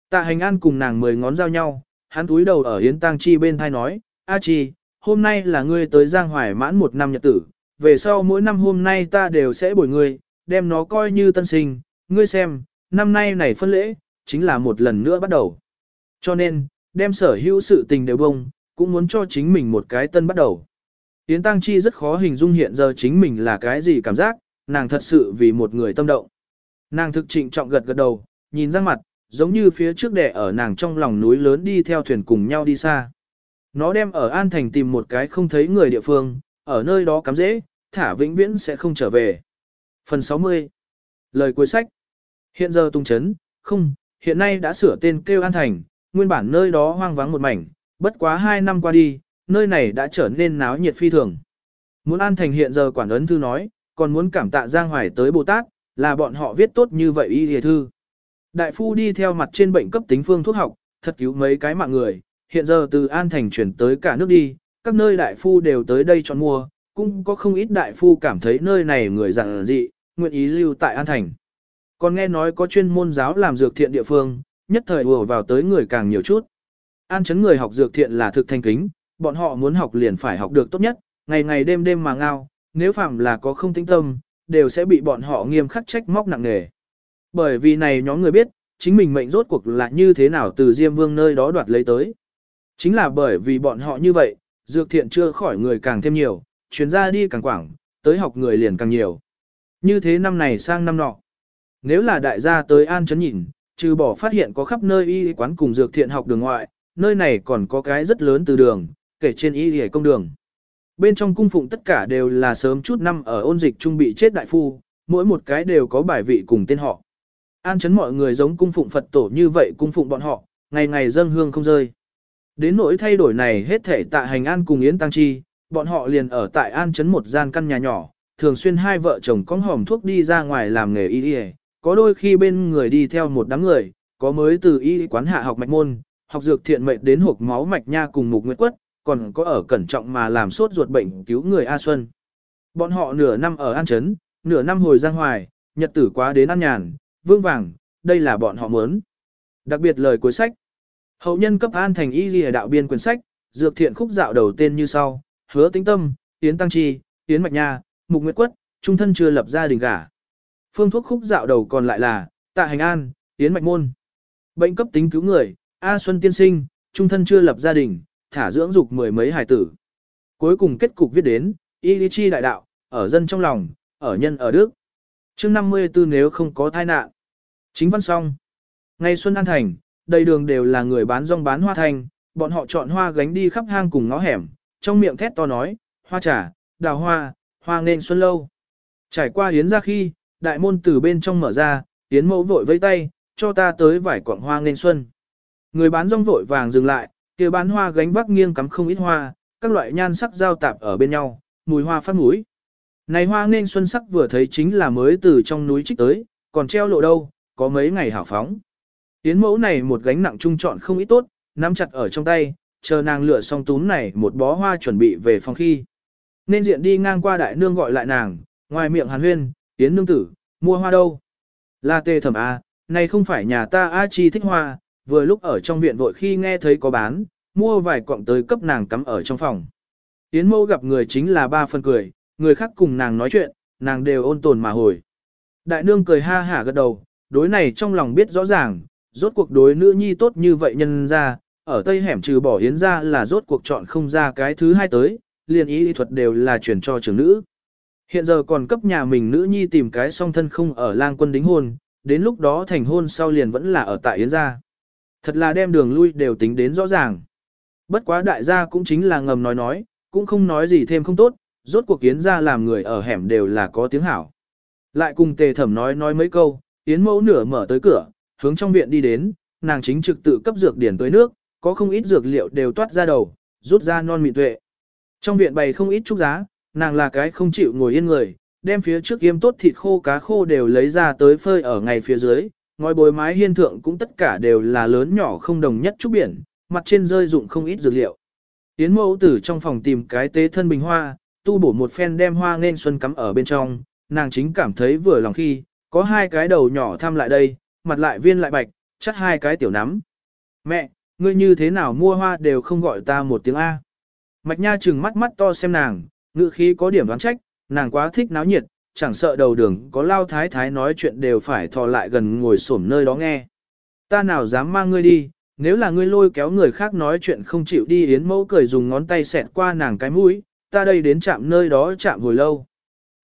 Tạ hành an cùng nàng mười ngón giao nhau, hắn túi đầu ở Yến Tăng Chi bên thai nói, A Chi, hôm nay là ngươi tới Giang Hoài mãn một năm nhật tử, về sau mỗi năm hôm nay ta đều sẽ bồi ngươi, đem nó coi như tân sinh, ngươi xem, năm nay này phân lễ, chính là một lần nữa bắt đầu. Cho nên, đem sở hữu sự tình đều bông, cũng muốn cho chính mình một cái tân bắt đầu. Yến Tăng Chi rất khó hình dung hiện giờ chính mình là cái gì cảm giác, nàng thật sự vì một người tâm động. Nàng thực trịnh trọng gật gật đầu, nhìn ra mặt, giống như phía trước đẻ ở nàng trong lòng núi lớn đi theo thuyền cùng nhau đi xa. Nó đem ở An Thành tìm một cái không thấy người địa phương, ở nơi đó cắm dễ, thả vĩnh viễn sẽ không trở về. Phần 60 Lời cuối sách Hiện giờ tung chấn, không, hiện nay đã sửa tên kêu An Thành, nguyên bản nơi đó hoang vắng một mảnh, bất quá hai năm qua đi, nơi này đã trở nên náo nhiệt phi thường. Muốn An Thành hiện giờ quản ấn thư nói, còn muốn cảm tạ Giang Hoài tới Bồ Tát, là bọn họ viết tốt như vậy y hề thư. Đại phu đi theo mặt trên bệnh cấp tính phương thuốc học, thật cứu mấy cái mạng người, hiện giờ từ An Thành chuyển tới cả nước đi, các nơi đại phu đều tới đây chọn mua, cũng có không ít đại phu cảm thấy nơi này người dạng dị, nguyện ý lưu tại An Thành. Còn nghe nói có chuyên môn giáo làm dược thiện địa phương, nhất thời ùa vào tới người càng nhiều chút. An chấn người học dược thiện là thực thanh kính, bọn họ muốn học liền phải học được tốt nhất, ngày ngày đêm đêm mà ngao, nếu phạm là có không tĩnh tâm, đều sẽ bị bọn họ nghiêm khắc trách móc nặng nề. Bởi vì này nhóm người biết, chính mình mệnh rốt cuộc là như thế nào từ Diêm Vương nơi đó đoạt lấy tới. Chính là bởi vì bọn họ như vậy, dược thiện chưa khỏi người càng thêm nhiều, chuyến ra đi càng quảng, tới học người liền càng nhiều. Như thế năm này sang năm nọ. Nếu là đại gia tới An Trấn nhìn, trừ bỏ phát hiện có khắp nơi y quán cùng dược thiện học đường ngoại, nơi này còn có cái rất lớn từ đường, kể trên y hề công đường. Bên trong cung phụng tất cả đều là sớm chút năm ở ôn dịch trung bị chết đại phu, mỗi một cái đều có bài vị cùng tên họ. An chấn mọi người giống cung phụng Phật tổ như vậy cung phụng bọn họ, ngày ngày dâng hương không rơi. Đến nỗi thay đổi này hết thể tạ hành an cùng Yến Tăng Chi, bọn họ liền ở tại An trấn một gian căn nhà nhỏ, thường xuyên hai vợ chồng con hòm thuốc đi ra ngoài làm nghề y y, có đôi khi bên người đi theo một đám người, có mới từ y quán hạ học mạch môn, học dược thiện mệnh đến hộp máu mạch nha cùng mục nguyệt quất, còn có ở cẩn trọng mà làm sốt ruột bệnh cứu người A Xuân. Bọn họ nửa năm ở An Trấn, nửa năm hồi Giang Hoài, nhật tử quá đến an nhàn, vương vàng, đây là bọn họ muốn. Đặc biệt lời cuối sách. Hậu nhân cấp an thành y ghi đạo biên quyển sách, dược thiện khúc dạo đầu tên như sau, hứa tính tâm, yến tăng chi, yến mạch nha, mục nguyệt quất, trung thân chưa lập gia đình cả. Phương thuốc khúc dạo đầu còn lại là, tạ hành an, yến mạch môn. Bệnh cấp tính cứu người, A Xuân tiên sinh, trung thân chưa lập gia đình, thả dưỡng dục mười mấy hài tử. Cuối cùng kết cục viết đến, y lý chi đại đạo, ở dân trong lòng, ở nhân ở đức. chương 54 nếu không có tai nạn. Chính văn xong. Ngày Xuân An Thành, đầy đường đều là người bán rong bán hoa thành, bọn họ chọn hoa gánh đi khắp hang cùng ngõ hẻm, trong miệng thét to nói, hoa trà, đào hoa, hoa nên xuân lâu. Trải qua hiến ra khi, đại môn từ bên trong mở ra, hiến mẫu vội vây tay, cho ta tới vải quảng hoa nên xuân. Người bán rong vội vàng dừng lại, kia bán hoa gánh vác nghiêng cắm không ít hoa, các loại nhan sắc giao tạp ở bên nhau, mùi hoa phát mũi. Này hoa nên xuân sắc vừa thấy chính là mới từ trong núi trích tới, còn treo lộ đâu, có mấy ngày hảo phóng. Tiến mẫu này một gánh nặng trung trọn không ít tốt, nắm chặt ở trong tay, chờ nàng lựa xong túm này một bó hoa chuẩn bị về phòng khi. Nên diện đi ngang qua đại nương gọi lại nàng, ngoài miệng hàn huyên, tiến nương tử, mua hoa đâu? Là tê thẩm A, này không phải nhà ta A chi thích hoa, vừa lúc ở trong viện vội khi nghe thấy có bán, mua vài cọng tới cấp nàng cắm ở trong phòng. Yến mâu gặp người chính là ba phần cười, người khác cùng nàng nói chuyện, nàng đều ôn tồn mà hồi. Đại nương cười ha hả gật đầu, đối này trong lòng biết rõ ràng, rốt cuộc đối nữ nhi tốt như vậy nhân ra, ở tây hẻm trừ bỏ yến ra là rốt cuộc chọn không ra cái thứ hai tới, liền ý thuật đều là chuyển cho trưởng nữ. Hiện giờ còn cấp nhà mình nữ nhi tìm cái song thân không ở lang quân đính hôn, đến lúc đó thành hôn sau liền vẫn là ở tại yến gia. Thật là đem đường lui đều tính đến rõ ràng. Bất quá đại gia cũng chính là ngầm nói nói, cũng không nói gì thêm không tốt, rốt cuộc Yến gia làm người ở hẻm đều là có tiếng hảo. Lại cùng tề thẩm nói nói mấy câu, Yến mẫu nửa mở tới cửa, hướng trong viện đi đến, nàng chính trực tự cấp dược điển tới nước, có không ít dược liệu đều toát ra đầu, rút ra non mịn tuệ. Trong viện bày không ít trúc giá, nàng là cái không chịu ngồi yên người, đem phía trước yêm tốt thịt khô cá khô đều lấy ra tới phơi ở ngày phía dưới, ngói bồi mái hiên thượng cũng tất cả đều là lớn nhỏ không đồng nhất trúc biển, mặt trên rơi dụng không ít dược liệu. Yến mẫu tử trong phòng tìm cái tế thân bình hoa, tu bổ một phen đem hoa nên xuân cắm ở bên trong, nàng chính cảm thấy vừa lòng khi, có hai cái đầu nhỏ thăm lại đây, mặt lại viên lại bạch, chắc hai cái tiểu nắm. Mẹ, ngươi như thế nào mua hoa đều không gọi ta một tiếng A. Mạch nha trừng mắt mắt to xem nàng, ngự khí có điểm đoán trách, nàng quá thích náo nhiệt, chẳng sợ đầu đường có lao thái thái nói chuyện đều phải thò lại gần ngồi xổm nơi đó nghe. Ta nào dám mang ngươi đi, nếu là ngươi lôi kéo người khác nói chuyện không chịu đi yến mẫu cười dùng ngón tay xẹt qua nàng cái mũi, ta đây đến chạm nơi đó chạm hồi lâu.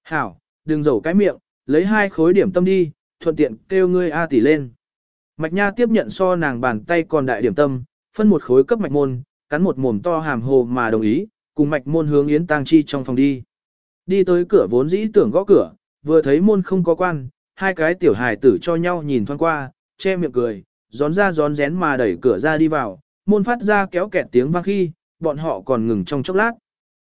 Hảo, đừng dầu cái miệng, lấy hai khối điểm tâm đi, thuận tiện kêu ngươi A tỷ lên. Mạch Nha tiếp nhận so nàng bàn tay còn đại điểm tâm, phân một khối cấp mạch môn, cắn một mồm to hàm hồ mà đồng ý, cùng mạch môn hướng Yến Tăng Chi trong phòng đi. Đi tới cửa vốn dĩ tưởng gõ cửa, vừa thấy môn không có quan, hai cái tiểu hài tử cho nhau nhìn thoáng qua, che miệng cười, gión ra gión rén mà đẩy cửa ra đi vào, môn phát ra kéo kẹt tiếng vang khi, bọn họ còn ngừng trong chốc lát.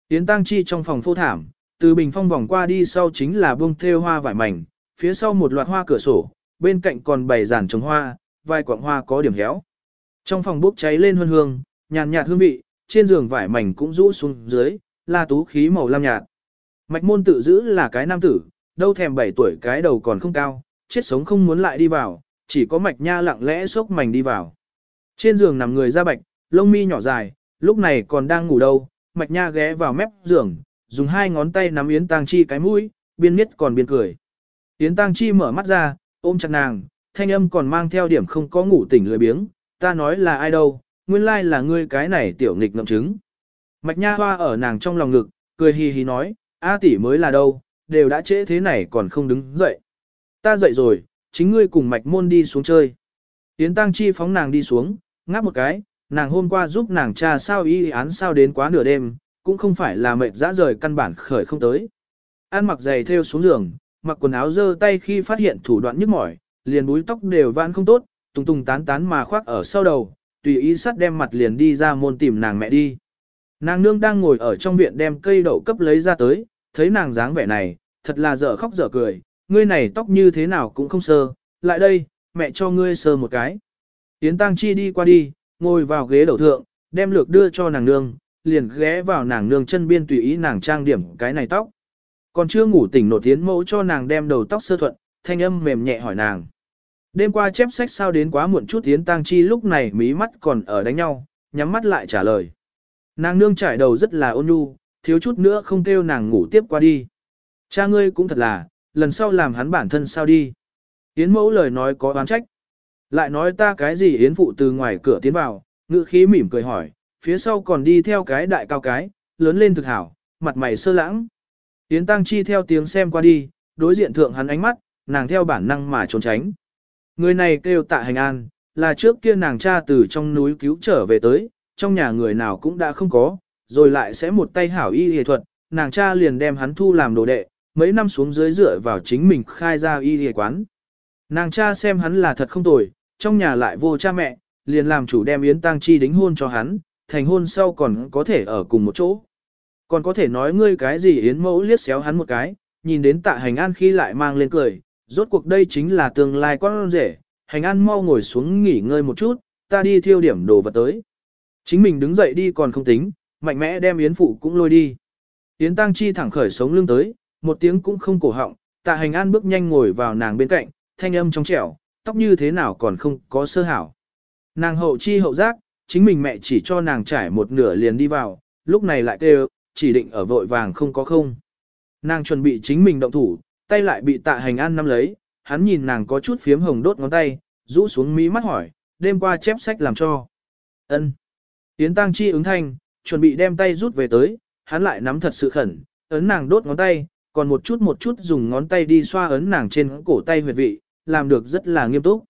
Yến Tăng Chi trong phòng phô thảm, từ bình phong vòng qua đi sau chính là bông thêu hoa vải mảnh, phía sau một loạt hoa cửa sổ, bên cạnh còn bày giàn trồng hoa, vài quặng hoa có điểm héo. Trong phòng bốc cháy lên hương hương, nhàn nhạt hương vị, trên giường vải mảnh cũng rũ xuống dưới, là tú khí màu lam nhạt. Mạch môn tự giữ là cái nam tử, đâu thèm 7 tuổi cái đầu còn không cao, chết sống không muốn lại đi vào, chỉ có mạch nha lặng lẽ xốc mảnh đi vào. Trên giường nằm người da bạch, lông mi nhỏ dài, lúc này còn đang ngủ đâu, mạch nha ghé vào mép giường, dùng hai ngón tay nắm Yến tang Chi cái mũi, biên miết còn biên cười. Yến tang Chi mở mắt ra, ôm chặt nàng, thanh âm còn mang theo điểm không có ngủ tỉnh lười biếng, ta nói là ai đâu, nguyên lai là ngươi cái này tiểu nghịch ngậm chứng. Mạch nha hoa ở nàng trong lòng ngực, cười hì hì nói, A tỷ mới là đâu, đều đã trễ thế này còn không đứng dậy. Ta dậy rồi, chính ngươi cùng mạch môn đi xuống chơi. Yến Tăng Chi phóng nàng đi xuống, ngáp một cái, nàng hôm qua giúp nàng cha sao y án sao đến quá nửa đêm, cũng không phải là mệt dã rời căn bản khởi không tới. An mặc giày theo xuống giường, mặc quần áo dơ tay khi phát hiện thủ đoạn nhức mỏi, liền búi tóc đều vãn không tốt, tung tung tán tán mà khoác ở sau đầu, tùy ý sắt đem mặt liền đi ra môn tìm nàng mẹ đi. Nàng nương đang ngồi ở trong viện đem cây đậu cấp lấy ra tới, thấy nàng dáng vẻ này, thật là dở khóc dở cười, ngươi này tóc như thế nào cũng không sơ, lại đây, mẹ cho ngươi sơ một cái. Yến Tăng Chi đi qua đi, ngồi vào ghế đầu thượng, đem lược đưa cho nàng nương, liền ghé vào nàng nương chân biên tùy ý nàng trang điểm cái này tóc. Còn chưa ngủ tỉnh nổi tiến mẫu cho nàng đem đầu tóc sơ thuận, thanh âm mềm nhẹ hỏi nàng. Đêm qua chép sách sao đến quá muộn chút Yến Tăng Chi lúc này mí mắt còn ở đánh nhau, nhắm mắt lại trả lời. Nàng nương trải đầu rất là ôn nhu, thiếu chút nữa không kêu nàng ngủ tiếp qua đi. Cha ngươi cũng thật là, lần sau làm hắn bản thân sao đi. Yến mẫu lời nói có oán trách. Lại nói ta cái gì Yến phụ từ ngoài cửa tiến vào, ngự khí mỉm cười hỏi, phía sau còn đi theo cái đại cao cái, lớn lên thực hảo, mặt mày sơ lãng. Yến Tăng Chi theo tiếng xem qua đi, đối diện thượng hắn ánh mắt, nàng theo bản năng mà trốn tránh. Người này kêu tạ hành an, là trước kia nàng cha từ trong núi cứu trở về tới, trong nhà người nào cũng đã không có, rồi lại sẽ một tay hảo y y thuật, nàng cha liền đem hắn thu làm đồ đệ, mấy năm xuống dưới dựa vào chính mình khai ra y y quán. Nàng cha xem hắn là thật không tồi, trong nhà lại vô cha mẹ, liền làm chủ đem Yến tang Chi đính hôn cho hắn, thành hôn sau còn có thể ở cùng một chỗ. Còn có thể nói ngươi cái gì Yến mẫu liếc xéo hắn một cái, nhìn đến tạ hành an khi lại mang lên cười, rốt cuộc đây chính là tương lai con rể, hành an mau ngồi xuống nghỉ ngơi một chút, ta đi thiêu điểm đồ vật tới. Chính mình đứng dậy đi còn không tính, mạnh mẽ đem Yến phụ cũng lôi đi. Yến Tăng Chi thẳng khởi sống lưng tới, một tiếng cũng không cổ họng, tạ hành an bước nhanh ngồi vào nàng bên cạnh, thanh âm trong trẻo, tóc như thế nào còn không có sơ hảo. Nàng hậu chi hậu giác, chính mình mẹ chỉ cho nàng trải một nửa liền đi vào, lúc này lại kêu, chỉ định ở vội vàng không có không. Nàng chuẩn bị chính mình động thủ, tay lại bị tạ hành an nắm lấy, hắn nhìn nàng có chút phiếm hồng đốt ngón tay, rũ xuống mí mắt hỏi, đêm qua chép sách làm cho. ân tiến Tăng Chi ứng thanh, chuẩn bị đem tay rút về tới, hắn lại nắm thật sự khẩn, ấn nàng đốt ngón tay, còn một chút một chút dùng ngón tay đi xoa ấn nàng trên cổ tay huyệt vị, làm được rất là nghiêm túc.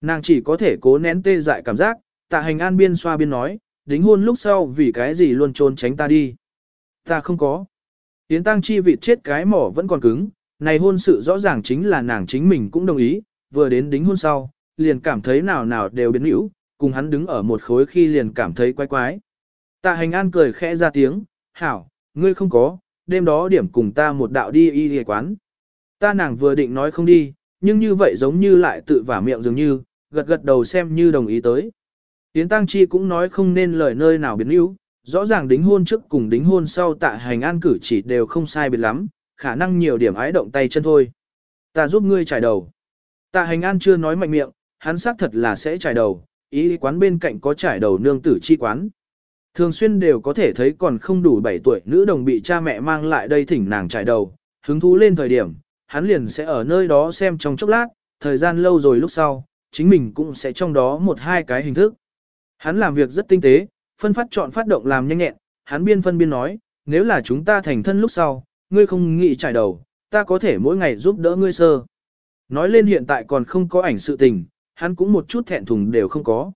Nàng chỉ có thể cố nén tê dại cảm giác, tạ hành an biên xoa biên nói, đính hôn lúc sau vì cái gì luôn trốn tránh ta đi. Ta không có. Yến Tăng Chi vịt chết cái mỏ vẫn còn cứng, này hôn sự rõ ràng chính là nàng chính mình cũng đồng ý, vừa đến đính hôn sau, liền cảm thấy nào nào đều biến hữu, cùng hắn đứng ở một khối khi liền cảm thấy quái quái. Tạ hành an cười khẽ ra tiếng, hảo, ngươi không có, đêm đó điểm cùng ta một đạo đi y y quán. Ta nàng vừa định nói không đi, nhưng như vậy giống như lại tự vả miệng dường như, gật gật đầu xem như đồng ý tới. Tiến Tăng Chi cũng nói không nên lời nơi nào biến yếu, rõ ràng đính hôn trước cùng đính hôn sau tạ hành an cử chỉ đều không sai biệt lắm, khả năng nhiều điểm ái động tay chân thôi. Ta giúp ngươi trải đầu. Tạ hành an chưa nói mạnh miệng, hắn xác thật là sẽ trải đầu, ý quán bên cạnh có trải đầu nương tử chi quán. Thường xuyên đều có thể thấy còn không đủ 7 tuổi nữ đồng bị cha mẹ mang lại đây thỉnh nàng trải đầu, hứng thú lên thời điểm, hắn liền sẽ ở nơi đó xem trong chốc lát, thời gian lâu rồi lúc sau, chính mình cũng sẽ trong đó một hai cái hình thức. Hắn làm việc rất tinh tế, phân phát chọn phát động làm nhanh nhẹn, hắn biên phân biên nói, nếu là chúng ta thành thân lúc sau, ngươi không nghĩ trải đầu, ta có thể mỗi ngày giúp đỡ ngươi sơ. Nói lên hiện tại còn không có ảnh sự tình, hắn cũng một chút thẹn thùng đều không có.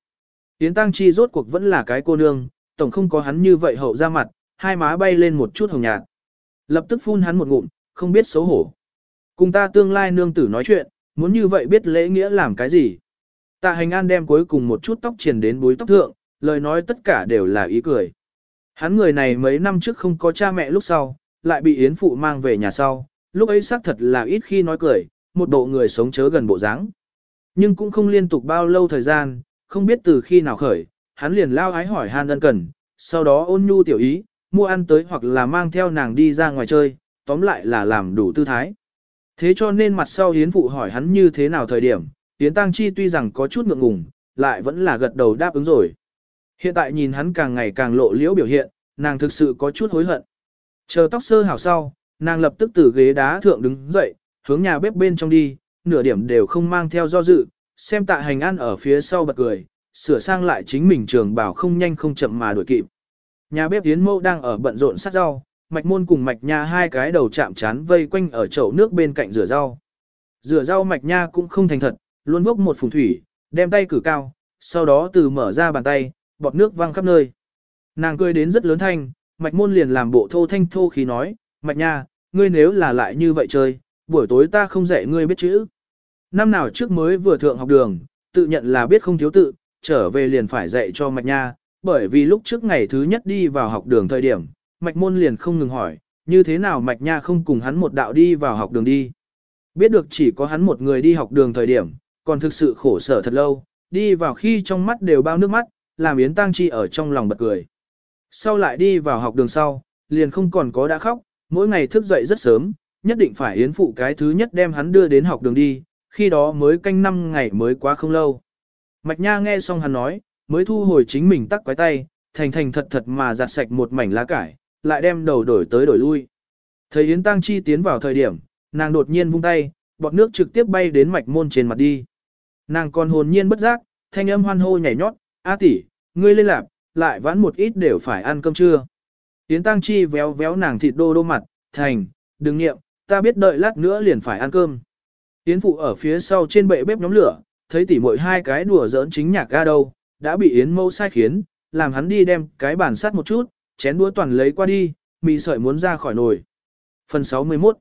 Yến Tăng Chi rốt cuộc vẫn là cái cô nương, tổng không có hắn như vậy hậu ra mặt, hai má bay lên một chút hồng nhạt. Lập tức phun hắn một ngụm, không biết xấu hổ. Cùng ta tương lai nương tử nói chuyện, muốn như vậy biết lễ nghĩa làm cái gì. Tạ hành an đem cuối cùng một chút tóc triển đến búi tóc thượng, lời nói tất cả đều là ý cười. Hắn người này mấy năm trước không có cha mẹ lúc sau, lại bị Yến Phụ mang về nhà sau, lúc ấy xác thật là ít khi nói cười, một bộ người sống chớ gần bộ dáng. Nhưng cũng không liên tục bao lâu thời gian, không biết từ khi nào khởi, hắn liền lao ái hỏi han ân cần, sau đó ôn nhu tiểu ý, mua ăn tới hoặc là mang theo nàng đi ra ngoài chơi, tóm lại là làm đủ tư thái. Thế cho nên mặt sau Yến Phụ hỏi hắn như thế nào thời điểm, Yến Tăng Chi tuy rằng có chút ngượng ngùng, lại vẫn là gật đầu đáp ứng rồi. Hiện tại nhìn hắn càng ngày càng lộ liễu biểu hiện, nàng thực sự có chút hối hận. Chờ tóc sơ hảo sau, nàng lập tức từ ghế đá thượng đứng dậy, hướng nhà bếp bên trong đi, nửa điểm đều không mang theo do dự, xem tạ hành an ở phía sau bật cười, sửa sang lại chính mình trường bảo không nhanh không chậm mà đuổi kịp. Nhà bếp Yến Mâu đang ở bận rộn sát rau, mạch môn cùng mạch nha hai cái đầu chạm chán vây quanh ở chậu nước bên cạnh rửa rau. Rửa rau mạch nha cũng không thành thật, luôn bốc một phùng thủy, đem tay cử cao, sau đó từ mở ra bàn tay, bọt nước văng khắp nơi. Nàng cười đến rất lớn thanh, mạch môn liền làm bộ thô thanh thô khí nói, mạch nha, ngươi nếu là lại như vậy chơi, buổi tối ta không dạy ngươi biết chữ. Năm nào trước mới vừa thượng học đường, tự nhận là biết không thiếu tự, trở về liền phải dạy cho mạch nha, bởi vì lúc trước ngày thứ nhất đi vào học đường thời điểm, mạch môn liền không ngừng hỏi, như thế nào Mạch Nha không cùng hắn một đạo đi vào học đường đi. Biết được chỉ có hắn một người đi học đường thời điểm, còn thực sự khổ sở thật lâu, đi vào khi trong mắt đều bao nước mắt, làm Yến Tăng Chi ở trong lòng bật cười. Sau lại đi vào học đường sau, liền không còn có đã khóc, mỗi ngày thức dậy rất sớm, nhất định phải Yến phụ cái thứ nhất đem hắn đưa đến học đường đi, khi đó mới canh năm ngày mới quá không lâu. Mạch Nha nghe xong hắn nói, mới thu hồi chính mình tắc quái tay, thành thành thật thật mà giặt sạch một mảnh lá cải, lại đem đầu đổi tới đổi lui. Thấy Yến Tăng Chi tiến vào thời điểm, nàng đột nhiên vung tay, bọt nước trực tiếp bay đến mạch môn trên mặt đi. Nàng còn hồn nhiên bất giác, thanh âm hoan hô nhảy nhót, A tỷ, ngươi lên lạp, lại vãn một ít đều phải ăn cơm trưa. Yến Tăng Chi véo véo nàng thịt đô đô mặt, thành, đừng nghiệm, ta biết đợi lát nữa liền phải ăn cơm. Yến phụ ở phía sau trên bệ bếp nhóm lửa, thấy tỉ muội hai cái đùa giỡn chính nhạc ga đâu, đã bị Yến mâu sai khiến, làm hắn đi đem cái bàn sắt một chút, chén đũa toàn lấy qua đi, mì sợi muốn ra khỏi nồi. Phần 61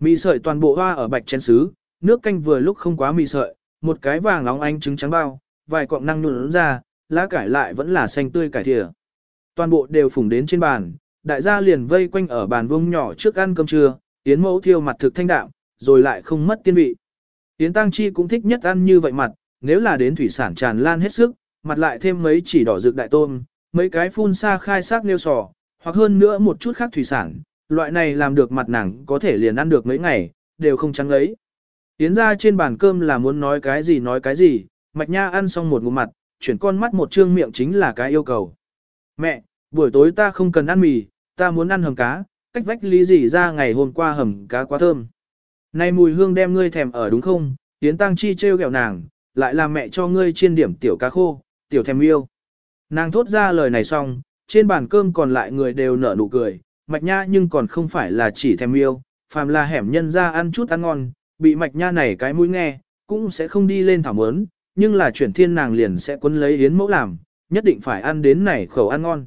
Mì sợi toàn bộ hoa ở bạch chén sứ, nước canh vừa lúc không quá mì sợi, một cái vàng óng ánh trứng trắng bao, vài cọng năng nụn ra, lá cải lại vẫn là xanh tươi cải thìa. Toàn bộ đều phủng đến trên bàn, đại gia liền vây quanh ở bàn vuông nhỏ trước ăn cơm trưa, Yến mẫu thiêu mặt thực thanh đạm, rồi lại không mất tiên vị. Yến Tăng Chi cũng thích nhất ăn như vậy mặt, nếu là đến thủy sản tràn lan hết sức, mặt lại thêm mấy chỉ đỏ rực đại tôm, mấy cái phun xa khai xác nêu sò, hoặc hơn nữa một chút khác thủy sản, loại này làm được mặt nàng có thể liền ăn được mấy ngày, đều không trắng lấy. Yến ra trên bàn cơm là muốn nói cái gì nói cái gì, mạch nha ăn xong một ngụm mặt, chuyển con mắt một trương miệng chính là cái yêu cầu. Mẹ, buổi tối ta không cần ăn mì, ta muốn ăn hầm cá, cách vách lý gì ra ngày hôm qua hầm cá quá thơm. Này mùi hương đem ngươi thèm ở đúng không? Yến Tăng Chi trêu ghẹo nàng, lại làm mẹ cho ngươi chiên điểm tiểu cá khô, tiểu thèm yêu. Nàng thốt ra lời này xong, trên bàn cơm còn lại người đều nở nụ cười, mạch nha nhưng còn không phải là chỉ thèm yêu, phàm là hẻm nhân ra ăn chút ăn ngon, bị mạch nha này cái mũi nghe, cũng sẽ không đi lên thảo mớn, nhưng là chuyển thiên nàng liền sẽ quấn lấy yến mẫu làm, nhất định phải ăn đến này khẩu ăn ngon.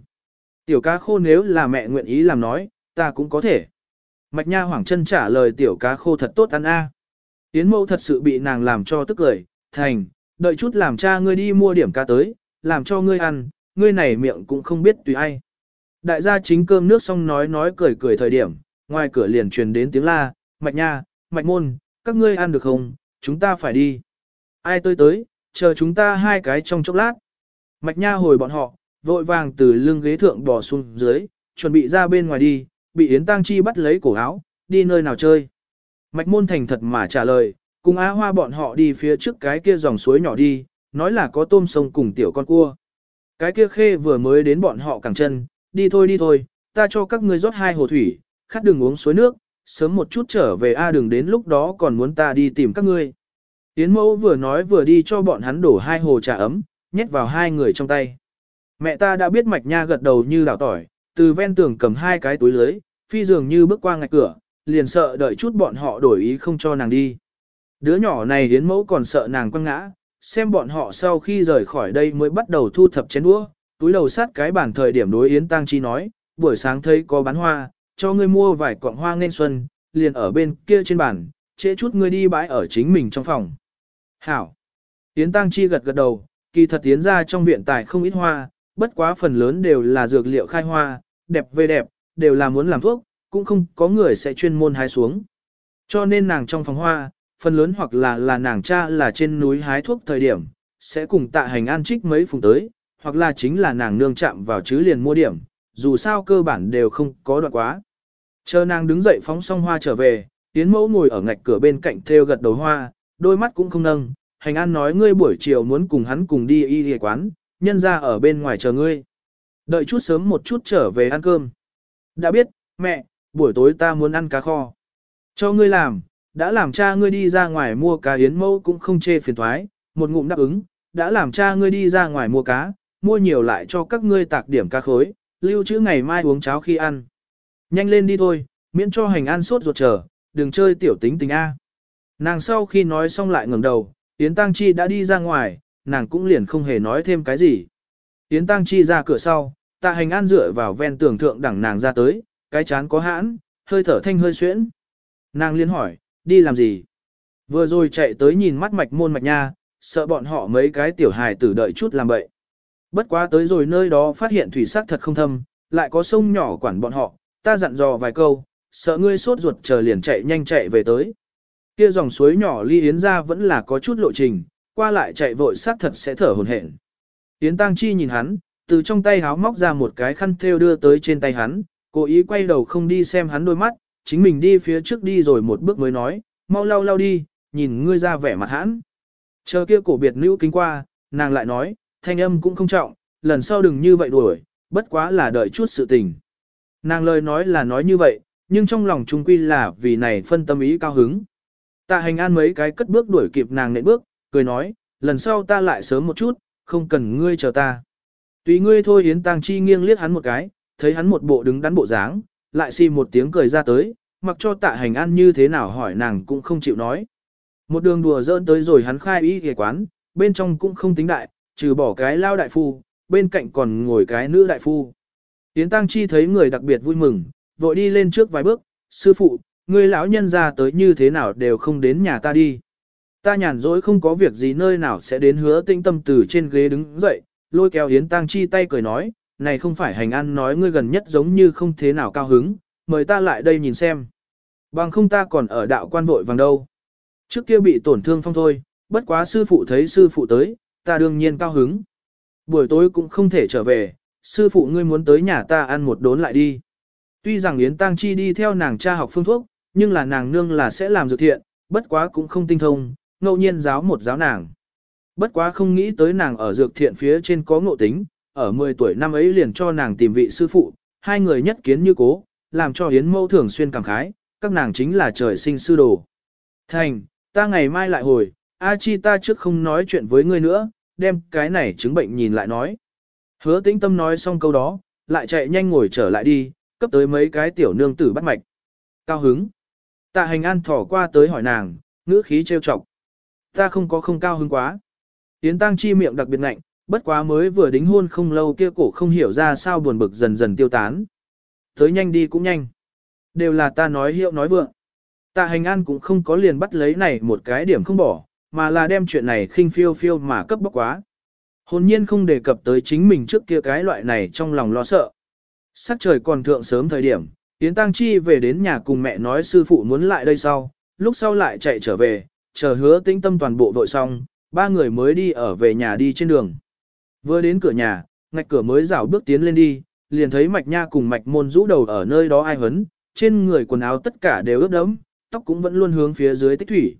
Tiểu cá khô nếu là mẹ nguyện ý làm nói, ta cũng có thể. Mạch Nha Hoàng chân trả lời tiểu cá khô thật tốt ăn a. Yến mẫu thật sự bị nàng làm cho tức cười, thành, đợi chút làm cha ngươi đi mua điểm cá tới, làm cho ngươi ăn, ngươi này miệng cũng không biết tùy ai. Đại gia chính cơm nước xong nói nói cười cười thời điểm, ngoài cửa liền truyền đến tiếng la, Mạch Nha, Mạch Môn, các ngươi ăn được không, chúng ta phải đi. Ai tới tới, chờ chúng ta hai cái trong chốc lát. Mạch Nha hồi bọn họ, vội vàng từ lưng ghế thượng bò xuống dưới, chuẩn bị ra bên ngoài đi, bị Yến Tăng Chi bắt lấy cổ áo, đi nơi nào chơi. Mạch Môn thành thật mà trả lời, cùng Á Hoa bọn họ đi phía trước cái kia dòng suối nhỏ đi, nói là có tôm sông cùng tiểu con cua. Cái kia khê vừa mới đến bọn họ cẳng chân, đi thôi đi thôi, ta cho các ngươi rót hai hồ thủy, khát đừng uống suối nước, sớm một chút trở về A đừng đến lúc đó còn muốn ta đi tìm các ngươi. Yến mẫu vừa nói vừa đi cho bọn hắn đổ hai hồ trà ấm, nhét vào hai người trong tay. Mẹ ta đã biết mạch nha gật đầu như đảo tỏi, từ ven tường cầm hai cái túi lưới, phi dường như bước qua ngạch cửa, liền sợ đợi chút bọn họ đổi ý không cho nàng đi. Đứa nhỏ này Yến mẫu còn sợ nàng quăng ngã, xem bọn họ sau khi rời khỏi đây mới bắt đầu thu thập chén đũa, túi đầu sát cái bản thời điểm đối Yến Tăng Chi nói, buổi sáng thấy có bán hoa, cho ngươi mua vài cọng hoa nên xuân, liền ở bên kia trên bàn, trễ chút ngươi đi bãi ở chính mình trong phòng. Hảo. Yến Tăng Chi gật gật đầu, kỳ thật tiến ra trong viện tài không ít hoa, bất quá phần lớn đều là dược liệu khai hoa, đẹp về đẹp, đều là muốn làm thuốc, cũng không có người sẽ chuyên môn hái xuống. Cho nên nàng trong phòng hoa, phần lớn hoặc là là nàng cha là trên núi hái thuốc thời điểm, sẽ cùng tạ hành an trích mấy phùng tới, hoặc là chính là nàng nương chạm vào chứ liền mua điểm, dù sao cơ bản đều không có đoạn quá. Chờ nàng đứng dậy phóng xong hoa trở về, Yến mẫu ngồi ở ngạch cửa bên cạnh theo gật đầu hoa, đôi mắt cũng không nâng, hành an nói ngươi buổi chiều muốn cùng hắn cùng đi y y quán, nhân ra ở bên ngoài chờ ngươi. Đợi chút sớm một chút trở về ăn cơm. Đã biết, mẹ, buổi tối ta muốn ăn cá kho. Cho ngươi làm, đã làm cha ngươi đi ra ngoài mua cá yến mẫu cũng không chê phiền thoái, một ngụm đáp ứng, đã làm cha ngươi đi ra ngoài mua cá, mua nhiều lại cho các ngươi tạc điểm cá khối, lưu trữ ngày mai uống cháo khi ăn. Nhanh lên đi thôi, miễn cho hành an sốt ruột chờ, đừng chơi tiểu tính tình A. Nàng sau khi nói xong lại ngẩng đầu, Yến Tăng Chi đã đi ra ngoài, nàng cũng liền không hề nói thêm cái gì. Yến Tăng Chi ra cửa sau, tạ hành an dựa vào ven tường thượng đẳng nàng ra tới, cái chán có hãn, hơi thở thanh hơi xuyễn. Nàng liên hỏi, đi làm gì? Vừa rồi chạy tới nhìn mắt mạch môn mạch nha, sợ bọn họ mấy cái tiểu hài tử đợi chút làm bậy. Bất quá tới rồi nơi đó phát hiện thủy sắc thật không thâm, lại có sông nhỏ quản bọn họ, ta dặn dò vài câu, sợ ngươi sốt ruột chờ liền chạy nhanh chạy về tới. Kia dòng suối nhỏ ly Yến ra vẫn là có chút lộ trình, qua lại chạy vội sát thật sẽ thở hồn hển. Yến Tăng Chi nhìn hắn, từ trong tay háo móc ra một cái khăn thêu đưa tới trên tay hắn, cố ý quay đầu không đi xem hắn đôi mắt, chính mình đi phía trước đi rồi một bước mới nói, mau lau lau đi, nhìn ngươi ra vẻ mặt hãn. Chờ kia cổ biệt nữ kính qua, nàng lại nói, thanh âm cũng không trọng, lần sau đừng như vậy đuổi, bất quá là đợi chút sự tình. Nàng lời nói là nói như vậy, nhưng trong lòng trung quy là vì này phân tâm ý cao hứng. Tạ hành an mấy cái cất bước đuổi kịp nàng nện bước, cười nói, lần sau ta lại sớm một chút, không cần ngươi chờ ta. Tùy ngươi thôi Yến Tăng Chi nghiêng liếc hắn một cái, thấy hắn một bộ đứng đắn bộ dáng, lại xì một tiếng cười ra tới, mặc cho tạ hành an như thế nào hỏi nàng cũng không chịu nói. Một đường đùa dỡn tới rồi hắn khai ý ghề quán, bên trong cũng không tính đại, trừ bỏ cái lao đại phu, bên cạnh còn ngồi cái nữ đại phu. Yến Tăng Chi thấy người đặc biệt vui mừng, vội đi lên trước vài bước, sư phụ, Ngươi lão nhân ra tới như thế nào đều không đến nhà ta đi. Ta nhàn rỗi không có việc gì nơi nào sẽ đến hứa tinh tâm từ trên ghế đứng dậy, lôi kéo Yến Tăng Chi tay cười nói, này không phải hành ăn nói ngươi gần nhất giống như không thế nào cao hứng, mời ta lại đây nhìn xem. Bằng không ta còn ở đạo quan vội vàng đâu. Trước kia bị tổn thương phong thôi, bất quá sư phụ thấy sư phụ tới, ta đương nhiên cao hứng. Buổi tối cũng không thể trở về, sư phụ ngươi muốn tới nhà ta ăn một đốn lại đi. Tuy rằng Yến Tăng Chi đi theo nàng cha học phương thuốc, nhưng là nàng nương là sẽ làm dược thiện, bất quá cũng không tinh thông, ngẫu nhiên giáo một giáo nàng. Bất quá không nghĩ tới nàng ở dược thiện phía trên có ngộ tính, ở 10 tuổi năm ấy liền cho nàng tìm vị sư phụ, hai người nhất kiến như cố, làm cho hiến mâu thường xuyên cảm khái, các nàng chính là trời sinh sư đồ. Thành, ta ngày mai lại hồi, A Chi ta trước không nói chuyện với ngươi nữa, đem cái này chứng bệnh nhìn lại nói. Hứa tĩnh tâm nói xong câu đó, lại chạy nhanh ngồi trở lại đi, cấp tới mấy cái tiểu nương tử bắt mạch. Cao hứng. Tạ hành an thỏ qua tới hỏi nàng, ngữ khí trêu chọc. Ta không có không cao hứng quá. Yến tăng chi miệng đặc biệt ngạnh, bất quá mới vừa đính hôn không lâu kia cổ không hiểu ra sao buồn bực dần dần tiêu tán. Tới nhanh đi cũng nhanh. Đều là ta nói hiệu nói vượng. Tạ hành an cũng không có liền bắt lấy này một cái điểm không bỏ, mà là đem chuyện này khinh phiêu phiêu mà cấp bóc quá. Hồn nhiên không đề cập tới chính mình trước kia cái loại này trong lòng lo sợ. Sắc trời còn thượng sớm thời điểm, Yến Tăng Chi về đến nhà cùng mẹ nói sư phụ muốn lại đây sau, lúc sau lại chạy trở về, chờ hứa tĩnh tâm toàn bộ vội xong, ba người mới đi ở về nhà đi trên đường. Vừa đến cửa nhà, ngạch cửa mới rảo bước tiến lên đi, liền thấy mạch nha cùng mạch môn rũ đầu ở nơi đó ai hấn, trên người quần áo tất cả đều ướt đẫm, tóc cũng vẫn luôn hướng phía dưới tích thủy.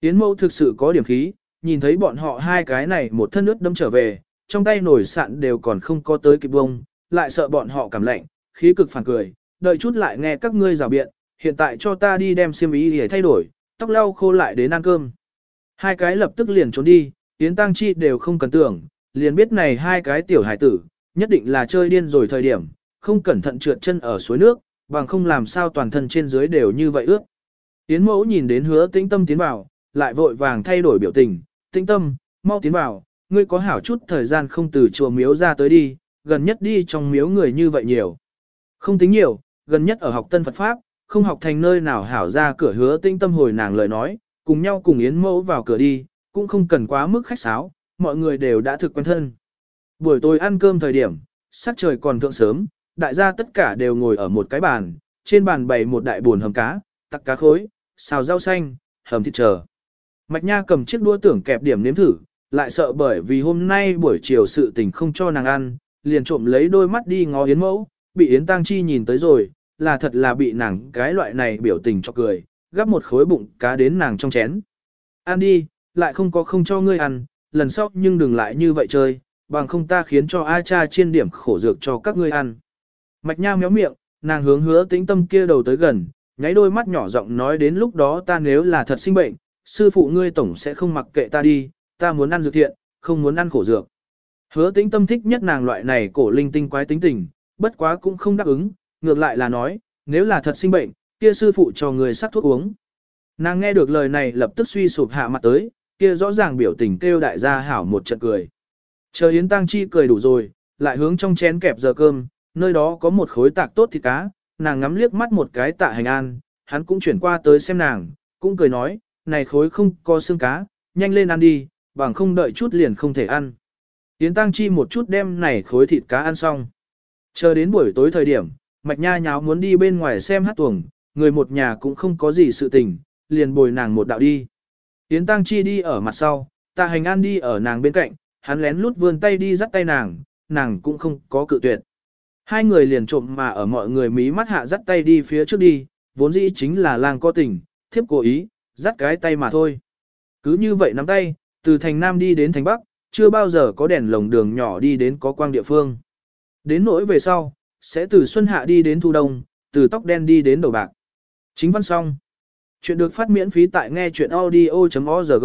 Yến mẫu thực sự có điểm khí, nhìn thấy bọn họ hai cái này một thân ướt đẫm trở về, trong tay nổi sạn đều còn không có tới kịp bông, lại sợ bọn họ cảm lạnh, khí cực phản cười, đợi chút lại nghe các ngươi rào biện, hiện tại cho ta đi đem xiêm y để thay đổi, tóc lau khô lại đến ăn cơm. Hai cái lập tức liền trốn đi, Yến Tăng Chi đều không cần tưởng, liền biết này hai cái tiểu hải tử, nhất định là chơi điên rồi thời điểm, không cẩn thận trượt chân ở suối nước, bằng không làm sao toàn thân trên dưới đều như vậy ướt. Yến mẫu nhìn đến hứa tĩnh tâm tiến vào, lại vội vàng thay đổi biểu tình, tĩnh tâm, mau tiến vào, ngươi có hảo chút thời gian không từ chùa miếu ra tới đi, gần nhất đi trong miếu người như vậy nhiều. Không tính nhiều, gần nhất ở học tân Phật Pháp, không học thành nơi nào hảo ra cửa hứa tinh tâm hồi nàng lời nói, cùng nhau cùng Yến mẫu vào cửa đi, cũng không cần quá mức khách sáo, mọi người đều đã thực quen thân. Buổi tối ăn cơm thời điểm, sắc trời còn thượng sớm, đại gia tất cả đều ngồi ở một cái bàn, trên bàn bày một đại buồn hầm cá, tặc cá khối, xào rau xanh, hầm thịt chờ. Mạch Nha cầm chiếc đũa tưởng kẹp điểm nếm thử, lại sợ bởi vì hôm nay buổi chiều sự tình không cho nàng ăn, liền trộm lấy đôi mắt đi ngó Yến mẫu, bị Yến Tăng Chi nhìn tới rồi, là thật là bị nàng cái loại này biểu tình cho cười, gắp một khối bụng cá đến nàng trong chén. Ăn đi, lại không có không cho ngươi ăn, lần sau nhưng đừng lại như vậy chơi, bằng không ta khiến cho A cha chiên điểm khổ dược cho các ngươi ăn. Mạch Nha méo miệng, nàng hướng hứa tĩnh tâm kia đầu tới gần, nháy đôi mắt nhỏ giọng nói đến lúc đó ta nếu là thật sinh bệnh, sư phụ ngươi tổng sẽ không mặc kệ ta đi, ta muốn ăn dược thiện, không muốn ăn khổ dược. Hứa tĩnh tâm thích nhất nàng loại này cổ linh tinh quái tính tình, bất quá cũng không đáp ứng, ngược lại là nói, nếu là thật sinh bệnh, kia sư phụ cho người sắc thuốc uống. Nàng nghe được lời này lập tức suy sụp hạ mặt tới, kia rõ ràng biểu tình kêu đại gia hảo một trận cười. Chờ Yến Tăng Chi cười đủ rồi, lại hướng trong chén kẹp giờ cơm, nơi đó có một khối tạc tốt thịt cá, nàng ngắm liếc mắt một cái tạ hành an, hắn cũng chuyển qua tới xem nàng, cũng cười nói, này khối không có xương cá, nhanh lên ăn đi, bằng không đợi chút liền không thể ăn. Yến Tăng Chi một chút đem này khối thịt cá ăn xong. Chờ đến buổi tối thời điểm, mạch nha nháo muốn đi bên ngoài xem hát tuồng, người một nhà cũng không có gì sự tình, liền bồi nàng một đạo đi. Yến Tăng Chi đi ở mặt sau, tạ hành an đi ở nàng bên cạnh, hắn lén lút vươn tay đi dắt tay nàng, nàng cũng không có cự tuyệt. Hai người liền trộm mà ở mọi người mí mắt hạ dắt tay đi phía trước đi, vốn dĩ chính là làng co tình, thiếp cố ý, dắt cái tay mà thôi. Cứ như vậy nắm tay, từ thành Nam đi đến thành Bắc, chưa bao giờ có đèn lồng đường nhỏ đi đến có quang địa phương. Đến nỗi về sau, sẽ từ xuân hạ đi đến thu đông, từ tóc đen đi đến đầu bạc. Chính văn xong. Chuyện được phát miễn phí tại nghe chuyện audio.org.